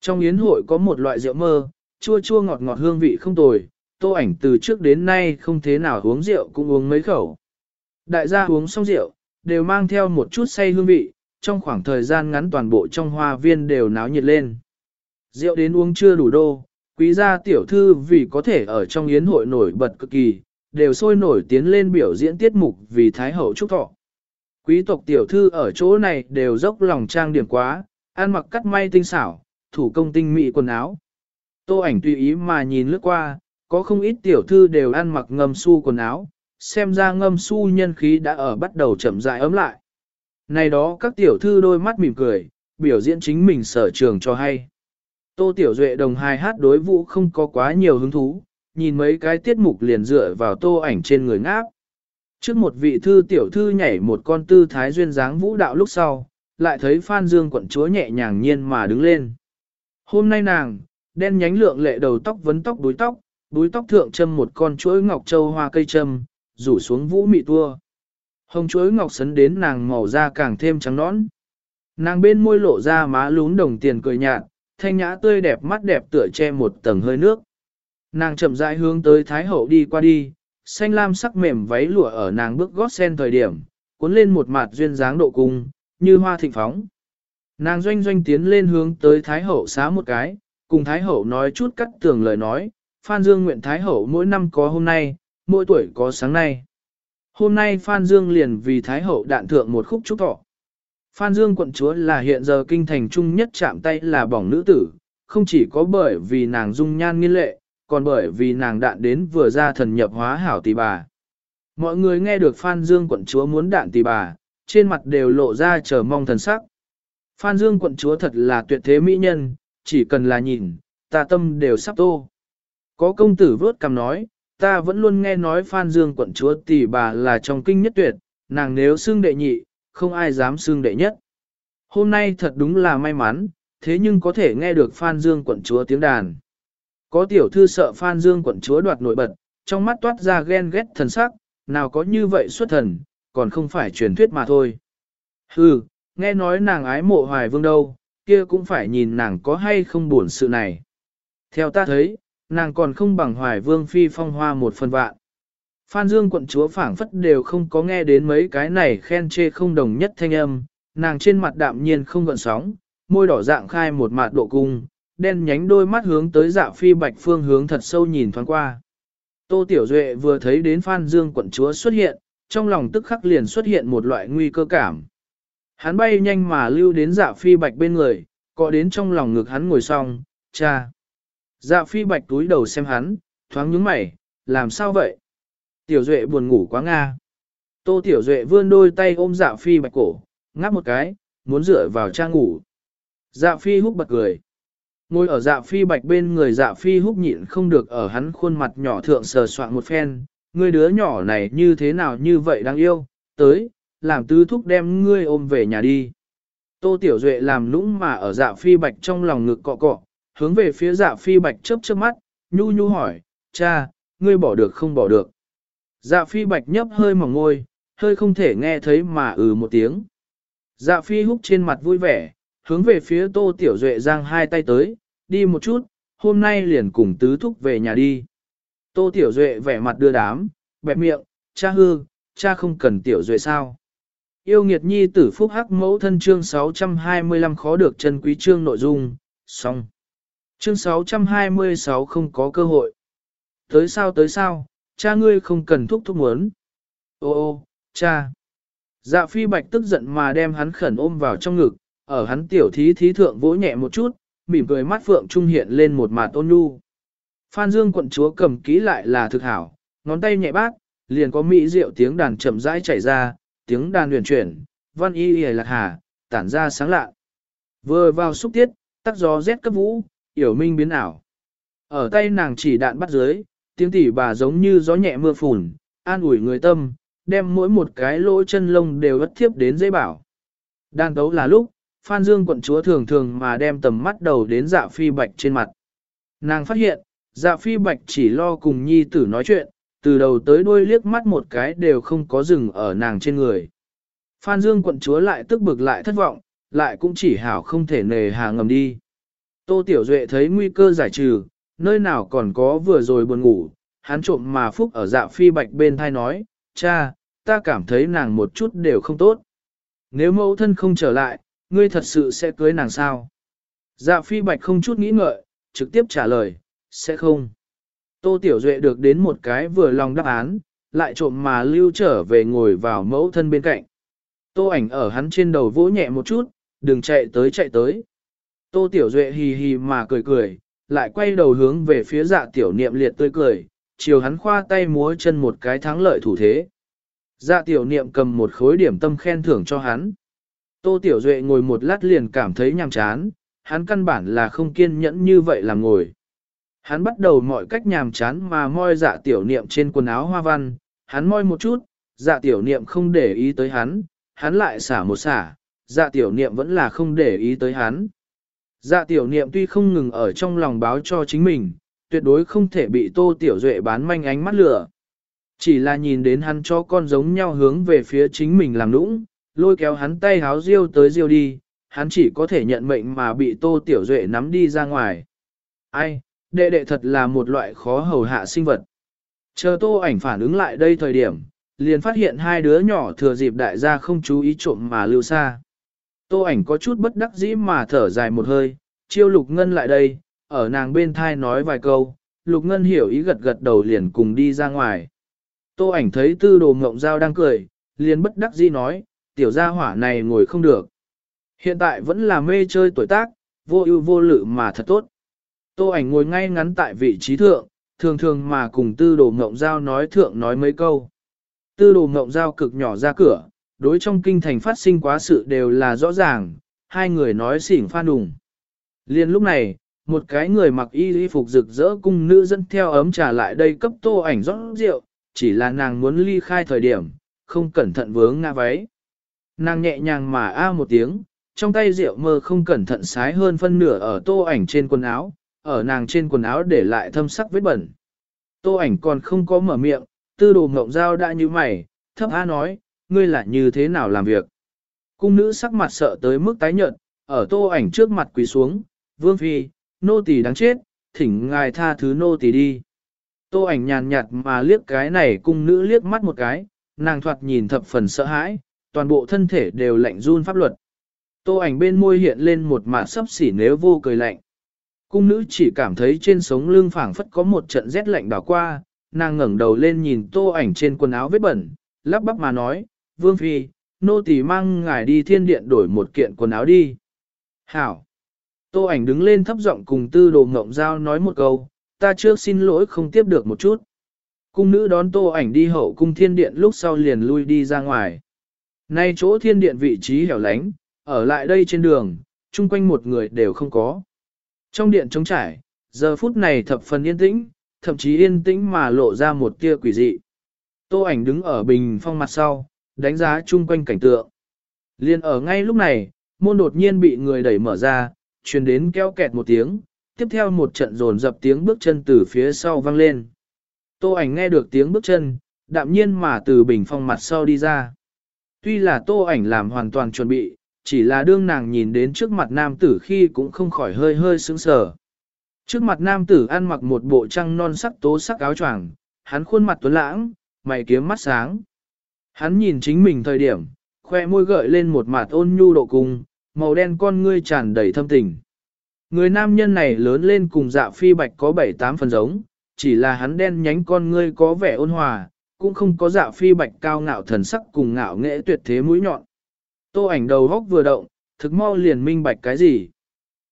Trong yến hội có một loại rượu mơ, chua chua ngọt ngọt hương vị không tồi, tô ảnh từ trước đến nay không thế nào uống rượu cũng uống mấy khẩu. Đại gia uống xong rượu, đều mang theo một chút say hương vị, trong khoảng thời gian ngắn toàn bộ trong hoa viên đều náo nhiệt lên. Rượu đến uống chưa đủ đô, quý gia tiểu thư vì có thể ở trong yến hội nổi bật cực kỳ, đều sôi nổi tiến lên biểu diễn tiết mục vì Thái Hậu chúc thọ. Quý tộc tiểu thư ở chỗ này đều dốc lòng trang điểm quá, ăn mặc cắt may tinh xảo, thủ công tinh mỹ quần áo. Tô ảnh tùy ý mà nhìn lướt qua, có không ít tiểu thư đều ăn mặc ngâm su quần áo, xem ra ngâm su nhân khí đã ở bắt đầu chậm rãi ấm lại. Này đó các tiểu thư đôi mắt mỉm cười, biểu diễn chính mình sở trường cho hay. Tô Tiểu Duệ đồng hài hát đối vũ không có quá nhiều hứng thú, nhìn mấy cái tiết mục liền dựa vào tô ảnh trên người ngáp. Trước một vị thư tiểu thư nhảy một con tư thái duyên dáng vũ đạo lúc sau, lại thấy Phan Dương quận chúa nhẹ nhàng nhiên mà đứng lên. Hôm nay nàng, đen nhánh lượng lệ đầu tóc vấn tóc đuôi tóc, đuôi tóc thượng châm một con chuỗi ngọc châu hoa cây châm, rủ xuống vũ mị tua. Hồng chuối ngọc sấn đến nàng màu da càng thêm trắng nõn. Nàng bên môi lộ ra má lún đồng tiền cười nhạt, thanh nhã tươi đẹp mắt đẹp tựa che một tầng hơi nước. Nàng chậm rãi hướng tới Thái Hậu đi qua đi, xanh lam sắc mềm váy lụa ở nàng bước gót sen thời điểm, cuốn lên một mặt duyên dáng độ cung, như hoa thịnh phóng. Nàng doanh doanh tiến lên hướng tới Thái Hậu xá một cái, cùng Thái Hậu nói chút cắt tường lời nói, Phan Dương nguyện Thái Hậu mỗi năm có hôm nay, mỗi tuổi có sáng nay. Hôm nay Phan Dương liền vì Thái Hậu đạn thượng một khúc chúc thọ. Phan Dương quận chúa là hiện giờ kinh thành trung nhất chạm tay là bỏng nữ tử, không chỉ có bởi vì nàng dung nhan nghiên lệ, còn bởi vì nàng đạn đến vừa ra thần nhập hóa hảo tỷ bà. Mọi người nghe được Phan Dương quận chúa muốn đạn tỷ bà, trên mặt đều lộ ra chờ mong thần sắc. Phan Dương quận chúa thật là tuyệt thế mỹ nhân, chỉ cần là nhìn, ta tâm đều sắp tô. Có công tử vớt cầm nói, ta vẫn luôn nghe nói Phan Dương quận chúa tỷ bà là trong kinh nhất tuyệt, nàng nếu xương đệ nhị, không ai dám xương đệ nhất. Hôm nay thật đúng là may mắn, thế nhưng có thể nghe được Phan Dương quận chúa tiếng đàn. Có tiểu thư sợ Phan Dương quận chúa đoạt nổi bật, trong mắt toát ra ghen ghét thần sắc, nào có như vậy xuất thần, còn không phải truyền thuyết mà thôi. Hừ, nghe nói nàng ái mộ hoài vương đâu, kia cũng phải nhìn nàng có hay không buồn sự này. Theo ta thấy, nàng còn không bằng hoài vương phi phong hoa một phần vạn. Phan Dương quận chúa phảng phất đều không có nghe đến mấy cái này khen chê không đồng nhất thanh âm, nàng trên mặt đạm nhiên không gợn sóng, môi đỏ dạng khai một mạt độ cung, đen nhánh đôi mắt hướng tới dạ phi bạch phương hướng thật sâu nhìn thoáng qua. Tô Tiểu Duệ vừa thấy đến Phan Dương quận chúa xuất hiện, trong lòng tức khắc liền xuất hiện một loại nguy cơ cảm. Hắn bay nhanh mà lưu đến dạ phi bạch bên người, có đến trong lòng ngực hắn ngồi xong, cha. Dạ phi bạch túi đầu xem hắn, thoáng nhướng mày, làm sao vậy? Tiểu Duệ buồn ngủ quá nga. Tô Tiểu Duệ vươn đôi tay ôm dạ phi bạch cổ, ngáp một cái, muốn dựa vào trang ngủ. Dạ phi húc bật cười. Ngồi ở dạ phi bạch bên người dạ phi húc nhịn không được ở hắn khuôn mặt nhỏ thượng sờ soạn một phen, ngươi đứa nhỏ này như thế nào như vậy đáng yêu, tới, làm tứ thúc đem ngươi ôm về nhà đi. Tô Tiểu Duệ làm nũng mà ở dạ phi bạch trong lòng ngực cọ cọ, hướng về phía dạ phi bạch chớp chớp mắt, nhu nhu hỏi, cha, ngươi bỏ được không bỏ được. Dạ phi bạch nhấp hơi mỏng ngôi, hơi không thể nghe thấy mà ừ một tiếng. Dạ phi húc trên mặt vui vẻ, hướng về phía tô tiểu duệ giang hai tay tới, đi một chút, hôm nay liền cùng tứ thúc về nhà đi. Tô tiểu duệ vẻ mặt đưa đám, bẹp miệng, cha hư, cha không cần tiểu duệ sao. Yêu nghiệt nhi tử phúc hắc mẫu thân chương 625 khó được chân quý chương nội dung, xong. Chương 626 không có cơ hội. Tới sao tới sao, cha ngươi không cần thúc thúc muốn. Ô ô, cha. Dạ phi bạch tức giận mà đem hắn khẩn ôm vào trong ngực, ở hắn tiểu thí thí thượng vỗ nhẹ một chút, mỉm cười mắt phượng trung hiện lên một mặt ôn nhu. Phan Dương quận chúa cầm kỹ lại là thực hảo, ngón tay nhẹ bát, liền có mỹ rượu tiếng đàn chậm rãi chảy ra, tiếng đàn huyền chuyển, văn y y lạc hà, tản ra sáng lạ. Vừa vào xúc tiết, tắc gió rét cấp vũ, yểu minh biến ảo. Ở tay nàng chỉ đạn bắt dưới, tiếng tỉ bà giống như gió nhẹ mưa phùn, an ủi người tâm, đem mỗi một cái lỗ chân lông đều ất thiếp đến dây bảo. Đan tấu là lúc, Phan Dương quận chúa thường thường mà đem tầm mắt đầu đến dạ phi bạch trên mặt. Nàng phát hiện, dạ phi bạch chỉ lo cùng nhi tử nói chuyện, từ đầu tới đuôi liếc mắt một cái đều không có rừng ở nàng trên người. Phan Dương quận chúa lại tức bực lại thất vọng, lại cũng chỉ hảo không thể nề hà ngầm đi. Tô Tiểu Duệ thấy nguy cơ giải trừ, nơi nào còn có vừa rồi buồn ngủ, hắn trộm mà phúc ở dạ phi bạch bên thai nói, cha, ta cảm thấy nàng một chút đều không tốt. Nếu mẫu thân không trở lại, ngươi thật sự sẽ cưới nàng sao? Dạ phi bạch không chút nghĩ ngợi, trực tiếp trả lời, sẽ không. Tô Tiểu Duệ được đến một cái vừa lòng đáp án, lại trộm mà lưu trở về ngồi vào mẫu thân bên cạnh. Tô ảnh ở hắn trên đầu vỗ nhẹ một chút, đừng chạy tới chạy tới. Tô Tiểu Duệ hì hì mà cười cười, lại quay đầu hướng về phía dạ tiểu niệm liệt tươi cười, chiều hắn khoa tay múa chân một cái thắng lợi thủ thế. Dạ tiểu niệm cầm một khối điểm tâm khen thưởng cho hắn. Tô Tiểu Duệ ngồi một lát liền cảm thấy nhàm chán, hắn căn bản là không kiên nhẫn như vậy làm ngồi. Hắn bắt đầu mọi cách nhàm chán mà moi dạ tiểu niệm trên quần áo hoa văn, hắn moi một chút, dạ tiểu niệm không để ý tới hắn, hắn lại xả một xả, dạ tiểu niệm vẫn là không để ý tới hắn. Dạ tiểu niệm tuy không ngừng ở trong lòng báo cho chính mình, tuyệt đối không thể bị tô tiểu duệ bán manh ánh mắt lửa. Chỉ là nhìn đến hắn cho con giống nhau hướng về phía chính mình làm nũng, lôi kéo hắn tay háo riêu tới riêu đi, hắn chỉ có thể nhận mệnh mà bị tô tiểu duệ nắm đi ra ngoài. Ai, đệ đệ thật là một loại khó hầu hạ sinh vật. Chờ tô ảnh phản ứng lại đây thời điểm, liền phát hiện hai đứa nhỏ thừa dịp đại gia không chú ý trộm mà lưu xa. Tô ảnh có chút bất đắc dĩ mà thở dài một hơi, chiêu lục ngân lại đây, ở nàng bên thai nói vài câu, lục ngân hiểu ý gật gật đầu liền cùng đi ra ngoài. Tô ảnh thấy tư đồ mộng giao đang cười, liền bất đắc dĩ nói, tiểu gia hỏa này ngồi không được. Hiện tại vẫn là mê chơi tuổi tác, vô ưu vô lự mà thật tốt. Tô ảnh ngồi ngay ngắn tại vị trí thượng, thường thường mà cùng tư đồ mộng giao nói thượng nói mấy câu. Tư đồ mộng giao cực nhỏ ra cửa, đối trong kinh thành phát sinh quá sự đều là rõ ràng, hai người nói xỉn pha đùng. Liên lúc này, một cái người mặc y y phục rực rỡ cung nữ dẫn theo ấm trà lại đây cấp tô ảnh rót rượu, chỉ là nàng muốn ly khai thời điểm, không cẩn thận vướng ngã váy. Nàng nhẹ nhàng mà a một tiếng, trong tay rượu mơ không cẩn thận sái hơn phân nửa ở tô ảnh trên quần áo, ở nàng trên quần áo để lại thâm sắc vết bẩn. Tô ảnh còn không có mở miệng, tư đồ ngộng dao đã như mày, thấp a nói, ngươi là như thế nào làm việc. Cung nữ sắc mặt sợ tới mức tái nhợt, ở tô ảnh trước mặt quỳ xuống, vương phi, nô tỳ đáng chết, thỉnh ngài tha thứ nô tỳ đi. Tô ảnh nhàn nhạt mà liếc cái này cung nữ liếc mắt một cái, nàng thoạt nhìn thập phần sợ hãi, toàn bộ thân thể đều lạnh run pháp luật. Tô ảnh bên môi hiện lên một mạt sấp xỉ nếu vô cười lạnh. Cung nữ chỉ cảm thấy trên sống lưng phảng phất có một trận rét lạnh đảo qua, nàng ngẩng đầu lên nhìn tô ảnh trên quần áo vết bẩn, lắp bắp mà nói, Vương Phi, nô tỳ mang ngài đi thiên điện đổi một kiện quần áo đi. Hảo! Tô ảnh đứng lên thấp giọng cùng tư đồ ngộng giao nói một câu, ta trước xin lỗi không tiếp được một chút. Cung nữ đón tô ảnh đi hậu cung thiên điện lúc sau liền lui đi ra ngoài. Nay chỗ thiên điện vị trí hẻo lánh, ở lại đây trên đường, chung quanh một người đều không có. Trong điện trống trải, giờ phút này thập phần yên tĩnh, thậm chí yên tĩnh mà lộ ra một tia quỷ dị. Tô ảnh đứng ở bình phong mặt sau, đánh giá chung quanh cảnh tượng. Liên ở ngay lúc này, môn đột nhiên bị người đẩy mở ra, truyền đến keo kẹt một tiếng, tiếp theo một trận rồn dập tiếng bước chân từ phía sau vang lên. Tô ảnh nghe được tiếng bước chân, đạm nhiên mà từ bình phong mặt sau đi ra. Tuy là tô ảnh làm hoàn toàn chuẩn bị, chỉ là đương nàng nhìn đến trước mặt nam tử khi cũng không khỏi hơi hơi sững sờ. Trước mặt nam tử ăn mặc một bộ trăng non sắc tố sắc áo choàng, hắn khuôn mặt tuấn lãng, mày kiếm mắt sáng. Hắn nhìn chính mình thời điểm, khoe môi gợi lên một mặt ôn nhu độ cung, màu đen con ngươi tràn đầy thâm tình. Người nam nhân này lớn lên cùng dạ phi bạch có 7-8 phần giống, chỉ là hắn đen nhánh con ngươi có vẻ ôn hòa, cũng không có dạ phi bạch cao ngạo thần sắc cùng ngạo nghệ tuyệt thế mũi nhọn. Tô ảnh đầu góc vừa động, thực mau liền minh bạch cái gì.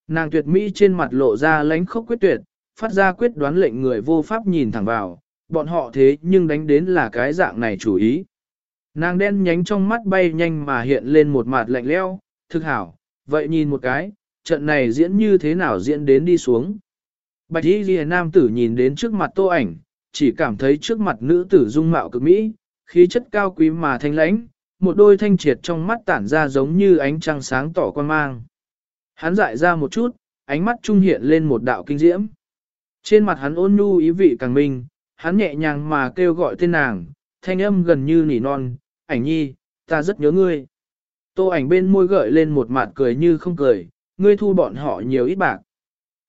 Nàng tuyệt mỹ trên mặt lộ ra lánh khốc quyết tuyệt, phát ra quyết đoán lệnh người vô pháp nhìn thẳng vào, bọn họ thế nhưng đánh đến là cái dạng này chủ ý. Nàng đen nhánh trong mắt bay nhanh mà hiện lên một mặt lạnh leo, thực hảo, vậy nhìn một cái, trận này diễn như thế nào diễn đến đi xuống. Bạch y ghi nam tử nhìn đến trước mặt tô ảnh, chỉ cảm thấy trước mặt nữ tử dung mạo cực mỹ, khí chất cao quý mà thanh lãnh, một đôi thanh triệt trong mắt tản ra giống như ánh trăng sáng tỏ quan mang. Hắn dại ra một chút, ánh mắt trung hiện lên một đạo kinh diễm. Trên mặt hắn ôn nhu ý vị càng minh, hắn nhẹ nhàng mà kêu gọi tên nàng, thanh âm gần như nỉ non, ảnh nhi, ta rất nhớ ngươi. Tô ảnh bên môi gợi lên một mặt cười như không cười, ngươi thu bọn họ nhiều ít bạc.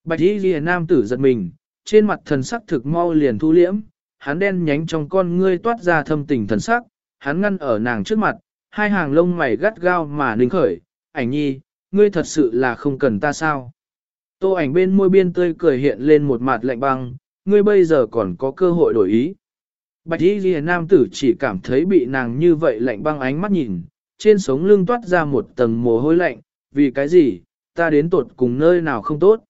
Bạch y ghi nam tử giật mình, trên mặt thần sắc thực mau liền thu liễm, hắn đen nhánh trong con ngươi toát ra thâm tình thần sắc, hắn ngăn ở nàng trước mặt, hai hàng lông mày gắt gao mà nính khởi, ảnh nhi, ngươi thật sự là không cần ta sao. Tô ảnh bên môi biên tươi cười hiện lên một mặt lạnh băng, ngươi bây giờ còn có cơ hội đổi ý. Bạch y ghi nam tử chỉ cảm thấy bị nàng như vậy lạnh băng ánh mắt nhìn, trên sống lưng toát ra một tầng mồ hôi lạnh, vì cái gì, ta đến tột cùng nơi nào không tốt.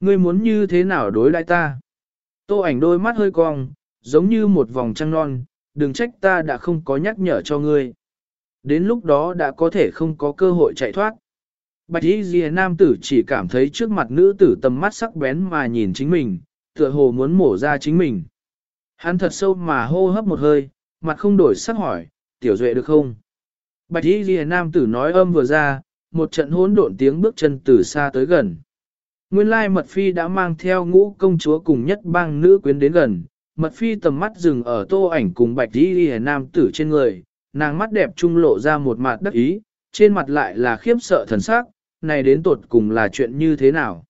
Ngươi muốn như thế nào đối lại ta? Tô ảnh đôi mắt hơi cong, giống như một vòng trăng non, đừng trách ta đã không có nhắc nhở cho ngươi. Đến lúc đó đã có thể không có cơ hội chạy thoát. Bạch y ghi nam tử chỉ cảm thấy trước mặt nữ tử tầm mắt sắc bén mà nhìn chính mình, tựa hồ muốn mổ ra chính mình. Hắn thật sâu mà hô hấp một hơi, mặt không đổi sắc hỏi, tiểu duệ được không? Bạch y ghi nam tử nói âm vừa ra, một trận hỗn độn tiếng bước chân từ xa tới gần. Nguyên lai mật phi đã mang theo ngũ công chúa cùng nhất bang nữ quyến đến gần, mật phi tầm mắt dừng ở tô ảnh cùng bạch y ghi nam tử trên người, nàng mắt đẹp trung lộ ra một mặt đắc ý, trên mặt lại là khiếp sợ thần sắc, này đến tột cùng là chuyện như thế nào.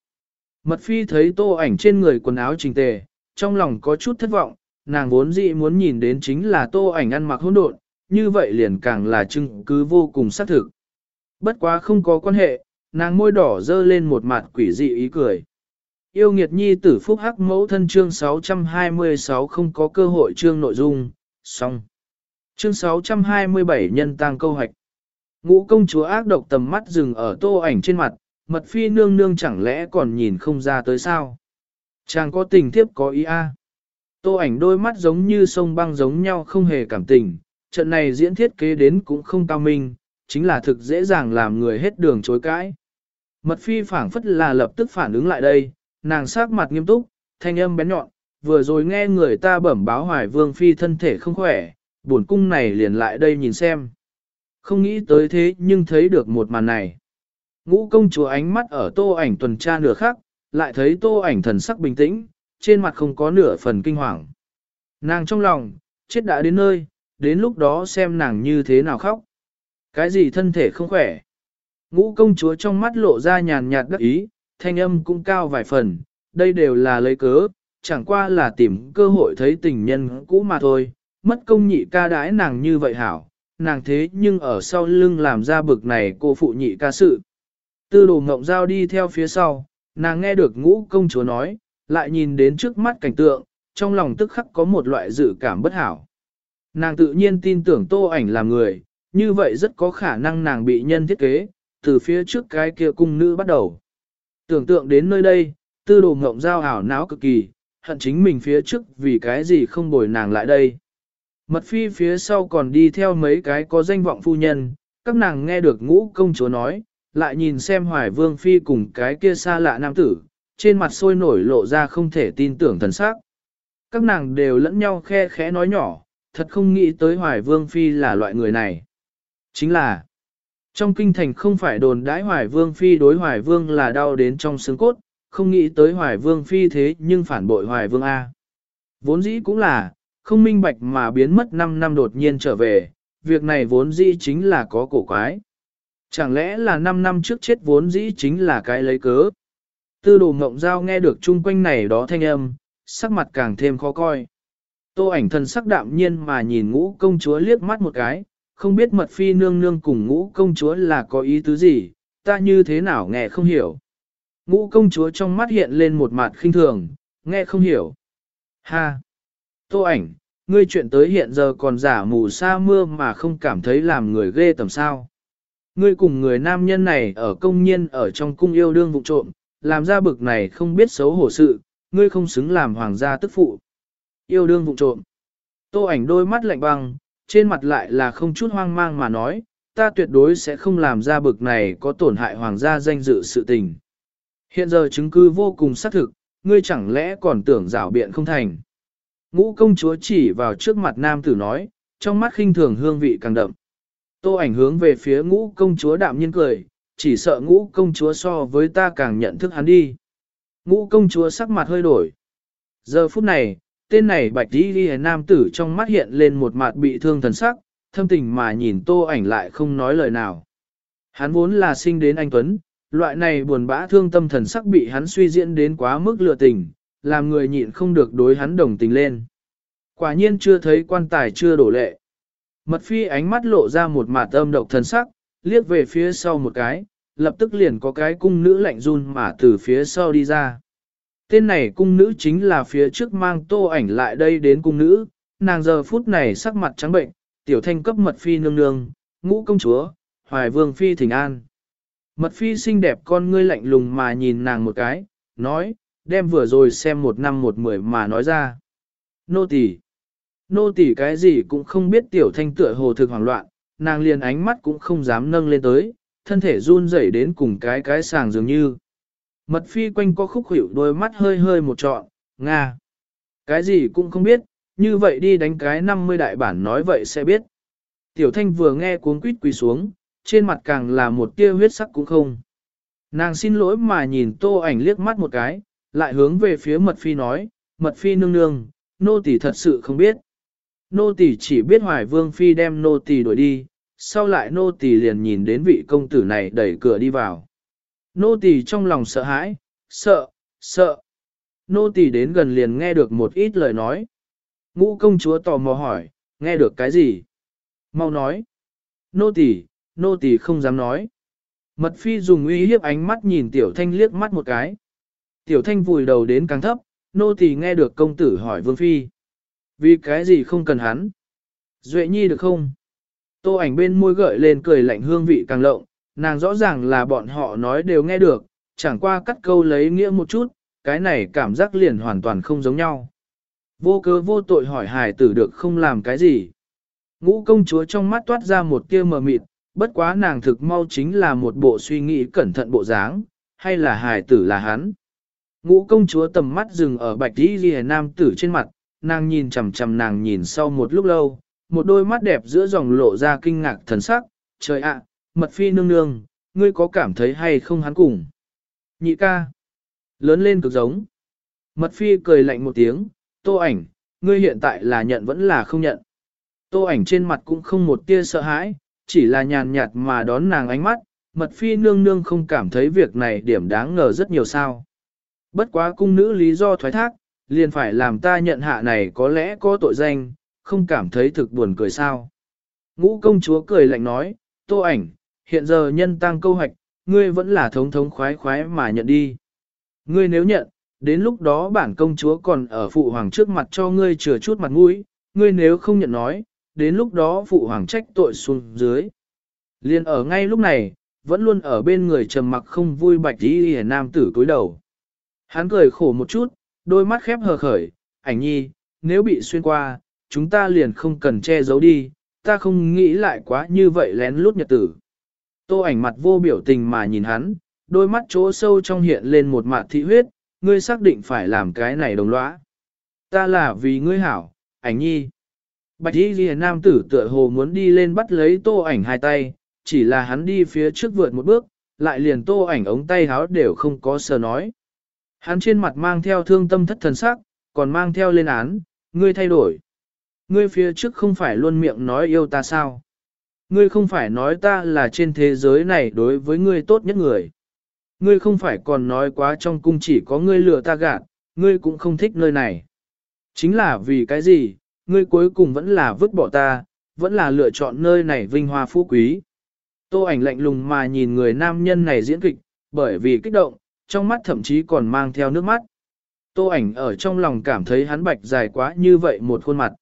Mật phi thấy tô ảnh trên người quần áo chỉnh tề, trong lòng có chút thất vọng, nàng vốn dĩ muốn nhìn đến chính là tô ảnh ăn mặc hỗn độn, như vậy liền càng là chứng cứ vô cùng xác thực. Bất quá không có quan hệ, nàng môi đỏ dơ lên một mặt quỷ dị ý cười. Yêu nghiệt nhi tử phúc hắc mẫu thân chương 626 không có cơ hội chương nội dung, xong. Chương 627 nhân tăng câu hạch. Ngũ công chúa ác độc tầm mắt dừng ở tô ảnh trên mặt, mật phi nương nương chẳng lẽ còn nhìn không ra tới sao. Chàng có tình tiếp có ý a. Tô ảnh đôi mắt giống như sông băng giống nhau không hề cảm tình, trận này diễn thiết kế đến cũng không cao minh, chính là thực dễ dàng làm người hết đường chối cãi. Mật phi phảng phất là lập tức phản ứng lại đây, nàng sắc mặt nghiêm túc, thanh âm bén nhọn, vừa rồi nghe người ta bẩm báo hoài vương phi thân thể không khỏe, buồn cung này liền lại đây nhìn xem. Không nghĩ tới thế nhưng thấy được một màn này. Ngũ công chúa ánh mắt ở tô ảnh tuần tra nửa khắc, lại thấy tô ảnh thần sắc bình tĩnh, trên mặt không có nửa phần kinh hoàng. Nàng trong lòng, chết đã đến nơi, đến lúc đó xem nàng như thế nào khóc. Cái gì thân thể không khỏe? Ngũ công chúa trong mắt lộ ra nhàn nhạt đắc ý, thanh âm cũng cao vài phần, đây đều là lấy cớ, chẳng qua là tìm cơ hội thấy tình nhân cũ mà thôi, mất công nhị ca đãi nàng như vậy hảo, nàng thế nhưng ở sau lưng làm ra bực này cô phụ nhị ca sự. Tư đồ ngộng giao đi theo phía sau, nàng nghe được ngũ công chúa nói, lại nhìn đến trước mắt cảnh tượng, trong lòng tức khắc có một loại dự cảm bất hảo. Nàng tự nhiên tin tưởng tô ảnh là người, như vậy rất có khả năng nàng bị nhân thiết kế, từ phía trước cái kia cung nữ bắt đầu. Tưởng tượng đến nơi đây, tư đồ ngộng giao ảo não cực kỳ, hận chính mình phía trước vì cái gì không bồi nàng lại đây. Mật phi phía sau còn đi theo mấy cái có danh vọng phu nhân, các nàng nghe được ngũ công chúa nói, lại nhìn xem hoài vương phi cùng cái kia xa lạ nam tử, trên mặt sôi nổi lộ ra không thể tin tưởng thần sắc. Các nàng đều lẫn nhau khe khẽ nói nhỏ, thật không nghĩ tới hoài vương phi là loại người này. Chính là, trong kinh thành không phải đồn đãi hoài vương phi đối hoài vương là đau đến trong xương cốt, không nghĩ tới hoài vương phi thế nhưng phản bội hoài vương A. Vốn dĩ cũng là, không minh bạch mà biến mất 5 năm đột nhiên trở về, việc này vốn dĩ chính là có cổ quái. Chẳng lẽ là 5 năm trước chết vốn dĩ chính là cái lấy cớ. Tư đồ mộng giao nghe được chung quanh này đó thanh âm, sắc mặt càng thêm khó coi. Tô ảnh thần sắc đạm nhiên mà nhìn ngũ công chúa liếc mắt một cái, không biết mật phi nương nương cùng ngũ công chúa là có ý tứ gì, ta như thế nào nghe không hiểu. Ngũ công chúa trong mắt hiện lên một mặt khinh thường, nghe không hiểu. Ha! Tô ảnh, ngươi chuyện tới hiện giờ còn giả mù sa mưa mà không cảm thấy làm người ghê tầm sao. Ngươi cùng người nam nhân này ở công nhiên ở trong cung yêu đương vụ trộm, làm ra bực này không biết xấu hổ sự, ngươi không xứng làm hoàng gia tức phụ. Yêu đương vụ trộm. Tô ảnh đôi mắt lạnh băng, trên mặt lại là không chút hoang mang mà nói, ta tuyệt đối sẽ không làm ra bực này có tổn hại hoàng gia danh dự sự tình. Hiện giờ chứng cứ vô cùng xác thực, ngươi chẳng lẽ còn tưởng rảo biện không thành. Ngũ công chúa chỉ vào trước mặt nam tử nói, trong mắt khinh thường hương vị càng đậm. Tô ảnh hướng về phía ngũ công chúa đạm nhiên cười, chỉ sợ ngũ công chúa so với ta càng nhận thức hắn đi. Ngũ công chúa sắc mặt hơi đổi. Giờ phút này, tên này bạch đi đi nam tử trong mắt hiện lên một mặt bị thương thần sắc, thâm tình mà nhìn tô ảnh lại không nói lời nào. Hắn vốn là sinh đến anh Tuấn, loại này buồn bã thương tâm thần sắc bị hắn suy diễn đến quá mức lừa tình, làm người nhịn không được đối hắn đồng tình lên. Quả nhiên chưa thấy quan tài chưa đổ lệ. Mật phi ánh mắt lộ ra một mặt âm độc thần sắc, liếc về phía sau một cái, lập tức liền có cái cung nữ lạnh run mà từ phía sau đi ra. Tên này cung nữ chính là phía trước mang tô ảnh lại đây đến cung nữ, nàng giờ phút này sắc mặt trắng bệnh, tiểu thanh cấp mật phi nương nương, ngũ công chúa, hoài vương phi thỉnh an. Mật phi xinh đẹp con ngươi lạnh lùng mà nhìn nàng một cái, nói, đem vừa rồi xem một năm một mười mà nói ra. Nô tỳ, nô tỳ cái gì cũng không biết tiểu thanh tựa hồ thực hoảng loạn, nàng liền ánh mắt cũng không dám nâng lên tới, thân thể run rẩy đến cùng cái cái sàng dường như. Mật phi quanh có khúc hiểu đôi mắt hơi hơi một trọn, Nga. Cái gì cũng không biết, như vậy đi đánh cái 50 đại bản nói vậy sẽ biết. Tiểu thanh vừa nghe cuốn quýt quỳ xuống, trên mặt càng là một tia huyết sắc cũng không. Nàng xin lỗi mà nhìn tô ảnh liếc mắt một cái, lại hướng về phía mật phi nói, mật phi nương nương, nô tỳ thật sự không biết. Nô tỳ chỉ biết hoài vương phi đem nô tỳ đuổi đi, sau lại nô tỳ liền nhìn đến vị công tử này đẩy cửa đi vào. Nô tỳ trong lòng sợ hãi, sợ, sợ. Nô tỳ đến gần liền nghe được một ít lời nói. Ngũ công chúa tò mò hỏi, nghe được cái gì? Mau nói. Nô tỳ, nô tỳ không dám nói. Mật phi dùng uy hiếp ánh mắt nhìn tiểu thanh liếc mắt một cái. Tiểu thanh vùi đầu đến càng thấp, nô tỳ nghe được công tử hỏi vương phi. Vì cái gì không cần hắn? Duệ nhi được không? Tô ảnh bên môi gợi lên cười lạnh hương vị càng lộng, nàng rõ ràng là bọn họ nói đều nghe được, chẳng qua cắt câu lấy nghĩa một chút, cái này cảm giác liền hoàn toàn không giống nhau. Vô cớ vô tội hỏi hài tử được không làm cái gì. Ngũ công chúa trong mắt toát ra một tia mờ mịt, bất quá nàng thực mau chính là một bộ suy nghĩ cẩn thận bộ dáng, hay là hài tử là hắn. Ngũ công chúa tầm mắt dừng ở bạch đi ghi nam tử trên mặt, nàng nhìn chằm chằm nàng nhìn sau một lúc lâu, một đôi mắt đẹp giữa dòng lộ ra kinh ngạc thần sắc, trời ạ, mật phi nương nương, ngươi có cảm thấy hay không hắn cùng. Nhị ca, lớn lên cực giống. Mật phi cười lạnh một tiếng, tô ảnh, ngươi hiện tại là nhận vẫn là không nhận. Tô ảnh trên mặt cũng không một tia sợ hãi, chỉ là nhàn nhạt mà đón nàng ánh mắt, mật phi nương nương không cảm thấy việc này điểm đáng ngờ rất nhiều sao. Bất quá cung nữ lý do thoái thác, liền phải làm ta nhận hạ này có lẽ có tội danh, không cảm thấy thực buồn cười sao. Ngũ công chúa cười lạnh nói, tô ảnh, hiện giờ nhân tăng câu hạch, ngươi vẫn là thống thống khoái khoái mà nhận đi. Ngươi nếu nhận, đến lúc đó bản công chúa còn ở phụ hoàng trước mặt cho ngươi chừa chút mặt mũi, ngươi nếu không nhận nói, đến lúc đó phụ hoàng trách tội xuống dưới. Liên ở ngay lúc này, vẫn luôn ở bên người trầm mặc không vui bạch đi hề nam tử cúi đầu. Hắn cười khổ một chút, đôi mắt khép hờ khởi, ảnh nhi, nếu bị xuyên qua, chúng ta liền không cần che giấu đi, ta không nghĩ lại quá như vậy lén lút nhật tử. Tô ảnh mặt vô biểu tình mà nhìn hắn, đôi mắt chỗ sâu trong hiện lên một mạt thị huyết, ngươi xác định phải làm cái này đồng lõa. Ta là vì ngươi hảo, ảnh nhi. Bạch y ghi nam tử tựa hồ muốn đi lên bắt lấy tô ảnh hai tay, chỉ là hắn đi phía trước vượt một bước, lại liền tô ảnh ống tay háo đều không có sờ nói. Hắn trên mặt mang theo thương tâm thất thần sắc, còn mang theo lên án, ngươi thay đổi. Ngươi phía trước không phải luôn miệng nói yêu ta sao? Ngươi không phải nói ta là trên thế giới này đối với ngươi tốt nhất người. Ngươi không phải còn nói quá trong cung chỉ có ngươi lừa ta gạt, ngươi cũng không thích nơi này. Chính là vì cái gì, ngươi cuối cùng vẫn là vứt bỏ ta, vẫn là lựa chọn nơi này vinh hoa phú quý. Tô ảnh lạnh lùng mà nhìn người nam nhân này diễn kịch, bởi vì kích động, trong mắt thậm chí còn mang theo nước mắt. Tô ảnh ở trong lòng cảm thấy hắn bạch dài quá như vậy một khuôn mặt.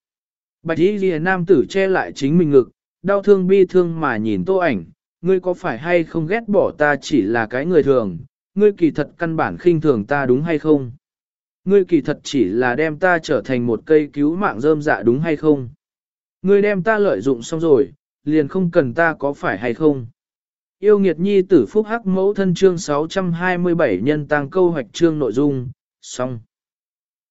Bạch y ghi nam tử che lại chính mình ngực, đau thương bi thương mà nhìn tô ảnh, ngươi có phải hay không ghét bỏ ta chỉ là cái người thường, ngươi kỳ thật căn bản khinh thường ta đúng hay không? Ngươi kỳ thật chỉ là đem ta trở thành một cây cứu mạng rơm dạ đúng hay không? Ngươi đem ta lợi dụng xong rồi, liền không cần ta có phải hay không? Yêu nghiệt nhi tử phúc hắc mẫu thân chương 627 nhân tăng câu hoạch chương nội dung, xong.